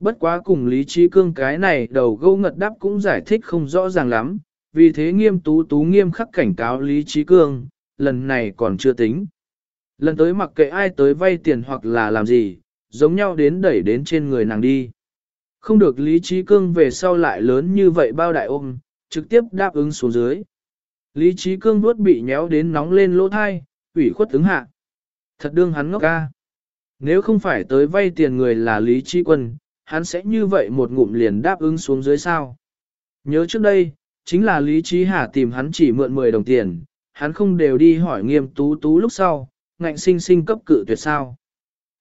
Bất quá cùng Lý Trí Cương cái này đầu gâu ngật đáp cũng giải thích không rõ ràng lắm, vì thế nghiêm tú tú nghiêm khắc cảnh cáo Lý Trí Cương, lần này còn chưa tính. Lần tới mặc kệ ai tới vay tiền hoặc là làm gì, giống nhau đến đẩy đến trên người nàng đi. Không được Lý Trí Cương về sau lại lớn như vậy bao đại ôm, trực tiếp đáp ứng xuống dưới. Lý Trí Cương vuốt bị nhéo đến nóng lên lỗ thai, ủy khuất ứng hạ. Thật đương hắn ngốc ca. Nếu không phải tới vay tiền người là Lý Trí Quân, hắn sẽ như vậy một ngụm liền đáp ứng xuống dưới sao. Nhớ trước đây, chính là Lý Trí Hà tìm hắn chỉ mượn 10 đồng tiền, hắn không đều đi hỏi nghiêm tú tú lúc sau, ngạnh sinh sinh cấp cự tuyệt sao.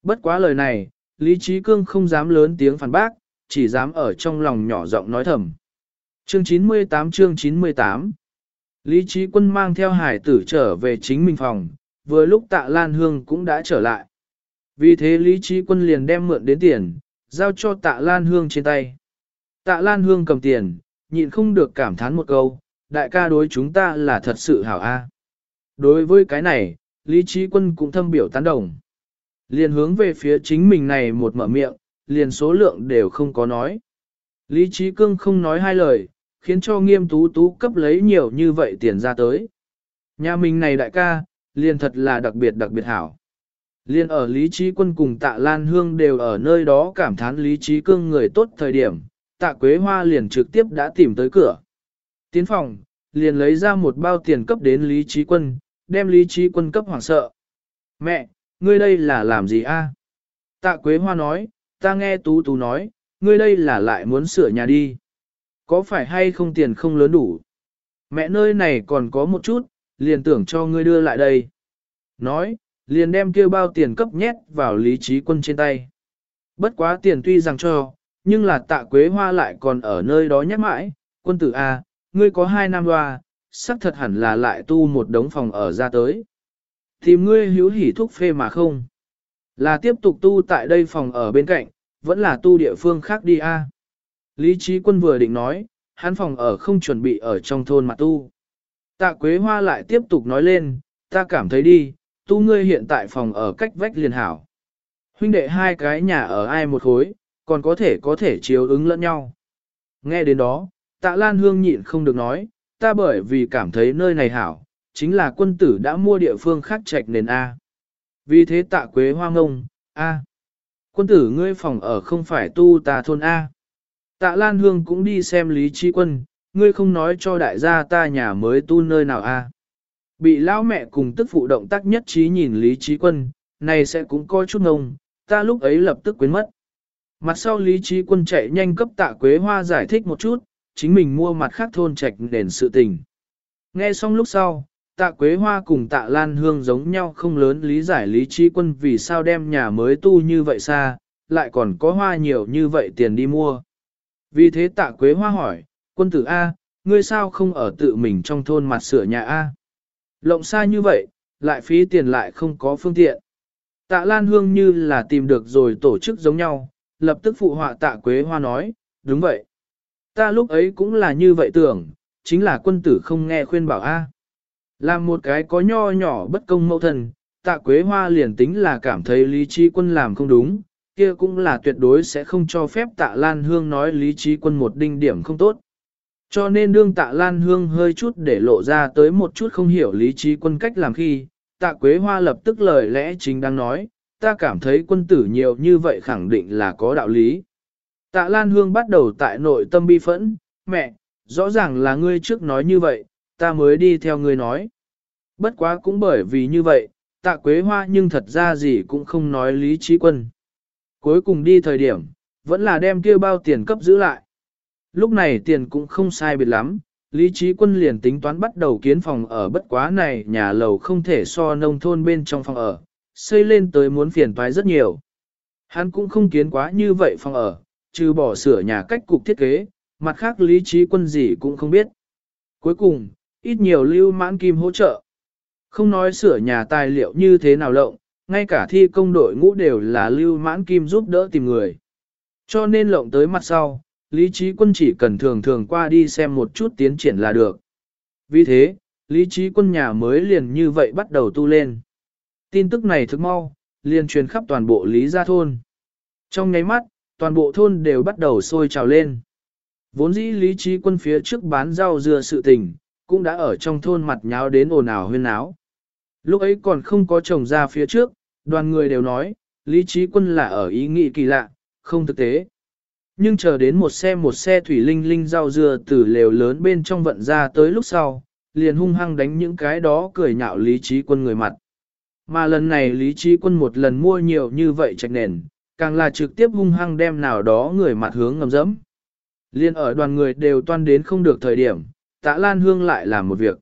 Bất quá lời này, Lý Trí Cương không dám lớn tiếng phản bác, chỉ dám ở trong lòng nhỏ giọng nói thầm. Chương 98 chương 98 Lý Trí Quân mang theo hải tử trở về chính mình phòng, vừa lúc tạ Lan Hương cũng đã trở lại. Vì thế Lý Trí Quân liền đem mượn đến tiền, giao cho tạ Lan Hương trên tay. Tạ Lan Hương cầm tiền, nhịn không được cảm thán một câu, đại ca đối chúng ta là thật sự hảo a. Đối với cái này, Lý Trí Quân cũng thâm biểu tán đồng. Liền hướng về phía chính mình này một mở miệng, liền số lượng đều không có nói. Lý Trí Cương không nói hai lời, khiến cho nghiêm tú tú cấp lấy nhiều như vậy tiền ra tới. Nhà mình này đại ca, liền thật là đặc biệt đặc biệt hảo. Liên ở Lý Trí Quân cùng Tạ Lan Hương đều ở nơi đó cảm thán Lý Trí Cương người tốt thời điểm, Tạ Quế Hoa liền trực tiếp đã tìm tới cửa. Tiến phòng, liền lấy ra một bao tiền cấp đến Lý Trí Quân, đem Lý Trí Quân cấp hoảng sợ. Mẹ, ngươi đây là làm gì a? Tạ Quế Hoa nói, ta nghe Tú Tú nói, ngươi đây là lại muốn sửa nhà đi. Có phải hay không tiền không lớn đủ? Mẹ nơi này còn có một chút, liền tưởng cho ngươi đưa lại đây. Nói, liền đem kêu bao tiền cấp nhét vào lý trí quân trên tay. Bất quá tiền tuy rằng cho, nhưng là tạ quế hoa lại còn ở nơi đó nhắc mãi, quân tử A, ngươi có hai năm hoa, sắc thật hẳn là lại tu một đống phòng ở ra tới. Tìm ngươi hữu hỉ thúc phê mà không. Là tiếp tục tu tại đây phòng ở bên cạnh, vẫn là tu địa phương khác đi A. Lý trí quân vừa định nói, hắn phòng ở không chuẩn bị ở trong thôn mà tu. Tạ Quế Hoa lại tiếp tục nói lên, ta cảm thấy đi, tu ngươi hiện tại phòng ở cách vách liền hảo. Huynh đệ hai cái nhà ở ai một khối, còn có thể có thể chiếu ứng lẫn nhau. Nghe đến đó, tạ Lan Hương nhịn không được nói, ta bởi vì cảm thấy nơi này hảo, chính là quân tử đã mua địa phương khác trạch nền A. Vì thế tạ Quế Hoa ngông, A. Quân tử ngươi phòng ở không phải tu ta thôn A. Tạ Lan Hương cũng đi xem Lý Trí Quân, ngươi không nói cho đại gia ta nhà mới tu nơi nào a? Bị lão mẹ cùng tức phụ động tác nhất trí nhìn Lý Trí Quân, này sẽ cũng coi chút ngông, ta lúc ấy lập tức quên mất. Mặt sau Lý Trí Quân chạy nhanh cấp tạ Quế Hoa giải thích một chút, chính mình mua mặt khác thôn trạch nền sự tình. Nghe xong lúc sau, tạ Quế Hoa cùng tạ Lan Hương giống nhau không lớn lý giải Lý Trí Quân vì sao đem nhà mới tu như vậy xa, lại còn có hoa nhiều như vậy tiền đi mua. Vì thế tạ Quế Hoa hỏi, quân tử A, ngươi sao không ở tự mình trong thôn mặt sửa nhà A? Lộng xa như vậy, lại phí tiền lại không có phương tiện. Tạ Lan Hương như là tìm được rồi tổ chức giống nhau, lập tức phụ họa tạ Quế Hoa nói, đúng vậy. Ta lúc ấy cũng là như vậy tưởng, chính là quân tử không nghe khuyên bảo A. Làm một cái có nho nhỏ bất công mẫu thần, tạ Quế Hoa liền tính là cảm thấy lý trí quân làm không đúng, kia cũng là tuyệt đối sẽ không cho phép tạ Lan Hương nói lý trí quân một đinh điểm không tốt. Cho nên đương tạ Lan Hương hơi chút để lộ ra tới một chút không hiểu lý trí quân cách làm khi, tạ Quế Hoa lập tức lời lẽ chính đang nói, ta cảm thấy quân tử nhiều như vậy khẳng định là có đạo lý. Tạ Lan Hương bắt đầu tại nội tâm bi phẫn, mẹ, rõ ràng là ngươi trước nói như vậy, ta mới đi theo ngươi nói. Bất quá cũng bởi vì như vậy, tạ Quế Hoa nhưng thật ra gì cũng không nói lý trí quân. Cuối cùng đi thời điểm, vẫn là đem kia bao tiền cấp giữ lại. Lúc này tiền cũng không sai biệt lắm, Lý Trí Quân liền tính toán bắt đầu kiến phòng ở bất quá này nhà lầu không thể so nông thôn bên trong phòng ở, xây lên tới muốn phiền toái rất nhiều. Hắn cũng không kiến quá như vậy phòng ở, trừ bỏ sửa nhà cách cục thiết kế, mặt khác Lý Trí Quân gì cũng không biết. Cuối cùng, ít nhiều lưu mãn kim hỗ trợ. Không nói sửa nhà tài liệu như thế nào lộng, ngay cả thi công đội ngũ đều là lưu mãn kim giúp đỡ tìm người. Cho nên lộng tới mặt sau, Lý Trí Quân chỉ cần thường thường qua đi xem một chút tiến triển là được. Vì thế, Lý Trí Quân nhà mới liền như vậy bắt đầu tu lên. Tin tức này thức mau, liền truyền khắp toàn bộ Lý Gia Thôn. Trong nháy mắt, toàn bộ thôn đều bắt đầu sôi trào lên. Vốn dĩ Lý Trí Quân phía trước bán rau dưa sự tình, cũng đã ở trong thôn mặt nháo đến ồn ào huyên áo. Lúc ấy còn không có chồng ra phía trước, đoàn người đều nói, Lý Trí Quân là ở ý nghĩ kỳ lạ, không thực tế. Nhưng chờ đến một xe một xe thủy linh linh rau dưa từ lều lớn bên trong vận ra tới lúc sau, liền hung hăng đánh những cái đó cười nhạo lý trí quân người mặt. Mà lần này lý trí quân một lần mua nhiều như vậy trạch nền, càng là trực tiếp hung hăng đem nào đó người mặt hướng ngầm dẫm. Liên ở đoàn người đều toan đến không được thời điểm, tạ Lan Hương lại làm một việc.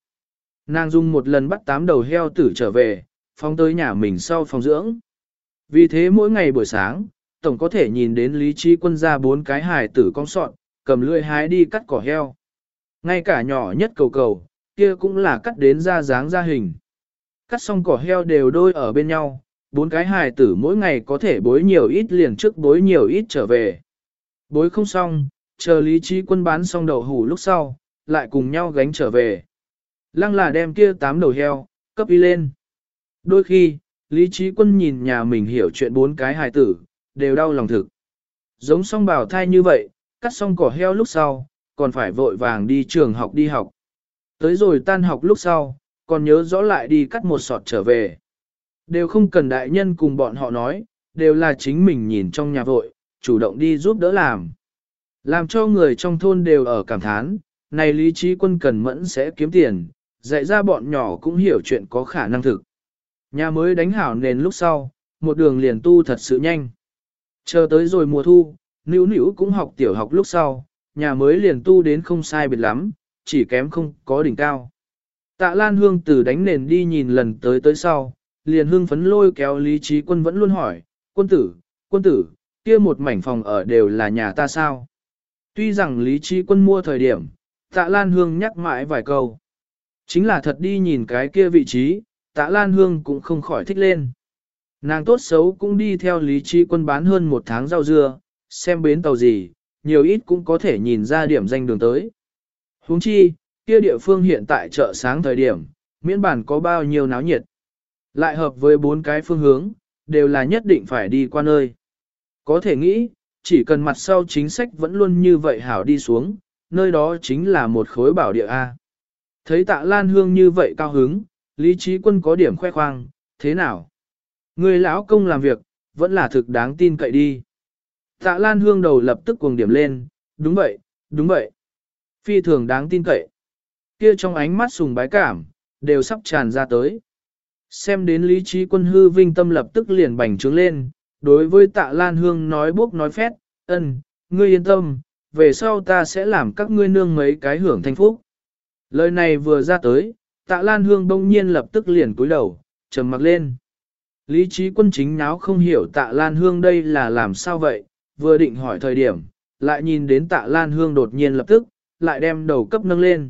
Nàng dùng một lần bắt tám đầu heo tử trở về, phóng tới nhà mình sau phòng dưỡng. Vì thế mỗi ngày buổi sáng, tổng có thể nhìn đến lý trí quân ra bốn cái hài tử con sọn, cầm lưỡi hái đi cắt cỏ heo. Ngay cả nhỏ nhất cầu cầu, kia cũng là cắt đến ra dáng ra hình. Cắt xong cỏ heo đều đôi ở bên nhau, bốn cái hài tử mỗi ngày có thể bối nhiều ít liền trước bối nhiều ít trở về. Bối không xong, chờ lý trí quân bán xong đậu hủ lúc sau, lại cùng nhau gánh trở về. Lăng là đem kia tám đầu heo, cấp y lên. Đôi khi, lý trí quân nhìn nhà mình hiểu chuyện bốn cái hài tử, đều đau lòng thực. Giống song bảo thai như vậy, cắt xong cỏ heo lúc sau, còn phải vội vàng đi trường học đi học. Tới rồi tan học lúc sau, còn nhớ rõ lại đi cắt một sọt trở về. Đều không cần đại nhân cùng bọn họ nói, đều là chính mình nhìn trong nhà vội, chủ động đi giúp đỡ làm. Làm cho người trong thôn đều ở cảm thán, này lý trí quân cần mẫn sẽ kiếm tiền, dạy ra bọn nhỏ cũng hiểu chuyện có khả năng thực. Nhà mới đánh hảo nền lúc sau, một đường liền tu thật sự nhanh. Chờ tới rồi mùa thu, nữ nữ cũng học tiểu học lúc sau, nhà mới liền tu đến không sai biệt lắm, chỉ kém không có đỉnh cao. Tạ Lan Hương từ đánh nền đi nhìn lần tới tới sau, liền hương phấn lôi kéo Lý Trí Quân vẫn luôn hỏi, quân tử, quân tử, kia một mảnh phòng ở đều là nhà ta sao? Tuy rằng Lý Trí Quân mua thời điểm, Tạ Lan Hương nhắc mãi vài câu. Chính là thật đi nhìn cái kia vị trí, Tạ Lan Hương cũng không khỏi thích lên. Nàng tốt xấu cũng đi theo Lý Trí Quân bán hơn một tháng rau dưa, xem bến tàu gì, nhiều ít cũng có thể nhìn ra điểm danh đường tới. huống chi, kia địa phương hiện tại chợ sáng thời điểm, miễn bản có bao nhiêu náo nhiệt. Lại hợp với bốn cái phương hướng, đều là nhất định phải đi qua nơi. Có thể nghĩ, chỉ cần mặt sau chính sách vẫn luôn như vậy hảo đi xuống, nơi đó chính là một khối bảo địa A. Thấy tạ Lan Hương như vậy cao hứng, Lý Trí Quân có điểm khoe khoang, thế nào? Người lão công làm việc, vẫn là thực đáng tin cậy đi. Tạ Lan Hương đầu lập tức cuồng điểm lên, đúng vậy, đúng vậy. Phi thường đáng tin cậy. Kia trong ánh mắt sùng bái cảm, đều sắp tràn ra tới. Xem đến lý trí quân hư vinh tâm lập tức liền bành trướng lên, đối với tạ Lan Hương nói bốc nói phét, ân, ngươi yên tâm, về sau ta sẽ làm các ngươi nương mấy cái hưởng thanh phúc. Lời này vừa ra tới, tạ Lan Hương đông nhiên lập tức liền cúi đầu, trầm mặc lên. Lý trí quân chính náo không hiểu tạ Lan Hương đây là làm sao vậy, vừa định hỏi thời điểm, lại nhìn đến tạ Lan Hương đột nhiên lập tức, lại đem đầu cấp nâng lên.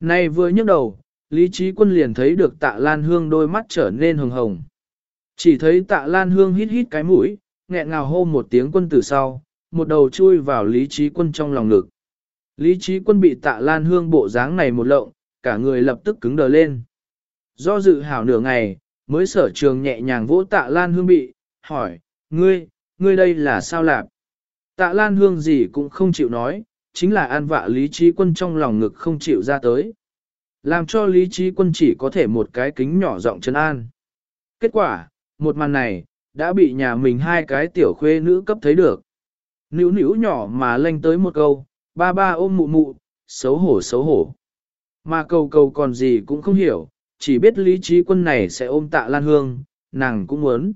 Này vừa nhấc đầu, Lý trí quân liền thấy được tạ Lan Hương đôi mắt trở nên hồng hồng. Chỉ thấy tạ Lan Hương hít hít cái mũi, nghẹn ngào hô một tiếng quân từ sau, một đầu chui vào Lý trí quân trong lòng ngực. Lý trí quân bị tạ Lan Hương bộ dáng này một lộng, cả người lập tức cứng đờ lên. Do dự hảo nửa ngày, mới sở trường nhẹ nhàng vỗ tạ Lan Hương bị, hỏi, ngươi, ngươi đây là sao lạp? Tạ Lan Hương gì cũng không chịu nói, chính là an vạ Lý Trí Quân trong lòng ngực không chịu ra tới. Làm cho Lý Trí Quân chỉ có thể một cái kính nhỏ rộng chân an. Kết quả, một màn này, đã bị nhà mình hai cái tiểu khuê nữ cấp thấy được. Nữ nữ nhỏ mà lanh tới một câu, ba ba ôm mụ mụ, xấu hổ xấu hổ. Mà cầu cầu còn gì cũng không hiểu, chỉ biết lý trí quân này sẽ ôm tạ lan hương, nàng cũng muốn.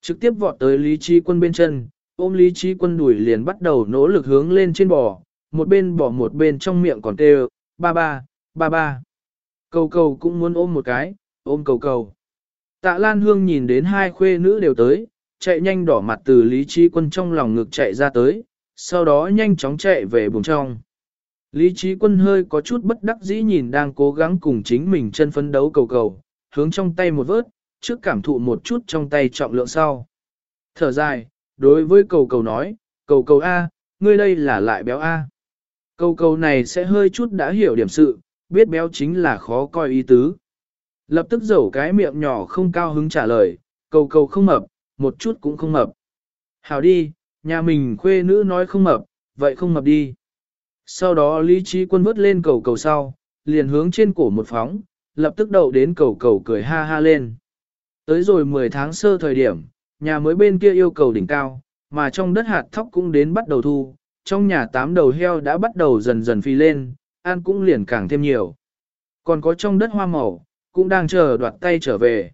Trực tiếp vọt tới lý trí quân bên chân, ôm lý trí quân đuổi liền bắt đầu nỗ lực hướng lên trên bò, một bên bỏ một bên trong miệng còn kêu, ba ba, ba ba. Cầu cầu cũng muốn ôm một cái, ôm cầu cầu. Tạ Lan Hương nhìn đến hai khuê nữ đều tới, chạy nhanh đỏ mặt từ Lý Trí Quân trong lòng ngực chạy ra tới, sau đó nhanh chóng chạy về buồng trong. Lý Trí Quân hơi có chút bất đắc dĩ nhìn đang cố gắng cùng chính mình chân phấn đấu cầu cầu, hướng trong tay một vớt, trước cảm thụ một chút trong tay trọng lượng sau. Thở dài, đối với cầu cầu nói, cầu cầu A, ngươi đây là lại béo A. Cầu cầu này sẽ hơi chút đã hiểu điểm sự, biết béo chính là khó coi ý tứ. Lập tức dẩu cái miệng nhỏ không cao hứng trả lời, cầu cầu không mập, một chút cũng không mập. Hảo đi, nhà mình khuê nữ nói không mập, vậy không mập đi. Sau đó lý trí quân vớt lên cầu cầu sau, liền hướng trên cổ một phóng, lập tức đậu đến cầu cầu cười ha ha lên. Tới rồi 10 tháng sơ thời điểm, nhà mới bên kia yêu cầu đỉnh cao, mà trong đất hạt thóc cũng đến bắt đầu thu, trong nhà tám đầu heo đã bắt đầu dần dần phi lên, ăn cũng liền càng thêm nhiều. Còn có trong đất hoa màu, cũng đang chờ đoạt tay trở về.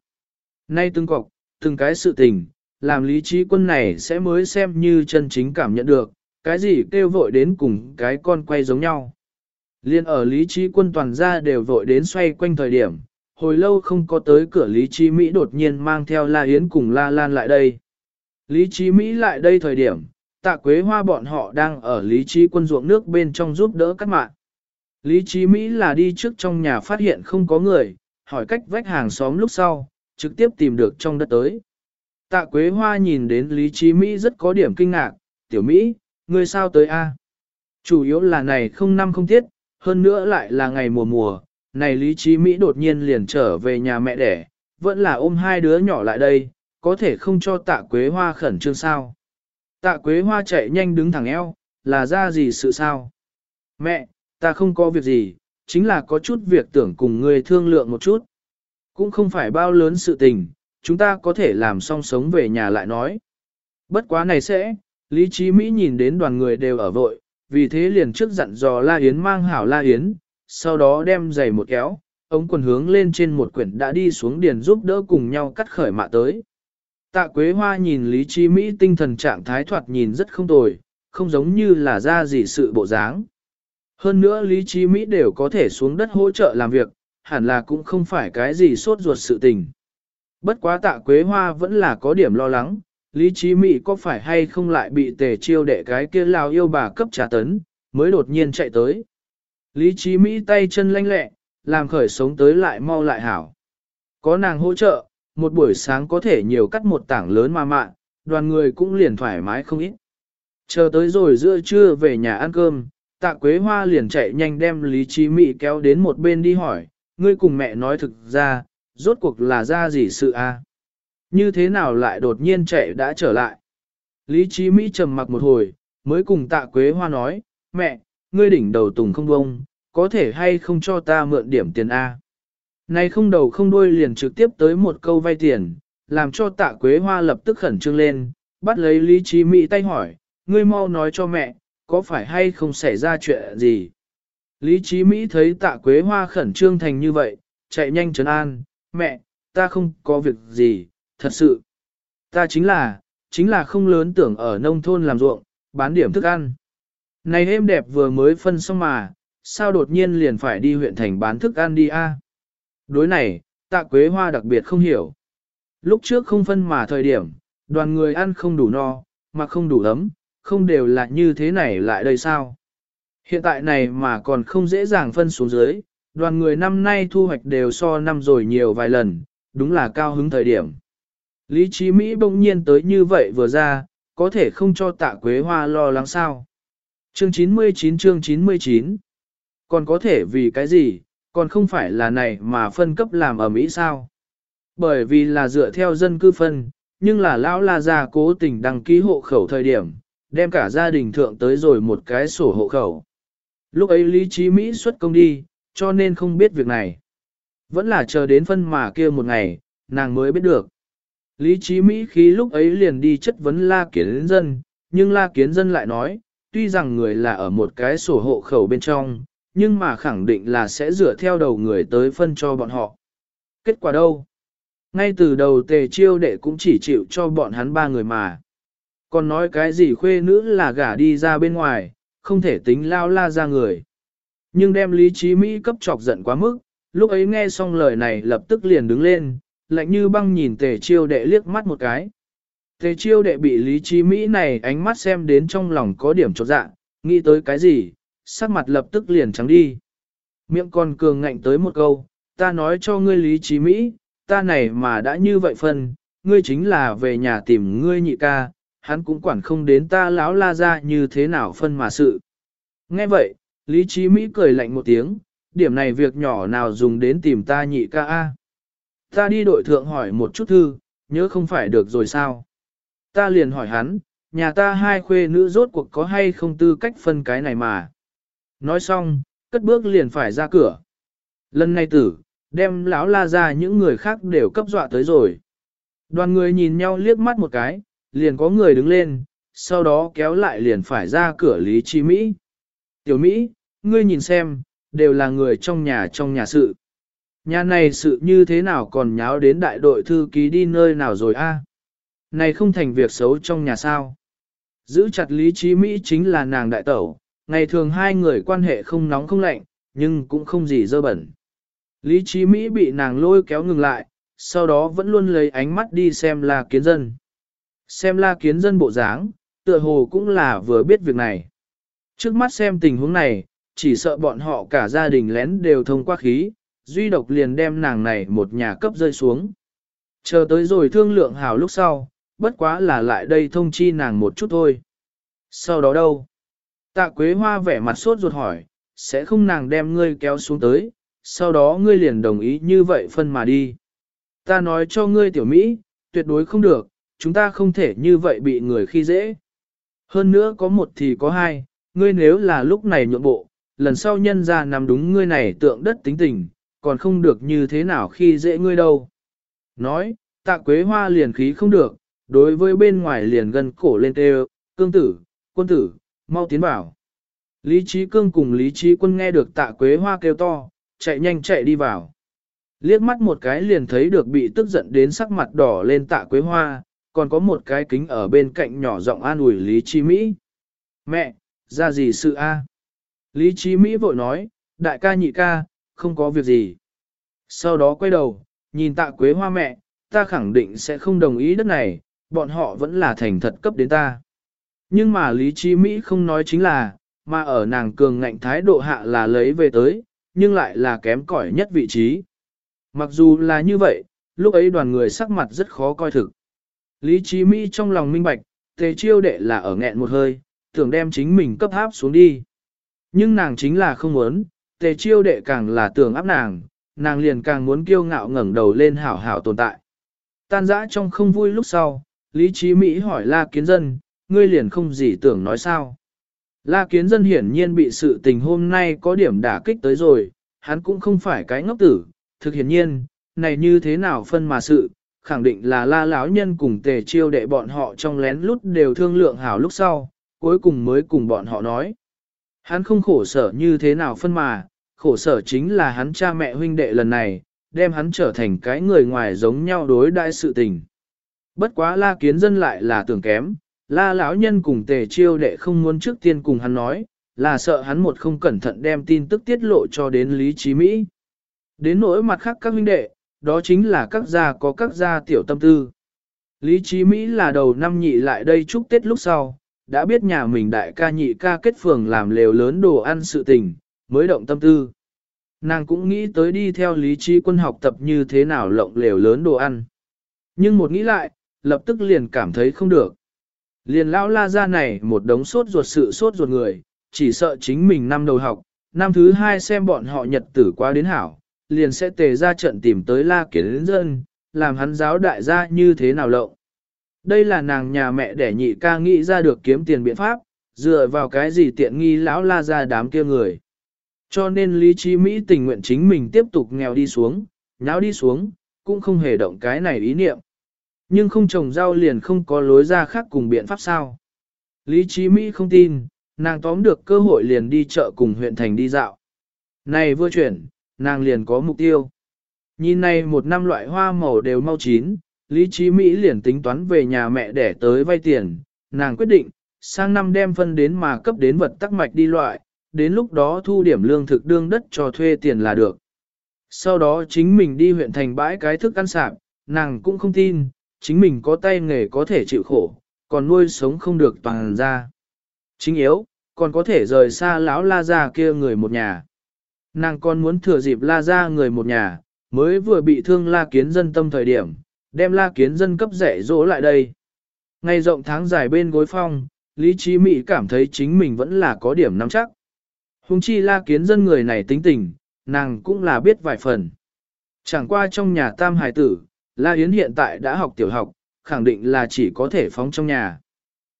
Nay từng cọc, từng cái sự tình, làm lý trí quân này sẽ mới xem như chân chính cảm nhận được, cái gì kêu vội đến cùng cái con quay giống nhau. Liên ở lý trí quân toàn ra đều vội đến xoay quanh thời điểm, hồi lâu không có tới cửa lý trí Mỹ đột nhiên mang theo La Yến cùng La Lan lại đây. Lý trí Mỹ lại đây thời điểm, tạ quế hoa bọn họ đang ở lý trí quân ruộng nước bên trong giúp đỡ các mạng. Lý trí Mỹ là đi trước trong nhà phát hiện không có người, hỏi cách vách hàng xóm lúc sau, trực tiếp tìm được trong đất tới. Tạ Quế Hoa nhìn đến Lý Trí Mỹ rất có điểm kinh ngạc, tiểu Mỹ, ngươi sao tới a? Chủ yếu là này không năm không tiết, hơn nữa lại là ngày mùa mùa, này Lý Trí Mỹ đột nhiên liền trở về nhà mẹ đẻ, vẫn là ôm hai đứa nhỏ lại đây, có thể không cho tạ Quế Hoa khẩn trương sao. Tạ Quế Hoa chạy nhanh đứng thẳng eo, là ra gì sự sao? Mẹ, ta không có việc gì, chính là có chút việc tưởng cùng ngươi thương lượng một chút. Cũng không phải bao lớn sự tình, chúng ta có thể làm song sống về nhà lại nói. Bất quá này sẽ, Lý Chí Mỹ nhìn đến đoàn người đều ở vội, vì thế liền trước dặn dò La Yến mang hảo La Yến, sau đó đem giày một kéo, ống quần hướng lên trên một quyển đã đi xuống điền giúp đỡ cùng nhau cắt khởi mạ tới. Tạ Quế Hoa nhìn Lý Chi Mỹ tinh thần trạng thái thoạt nhìn rất không tồi, không giống như là ra gì sự bộ dáng. Hơn nữa Lý Chi Mỹ đều có thể xuống đất hỗ trợ làm việc, hẳn là cũng không phải cái gì sốt ruột sự tình. Bất quá tạ Quế Hoa vẫn là có điểm lo lắng, Lý Chí Mỹ có phải hay không lại bị tề chiêu đệ cái kia lao yêu bà cấp trả tấn, mới đột nhiên chạy tới. Lý Chí Mỹ tay chân lanh lẹ, làm khởi sống tới lại mau lại hảo. Có nàng hỗ trợ, một buổi sáng có thể nhiều cắt một tảng lớn mà mạ, đoàn người cũng liền thoải mái không ít. Chờ tới rồi giữa trưa về nhà ăn cơm, tạ quế hoa liền chạy nhanh đem Lý Trí Mị kéo đến một bên đi hỏi, ngươi cùng mẹ nói thực ra, rốt cuộc là ra gì sự a? Như thế nào lại đột nhiên chạy đã trở lại? Lý Trí Mỹ trầm mặc một hồi, mới cùng tạ quế hoa nói, mẹ, ngươi đỉnh đầu tùng không bông, có thể hay không cho ta mượn điểm tiền A. Này không đầu không đuôi liền trực tiếp tới một câu vay tiền, làm cho tạ quế hoa lập tức khẩn trương lên, bắt lấy Lý Trí Mỹ tay hỏi, ngươi mau nói cho mẹ, có phải hay không xảy ra chuyện gì? Lý Trí Mỹ thấy tạ quế hoa khẩn trương thành như vậy, chạy nhanh trấn an, mẹ, ta không có việc gì, thật sự. Ta chính là, chính là không lớn tưởng ở nông thôn làm ruộng, bán điểm thức ăn. Này êm đẹp vừa mới phân xong mà, sao đột nhiên liền phải đi huyện thành bán thức ăn đi a? Đối này, tạ quế hoa đặc biệt không hiểu. Lúc trước không phân mà thời điểm, đoàn người ăn không đủ no, mà không đủ ấm, không đều là như thế này lại đây sao? Hiện tại này mà còn không dễ dàng phân xuống dưới, đoàn người năm nay thu hoạch đều so năm rồi nhiều vài lần, đúng là cao hứng thời điểm. Lý trí Mỹ bỗng nhiên tới như vậy vừa ra, có thể không cho tạ quế hoa lo lắng sao. Chương 99 chương 99 Còn có thể vì cái gì, còn không phải là này mà phân cấp làm ở Mỹ sao? Bởi vì là dựa theo dân cư phân, nhưng là lão la gia cố tình đăng ký hộ khẩu thời điểm, đem cả gia đình thượng tới rồi một cái sổ hộ khẩu. Lúc ấy Lý Trí Mỹ xuất công đi, cho nên không biết việc này. Vẫn là chờ đến phân mà kia một ngày, nàng mới biết được. Lý Trí Mỹ khi lúc ấy liền đi chất vấn La Kiến Dân, nhưng La Kiến Dân lại nói, tuy rằng người là ở một cái sổ hộ khẩu bên trong, nhưng mà khẳng định là sẽ dựa theo đầu người tới phân cho bọn họ. Kết quả đâu? Ngay từ đầu tề chiêu đệ cũng chỉ chịu cho bọn hắn ba người mà. Còn nói cái gì khuê nữ là gả đi ra bên ngoài, không thể tính lao la ra người. Nhưng đem lý trí Mỹ cấp chọc giận quá mức, lúc ấy nghe xong lời này lập tức liền đứng lên, lạnh như băng nhìn tề chiêu đệ liếc mắt một cái. Tề chiêu đệ bị lý trí Mỹ này ánh mắt xem đến trong lòng có điểm chột dạ, nghĩ tới cái gì, sắc mặt lập tức liền trắng đi. Miệng còn cường ngạnh tới một câu, ta nói cho ngươi lý trí Mỹ, ta này mà đã như vậy phân, ngươi chính là về nhà tìm ngươi nhị ca, hắn cũng quản không đến ta lão la ra như thế nào phân mà sự. Nghe vậy, Lý Trí Mỹ cười lạnh một tiếng, điểm này việc nhỏ nào dùng đến tìm ta nhị ca A. Ta đi đội thượng hỏi một chút thư, nhớ không phải được rồi sao. Ta liền hỏi hắn, nhà ta hai khuê nữ rốt cuộc có hay không tư cách phân cái này mà. Nói xong, cất bước liền phải ra cửa. Lần này tử, đem lão la ra những người khác đều cấp dọa tới rồi. Đoàn người nhìn nhau liếc mắt một cái, liền có người đứng lên, sau đó kéo lại liền phải ra cửa Lý Chi Mỹ. Tiểu Mỹ, ngươi nhìn xem, đều là người trong nhà trong nhà sự. Nhà này sự như thế nào còn nháo đến đại đội thư ký đi nơi nào rồi a? Này không thành việc xấu trong nhà sao. Giữ chặt Lý Chi Mỹ chính là nàng đại tẩu, ngày thường hai người quan hệ không nóng không lạnh, nhưng cũng không gì dơ bẩn. Lý Trí Mỹ bị nàng lôi kéo ngừng lại, sau đó vẫn luôn lấy ánh mắt đi xem la kiến dân. Xem la kiến dân bộ dáng, tựa hồ cũng là vừa biết việc này. Trước mắt xem tình huống này, chỉ sợ bọn họ cả gia đình lén đều thông qua khí, duy độc liền đem nàng này một nhà cấp rơi xuống. Chờ tới rồi thương lượng hảo lúc sau, bất quá là lại đây thông chi nàng một chút thôi. Sau đó đâu? Tạ Quế Hoa vẻ mặt sốt ruột hỏi, sẽ không nàng đem ngươi kéo xuống tới, sau đó ngươi liền đồng ý như vậy phân mà đi. Ta nói cho ngươi tiểu Mỹ, tuyệt đối không được, chúng ta không thể như vậy bị người khi dễ. Hơn nữa có một thì có hai, ngươi nếu là lúc này nhượng bộ, lần sau nhân ra nằm đúng ngươi này tượng đất tính tình, còn không được như thế nào khi dễ ngươi đâu. Nói, tạ quế hoa liền khí không được, đối với bên ngoài liền gần cổ lên tê cương tử, quân tử, mau tiến vào. Lý trí cương cùng lý trí quân nghe được tạ quế hoa kêu to, chạy nhanh chạy đi vào. Liếc mắt một cái liền thấy được bị tức giận đến sắc mặt đỏ lên tạ quế hoa, còn có một cái kính ở bên cạnh nhỏ giọng an ủi Lý Chi Mỹ. Mẹ, ra gì sự a? Lý Chi Mỹ vội nói, đại ca nhị ca, không có việc gì. Sau đó quay đầu, nhìn tạ quế hoa mẹ, ta khẳng định sẽ không đồng ý đất này, bọn họ vẫn là thành thật cấp đến ta. Nhưng mà Lý Chi Mỹ không nói chính là, mà ở nàng cường ngạnh thái độ hạ là lấy về tới, nhưng lại là kém cỏi nhất vị trí. Mặc dù là như vậy, lúc ấy đoàn người sắc mặt rất khó coi thực. Lý trí Mỹ trong lòng minh bạch, tề chiêu đệ là ở nghẹn một hơi, tưởng đem chính mình cấp áp xuống đi. Nhưng nàng chính là không muốn, tề chiêu đệ càng là tưởng áp nàng, nàng liền càng muốn kiêu ngạo ngẩng đầu lên hảo hảo tồn tại. Tan dã trong không vui lúc sau, Lý Chí Mỹ hỏi La Kiến Dân, ngươi liền không gì tưởng nói sao. La Kiến Dân hiển nhiên bị sự tình hôm nay có điểm đả kích tới rồi, hắn cũng không phải cái ngốc tử, thực hiển nhiên, này như thế nào phân mà sự, khẳng định là la lão nhân cùng tề chiêu đệ bọn họ trong lén lút đều thương lượng hảo lúc sau, cuối cùng mới cùng bọn họ nói. Hắn không khổ sở như thế nào phân mà, khổ sở chính là hắn cha mẹ huynh đệ lần này, đem hắn trở thành cái người ngoài giống nhau đối đại sự tình. Bất quá la kiến dân lại là tưởng kém, la lão nhân cùng tề chiêu đệ không muốn trước tiên cùng hắn nói, là sợ hắn một không cẩn thận đem tin tức tiết lộ cho đến Lý Chí Mỹ. Đến nỗi mặt khác các huynh đệ, đó chính là các gia có các gia tiểu tâm tư. Lý Chí Mỹ là đầu năm nhị lại đây chúc Tết lúc sau, đã biết nhà mình đại ca nhị ca kết phường làm lều lớn đồ ăn sự tình, mới động tâm tư. Nàng cũng nghĩ tới đi theo Lý Chí quân học tập như thế nào lộng lều lớn đồ ăn. Nhưng một nghĩ lại, lập tức liền cảm thấy không được. Liền lão la ra này một đống sốt ruột sự sốt ruột người, chỉ sợ chính mình năm đầu học, năm thứ hai xem bọn họ nhật tử qua đến hảo, liền sẽ tề ra trận tìm tới la kiến dân, làm hắn giáo đại gia như thế nào lộng. Đây là nàng nhà mẹ để nhị ca nghĩ ra được kiếm tiền biện pháp, dựa vào cái gì tiện nghi lão la ra đám kia người. Cho nên lý trí Mỹ tình nguyện chính mình tiếp tục nghèo đi xuống, nháo đi xuống, cũng không hề động cái này ý niệm. Nhưng không trồng rau liền không có lối ra khác cùng biện pháp sao. Lý Chí Mỹ không tin, nàng tóm được cơ hội liền đi chợ cùng huyện thành đi dạo. Này vừa chuyển, nàng liền có mục tiêu. Nhìn này một năm loại hoa màu đều mau chín, Lý Chí Mỹ liền tính toán về nhà mẹ để tới vay tiền, nàng quyết định, sang năm đem phân đến mà cấp đến vật tắc mạch đi loại, đến lúc đó thu điểm lương thực đương đất cho thuê tiền là được. Sau đó chính mình đi huyện thành bãi cái thức ăn sạp, nàng cũng không tin, chính mình có tay nghề có thể chịu khổ, còn nuôi sống không được toàn ra. Chính yếu, còn có thể rời xa lão la ra kia người một nhà. Nàng còn muốn thừa dịp la ra người một nhà, mới vừa bị thương la kiến dân tâm thời điểm, đem la kiến dân cấp rẻ dỗ lại đây. Ngày rộng tháng dài bên gối phong, Lý Trí Mị cảm thấy chính mình vẫn là có điểm nắm chắc. Hùng chi la kiến dân người này tính tình, nàng cũng là biết vài phần. Chẳng qua trong nhà tam hài tử, La Yến hiện tại đã học tiểu học, khẳng định là chỉ có thể phóng trong nhà.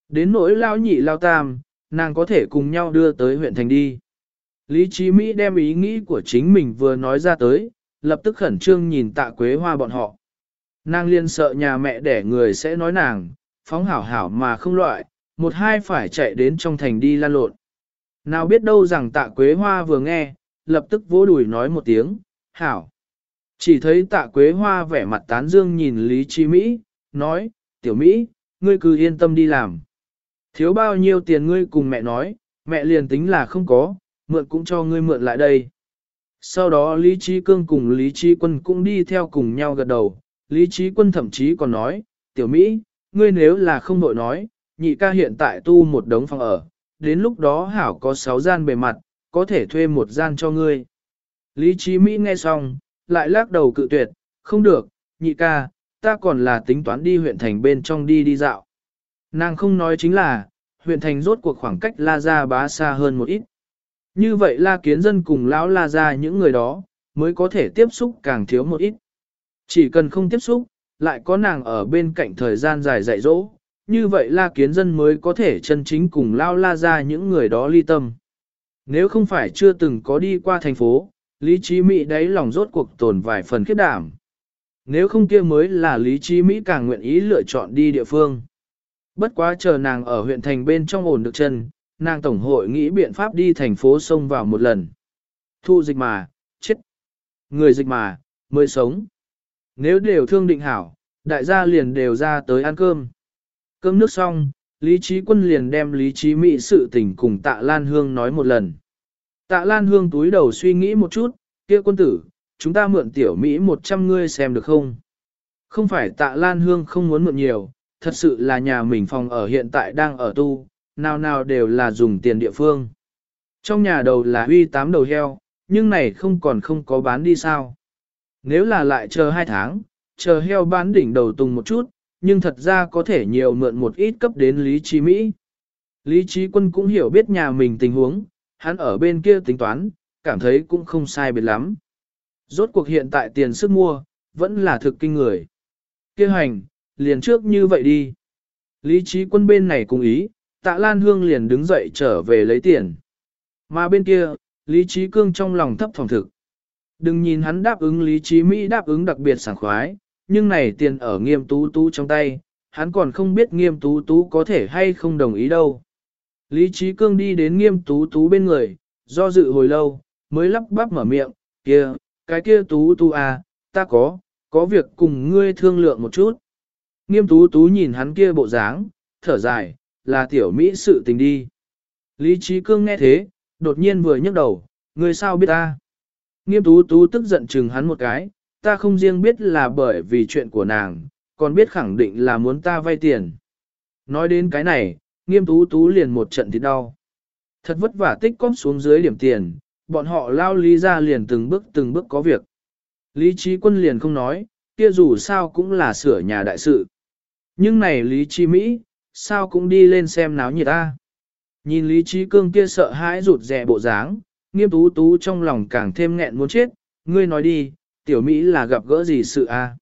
Đến nỗi lao nhị lao tam, nàng có thể cùng nhau đưa tới huyện thành đi. Lý Chí Mỹ đem ý nghĩ của chính mình vừa nói ra tới, lập tức khẩn trương nhìn tạ quế hoa bọn họ. Nàng liên sợ nhà mẹ để người sẽ nói nàng, phóng hảo hảo mà không loại, một hai phải chạy đến trong thành đi lan lộn. Nào biết đâu rằng tạ quế hoa vừa nghe, lập tức vỗ đùi nói một tiếng, hảo. Chỉ thấy tạ quế hoa vẻ mặt tán dương nhìn Lý Chi Mỹ, nói, tiểu Mỹ, ngươi cứ yên tâm đi làm. Thiếu bao nhiêu tiền ngươi cùng mẹ nói, mẹ liền tính là không có, mượn cũng cho ngươi mượn lại đây. Sau đó Lý Trí Cương cùng Lý Trí Quân cũng đi theo cùng nhau gật đầu, Lý Trí Quân thậm chí còn nói, tiểu Mỹ, ngươi nếu là không nội nói, nhị ca hiện tại tu một đống phòng ở, đến lúc đó hảo có sáu gian bề mặt, có thể thuê một gian cho ngươi. Lý Trí Mỹ nghe xong, lại lắc đầu cự tuyệt, không được, nhị ca, ta còn là tính toán đi huyện thành bên trong đi đi dạo. Nàng không nói chính là, huyện thành rốt cuộc khoảng cách La Gia bá xa hơn một ít. Như vậy La Kiến Dân cùng lão La Gia những người đó, mới có thể tiếp xúc càng thiếu một ít. Chỉ cần không tiếp xúc, lại có nàng ở bên cạnh thời gian dài dạy dỗ, như vậy La Kiến Dân mới có thể chân chính cùng lão La Gia những người đó ly tâm. Nếu không phải chưa từng có đi qua thành phố, Lý Trí Mỹ đấy lòng rốt cuộc tồn vài phần khiết đảm. Nếu không kia mới là lý trí Mỹ càng nguyện ý lựa chọn đi địa phương. Bất quá chờ nàng ở huyện thành bên trong ổn được chân, nàng tổng hội nghĩ biện pháp đi thành phố sông vào một lần. Thu dịch mà, chết. Người dịch mà, mới sống. Nếu đều thương định hảo, đại gia liền đều ra tới ăn cơm. Cơm nước xong, Lý Trí Quân liền đem Lý Trí Mỹ sự tình cùng Tạ Lan Hương nói một lần. Tạ Lan Hương túi đầu suy nghĩ một chút, kia quân tử, chúng ta mượn tiểu Mỹ một trăm ngươi xem được không? Không phải Tạ Lan Hương không muốn mượn nhiều, thật sự là nhà mình phòng ở hiện tại đang ở tu, nào nào đều là dùng tiền địa phương. Trong nhà đầu là huy tám đầu heo, nhưng này không còn không có bán đi sao. Nếu là lại chờ hai tháng, chờ heo bán đỉnh đầu tùng một chút, nhưng thật ra có thể nhiều mượn một ít cấp đến Lý Trí Mỹ. Lý Trí Quân cũng hiểu biết nhà mình tình huống, hắn ở bên kia tính toán, cảm thấy cũng không sai biệt lắm. Rốt cuộc hiện tại tiền sức mua, vẫn là thực kinh người. Kêu hành, liền trước như vậy đi. Lý Trí Quân bên này cùng ý, tạ Lan Hương liền đứng dậy trở về lấy tiền. Mà bên kia, Lý Trí Cương trong lòng thấp phòng thực. Đừng nhìn hắn đáp ứng Lý Trí Mỹ đáp ứng đặc biệt sảng khoái, nhưng này tiền ở nghiêm tú tú trong tay, hắn còn không biết nghiêm tú tú có thể hay không đồng ý đâu. Lý Trí Cương đi đến nghiêm tú tú bên người, do dự hồi lâu, mới lắp bắp mở miệng, kia, cái kia tú tú à, ta có, có việc cùng ngươi thương lượng một chút. Nghiêm tú tú nhìn hắn kia bộ dáng, thở dài, là tiểu Mỹ sự tình đi. Lý Trí Cương nghe thế, đột nhiên vừa nhấc đầu, ngươi sao biết ta? Nghiêm tú tú tức giận chừng hắn một cái, ta không riêng biết là bởi vì chuyện của nàng, còn biết khẳng định là muốn ta vay tiền. Nói đến cái này, nghiêm tú tú liền một trận thì đau. Thật vất vả tích cóp xuống dưới điểm tiền, bọn họ lao lý ra liền từng bước từng bước có việc. Lý trí quân liền không nói, kia dù sao cũng là sửa nhà đại sự. Nhưng này Lý Trí Mỹ, sao cũng đi lên xem náo nhiệt ta. Nhìn Lý Trí Cương kia sợ hãi rụt rè bộ dáng, nghiêm tú tú trong lòng càng thêm nghẹn muốn chết, ngươi nói đi, tiểu Mỹ là gặp gỡ gì sự a?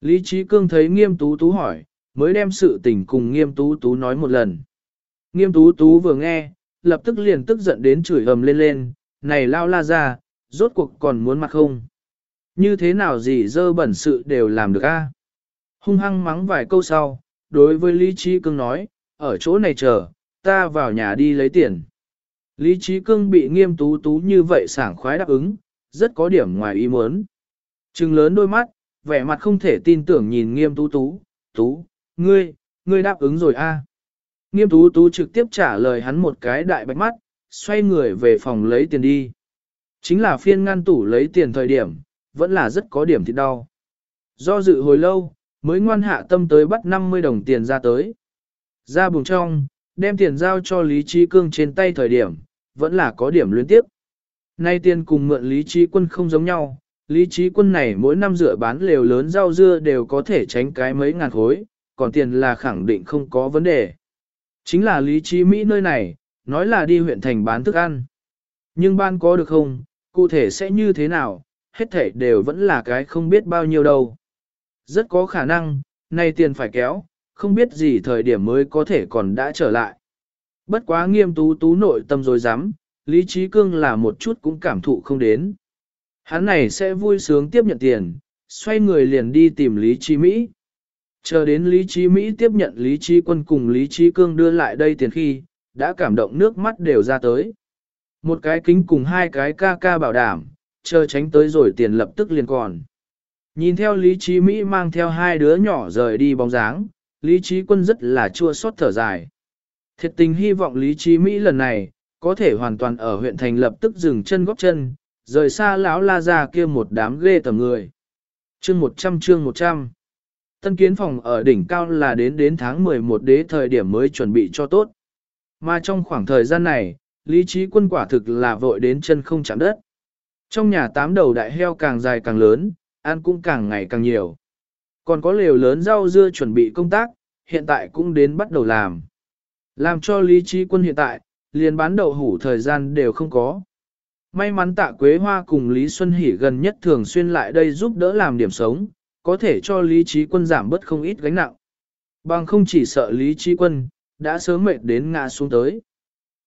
Lý Trí Cương thấy nghiêm tú tú hỏi, mới đem sự tình cùng nghiêm tú tú nói một lần. Nghiêm tú tú vừa nghe, lập tức liền tức giận đến chửi ầm lên lên, này lao la ra, rốt cuộc còn muốn mặt không? Như thế nào gì dơ bẩn sự đều làm được a? Hung hăng mắng vài câu sau, đối với Lý Trí Cương nói, ở chỗ này chờ, ta vào nhà đi lấy tiền. Lý Trí Cương bị nghiêm tú tú như vậy sảng khoái đáp ứng, rất có điểm ngoài ý muốn. Trừng lớn đôi mắt, vẻ mặt không thể tin tưởng nhìn nghiêm tú tú, tú, ngươi, ngươi đáp ứng rồi a. Nghiêm tú tú trực tiếp trả lời hắn một cái đại bạch mắt, xoay người về phòng lấy tiền đi. Chính là phiên ngăn tủ lấy tiền thời điểm, vẫn là rất có điểm thì đau. Do dự hồi lâu, mới ngoan hạ tâm tới bắt 50 đồng tiền ra tới. Ra bùng trong, đem tiền giao cho Lý Trí Cương trên tay thời điểm, vẫn là có điểm luyến tiếp. Nay tiền cùng mượn Lý Trí Quân không giống nhau, Lý Trí Quân này mỗi năm rửa bán lều lớn rau dưa đều có thể tránh cái mấy ngàn khối, còn tiền là khẳng định không có vấn đề. Chính là Lý Trí Mỹ nơi này, nói là đi huyện thành bán thức ăn. Nhưng ban có được không, cụ thể sẽ như thế nào, hết thể đều vẫn là cái không biết bao nhiêu đâu. Rất có khả năng, nay tiền phải kéo, không biết gì thời điểm mới có thể còn đã trở lại. Bất quá nghiêm tú tú nội tâm rồi dám, Lý Trí Cương là một chút cũng cảm thụ không đến. Hắn này sẽ vui sướng tiếp nhận tiền, xoay người liền đi tìm Lý Trí Mỹ. Chờ đến Lý Trí Mỹ tiếp nhận Lý Trí Quân cùng Lý Trí Cương đưa lại đây tiền khi, đã cảm động nước mắt đều ra tới. Một cái kính cùng hai cái ca ca bảo đảm, chờ tránh tới rồi tiền lập tức liền còn. Nhìn theo Lý Trí Mỹ mang theo hai đứa nhỏ rời đi bóng dáng, Lý Trí Quân rất là chua xót thở dài. Thiệt tình hy vọng Lý Trí Mỹ lần này, có thể hoàn toàn ở huyện thành lập tức dừng chân góp chân, rời xa lão la ra kia một đám ghê tầm người. Chương 100 chương 100 Tân kiến phòng ở đỉnh cao là đến đến tháng 11 đế thời điểm mới chuẩn bị cho tốt. Mà trong khoảng thời gian này, lý trí quân quả thực là vội đến chân không chạm đất. Trong nhà tám đầu đại heo càng dài càng lớn, ăn cũng càng ngày càng nhiều. Còn có lều lớn rau dưa chuẩn bị công tác, hiện tại cũng đến bắt đầu làm. Làm cho lý trí quân hiện tại, liền bán đậu hủ thời gian đều không có. May mắn tạ Quế Hoa cùng Lý Xuân Hỷ gần nhất thường xuyên lại đây giúp đỡ làm điểm sống, có thể cho Lý Trí Quân giảm bớt không ít gánh nặng. Bằng không chỉ sợ Lý Trí Quân, đã sớm mệt đến ngã xuống tới.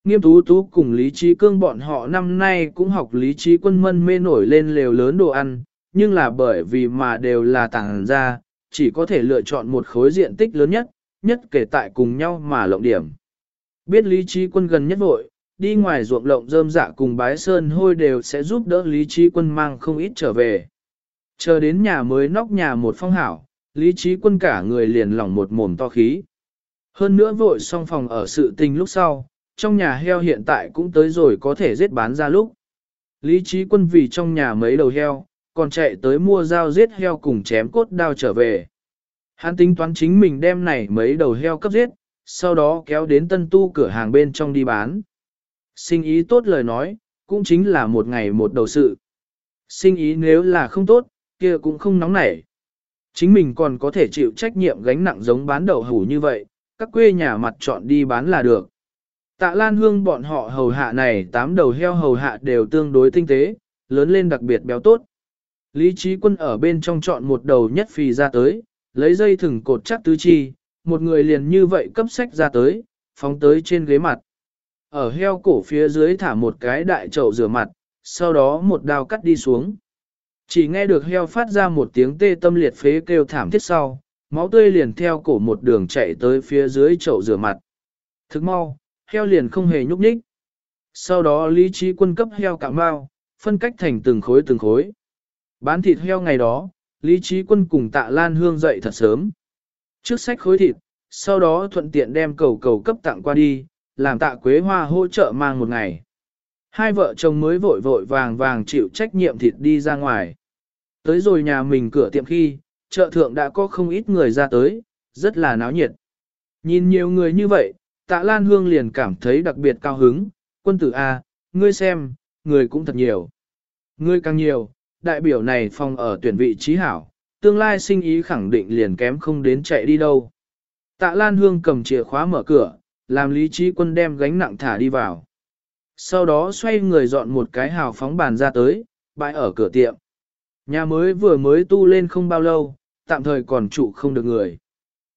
Nghiêm tú tú cùng Lý Trí Cương bọn họ năm nay cũng học Lý Trí Quân mân mê nổi lên lều lớn đồ ăn, nhưng là bởi vì mà đều là tàng ra, chỉ có thể lựa chọn một khối diện tích lớn nhất, nhất kể tại cùng nhau mà lộng điểm. Biết lý trí quân gần nhất vội, đi ngoài ruộng lộng rơm dạ cùng bái sơn hôi đều sẽ giúp đỡ lý trí quân mang không ít trở về. Chờ đến nhà mới nóc nhà một phong hảo, lý trí quân cả người liền lỏng một mồm to khí. Hơn nữa vội xong phòng ở sự tình lúc sau, trong nhà heo hiện tại cũng tới rồi có thể giết bán ra lúc. Lý trí quân vì trong nhà mấy đầu heo, còn chạy tới mua dao giết heo cùng chém cốt đao trở về. Hắn tính toán chính mình đem này mấy đầu heo cấp giết, sau đó kéo đến tân tu cửa hàng bên trong đi bán. Sinh ý tốt lời nói, cũng chính là một ngày một đầu sự. Sinh ý nếu là không tốt, kia cũng không nóng nảy. Chính mình còn có thể chịu trách nhiệm gánh nặng giống bán đậu hủ như vậy, các quê nhà mặt chọn đi bán là được. Tạ Lan Hương bọn họ hầu hạ này tám đầu heo hầu hạ đều tương đối tinh tế, lớn lên đặc biệt béo tốt. Lý trí quân ở bên trong chọn một đầu nhất phì ra tới, lấy dây thừng cột chắc tứ chi, một người liền như vậy cấp sách ra tới, phóng tới trên ghế mặt. Ở heo cổ phía dưới thả một cái đại chậu rửa mặt, sau đó một đao cắt đi xuống. Chỉ nghe được heo phát ra một tiếng tê tâm liệt phế kêu thảm thiết sau, máu tươi liền theo cổ một đường chạy tới phía dưới chậu rửa mặt. Thức mau, heo liền không hề nhúc nhích. Sau đó lý trí quân cấp heo cạo mau, phân cách thành từng khối từng khối. Bán thịt heo ngày đó, lý trí quân cùng tạ lan hương dậy thật sớm. Trước sách khối thịt, sau đó thuận tiện đem cầu cầu cấp tặng qua đi, làm tạ quế hoa hỗ trợ mang một ngày. Hai vợ chồng mới vội vội vàng vàng chịu trách nhiệm thịt đi ra ngoài. Tới rồi nhà mình cửa tiệm khi, chợ thượng đã có không ít người ra tới, rất là náo nhiệt. Nhìn nhiều người như vậy, tạ Lan Hương liền cảm thấy đặc biệt cao hứng, quân tử A, ngươi xem, người cũng thật nhiều. Ngươi càng nhiều, đại biểu này phòng ở tuyển vị trí hảo, tương lai sinh ý khẳng định liền kém không đến chạy đi đâu. Tạ Lan Hương cầm chìa khóa mở cửa, làm lý trí quân đem gánh nặng thả đi vào. Sau đó xoay người dọn một cái hào phóng bàn ra tới, bãi ở cửa tiệm. Nhà mới vừa mới tu lên không bao lâu, tạm thời còn trụ không được người.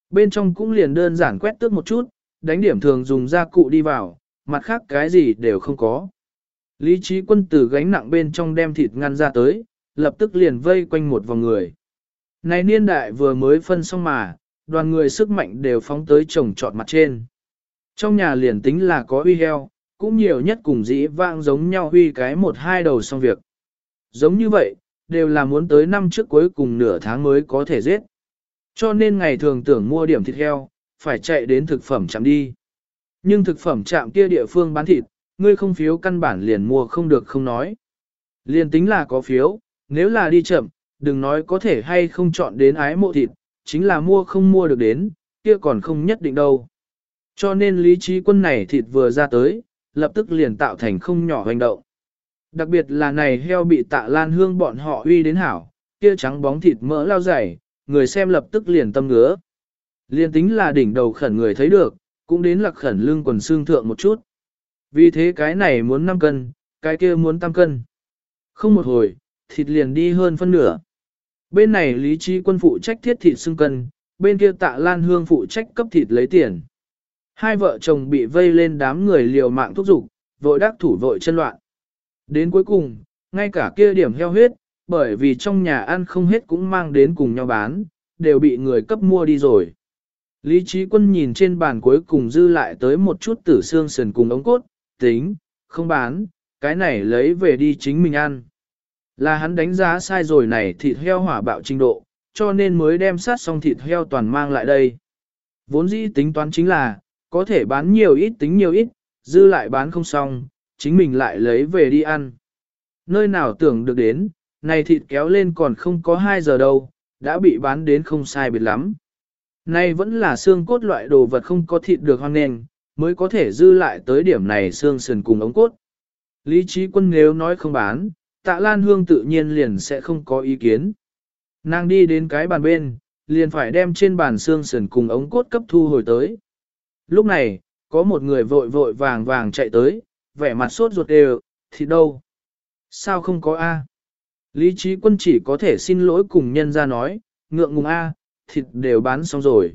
Bên trong cũng liền đơn giản quét tước một chút, đánh điểm thường dùng gia cụ đi vào, mặt khác cái gì đều không có. Lý trí quân tử gánh nặng bên trong đem thịt ngăn ra tới, lập tức liền vây quanh một vòng người. Này niên đại vừa mới phân xong mà, đoàn người sức mạnh đều phóng tới trồng trọt mặt trên. Trong nhà liền tính là có huy heo, cũng nhiều nhất cùng dĩ vang giống nhau huy cái một hai đầu xong việc. Giống như vậy, đều là muốn tới năm trước cuối cùng nửa tháng mới có thể giết. Cho nên ngày thường tưởng mua điểm thịt heo, phải chạy đến thực phẩm chạm đi. Nhưng thực phẩm chạm kia địa phương bán thịt, ngươi không phiếu căn bản liền mua không được không nói. Liền tính là có phiếu, nếu là đi chậm, đừng nói có thể hay không chọn đến ái mộ thịt, chính là mua không mua được đến, kia còn không nhất định đâu. Cho nên lý trí quân này thịt vừa ra tới, lập tức liền tạo thành không nhỏ hành động. Đặc biệt là này heo bị tạ lan hương bọn họ uy đến hảo, kia trắng bóng thịt mỡ lao dày, người xem lập tức liền tâm ngứa. Liên tính là đỉnh đầu khẩn người thấy được, cũng đến lạc khẩn lưng quần xương thượng một chút. Vì thế cái này muốn 5 cân, cái kia muốn 8 cân. Không một hồi, thịt liền đi hơn phân nửa. Bên này lý trí quân phụ trách thiết thịt xương cân, bên kia tạ lan hương phụ trách cấp thịt lấy tiền. Hai vợ chồng bị vây lên đám người liều mạng thúc giục, vội đắc thủ vội chân loạn. Đến cuối cùng, ngay cả kia điểm heo huyết, bởi vì trong nhà ăn không hết cũng mang đến cùng nhau bán, đều bị người cấp mua đi rồi. Lý trí quân nhìn trên bàn cuối cùng dư lại tới một chút tử xương sườn cùng ống cốt, tính, không bán, cái này lấy về đi chính mình ăn. Là hắn đánh giá sai rồi này thịt heo hỏa bạo trình độ, cho nên mới đem sát xong thịt heo toàn mang lại đây. Vốn dĩ tính toán chính là, có thể bán nhiều ít tính nhiều ít, dư lại bán không xong, chính mình lại lấy về đi ăn. Nơi nào tưởng được đến, này thịt kéo lên còn không có 2 giờ đâu, đã bị bán đến không sai biệt lắm. Nay vẫn là xương cốt loại đồ vật không có thịt được hoang nền, mới có thể dư lại tới điểm này xương sườn cùng ống cốt. Lý trí quân nếu nói không bán, tạ lan hương tự nhiên liền sẽ không có ý kiến. Nàng đi đến cái bàn bên, liền phải đem trên bàn xương sườn cùng ống cốt cấp thu hồi tới. Lúc này, có một người vội vội vàng vàng chạy tới, vẻ mặt sốt ruột đều, thì đâu? Sao không có A? Lý trí quân chỉ có thể xin lỗi cùng nhân ra nói, ngượng ngùng A, thịt đều bán xong rồi.